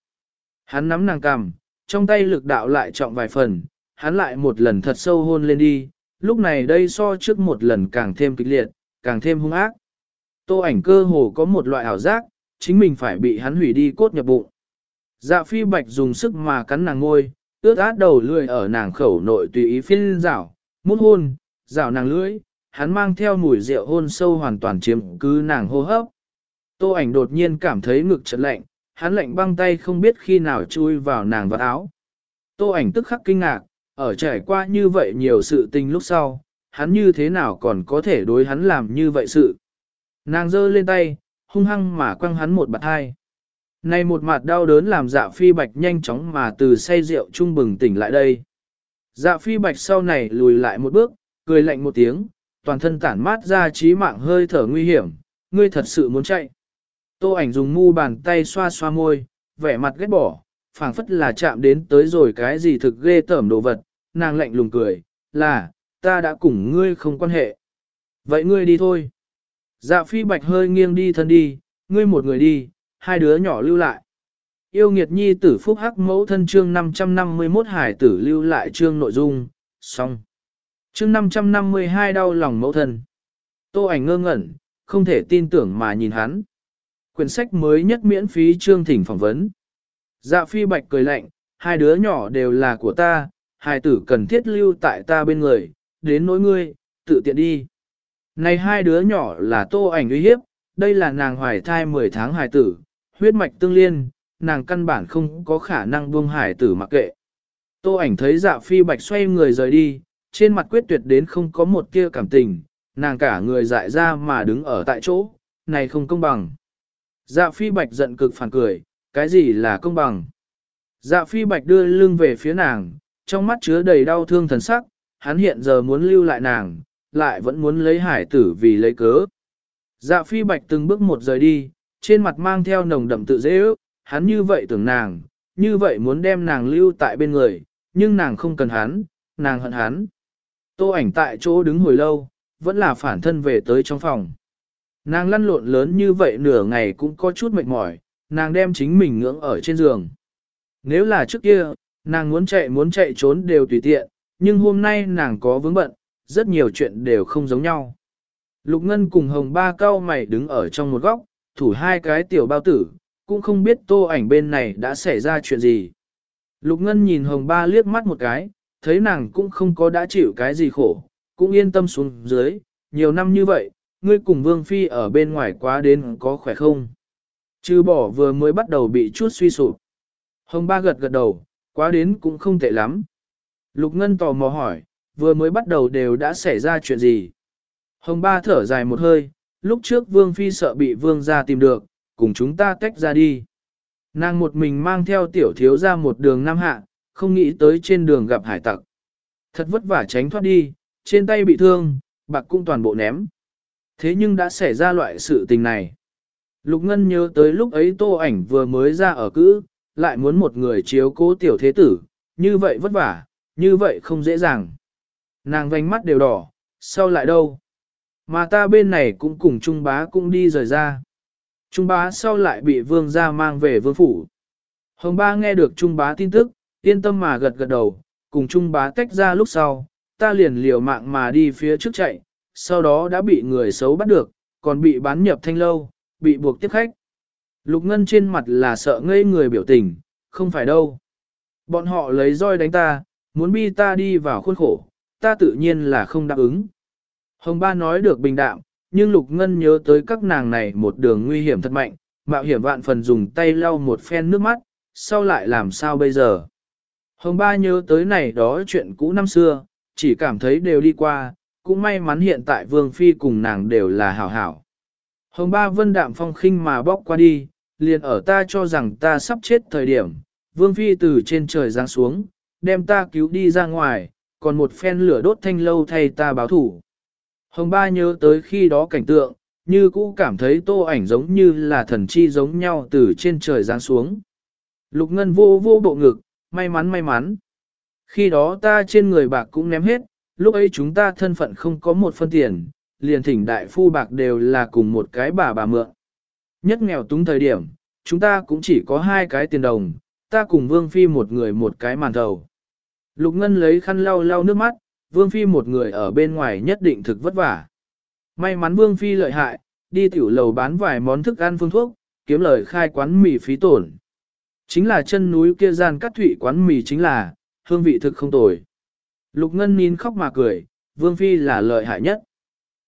Hắn nắm nàng cằm, trong tay lực đạo lại trọng vài phần, hắn lại một lần thật sâu hôn lên đi, lúc này đây so trước một lần càng thêm kịch liệt, càng thêm hung ác. Tô ảnh cơ hồ có một loại ảo giác, chính mình phải bị hắn hủy đi cốt nhập bụng. Dạ phi bạch dùng sức mà cắn nàng ngôi, ướt át đầu lưỡi ở nàng khẩu nội tùy ý phiên rảo, mút hôn, rảo nàng lưỡi, hắn mang theo mùi rượu hôn sâu hoàn toàn chiếm cứ nàng hô hấp. Tô ảnh đột nhiên cảm thấy ngực chợt lạnh, hắn lạnh băng tay không biết khi nào chui vào nàng vào áo. Tô ảnh tức khắc kinh ngạc, ở trải qua như vậy nhiều sự tình lúc sau, hắn như thế nào còn có thể đối hắn làm như vậy sự. Nàng giơ lên tay, hung hăng mà quăng hắn một bạt hai. Này một mặt đau đớn làm dạ phi bạch nhanh chóng mà từ say rượu trung bừng tỉnh lại đây. Dạ phi bạch sau này lùi lại một bước, cười lạnh một tiếng, toàn thân tản mát ra trí mạng hơi thở nguy hiểm, ngươi thật sự muốn chạy. Tô ảnh dùng mu bàn tay xoa xoa môi, vẻ mặt ghét bỏ, phảng phất là chạm đến tới rồi cái gì thực ghê tởm đồ vật, nàng lạnh lùng cười, là, ta đã cùng ngươi không quan hệ. Vậy ngươi đi thôi. Dạ phi bạch hơi nghiêng đi thân đi, ngươi một người đi, hai đứa nhỏ lưu lại. Yêu nghiệt nhi tử phúc hắc mẫu thân chương 551 hải tử lưu lại chương nội dung, xong. Chương 552 đau lòng mẫu thân. Tô ảnh ngơ ngẩn, không thể tin tưởng mà nhìn hắn. Quyển sách mới nhất miễn phí chương thỉnh phỏng vấn. Dạ phi bạch cười lạnh, hai đứa nhỏ đều là của ta, hài tử cần thiết lưu tại ta bên người, đến nỗi ngươi, tự tiện đi. Này hai đứa nhỏ là tô ảnh uy hiếp, đây là nàng hoài thai 10 tháng hài tử, huyết mạch tương liên, nàng căn bản không có khả năng buông hài tử mặc kệ. Tô ảnh thấy dạ phi bạch xoay người rời đi, trên mặt quyết tuyệt đến không có một tia cảm tình, nàng cả người dại ra mà đứng ở tại chỗ, này không công bằng. Dạ phi bạch giận cực phản cười, cái gì là công bằng? Dạ phi bạch đưa lưng về phía nàng, trong mắt chứa đầy đau thương thần sắc, hắn hiện giờ muốn lưu lại nàng, lại vẫn muốn lấy hải tử vì lấy cớ. Dạ phi bạch từng bước một rời đi, trên mặt mang theo nồng đậm tự dễ ước, hắn như vậy tưởng nàng, như vậy muốn đem nàng lưu tại bên người, nhưng nàng không cần hắn, nàng hận hắn. Tô ảnh tại chỗ đứng hồi lâu, vẫn là phản thân về tới trong phòng. Nàng lăn lộn lớn như vậy nửa ngày cũng có chút mệt mỏi, nàng đem chính mình ngưỡng ở trên giường. Nếu là trước kia, nàng muốn chạy muốn chạy trốn đều tùy tiện, nhưng hôm nay nàng có vướng bận, rất nhiều chuyện đều không giống nhau. Lục Ngân cùng Hồng Ba cao mày đứng ở trong một góc, thủ hai cái tiểu bao tử, cũng không biết tô ảnh bên này đã xảy ra chuyện gì. Lục Ngân nhìn Hồng Ba liếc mắt một cái, thấy nàng cũng không có đã chịu cái gì khổ, cũng yên tâm xuống dưới, nhiều năm như vậy, ngươi cùng Vương Phi ở bên ngoài quá đến có khỏe không? Trừ bỏ vừa mới bắt đầu bị chút suy sụp. Hồng Ba gật gật đầu, quá đến cũng không tệ lắm. Lục Ngân tò mò hỏi, vừa mới bắt đầu đều đã xảy ra chuyện gì? Hồng Ba thở dài một hơi, lúc trước Vương Phi sợ bị Vương ra tìm được, cùng chúng ta tách ra đi. Nàng một mình mang theo tiểu thiếu ra một đường nam hạ, không nghĩ tới trên đường gặp hải tặc. Thật vất vả tránh thoát đi, trên tay bị thương, bạc cũng toàn bộ ném. Thế nhưng đã xảy ra loại sự tình này. Lục Ngân nhớ tới lúc ấy tô ảnh vừa mới ra ở cữ, lại muốn một người chiếu cố tiểu thế tử, như vậy vất vả, như vậy không dễ dàng. Nàng vành mắt đều đỏ, sau lại đâu? Mà ta bên này cũng cùng Trung bá cũng đi rời ra. Trung bá sau lại bị vương gia mang về vương phủ. Hồng ba nghe được Trung bá tin tức, yên tâm mà gật gật đầu, cùng Trung bá tách ra lúc sau, ta liền liều mạng mà đi phía trước chạy, sau đó đã bị người xấu bắt được, còn bị bán nhập thanh lâu, bị buộc tiếp khách. Lục Ngân trên mặt là sợ ngây người biểu tình, không phải đâu. Bọn họ lấy roi đánh ta, muốn bi ta đi vào khuôn khổ, ta tự nhiên là không đáp ứng. Hồng Ba nói được bình đạm, nhưng Lục Ngân nhớ tới các nàng này một đường nguy hiểm thật mạnh, mạo hiểm vạn phần dùng tay lau một phen nước mắt, sau lại làm sao bây giờ. Hồng Ba nhớ tới này đó chuyện cũ năm xưa, chỉ cảm thấy đều đi qua, cũng may mắn hiện tại Vương Phi cùng nàng đều là hảo hảo. Hồng Ba Vân đạm phong khinh mà bóc qua đi, liền ở ta cho rằng ta sắp chết thời điểm, Vương Phi từ trên trời giáng xuống, đem ta cứu đi ra ngoài, còn một phen lửa đốt thanh lâu thay ta báo thủ. Hồng Ba nhớ tới khi đó cảnh tượng, như cũ cảm thấy tô ảnh giống như là thần chi giống nhau từ trên trời giáng xuống. Lục Ngân vô vô bộ ngực, may mắn may mắn. Khi đó ta trên người bạc cũng ném hết, lúc ấy chúng ta thân phận không có một phân tiền, liền thỉnh đại phu bạc đều là cùng một cái bà bà mượn. Nhất nghèo túng thời điểm, chúng ta cũng chỉ có hai cái tiền đồng, ta cùng Vương Phi một người một cái màn thầu. Lục Ngân lấy khăn lau lau nước mắt, Vương Phi một người ở bên ngoài nhất định thực vất vả. May mắn Vương Phi lợi hại, đi tiểu lầu bán vài món thức ăn phương thuốc, kiếm lời khai quán mì phí tổn. Chính là chân núi kia gian cắt thủy quán mì chính là, hương vị thực không tồi. Lục Ngân nín khóc mà cười, Vương Phi là lợi hại nhất.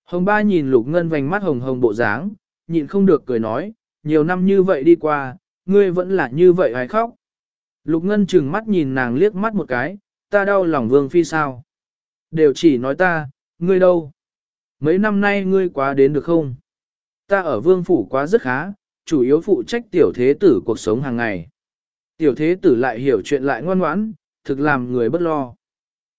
Hồng ba nhìn Lục Ngân vành mắt hồng hồng bộ dáng, nhịn không được cười nói, nhiều năm như vậy đi qua, ngươi vẫn là như vậy hay khóc. Lục Ngân chừng mắt nhìn nàng liếc mắt một cái, ta đau lòng Vương Phi sao? Đều chỉ nói ta, ngươi đâu? Mấy năm nay ngươi quá đến được không? Ta ở Vương Phủ quá rất khá, chủ yếu phụ trách tiểu thế tử cuộc sống hàng ngày. Tiểu thế tử lại hiểu chuyện lại ngoan ngoãn, thực làm người bất lo.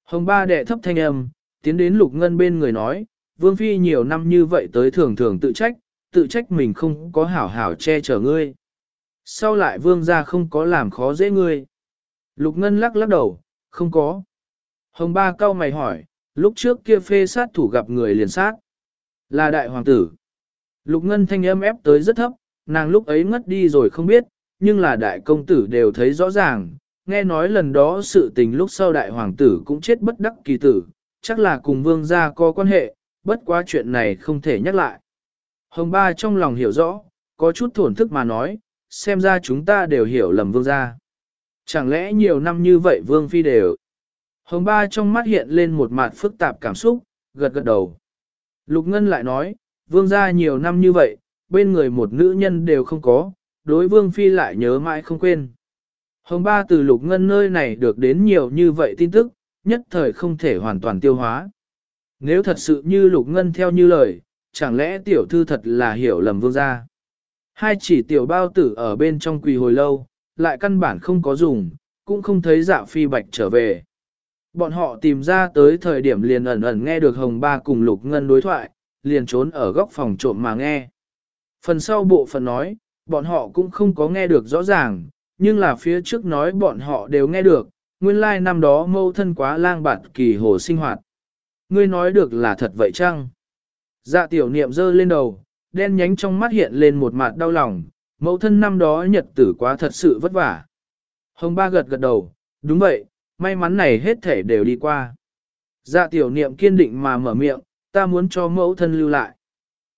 Hồng ba đệ thấp thanh âm, tiến đến lục ngân bên người nói, Vương Phi nhiều năm như vậy tới thường thường tự trách, tự trách mình không có hảo hảo che chở ngươi. Sau lại Vương ra không có làm khó dễ ngươi. Lục ngân lắc lắc đầu, không có. Hồng ba cao mày hỏi, lúc trước kia phê sát thủ gặp người liền sát. Là đại hoàng tử. Lục ngân thanh âm ép tới rất thấp, nàng lúc ấy ngất đi rồi không biết, nhưng là đại công tử đều thấy rõ ràng, nghe nói lần đó sự tình lúc sau đại hoàng tử cũng chết bất đắc kỳ tử, chắc là cùng vương gia có quan hệ, bất quá chuyện này không thể nhắc lại. Hồng ba trong lòng hiểu rõ, có chút thổn thức mà nói, xem ra chúng ta đều hiểu lầm vương gia. Chẳng lẽ nhiều năm như vậy vương phi đều. Hồng ba trong mắt hiện lên một mặt phức tạp cảm xúc, gật gật đầu. Lục Ngân lại nói, vương gia nhiều năm như vậy, bên người một nữ nhân đều không có, đối vương phi lại nhớ mãi không quên. Hồng ba từ lục ngân nơi này được đến nhiều như vậy tin tức, nhất thời không thể hoàn toàn tiêu hóa. Nếu thật sự như lục ngân theo như lời, chẳng lẽ tiểu thư thật là hiểu lầm vương gia. Hai chỉ tiểu bao tử ở bên trong quỳ hồi lâu, lại căn bản không có dùng, cũng không thấy dạ phi bạch trở về. Bọn họ tìm ra tới thời điểm liền ẩn ẩn nghe được hồng ba cùng lục ngân đối thoại, liền trốn ở góc phòng trộm mà nghe. Phần sau bộ phận nói, bọn họ cũng không có nghe được rõ ràng, nhưng là phía trước nói bọn họ đều nghe được, nguyên lai like năm đó mâu thân quá lang bạt kỳ hồ sinh hoạt. Ngươi nói được là thật vậy chăng? Dạ tiểu niệm giơ lên đầu, đen nhánh trong mắt hiện lên một mặt đau lòng, mẫu thân năm đó nhật tử quá thật sự vất vả. Hồng ba gật gật đầu, đúng vậy, may mắn này hết thể đều đi qua. Dạ tiểu niệm kiên định mà mở miệng, ta muốn cho mẫu thân lưu lại.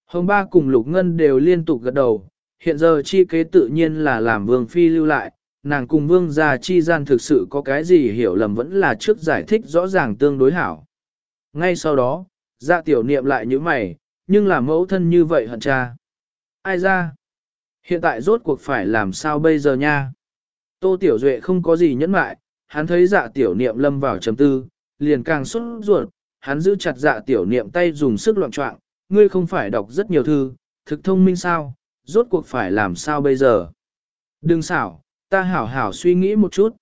Hồng ba cùng lục ngân đều liên tục gật đầu, hiện giờ chi kế tự nhiên là làm vương phi lưu lại, nàng cùng vương gia chi gian thực sự có cái gì hiểu lầm vẫn là trước giải thích rõ ràng tương đối hảo. Ngay sau đó, dạ tiểu niệm lại như mày, nhưng là mẫu thân như vậy hận cha. Ai ra? Hiện tại rốt cuộc phải làm sao bây giờ nha? Tô tiểu duệ không có gì nhẫn mại, hắn thấy dạ tiểu niệm lâm vào trầm tư, liền càng xuất ruột, hắn giữ chặt dạ tiểu niệm tay dùng sức loạn trọng, ngươi không phải đọc rất nhiều thư, thực thông minh sao, rốt cuộc phải làm sao bây giờ. Đừng xảo, ta hảo hảo suy nghĩ một chút.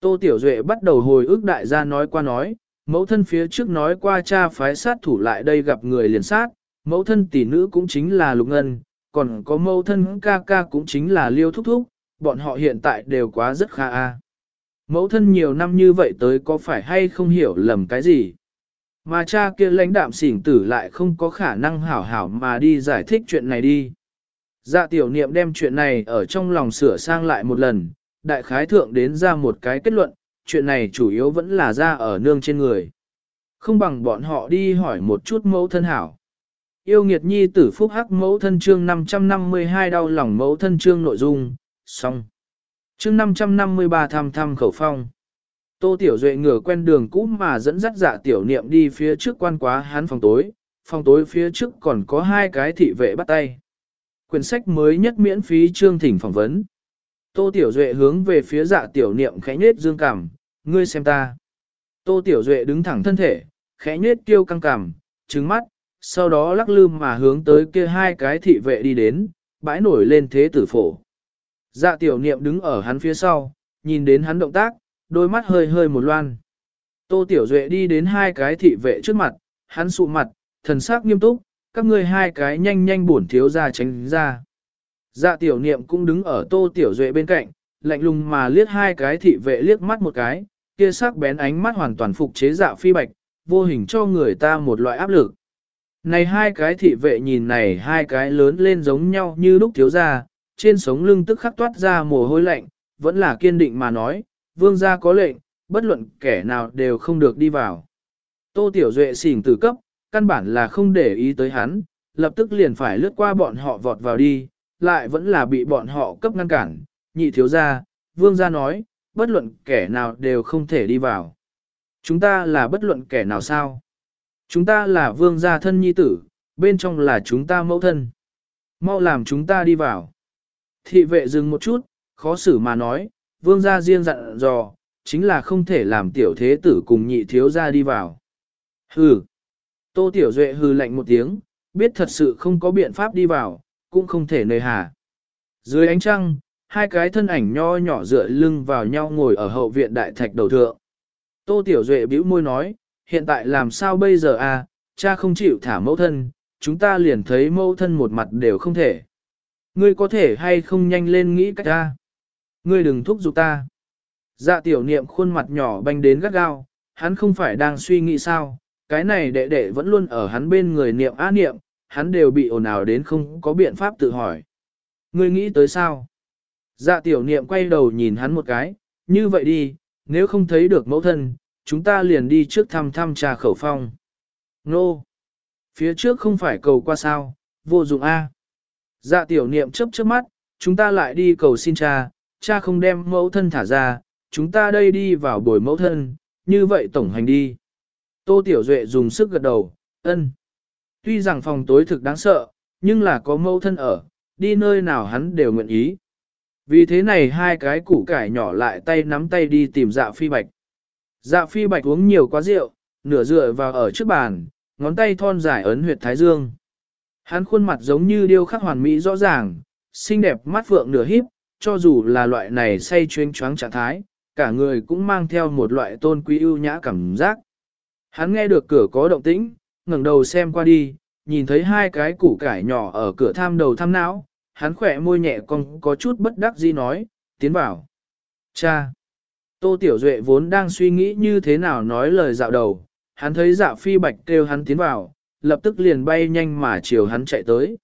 Tô Tiểu Duệ bắt đầu hồi ức đại gia nói qua nói, mẫu thân phía trước nói qua cha phái sát thủ lại đây gặp người liền sát, mẫu thân tỷ nữ cũng chính là Lục Ngân, còn có mẫu thân ca ca cũng chính là Liêu Thúc Thúc, bọn họ hiện tại đều quá rất kha a. Mẫu thân nhiều năm như vậy tới có phải hay không hiểu lầm cái gì? Mà cha kia lãnh đạm xỉn tử lại không có khả năng hảo hảo mà đi giải thích chuyện này đi. Dạ tiểu niệm đem chuyện này ở trong lòng sửa sang lại một lần, đại khái thượng đến ra một cái kết luận, chuyện này chủ yếu vẫn là ra ở nương trên người. Không bằng bọn họ đi hỏi một chút mẫu thân hảo. Yêu nghiệt nhi tử phúc hắc mẫu thân chương 552 đau lòng mẫu thân chương nội dung, xong. Chương 553 thăm thăm khẩu phong. Tô Tiểu Duệ ngửa quen đường cũ mà dẫn dắt dạ tiểu niệm đi phía trước quan quá hắn phòng tối, phòng tối phía trước còn có hai cái thị vệ bắt tay. Quyển sách mới nhất miễn phí chương thỉnh phỏng vấn. Tô Tiểu Duệ hướng về phía dạ tiểu niệm khẽ nết dương cảm, ngươi xem ta. Tô Tiểu Duệ đứng thẳng thân thể, khẽ nết tiêu căng cảm, trứng mắt, sau đó lắc lư mà hướng tới kia hai cái thị vệ đi đến, bãi nổi lên thế tử phổ. Dạ tiểu niệm đứng ở hắn phía sau, nhìn đến hắn động tác, đôi mắt hơi hơi một loan. Tô Tiểu Duệ đi đến hai cái thị vệ trước mặt, hắn sụ mặt, thần sắc nghiêm túc, các ngươi hai cái nhanh nhanh bổn thiếu ra tránh ra. Dạ tiểu niệm cũng đứng ở Tô Tiểu Duệ bên cạnh, lạnh lùng mà liếc hai cái thị vệ liếc mắt một cái, kia sắc bén ánh mắt hoàn toàn phục chế dạ phi bạch, vô hình cho người ta một loại áp lực. Này hai cái thị vệ nhìn này hai cái lớn lên giống nhau như lúc thiếu gia trên sống lưng tức khắc toát ra mồ hôi lạnh, vẫn là kiên định mà nói, vương gia có lệnh, bất luận kẻ nào đều không được đi vào. Tô Tiểu Duệ xỉn tử cấp, căn bản là không để ý tới hắn, lập tức liền phải lướt qua bọn họ vọt vào đi, lại vẫn là bị bọn họ cấp ngăn cản, nhị thiếu gia, vương gia nói, bất luận kẻ nào đều không thể đi vào. Chúng ta là bất luận kẻ nào sao? Chúng ta là vương gia thân nhi tử, bên trong là chúng ta mẫu thân. Mau làm chúng ta đi vào. Thị vệ dừng một chút, khó xử mà nói, vương gia riêng dặn dò, chính là không thể làm tiểu thế tử cùng nhị thiếu gia đi vào. Hừ. Tô Tiểu Duệ hừ lạnh một tiếng, biết thật sự không có biện pháp đi vào, cũng không thể nơi hà. Dưới ánh trăng, hai cái thân ảnh nho nhỏ dựa lưng vào nhau ngồi ở hậu viện đại thạch đầu thượng. Tô Tiểu Duệ bĩu môi nói, hiện tại làm sao bây giờ à, cha không chịu thả mẫu thân, chúng ta liền thấy mẫu thân một mặt đều không thể. Ngươi có thể hay không nhanh lên nghĩ cách ta. Ngươi đừng thúc giục ta. Dạ tiểu niệm khuôn mặt nhỏ banh đến gắt gao, hắn không phải đang suy nghĩ sao, cái này đệ đệ vẫn luôn ở hắn bên người niệm á niệm, hắn đều bị ồn ào đến không có biện pháp tự hỏi. Ngươi nghĩ tới sao? Dạ tiểu niệm quay đầu nhìn hắn một cái, như vậy đi, nếu không thấy được mẫu thân, chúng ta liền đi trước thăm thăm trà khẩu phong. Nô! Phía trước không phải cầu qua sao, vô dụng A. Dạ tiểu niệm chấp chớp mắt, chúng ta lại đi cầu xin cha, cha không đem mẫu thân thả ra, chúng ta đây đi vào bồi mẫu thân, như vậy tổng hành đi. Tô Tiểu Duệ dùng sức gật đầu, ân. Tuy rằng phòng tối thực đáng sợ, nhưng là có mẫu thân ở, đi nơi nào hắn đều nguyện ý. Vì thế này hai cái củ cải nhỏ lại tay nắm tay đi tìm dạ phi bạch. Dạ phi bạch uống nhiều quá rượu, nửa dựa vào ở trước bàn, ngón tay thon dài ấn huyệt thái dương. Hắn khuôn mặt giống như điêu khắc hoàn mỹ rõ ràng, xinh đẹp mắt vượng nửa híp, cho dù là loại này say chuyên choáng trạng thái, cả người cũng mang theo một loại tôn quý ưu nhã cảm giác. Hắn nghe được cửa có động tĩnh, ngẩng đầu xem qua đi, nhìn thấy hai cái củ cải nhỏ ở cửa tham đầu tham não, hắn khỏe môi nhẹ con có chút bất đắc dĩ nói, tiến vào. Cha! Tô Tiểu Duệ vốn đang suy nghĩ như thế nào nói lời dạo đầu, hắn thấy dạ phi bạch kêu hắn tiến vào, lập tức liền bay nhanh mà chiều hắn chạy tới.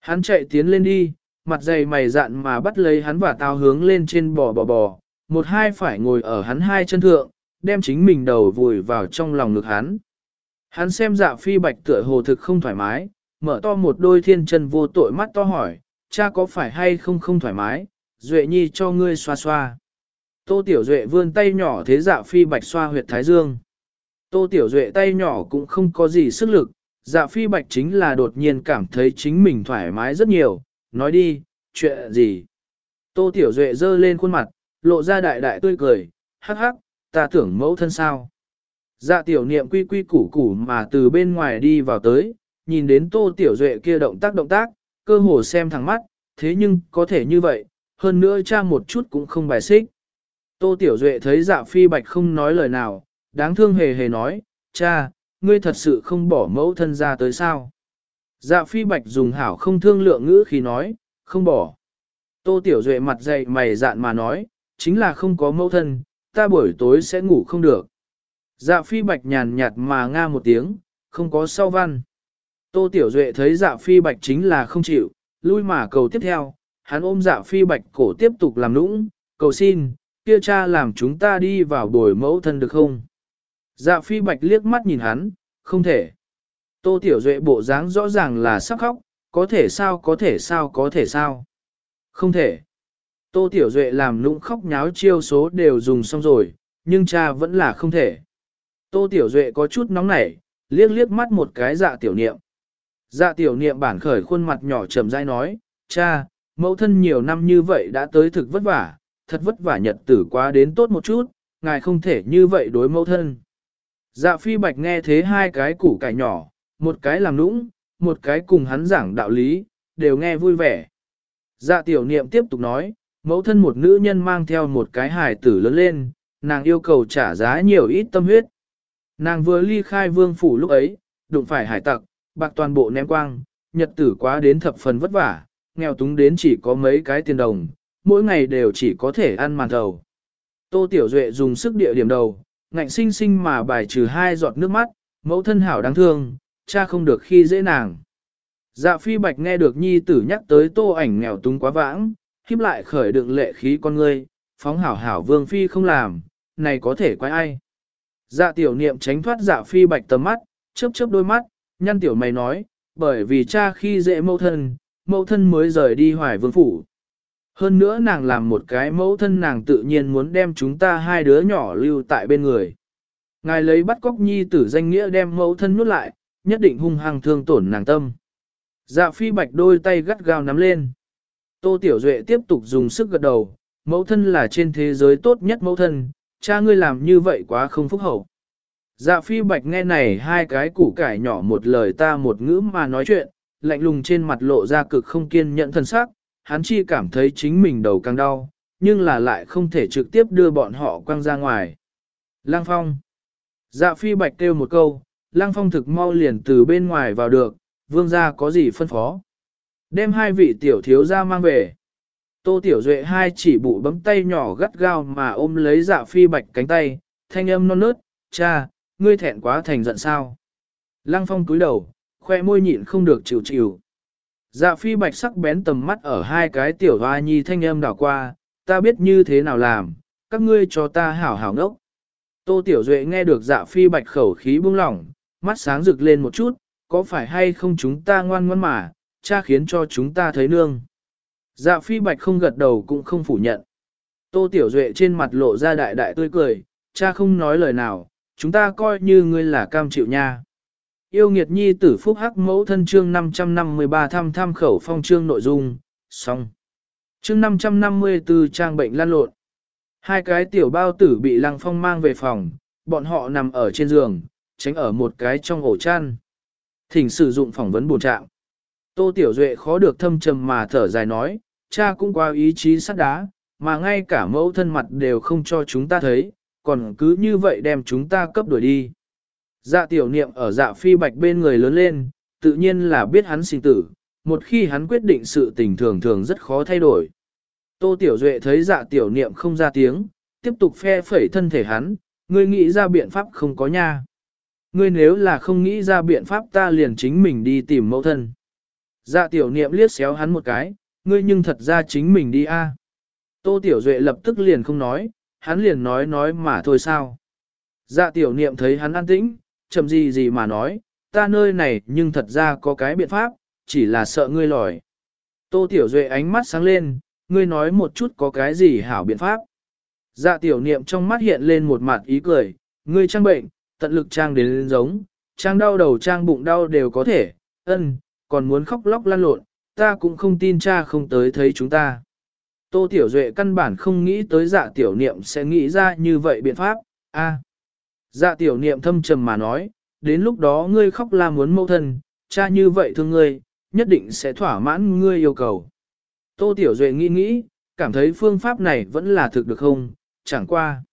Hắn chạy tiến lên đi, mặt dày mày dạn mà bắt lấy hắn và tao hướng lên trên bò bò bò, một hai phải ngồi ở hắn hai chân thượng, đem chính mình đầu vùi vào trong lòng ngực hắn. Hắn xem dạ phi bạch tựa hồ thực không thoải mái, mở to một đôi thiên chân vô tội mắt to hỏi, cha có phải hay không không thoải mái, Duệ nhi cho ngươi xoa xoa. Tô Tiểu Duệ vươn tay nhỏ thế dạ phi bạch xoa huyệt thái dương. Tô Tiểu Duệ tay nhỏ cũng không có gì sức lực, dạ phi bạch chính là đột nhiên cảm thấy chính mình thoải mái rất nhiều, nói đi, chuyện gì. Tô Tiểu Duệ giơ lên khuôn mặt, lộ ra đại đại tươi cười, hắc hắc, ta tưởng mẫu thân sao. Dạ tiểu niệm quy quy củ củ mà từ bên ngoài đi vào tới, nhìn đến tô tiểu duệ kia động tác động tác, cơ hồ xem thẳng mắt, thế nhưng có thể như vậy, hơn nữa cha một chút cũng không bài xích. Tô tiểu duệ thấy dạ phi bạch không nói lời nào, đáng thương hề hề nói, cha, ngươi thật sự không bỏ mẫu thân ra tới sao. Dạ phi bạch dùng hảo không thương lượng ngữ khi nói, không bỏ. Tô tiểu duệ mặt dậy mày dạn mà nói, chính là không có mẫu thân, ta buổi tối sẽ ngủ không được. Dạ phi bạch nhàn nhạt mà nga một tiếng, không có sau văn. Tô Tiểu Duệ thấy dạ phi bạch chính là không chịu, lui mà cầu tiếp theo, hắn ôm dạ phi bạch cổ tiếp tục làm nũng, cầu xin, kia cha làm chúng ta đi vào bồi mẫu thân được không? Dạ phi bạch liếc mắt nhìn hắn, không thể. Tô Tiểu Duệ bộ dáng rõ ràng là sắp khóc, có thể sao có thể sao có thể sao. Không thể. Tô Tiểu Duệ làm nũng khóc nháo chiêu số đều dùng xong rồi, nhưng cha vẫn là không thể. Tô Tiểu Duệ có chút nóng nảy, liếc liếc mắt một cái dạ tiểu niệm. Dạ tiểu niệm bản khởi khuôn mặt nhỏ trầm dai nói, cha, mẫu thân nhiều năm như vậy đã tới thực vất vả, thật vất vả nhật tử quá đến tốt một chút, ngài không thể như vậy đối mẫu thân. Dạ phi bạch nghe thế hai cái củ cải nhỏ, một cái làm nũng, một cái cùng hắn giảng đạo lý, đều nghe vui vẻ. Dạ tiểu niệm tiếp tục nói, mẫu thân một nữ nhân mang theo một cái hài tử lớn lên, nàng yêu cầu trả giá nhiều ít tâm huyết. Nàng vừa ly khai vương phủ lúc ấy, đụng phải hải tặc, bạc toàn bộ ném quang, nhật tử quá đến thập phần vất vả, nghèo túng đến chỉ có mấy cái tiền đồng, mỗi ngày đều chỉ có thể ăn màn thầu. Tô Tiểu Duệ dùng sức địa điểm đầu, ngạnh sinh sinh mà bài trừ hai giọt nước mắt, mẫu thân hảo đáng thương, cha không được khi dễ nàng. Dạ phi bạch nghe được nhi tử nhắc tới tô ảnh nghèo túng quá vãng, khiếp lại khởi đựng lệ khí con ngươi, phóng hảo hảo vương phi không làm, này có thể quái ai. Dạ tiểu niệm tránh thoát dạ phi bạch tầm mắt, chớp chớp đôi mắt, nhăn tiểu mày nói, bởi vì cha khi dễ mẫu thân, mẫu thân mới rời đi hoài vương phủ. Hơn nữa nàng làm một cái mẫu thân nàng tự nhiên muốn đem chúng ta hai đứa nhỏ lưu tại bên người. Ngài lấy bắt cóc nhi tử danh nghĩa đem mẫu thân nuốt lại, nhất định hung hăng thương tổn nàng tâm. Dạ phi bạch đôi tay gắt gao nắm lên. Tô Tiểu Duệ tiếp tục dùng sức gật đầu, mẫu thân là trên thế giới tốt nhất mẫu thân, cha ngươi làm như vậy quá không phúc hậu. Dạ phi bạch nghe này hai cái củ cải nhỏ một lời ta một ngữ mà nói chuyện, lạnh lùng trên mặt lộ ra cực không kiên nhẫn thân sắc, hắn chi cảm thấy chính mình đầu càng đau, nhưng là lại không thể trực tiếp đưa bọn họ quăng ra ngoài. Lăng phong. Dạ phi bạch kêu một câu, lăng phong thực mau liền từ bên ngoài vào được, vương gia có gì phân phó. Đem hai vị tiểu thiếu gia mang về. Tô Tiểu Duệ hai chỉ bụ bấm tay nhỏ gắt gao mà ôm lấy dạ phi bạch cánh tay, thanh âm non nớt, cha, ngươi thẹn quá thành giận sao. Lăng phong cúi đầu, khoe môi nhịn không được chịu chịu. Dạ phi bạch sắc bén tầm mắt ở hai cái tiểu hoa nhi thanh âm đảo qua, ta biết như thế nào làm, các ngươi cho ta hảo hảo ngốc. Tô Tiểu Duệ nghe được dạ phi bạch khẩu khí buông lỏng, mắt sáng rực lên một chút, có phải hay không chúng ta ngoan ngoan mà, cha khiến cho chúng ta thấy nương. Dạ phi bạch không gật đầu cũng không phủ nhận. Tô Tiểu Duệ trên mặt lộ ra đại đại tươi cười, cha không nói lời nào, chúng ta coi như ngươi là cam chịu nha. Yêu nghiệt nhi tử phúc hắc mẫu thân chương 553 thăm tham khẩu phong chương nội dung, xong. Chương 554 trang bệnh lan lộn. Hai cái tiểu bao tử bị lăng phong mang về phòng, bọn họ nằm ở trên giường, tránh ở một cái trong ổ chăn. Thỉnh sử dụng phỏng vấn bổ trạng. Tô Tiểu Duệ khó được thâm trầm mà thở dài nói, cha cũng qua ý chí sắt đá, mà ngay cả mẫu thân mặt đều không cho chúng ta thấy, còn cứ như vậy đem chúng ta cấp đuổi đi. Dạ tiểu niệm ở dạ phi bạch bên người lớn lên, tự nhiên là biết hắn sinh tử, một khi hắn quyết định sự tình thường thường rất khó thay đổi. Tô tiểu duệ thấy dạ tiểu niệm không ra tiếng, tiếp tục phe phẩy thân thể hắn, ngươi nghĩ ra biện pháp không có nha. Ngươi nếu là không nghĩ ra biện pháp ta liền chính mình đi tìm mẫu thân. Dạ tiểu niệm liếc xéo hắn một cái, ngươi nhưng thật ra chính mình đi a. Tô tiểu duệ lập tức liền không nói, hắn liền nói nói mà thôi sao. Dạ tiểu niệm thấy hắn an tĩnh, chậm gì gì mà nói, ta nơi này nhưng thật ra có cái biện pháp, chỉ là sợ ngươi lòi. Tô Tiểu Duệ ánh mắt sáng lên, ngươi nói một chút có cái gì hảo biện pháp. Dạ tiểu niệm trong mắt hiện lên một mặt ý cười, ngươi trang bệnh, tận lực trang đến lên giống, trang đau đầu trang bụng đau đều có thể, ân, còn muốn khóc lóc lăn lộn, ta cũng không tin cha không tới thấy chúng ta. Tô Tiểu Duệ căn bản không nghĩ tới dạ tiểu niệm sẽ nghĩ ra như vậy biện pháp, a. Dạ tiểu niệm thâm trầm mà nói, đến lúc đó ngươi khóc la muốn mâu thân, cha như vậy thương ngươi, nhất định sẽ thỏa mãn ngươi yêu cầu. Tô Tiểu Duệ nghĩ nghĩ, cảm thấy phương pháp này vẫn là thực được không, chẳng qua.